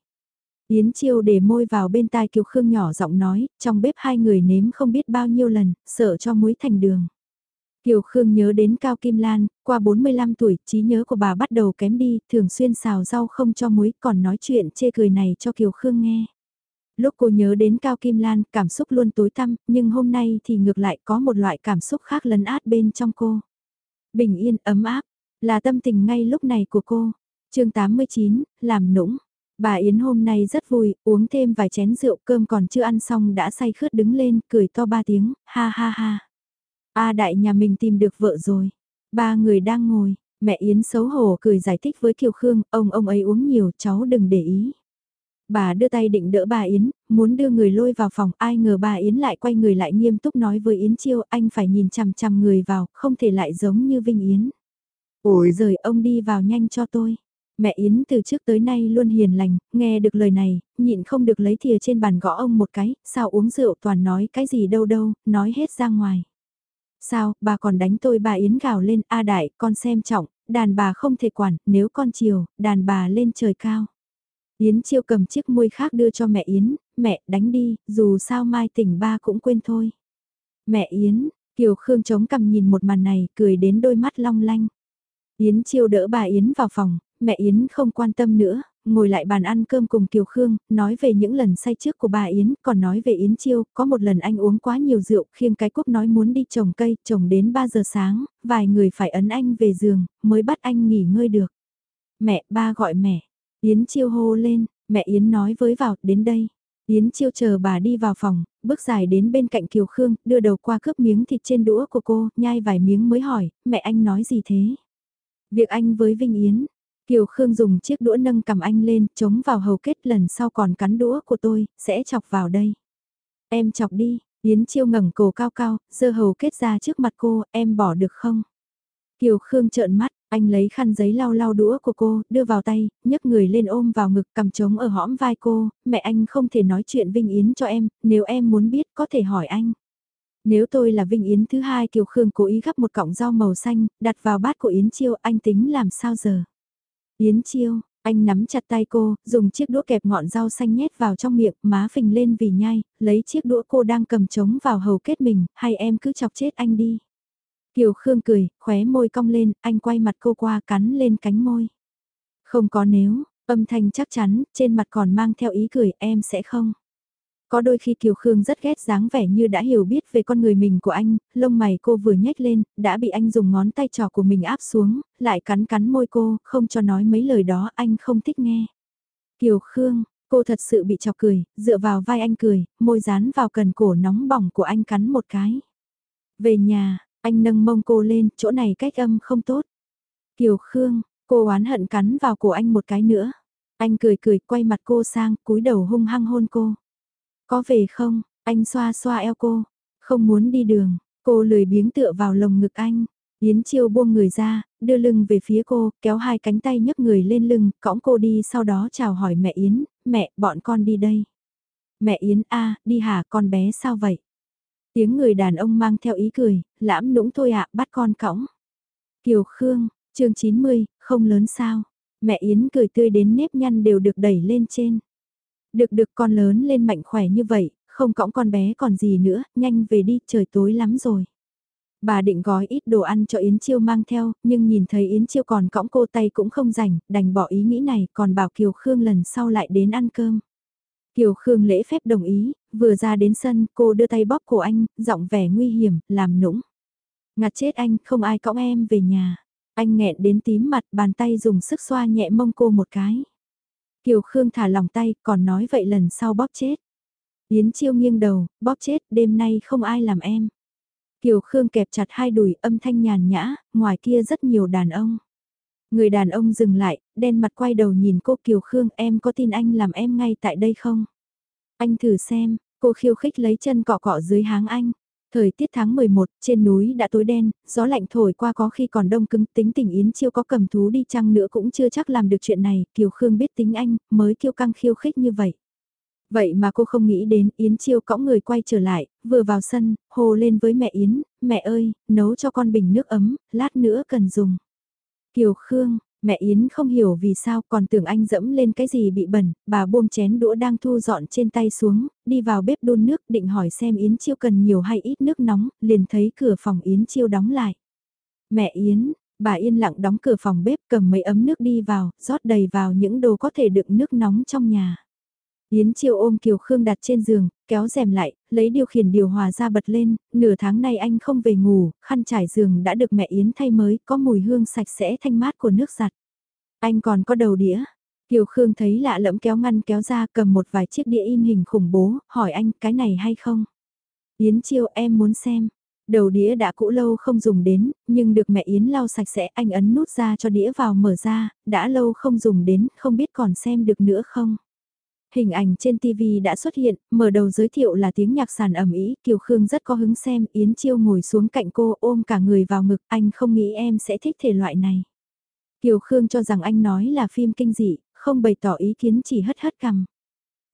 Yến Chiêu để môi vào bên tai Kiều Khương nhỏ giọng nói, trong bếp hai người nếm không biết bao nhiêu lần, sợ cho muối thành đường. Kiều Khương nhớ đến Cao Kim Lan, qua 45 tuổi, trí nhớ của bà bắt đầu kém đi, thường xuyên xào rau không cho muối, còn nói chuyện chê cười này cho Kiều Khương nghe. Lúc cô nhớ đến Cao Kim Lan, cảm xúc luôn tối tăm, nhưng hôm nay thì ngược lại có một loại cảm xúc khác lấn át bên trong cô. Bình yên, ấm áp, là tâm tình ngay lúc này của cô. chương 89, làm nũng. Bà Yến hôm nay rất vui, uống thêm vài chén rượu cơm còn chưa ăn xong đã say khướt đứng lên, cười to ba tiếng, ha ha ha. A đại nhà mình tìm được vợ rồi. Ba người đang ngồi, mẹ Yến xấu hổ cười giải thích với Kiều Khương, ông ông ấy uống nhiều, cháu đừng để ý. Bà đưa tay định đỡ bà Yến, muốn đưa người lôi vào phòng, ai ngờ bà Yến lại quay người lại nghiêm túc nói với Yến Chiêu, anh phải nhìn chằm chằm người vào, không thể lại giống như Vinh Yến. Ôi giời, ông đi vào nhanh cho tôi. Mẹ Yến từ trước tới nay luôn hiền lành, nghe được lời này, nhịn không được lấy thìa trên bàn gõ ông một cái, sao uống rượu toàn nói cái gì đâu đâu, nói hết ra ngoài. Sao, bà còn đánh tôi bà Yến gào lên, a đại, con xem trọng, đàn bà không thể quản, nếu con chiều, đàn bà lên trời cao. Yến chiêu cầm chiếc muôi khác đưa cho mẹ Yến, mẹ đánh đi, dù sao mai tỉnh ba cũng quên thôi. Mẹ Yến, Kiều Khương chống cầm nhìn một màn này, cười đến đôi mắt long lanh. Yến chiêu đỡ bà Yến vào phòng, mẹ Yến không quan tâm nữa, ngồi lại bàn ăn cơm cùng Kiều Khương, nói về những lần say trước của bà Yến, còn nói về Yến Chiêu, có một lần anh uống quá nhiều rượu, khiêng cái cúp nói muốn đi trồng cây, trồng đến 3 giờ sáng, vài người phải ấn anh về giường, mới bắt anh nghỉ ngơi được. Mẹ, ba gọi mẹ, Yến Chiêu hô lên, mẹ Yến nói với vào, đến đây. Yến Chiêu chờ bà đi vào phòng, bước dài đến bên cạnh Kiều Khương, đưa đầu qua cướp miếng thịt trên đũa của cô, nhai vài miếng mới hỏi, mẹ anh nói gì thế? Việc anh với Vinh Yến, Kiều Khương dùng chiếc đũa nâng cầm anh lên, chống vào hầu kết lần sau còn cắn đũa của tôi, sẽ chọc vào đây. Em chọc đi, Yến Chiêu ngẩng cổ cao cao, dơ hầu kết ra trước mặt cô, em bỏ được không? Kiều Khương trợn mắt, anh lấy khăn giấy lau lau đũa của cô, đưa vào tay, nhấc người lên ôm vào ngực cầm trống ở hõm vai cô, mẹ anh không thể nói chuyện Vinh Yến cho em, nếu em muốn biết có thể hỏi anh. Nếu tôi là Vinh Yến thứ hai Kiều Khương cố ý gắp một cọng rau màu xanh, đặt vào bát của Yến Chiêu, anh tính làm sao giờ? Yến Chiêu, anh nắm chặt tay cô, dùng chiếc đũa kẹp ngọn rau xanh nhét vào trong miệng, má phình lên vì nhai, lấy chiếc đũa cô đang cầm trống vào hầu kết mình, hay em cứ chọc chết anh đi. Kiều Khương cười, khóe môi cong lên, anh quay mặt cô qua cắn lên cánh môi. Không có nếu, âm thanh chắc chắn, trên mặt còn mang theo ý cười, em sẽ không. Có đôi khi Kiều Khương rất ghét dáng vẻ như đã hiểu biết về con người mình của anh, lông mày cô vừa nhếch lên, đã bị anh dùng ngón tay trò của mình áp xuống, lại cắn cắn môi cô, không cho nói mấy lời đó anh không thích nghe. Kiều Khương, Cô thật sự bị chọc cười, dựa vào vai anh cười, môi dán vào cần cổ nóng bỏng của anh cắn một cái. Về nhà, anh nâng mông cô lên, chỗ này cách âm không tốt. Kiều Khương, cô oán hận cắn vào cổ anh một cái nữa. Anh cười cười quay mặt cô sang, cúi đầu hung hăng hôn cô. Có về không? Anh xoa xoa eo cô. Không muốn đi đường, cô lười biếng tựa vào lồng ngực anh. Yến Chiêu buông người ra, đưa lưng về phía cô, kéo hai cánh tay nhấc người lên lưng, cõng cô đi sau đó chào hỏi mẹ Yến, mẹ, bọn con đi đây. Mẹ Yến a đi hả con bé sao vậy? Tiếng người đàn ông mang theo ý cười, lãm nũng thôi ạ, bắt con cõng. Kiều Khương, chương 90, không lớn sao? Mẹ Yến cười tươi đến nếp nhăn đều được đẩy lên trên. Được được con lớn lên mạnh khỏe như vậy, không cõng con bé còn gì nữa, nhanh về đi, trời tối lắm rồi. Bà định gói ít đồ ăn cho Yến Chiêu mang theo, nhưng nhìn thấy Yến Chiêu còn cõng cô tay cũng không rảnh, đành bỏ ý nghĩ này, còn bảo Kiều Khương lần sau lại đến ăn cơm. Kiều Khương lễ phép đồng ý, vừa ra đến sân, cô đưa tay bóp cổ anh, giọng vẻ nguy hiểm, làm nũng. Ngặt chết anh, không ai cõng em về nhà. Anh nghẹn đến tím mặt, bàn tay dùng sức xoa nhẹ mông cô một cái. Kiều Khương thả lòng tay, còn nói vậy lần sau bóp chết. Yến Chiêu nghiêng đầu, bóp chết, đêm nay không ai làm em. Kiều Khương kẹp chặt hai đùi âm thanh nhàn nhã, ngoài kia rất nhiều đàn ông. Người đàn ông dừng lại, đen mặt quay đầu nhìn cô Kiều Khương em có tin anh làm em ngay tại đây không? Anh thử xem, cô khiêu khích lấy chân cọ cọ dưới háng anh. Thời tiết tháng 11, trên núi đã tối đen, gió lạnh thổi qua có khi còn đông cứng tính tình Yến Chiêu có cầm thú đi chăng nữa cũng chưa chắc làm được chuyện này, Kiều Khương biết tính anh, mới kiêu căng khiêu khích như vậy. Vậy mà cô không nghĩ đến Yến Chiêu cõng người quay trở lại, vừa vào sân, hồ lên với mẹ Yến, mẹ ơi, nấu cho con bình nước ấm, lát nữa cần dùng. Kiều Khương, mẹ Yến không hiểu vì sao còn tưởng anh dẫm lên cái gì bị bẩn, bà buông chén đũa đang thu dọn trên tay xuống, đi vào bếp đun nước định hỏi xem Yến Chiêu cần nhiều hay ít nước nóng, liền thấy cửa phòng Yến Chiêu đóng lại. Mẹ Yến, bà yên lặng đóng cửa phòng bếp cầm mấy ấm nước đi vào, rót đầy vào những đồ có thể đựng nước nóng trong nhà. Yến Chiêu ôm Kiều Khương đặt trên giường, kéo rèm lại, lấy điều khiển điều hòa ra bật lên, nửa tháng nay anh không về ngủ, khăn trải giường đã được mẹ Yến thay mới, có mùi hương sạch sẽ thanh mát của nước giặt. Anh còn có đầu đĩa. Kiều Khương thấy lạ lẫm kéo ngăn kéo ra cầm một vài chiếc đĩa in hình khủng bố, hỏi anh cái này hay không? Yến Chiêu em muốn xem. Đầu đĩa đã cũ lâu không dùng đến, nhưng được mẹ Yến lau sạch sẽ anh ấn nút ra cho đĩa vào mở ra, đã lâu không dùng đến, không biết còn xem được nữa không? Hình ảnh trên TV đã xuất hiện, mở đầu giới thiệu là tiếng nhạc sàn ẩm ý, Kiều Khương rất có hứng xem, Yến Chiêu ngồi xuống cạnh cô ôm cả người vào ngực, anh không nghĩ em sẽ thích thể loại này. Kiều Khương cho rằng anh nói là phim kinh dị, không bày tỏ ý kiến chỉ hất hất cằm.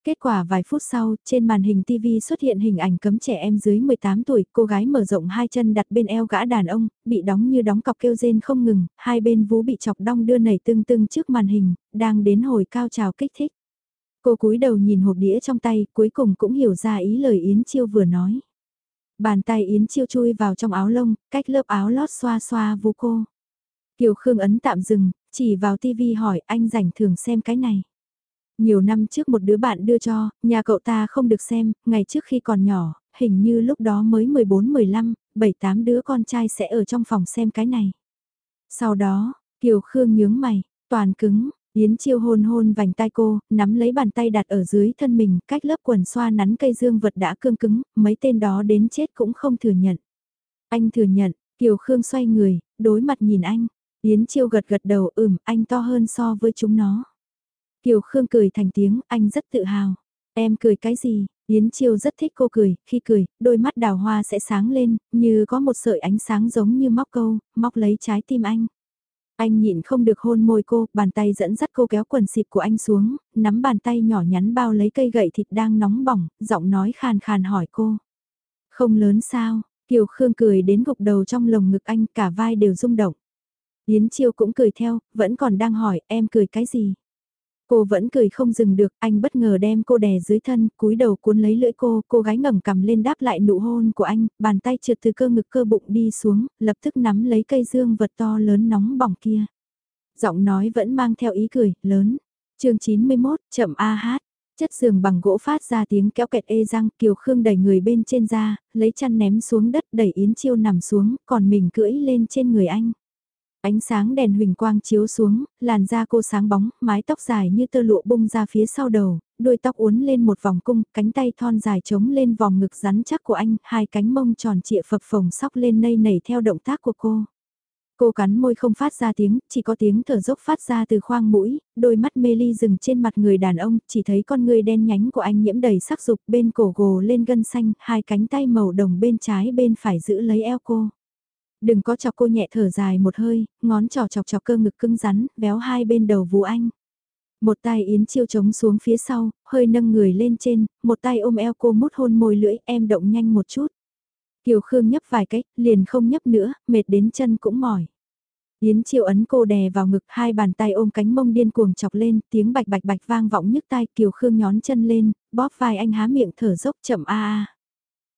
Kết quả vài phút sau, trên màn hình TV xuất hiện hình ảnh cấm trẻ em dưới 18 tuổi, cô gái mở rộng hai chân đặt bên eo gã đàn ông, bị đóng như đóng cọc kêu rên không ngừng, hai bên vú bị chọc đong đưa nảy tưng tưng trước màn hình, đang đến hồi cao trào kích thích. Cô cúi đầu nhìn hộp đĩa trong tay, cuối cùng cũng hiểu ra ý lời Yến Chiêu vừa nói. Bàn tay Yến Chiêu chui vào trong áo lông, cách lớp áo lót xoa xoa vu cô. Kiều Khương ấn tạm dừng, chỉ vào tivi hỏi anh rảnh thường xem cái này. Nhiều năm trước một đứa bạn đưa cho, nhà cậu ta không được xem, ngày trước khi còn nhỏ, hình như lúc đó mới 14-15, 7-8 đứa con trai sẽ ở trong phòng xem cái này. Sau đó, Kiều Khương nhướng mày, toàn cứng, Yến chiêu hôn hôn vành tay cô, nắm lấy bàn tay đặt ở dưới thân mình, cách lớp quần xoa nắn cây dương vật đã cương cứng, mấy tên đó đến chết cũng không thừa nhận. Anh thừa nhận, Kiều Khương xoay người, đối mặt nhìn anh. Yến chiêu gật gật đầu ừm, anh to hơn so với chúng nó. Kiều Khương cười thành tiếng, anh rất tự hào. Em cười cái gì? Yến Chiêu rất thích cô cười, khi cười, đôi mắt đào hoa sẽ sáng lên, như có một sợi ánh sáng giống như móc câu, móc lấy trái tim anh. Anh nhịn không được hôn môi cô, bàn tay dẫn dắt cô kéo quần xịp của anh xuống, nắm bàn tay nhỏ nhắn bao lấy cây gậy thịt đang nóng bỏng, giọng nói khàn khàn hỏi cô. Không lớn sao, Kiều Khương cười đến gục đầu trong lồng ngực anh cả vai đều rung động. Yến Chiêu cũng cười theo, vẫn còn đang hỏi em cười cái gì. Cô vẫn cười không dừng được, anh bất ngờ đem cô đè dưới thân, cúi đầu cuốn lấy lưỡi cô, cô gái ngẩng cầm lên đáp lại nụ hôn của anh, bàn tay trượt từ cơ ngực cơ bụng đi xuống, lập tức nắm lấy cây dương vật to lớn nóng bỏng kia. Giọng nói vẫn mang theo ý cười, lớn. chương 91, chậm A hát. Chất giường bằng gỗ phát ra tiếng kéo kẹt ê răng, Kiều Khương đẩy người bên trên ra, lấy chăn ném xuống đất đẩy Yến Chiêu nằm xuống, còn mình cưỡi lên trên người anh. Ánh sáng đèn huỳnh quang chiếu xuống, làn da cô sáng bóng, mái tóc dài như tơ lụa bung ra phía sau đầu, đôi tóc uốn lên một vòng cung, cánh tay thon dài trống lên vòng ngực rắn chắc của anh, hai cánh mông tròn trịa phập phồng sóc lên nây nảy theo động tác của cô. Cô cắn môi không phát ra tiếng, chỉ có tiếng thở dốc phát ra từ khoang mũi, đôi mắt mê ly dừng trên mặt người đàn ông, chỉ thấy con người đen nhánh của anh nhiễm đầy sắc dục bên cổ gồ lên gân xanh, hai cánh tay màu đồng bên trái bên phải giữ lấy eo cô. Đừng có chọc cô nhẹ thở dài một hơi, ngón trỏ chọc chọc cơ ngực cứng rắn, véo hai bên đầu vú anh. Một tay Yến Chiêu chống xuống phía sau, hơi nâng người lên trên, một tay ôm eo cô mút hôn môi lưỡi, em động nhanh một chút. Kiều Khương nhấp vài cách, liền không nhấp nữa, mệt đến chân cũng mỏi. Yến Chiêu ấn cô đè vào ngực hai bàn tay ôm cánh mông điên cuồng chọc lên, tiếng bạch bạch bạch vang vọng nhức tai Kiều Khương nhón chân lên, bóp vai anh há miệng thở dốc chậm a a.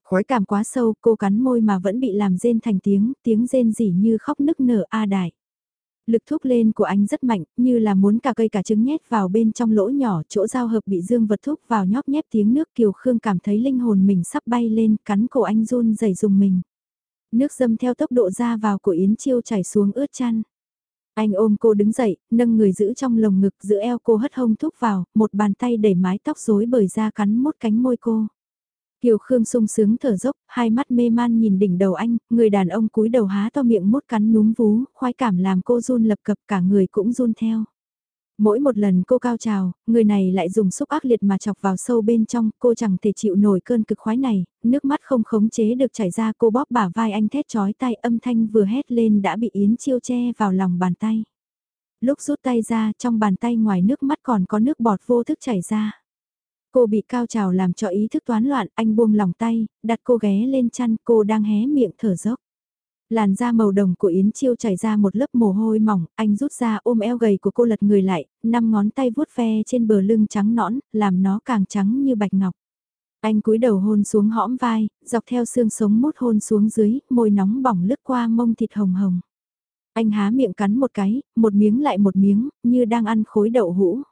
Khói cảm quá sâu, cô cắn môi mà vẫn bị làm rên thành tiếng, tiếng rên rỉ như khóc nức nở a đại. Lực thúc lên của anh rất mạnh, như là muốn cả cây cả trứng nhét vào bên trong lỗ nhỏ, chỗ giao hợp bị dương vật thúc vào nhóp nhép tiếng nước Kiều Khương cảm thấy linh hồn mình sắp bay lên, cắn cổ anh run rẩy dùng mình. Nước dâm theo tốc độ ra vào của Yến Chiêu chảy xuống ướt chăn. Anh ôm cô đứng dậy, nâng người giữ trong lồng ngực giữ eo cô hất hông thúc vào, một bàn tay đẩy mái tóc rối bời ra cắn mốt cánh môi cô. Kiều Khương sung sướng thở dốc, hai mắt mê man nhìn đỉnh đầu anh, người đàn ông cúi đầu há to miệng mút cắn núm vú, khoái cảm làm cô run lập cập cả người cũng run theo. Mỗi một lần cô cao trào, người này lại dùng xúc ác liệt mà chọc vào sâu bên trong, cô chẳng thể chịu nổi cơn cực khoái này, nước mắt không khống chế được chảy ra cô bóp bả vai anh thét chói tay âm thanh vừa hét lên đã bị Yến Chiêu che vào lòng bàn tay. Lúc rút tay ra, trong bàn tay ngoài nước mắt còn có nước bọt vô thức chảy ra. Cô bị cao trào làm cho ý thức toán loạn, anh buông lòng tay, đặt cô ghé lên chăn, cô đang hé miệng thở dốc. Làn da màu đồng của Yến Chiêu chảy ra một lớp mồ hôi mỏng, anh rút ra ôm eo gầy của cô lật người lại, năm ngón tay vuốt ve trên bờ lưng trắng nõn, làm nó càng trắng như bạch ngọc. Anh cúi đầu hôn xuống hõm vai, dọc theo xương sống mút hôn xuống dưới, môi nóng bỏng lướt qua mông thịt hồng hồng. Anh há miệng cắn một cái, một miếng lại một miếng, như đang ăn khối đậu hũ.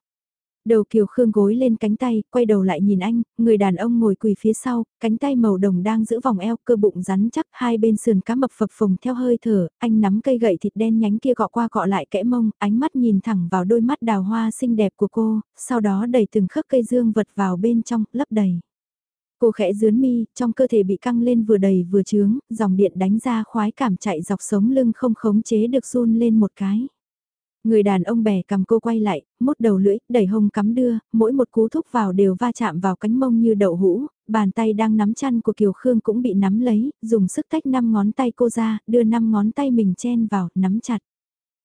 Đầu Kiều Khương gối lên cánh tay, quay đầu lại nhìn anh, người đàn ông ngồi quỳ phía sau, cánh tay màu đồng đang giữ vòng eo, cơ bụng rắn chắc, hai bên sườn cá mập phập phồng theo hơi thở, anh nắm cây gậy thịt đen nhánh kia gọ qua gọ lại kẽ mông, ánh mắt nhìn thẳng vào đôi mắt đào hoa xinh đẹp của cô, sau đó đẩy từng khớp cây dương vật vào bên trong, lấp đầy. Cô khẽ dướn mi, trong cơ thể bị căng lên vừa đầy vừa trướng, dòng điện đánh ra khoái cảm chạy dọc sống lưng không khống chế được run lên một cái. Người đàn ông bè cầm cô quay lại, mút đầu lưỡi, đẩy hông cắm đưa, mỗi một cú thúc vào đều va chạm vào cánh mông như đậu hũ, bàn tay đang nắm chăn của Kiều Khương cũng bị nắm lấy, dùng sức tách năm ngón tay cô ra, đưa năm ngón tay mình chen vào, nắm chặt.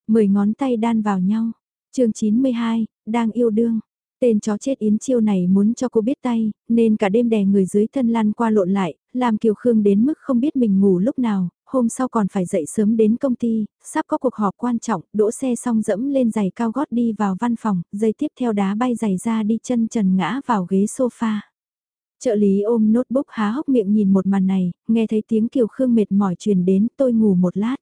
Mười ngón tay đan vào nhau. chương 92, đang yêu đương. Tên chó chết Yến Chiêu này muốn cho cô biết tay, nên cả đêm đè người dưới thân lăn qua lộn lại, làm Kiều Khương đến mức không biết mình ngủ lúc nào, hôm sau còn phải dậy sớm đến công ty, sắp có cuộc họp quan trọng, đỗ xe xong dẫm lên giày cao gót đi vào văn phòng, dây tiếp theo đá bay giày ra đi chân trần ngã vào ghế sofa. Trợ lý ôm notebook há hốc miệng nhìn một màn này, nghe thấy tiếng Kiều Khương mệt mỏi truyền đến, tôi ngủ một lát.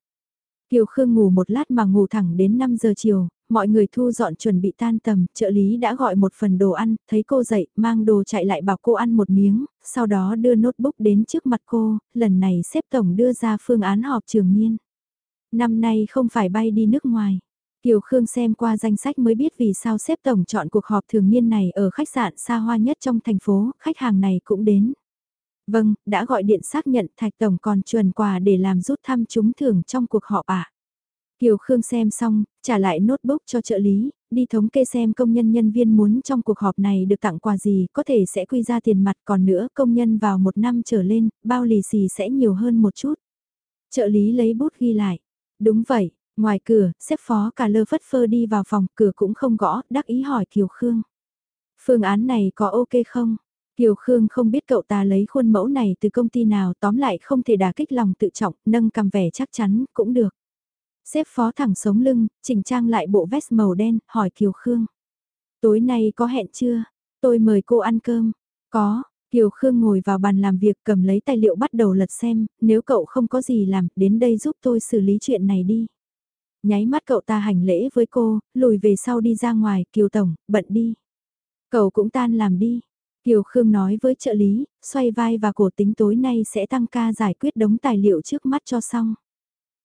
Kiều Khương ngủ một lát mà ngủ thẳng đến 5 giờ chiều, mọi người thu dọn chuẩn bị tan tầm, trợ lý đã gọi một phần đồ ăn, thấy cô dậy, mang đồ chạy lại bảo cô ăn một miếng, sau đó đưa notebook đến trước mặt cô, lần này xếp tổng đưa ra phương án họp trường niên. Năm nay không phải bay đi nước ngoài. Kiều Khương xem qua danh sách mới biết vì sao xếp tổng chọn cuộc họp thường niên này ở khách sạn xa hoa nhất trong thành phố, khách hàng này cũng đến. Vâng, đã gọi điện xác nhận Thạch Tổng còn chuẩn quà để làm rút thăm trúng thưởng trong cuộc họp ạ. À. Kiều Khương xem xong, trả lại notebook cho trợ lý, đi thống kê xem công nhân nhân viên muốn trong cuộc họp này được tặng quà gì, có thể sẽ quy ra tiền mặt còn nữa công nhân vào một năm trở lên, bao lì xì sẽ nhiều hơn một chút. Trợ lý lấy bút ghi lại. Đúng vậy, ngoài cửa, xếp phó cả lơ phất phơ đi vào phòng, cửa cũng không gõ, đắc ý hỏi Kiều Khương. Phương án này có ok không? Kiều Khương không biết cậu ta lấy khuôn mẫu này từ công ty nào tóm lại không thể đả kích lòng tự trọng, nâng cầm vẻ chắc chắn, cũng được. Xếp phó thẳng sống lưng, chỉnh trang lại bộ vest màu đen, hỏi Kiều Khương. Tối nay có hẹn chưa? Tôi mời cô ăn cơm. Có, Kiều Khương ngồi vào bàn làm việc cầm lấy tài liệu bắt đầu lật xem, nếu cậu không có gì làm, đến đây giúp tôi xử lý chuyện này đi. Nháy mắt cậu ta hành lễ với cô, lùi về sau đi ra ngoài, Kiều Tổng, bận đi. Cậu cũng tan làm đi. Kiều Khương nói với trợ lý, xoay vai và cổ tính tối nay sẽ tăng ca giải quyết đống tài liệu trước mắt cho xong.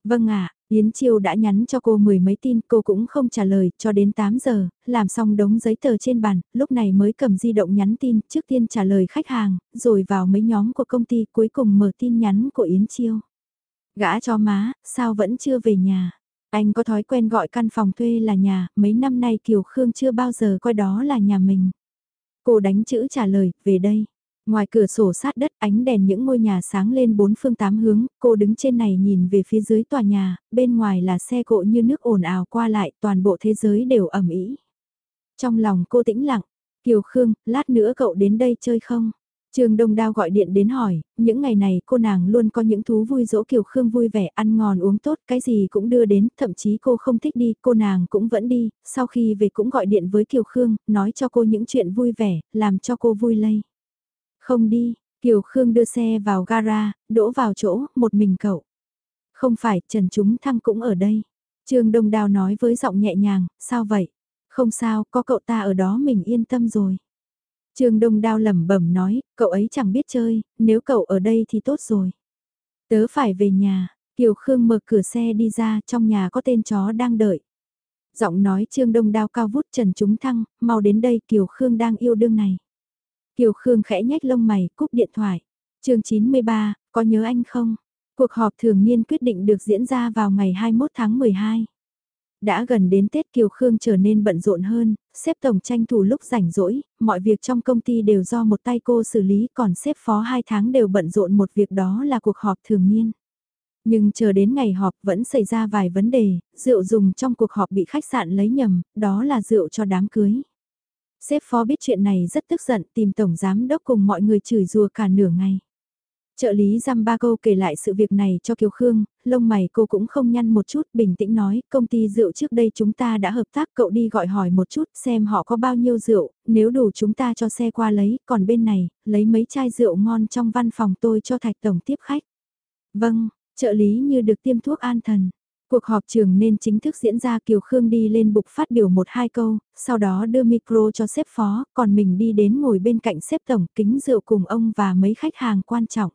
Vâng ạ, Yến Chiêu đã nhắn cho cô mười mấy tin, cô cũng không trả lời, cho đến 8 giờ, làm xong đống giấy tờ trên bàn, lúc này mới cầm di động nhắn tin, trước tiên trả lời khách hàng, rồi vào mấy nhóm của công ty, cuối cùng mở tin nhắn của Yến Chiêu. Gã cho má, sao vẫn chưa về nhà? Anh có thói quen gọi căn phòng thuê là nhà, mấy năm nay Kiều Khương chưa bao giờ coi đó là nhà mình. Cô đánh chữ trả lời, về đây. Ngoài cửa sổ sát đất ánh đèn những ngôi nhà sáng lên bốn phương tám hướng, cô đứng trên này nhìn về phía dưới tòa nhà, bên ngoài là xe cộ như nước ồn ào qua lại, toàn bộ thế giới đều ẩm ý. Trong lòng cô tĩnh lặng, Kiều Khương, lát nữa cậu đến đây chơi không? Trương Đông Đao gọi điện đến hỏi, những ngày này cô nàng luôn có những thú vui dỗ Kiều Khương vui vẻ ăn ngon uống tốt, cái gì cũng đưa đến, thậm chí cô không thích đi, cô nàng cũng vẫn đi, sau khi về cũng gọi điện với Kiều Khương, nói cho cô những chuyện vui vẻ, làm cho cô vui lây. Không đi, Kiều Khương đưa xe vào gara, đỗ vào chỗ, một mình cậu. Không phải, Trần Chúng Thăng cũng ở đây. Trương Đông Đao nói với giọng nhẹ nhàng, sao vậy? Không sao, có cậu ta ở đó mình yên tâm rồi. Trương Đông Đao lẩm bẩm nói, cậu ấy chẳng biết chơi, nếu cậu ở đây thì tốt rồi. Tớ phải về nhà, Kiều Khương mở cửa xe đi ra, trong nhà có tên chó đang đợi. Giọng nói Trương Đông Đao cao vút Trần Chúng Thăng, mau đến đây Kiều Khương đang yêu đương này. Kiều Khương khẽ nhếch lông mày, cúp điện thoại. chương 93, có nhớ anh không? Cuộc họp thường niên quyết định được diễn ra vào ngày 21 tháng 12. Đã gần đến Tết Kiều Khương trở nên bận rộn hơn, xếp tổng tranh thủ lúc rảnh rỗi, mọi việc trong công ty đều do một tay cô xử lý còn xếp phó hai tháng đều bận rộn một việc đó là cuộc họp thường niên. Nhưng chờ đến ngày họp vẫn xảy ra vài vấn đề, rượu dùng trong cuộc họp bị khách sạn lấy nhầm, đó là rượu cho đám cưới. Sếp phó biết chuyện này rất tức giận tìm tổng giám đốc cùng mọi người chửi rùa cả nửa ngày. Trợ lý giam ba câu kể lại sự việc này cho Kiều Khương, lông mày cô cũng không nhăn một chút, bình tĩnh nói, công ty rượu trước đây chúng ta đã hợp tác cậu đi gọi hỏi một chút xem họ có bao nhiêu rượu, nếu đủ chúng ta cho xe qua lấy, còn bên này, lấy mấy chai rượu ngon trong văn phòng tôi cho Thạch Tổng tiếp khách. Vâng, trợ lý như được tiêm thuốc an thần. Cuộc họp trường nên chính thức diễn ra Kiều Khương đi lên bục phát biểu một hai câu, sau đó đưa micro cho sếp phó, còn mình đi đến ngồi bên cạnh sếp tổng kính rượu cùng ông và mấy khách hàng quan trọng.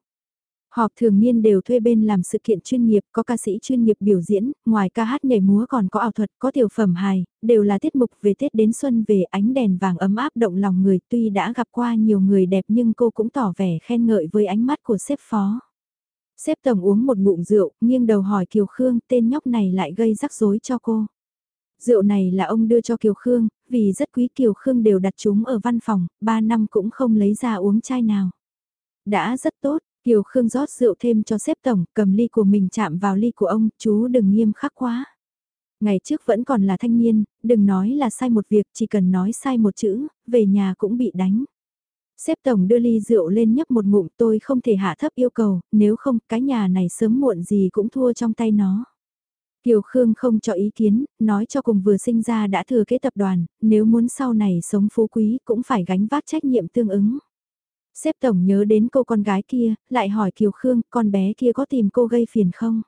Họp thường niên đều thuê bên làm sự kiện chuyên nghiệp, có ca sĩ chuyên nghiệp biểu diễn, ngoài ca hát nhảy múa còn có ảo thuật, có tiểu phẩm hài, đều là tiết mục về Tết đến xuân về ánh đèn vàng ấm áp động lòng người tuy đã gặp qua nhiều người đẹp nhưng cô cũng tỏ vẻ khen ngợi với ánh mắt của sếp phó. Sếp tổng uống một ngụm rượu, nghiêng đầu hỏi Kiều Khương, tên nhóc này lại gây rắc rối cho cô. Rượu này là ông đưa cho Kiều Khương, vì rất quý Kiều Khương đều đặt chúng ở văn phòng, 3 năm cũng không lấy ra uống chai nào. Đã rất tốt, Kiều Khương rót rượu thêm cho xếp tổng, cầm ly của mình chạm vào ly của ông, chú đừng nghiêm khắc quá. Ngày trước vẫn còn là thanh niên, đừng nói là sai một việc, chỉ cần nói sai một chữ, về nhà cũng bị đánh. xếp tổng đưa ly rượu lên nhấp một ngụm tôi không thể hạ thấp yêu cầu, nếu không cái nhà này sớm muộn gì cũng thua trong tay nó. Kiều Khương không cho ý kiến, nói cho cùng vừa sinh ra đã thừa kế tập đoàn, nếu muốn sau này sống phú quý cũng phải gánh vác trách nhiệm tương ứng. Sếp tổng nhớ đến cô con gái kia, lại hỏi Kiều Khương, con bé kia có tìm cô gây phiền không?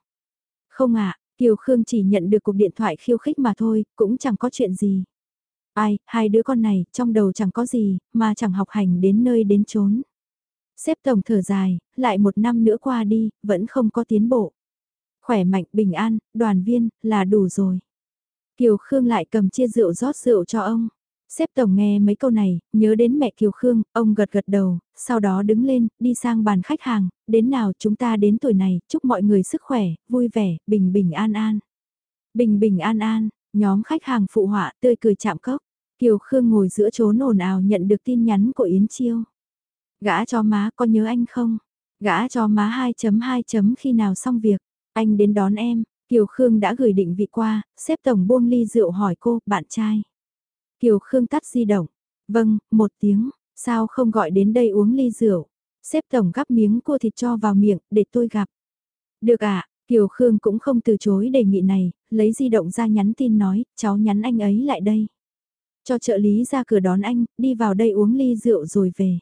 Không ạ, Kiều Khương chỉ nhận được cuộc điện thoại khiêu khích mà thôi, cũng chẳng có chuyện gì. Ai, hai đứa con này, trong đầu chẳng có gì, mà chẳng học hành đến nơi đến chốn. Xếp tổng thở dài, lại một năm nữa qua đi, vẫn không có tiến bộ. Khỏe mạnh, bình an, đoàn viên, là đủ rồi. Kiều Khương lại cầm chia rượu rót rượu cho ông. Xếp tổng nghe mấy câu này, nhớ đến mẹ Kiều Khương, ông gật gật đầu, sau đó đứng lên, đi sang bàn khách hàng, đến nào chúng ta đến tuổi này, chúc mọi người sức khỏe, vui vẻ, bình bình an an. Bình bình an an, nhóm khách hàng phụ họa tươi cười chạm cốc. Kiều Khương ngồi giữa chốn ồn ào nhận được tin nhắn của Yến Chiêu. Gã cho má có nhớ anh không? Gã cho má 2.2 chấm khi nào xong việc, anh đến đón em, Kiều Khương đã gửi định vị qua, xếp tổng buông ly rượu hỏi cô, bạn trai. Kiều Khương tắt di động, vâng, một tiếng, sao không gọi đến đây uống ly rượu, xếp tổng gắp miếng cua thịt cho vào miệng, để tôi gặp. Được ạ, à, Kiều Khương cũng không từ chối đề nghị này, lấy di động ra nhắn tin nói, cháu nhắn anh ấy lại đây cho trợ lý ra cửa đón anh, đi vào đây uống ly rượu rồi về.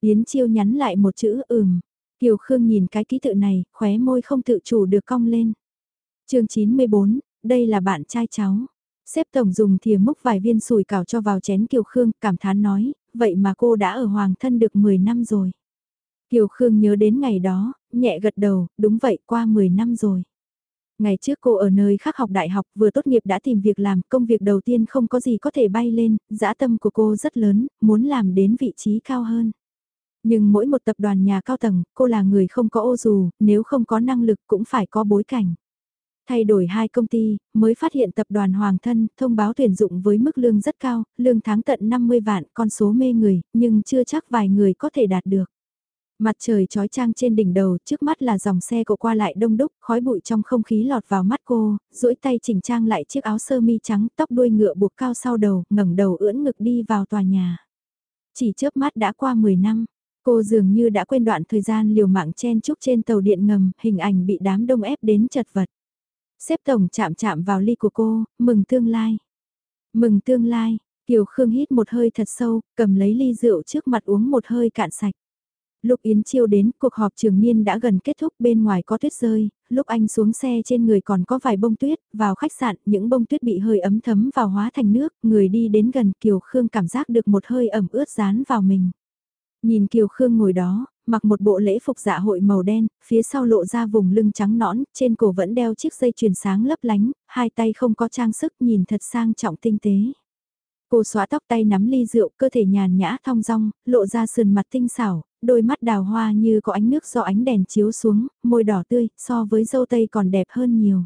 Yến Chiêu nhắn lại một chữ ừm. Kiều Khương nhìn cái ký tự này, khóe môi không tự chủ được cong lên. chương 94, đây là bạn trai cháu. Xếp tổng dùng thìa múc vài viên sủi cảo cho vào chén Kiều Khương, cảm thán nói, vậy mà cô đã ở Hoàng thân được 10 năm rồi. Kiều Khương nhớ đến ngày đó, nhẹ gật đầu, đúng vậy qua 10 năm rồi. Ngày trước cô ở nơi khác học đại học vừa tốt nghiệp đã tìm việc làm, công việc đầu tiên không có gì có thể bay lên, dã tâm của cô rất lớn, muốn làm đến vị trí cao hơn. Nhưng mỗi một tập đoàn nhà cao tầng, cô là người không có ô dù, nếu không có năng lực cũng phải có bối cảnh. Thay đổi hai công ty, mới phát hiện tập đoàn Hoàng Thân thông báo tuyển dụng với mức lương rất cao, lương tháng tận 50 vạn, con số mê người, nhưng chưa chắc vài người có thể đạt được. Mặt trời trói trang trên đỉnh đầu, trước mắt là dòng xe cộ qua lại đông đúc, khói bụi trong không khí lọt vào mắt cô, duỗi tay chỉnh trang lại chiếc áo sơ mi trắng, tóc đuôi ngựa buộc cao sau đầu, ngẩng đầu ưỡn ngực đi vào tòa nhà. Chỉ chớp mắt đã qua 10 năm, cô dường như đã quên đoạn thời gian liều mạng chen chúc trên tàu điện ngầm, hình ảnh bị đám đông ép đến chật vật. Xếp tổng chạm chạm vào ly của cô, mừng tương lai. Mừng tương lai, Kiều Khương hít một hơi thật sâu, cầm lấy ly rượu trước mặt uống một hơi cạn sạch. Lúc Yến Chiêu đến, cuộc họp trường niên đã gần kết thúc bên ngoài có tuyết rơi, lúc anh xuống xe trên người còn có vài bông tuyết, vào khách sạn, những bông tuyết bị hơi ấm thấm vào hóa thành nước, người đi đến gần Kiều Khương cảm giác được một hơi ẩm ướt dán vào mình. Nhìn Kiều Khương ngồi đó, mặc một bộ lễ phục dạ hội màu đen, phía sau lộ ra vùng lưng trắng nõn, trên cổ vẫn đeo chiếc dây chuyền sáng lấp lánh, hai tay không có trang sức nhìn thật sang trọng tinh tế. Cô xóa tóc tay nắm ly rượu, cơ thể nhàn nhã thong dong, lộ ra sườn mặt tinh xảo, đôi mắt đào hoa như có ánh nước do ánh đèn chiếu xuống, môi đỏ tươi, so với dâu tây còn đẹp hơn nhiều.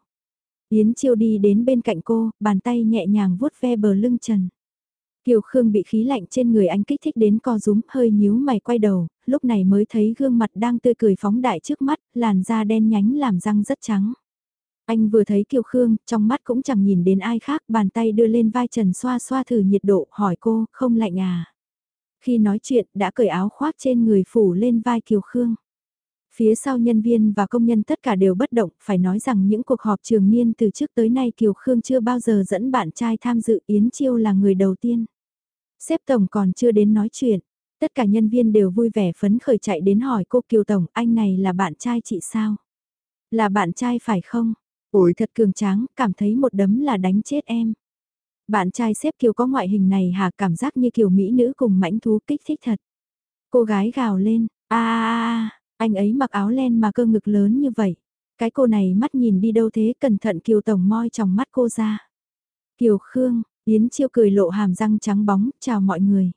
Yến Chiêu đi đến bên cạnh cô, bàn tay nhẹ nhàng vuốt ve bờ lưng trần. Kiều Khương bị khí lạnh trên người anh kích thích đến co rúm hơi nhíu mày quay đầu, lúc này mới thấy gương mặt đang tươi cười phóng đại trước mắt, làn da đen nhánh làm răng rất trắng. Anh vừa thấy Kiều Khương, trong mắt cũng chẳng nhìn đến ai khác, bàn tay đưa lên vai Trần xoa xoa thử nhiệt độ, hỏi cô, không lạnh à? Khi nói chuyện, đã cởi áo khoác trên người phủ lên vai Kiều Khương. Phía sau nhân viên và công nhân tất cả đều bất động, phải nói rằng những cuộc họp trường niên từ trước tới nay Kiều Khương chưa bao giờ dẫn bạn trai tham dự Yến Chiêu là người đầu tiên. Sếp Tổng còn chưa đến nói chuyện, tất cả nhân viên đều vui vẻ phấn khởi chạy đến hỏi cô Kiều Tổng, anh này là bạn trai chị sao? Là bạn trai phải không? Ôi thật cường tráng, cảm thấy một đấm là đánh chết em. Bạn trai xếp Kiều có ngoại hình này hả cảm giác như kiểu mỹ nữ cùng mãnh thú kích thích thật. Cô gái gào lên, a anh ấy mặc áo len mà cơ ngực lớn như vậy. Cái cô này mắt nhìn đi đâu thế cẩn thận Kiều Tổng moi trong mắt cô ra. Kiều Khương, Yến Chiêu cười lộ hàm răng trắng bóng, chào mọi người.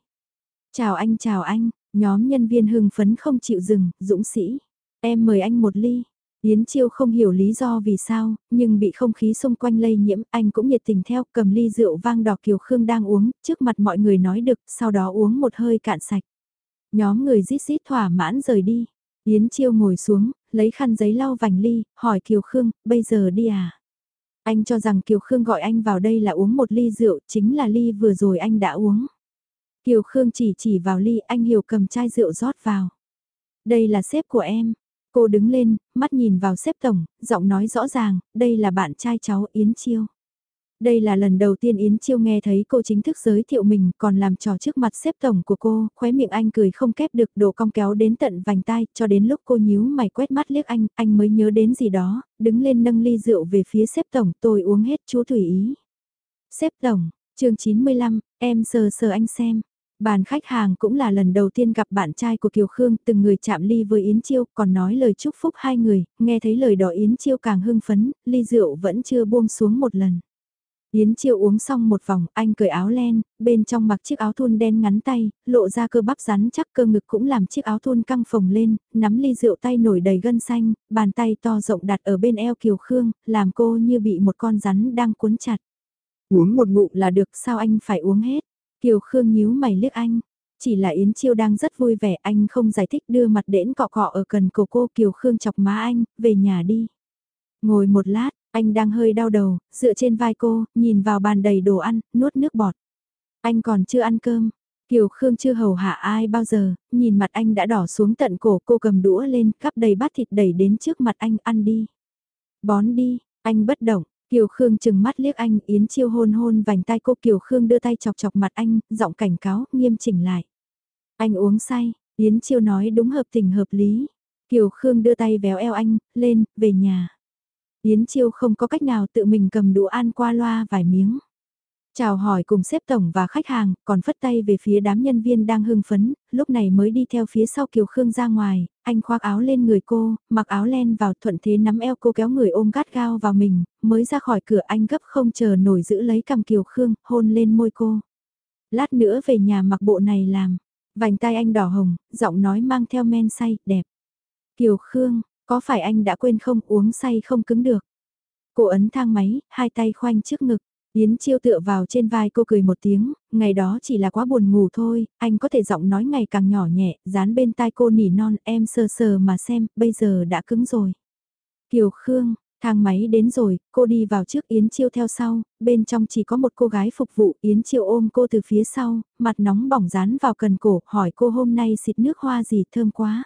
Chào anh chào anh, nhóm nhân viên hưng phấn không chịu dừng, dũng sĩ. Em mời anh một ly. Yến Chiêu không hiểu lý do vì sao, nhưng bị không khí xung quanh lây nhiễm, anh cũng nhiệt tình theo, cầm ly rượu vang đỏ Kiều Khương đang uống, trước mặt mọi người nói được, sau đó uống một hơi cạn sạch. Nhóm người rít rít thỏa mãn rời đi. Yến Chiêu ngồi xuống, lấy khăn giấy lau vành ly, hỏi Kiều Khương, bây giờ đi à? Anh cho rằng Kiều Khương gọi anh vào đây là uống một ly rượu, chính là ly vừa rồi anh đã uống. Kiều Khương chỉ chỉ vào ly, anh hiểu cầm chai rượu rót vào. Đây là sếp của em, Cô đứng lên, mắt nhìn vào xếp tổng, giọng nói rõ ràng, đây là bạn trai cháu Yến Chiêu. Đây là lần đầu tiên Yến Chiêu nghe thấy cô chính thức giới thiệu mình còn làm trò trước mặt xếp tổng của cô, khóe miệng anh cười không kép được độ cong kéo đến tận vành tai, cho đến lúc cô nhíu mày quét mắt liếc anh, anh mới nhớ đến gì đó, đứng lên nâng ly rượu về phía xếp tổng, tôi uống hết chú Thủy Ý. Xếp tổng, chương 95, em sờ sờ anh xem. Bàn khách hàng cũng là lần đầu tiên gặp bạn trai của Kiều Khương, từng người chạm ly với Yến Chiêu, còn nói lời chúc phúc hai người, nghe thấy lời đó Yến Chiêu càng hưng phấn, ly rượu vẫn chưa buông xuống một lần. Yến Chiêu uống xong một vòng, anh cởi áo len, bên trong mặc chiếc áo thun đen ngắn tay, lộ ra cơ bắp rắn chắc cơ ngực cũng làm chiếc áo thun căng phồng lên, nắm ly rượu tay nổi đầy gân xanh, bàn tay to rộng đặt ở bên eo Kiều Khương, làm cô như bị một con rắn đang cuốn chặt. Uống một ngụm là được sao anh phải uống hết? Kiều Khương nhíu mày liếc anh. Chỉ là Yến Chiêu đang rất vui vẻ anh không giải thích đưa mặt đễn cọ cọ ở cần cổ cô Kiều Khương chọc má anh, về nhà đi. Ngồi một lát, anh đang hơi đau đầu, dựa trên vai cô, nhìn vào bàn đầy đồ ăn, nuốt nước bọt. Anh còn chưa ăn cơm. Kiều Khương chưa hầu hạ ai bao giờ, nhìn mặt anh đã đỏ xuống tận cổ cô cầm đũa lên, cắp đầy bát thịt đẩy đến trước mặt anh ăn đi. Bón đi, anh bất động, Kiều Khương chừng mắt liếc anh, Yến Chiêu hôn hôn vành tay cô Kiều Khương đưa tay chọc chọc mặt anh, giọng cảnh cáo, nghiêm chỉnh lại. Anh uống say, Yến Chiêu nói đúng hợp tình hợp lý. Kiều Khương đưa tay véo eo anh, lên, về nhà. Yến Chiêu không có cách nào tự mình cầm đũa ăn qua loa vài miếng. Chào hỏi cùng xếp tổng và khách hàng, còn phất tay về phía đám nhân viên đang hưng phấn, lúc này mới đi theo phía sau Kiều Khương ra ngoài, anh khoác áo lên người cô, mặc áo len vào thuận thế nắm eo cô kéo người ôm gắt gao vào mình, mới ra khỏi cửa anh gấp không chờ nổi giữ lấy cầm Kiều Khương, hôn lên môi cô. Lát nữa về nhà mặc bộ này làm, vành tay anh đỏ hồng, giọng nói mang theo men say, đẹp. Kiều Khương, có phải anh đã quên không uống say không cứng được? Cô ấn thang máy, hai tay khoanh trước ngực. Yến Chiêu tựa vào trên vai cô cười một tiếng, ngày đó chỉ là quá buồn ngủ thôi, anh có thể giọng nói ngày càng nhỏ nhẹ, dán bên tai cô nỉ non em sờ sờ mà xem, bây giờ đã cứng rồi. Kiều Khương, thang máy đến rồi, cô đi vào trước Yến Chiêu theo sau, bên trong chỉ có một cô gái phục vụ, Yến Chiêu ôm cô từ phía sau, mặt nóng bỏng dán vào cần cổ, hỏi cô hôm nay xịt nước hoa gì thơm quá.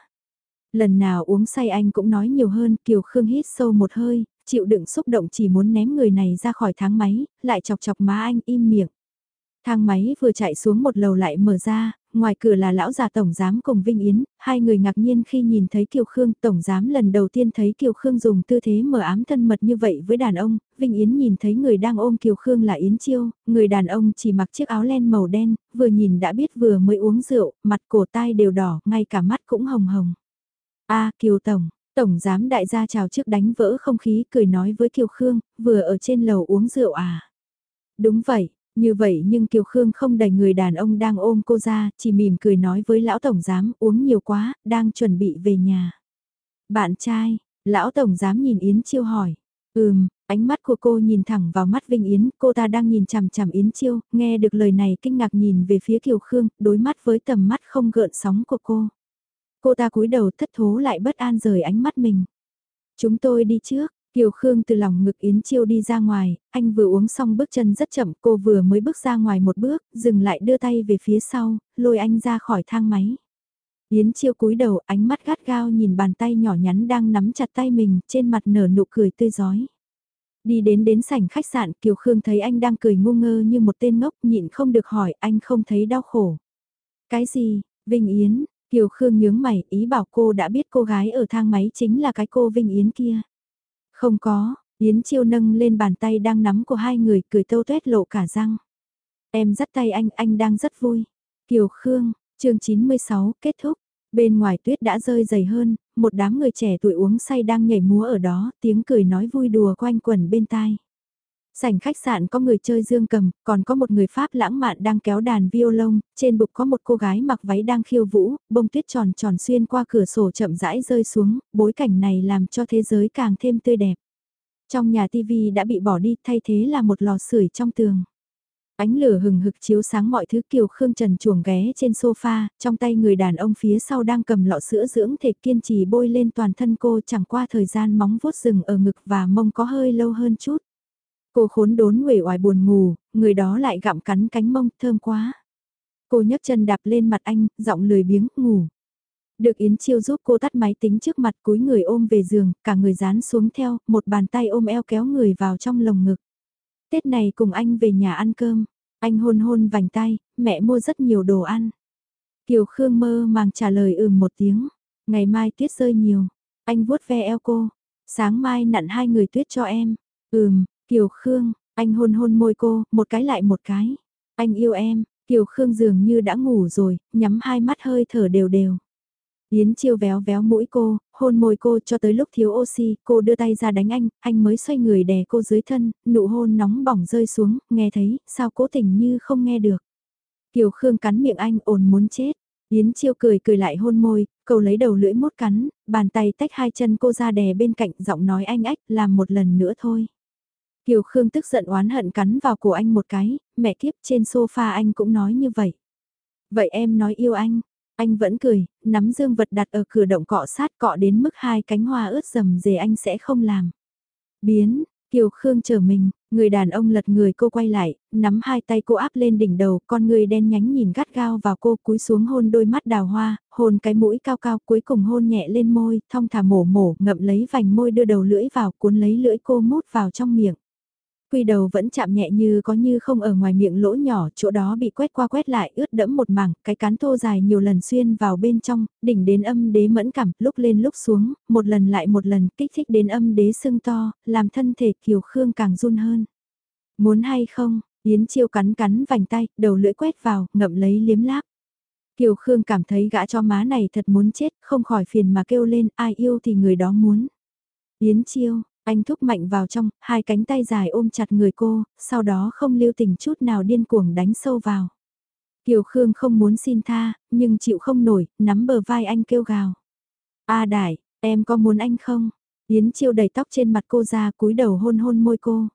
Lần nào uống say anh cũng nói nhiều hơn, Kiều Khương hít sâu một hơi, chịu đựng xúc động chỉ muốn ném người này ra khỏi thang máy, lại chọc chọc má anh im miệng. Thang máy vừa chạy xuống một lầu lại mở ra, ngoài cửa là lão già tổng giám cùng Vinh Yến, hai người ngạc nhiên khi nhìn thấy Kiều Khương, tổng giám lần đầu tiên thấy Kiều Khương dùng tư thế mở ám thân mật như vậy với đàn ông, Vinh Yến nhìn thấy người đang ôm Kiều Khương là Yến Chiêu, người đàn ông chỉ mặc chiếc áo len màu đen, vừa nhìn đã biết vừa mới uống rượu, mặt cổ tai đều đỏ, ngay cả mắt cũng hồng hồng a Kiều Tổng, Tổng giám đại gia chào trước đánh vỡ không khí cười nói với Kiều Khương, vừa ở trên lầu uống rượu à. Đúng vậy, như vậy nhưng Kiều Khương không đẩy người đàn ông đang ôm cô ra, chỉ mỉm cười nói với lão tổng giám uống nhiều quá, đang chuẩn bị về nhà. Bạn trai, lão tổng giám nhìn Yến Chiêu hỏi. Ừm, ánh mắt của cô nhìn thẳng vào mắt Vinh Yến, cô ta đang nhìn chằm chằm Yến Chiêu, nghe được lời này kinh ngạc nhìn về phía Kiều Khương, đối mắt với tầm mắt không gợn sóng của cô. Cô ta cúi đầu thất thố lại bất an rời ánh mắt mình. Chúng tôi đi trước, Kiều Khương từ lòng ngực Yến Chiêu đi ra ngoài, anh vừa uống xong bước chân rất chậm, cô vừa mới bước ra ngoài một bước, dừng lại đưa tay về phía sau, lôi anh ra khỏi thang máy. Yến Chiêu cúi đầu, ánh mắt gắt gao nhìn bàn tay nhỏ nhắn đang nắm chặt tay mình, trên mặt nở nụ cười tươi giói. Đi đến đến sảnh khách sạn, Kiều Khương thấy anh đang cười ngu ngơ như một tên ngốc, nhịn không được hỏi, anh không thấy đau khổ. Cái gì, Vinh Yến, Kiều Khương nhướng mày, ý bảo cô đã biết cô gái ở thang máy chính là cái cô Vinh Yến kia. Không có, Yến Chiêu nâng lên bàn tay đang nắm của hai người cười tâu tuét lộ cả răng. Em dắt tay anh, anh đang rất vui. Kiều Khương, chương 96, kết thúc. Bên ngoài tuyết đã rơi dày hơn, một đám người trẻ tuổi uống say đang nhảy múa ở đó, tiếng cười nói vui đùa quanh quẩn bên tai. Sảnh khách sạn có người chơi dương cầm, còn có một người Pháp lãng mạn đang kéo đàn violon, trên bục có một cô gái mặc váy đang khiêu vũ, bông tuyết tròn tròn xuyên qua cửa sổ chậm rãi rơi xuống, bối cảnh này làm cho thế giới càng thêm tươi đẹp. Trong nhà TV đã bị bỏ đi thay thế là một lò sưởi trong tường. Ánh lửa hừng hực chiếu sáng mọi thứ Kiều Khương Trần chuồng ghé trên sofa, trong tay người đàn ông phía sau đang cầm lọ sữa dưỡng thể kiên trì bôi lên toàn thân cô chẳng qua thời gian móng vuốt rừng ở ngực và mông có hơi lâu hơn chút. Cô khốn đốn uể oải buồn ngủ, người đó lại gặm cắn cánh mông, thơm quá. Cô nhấc chân đạp lên mặt anh, giọng lười biếng, ngủ. Được Yến Chiêu giúp cô tắt máy tính trước mặt cúi người ôm về giường, cả người dán xuống theo, một bàn tay ôm eo kéo người vào trong lồng ngực. Tết này cùng anh về nhà ăn cơm, anh hôn hôn vành tay, mẹ mua rất nhiều đồ ăn. Kiều Khương mơ màng trả lời ừm một tiếng, ngày mai tuyết rơi nhiều, anh vuốt ve eo cô, sáng mai nặn hai người tuyết cho em, ừm, Kiều Khương, anh hôn hôn môi cô, một cái lại một cái. Anh yêu em, Kiều Khương dường như đã ngủ rồi, nhắm hai mắt hơi thở đều đều. Yến chiêu véo véo mũi cô, hôn môi cô cho tới lúc thiếu oxy, cô đưa tay ra đánh anh, anh mới xoay người đè cô dưới thân, nụ hôn nóng bỏng rơi xuống, nghe thấy, sao cố tình như không nghe được. Kiều Khương cắn miệng anh ồn muốn chết. Yến chiêu cười cười lại hôn môi, cầu lấy đầu lưỡi mốt cắn, bàn tay tách hai chân cô ra đè bên cạnh giọng nói anh ách làm một lần nữa thôi. Kiều Khương tức giận oán hận cắn vào cổ anh một cái, mẹ kiếp trên sofa anh cũng nói như vậy. Vậy em nói yêu anh, anh vẫn cười, nắm dương vật đặt ở cửa động cọ sát cọ đến mức hai cánh hoa ướt dầm dề anh sẽ không làm. Biến, Kiều Khương chờ mình, người đàn ông lật người cô quay lại, nắm hai tay cô áp lên đỉnh đầu, con người đen nhánh nhìn gắt gao vào cô cúi xuống hôn đôi mắt đào hoa, hôn cái mũi cao cao cuối cùng hôn nhẹ lên môi, thong thả mổ mổ, ngậm lấy vành môi đưa đầu lưỡi vào cuốn lấy lưỡi cô mút vào trong miệng. Quy đầu vẫn chạm nhẹ như có như không ở ngoài miệng lỗ nhỏ, chỗ đó bị quét qua quét lại ướt đẫm một mảng, cái cán thô dài nhiều lần xuyên vào bên trong, đỉnh đến âm đế mẫn cảm, lúc lên lúc xuống, một lần lại một lần kích thích đến âm đế sưng to, làm thân thể kiều khương càng run hơn. Muốn hay không, Yến Chiêu cắn cắn vành tay, đầu lưỡi quét vào, ngậm lấy liếm láp. Kiều Khương cảm thấy gã cho má này thật muốn chết, không khỏi phiền mà kêu lên, ai yêu thì người đó muốn. Yến Chiêu, anh thúc mạnh vào trong, hai cánh tay dài ôm chặt người cô, sau đó không lưu tình chút nào điên cuồng đánh sâu vào. Kiều Khương không muốn xin tha, nhưng chịu không nổi, nắm bờ vai anh kêu gào. A Đại, em có muốn anh không? Yến Chiêu đầy tóc trên mặt cô ra cúi đầu hôn hôn môi cô.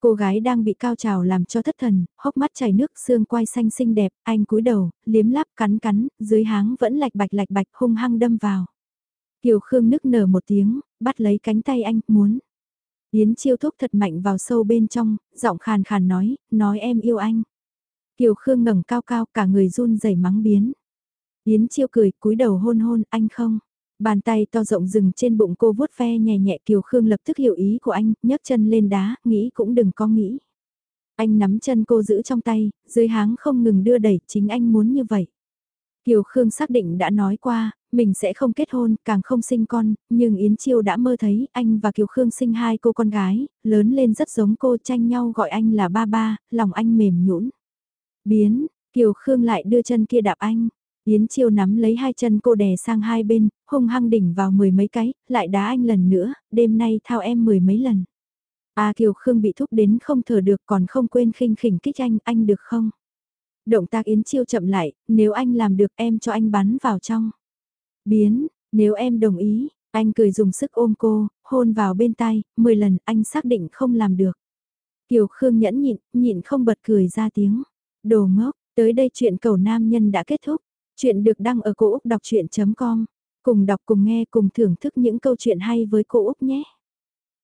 Cô gái đang bị cao trào làm cho thất thần, hốc mắt chảy nước xương quai xanh xinh đẹp, anh cúi đầu, liếm láp cắn cắn, dưới háng vẫn lạch bạch lạch bạch hung hăng đâm vào. Kiều Khương nức nở một tiếng, bắt lấy cánh tay anh, muốn. Yến chiêu thúc thật mạnh vào sâu bên trong, giọng khàn khàn nói, nói em yêu anh. Kiều Khương ngẩng cao cao cả người run rẩy mắng biến. Yến chiêu cười cúi đầu hôn hôn anh không. Bàn tay to rộng rừng trên bụng cô vuốt ve nhẹ nhẹ Kiều Khương lập tức hiểu ý của anh, nhấc chân lên đá, nghĩ cũng đừng có nghĩ. Anh nắm chân cô giữ trong tay, dưới háng không ngừng đưa đẩy, chính anh muốn như vậy. Kiều Khương xác định đã nói qua, mình sẽ không kết hôn, càng không sinh con, nhưng Yến Chiêu đã mơ thấy anh và Kiều Khương sinh hai cô con gái, lớn lên rất giống cô tranh nhau gọi anh là ba ba, lòng anh mềm nhũn. Biến, Kiều Khương lại đưa chân kia đạp anh. Yến Chiêu nắm lấy hai chân cô đè sang hai bên, hung hăng đỉnh vào mười mấy cái, lại đá anh lần nữa, đêm nay thao em mười mấy lần. A Kiều Khương bị thúc đến không thở được còn không quên khinh khỉnh kích anh, anh được không? Động tác Yến Chiêu chậm lại, nếu anh làm được em cho anh bắn vào trong. Biến, nếu em đồng ý, anh cười dùng sức ôm cô, hôn vào bên tay, 10 lần anh xác định không làm được. Kiều Khương nhẫn nhịn, nhịn không bật cười ra tiếng. Đồ ngốc, tới đây chuyện cầu nam nhân đã kết thúc. Chuyện được đăng ở cô Úc đọc chuyện.com. Cùng đọc cùng nghe cùng thưởng thức những câu chuyện hay với cô Úc nhé.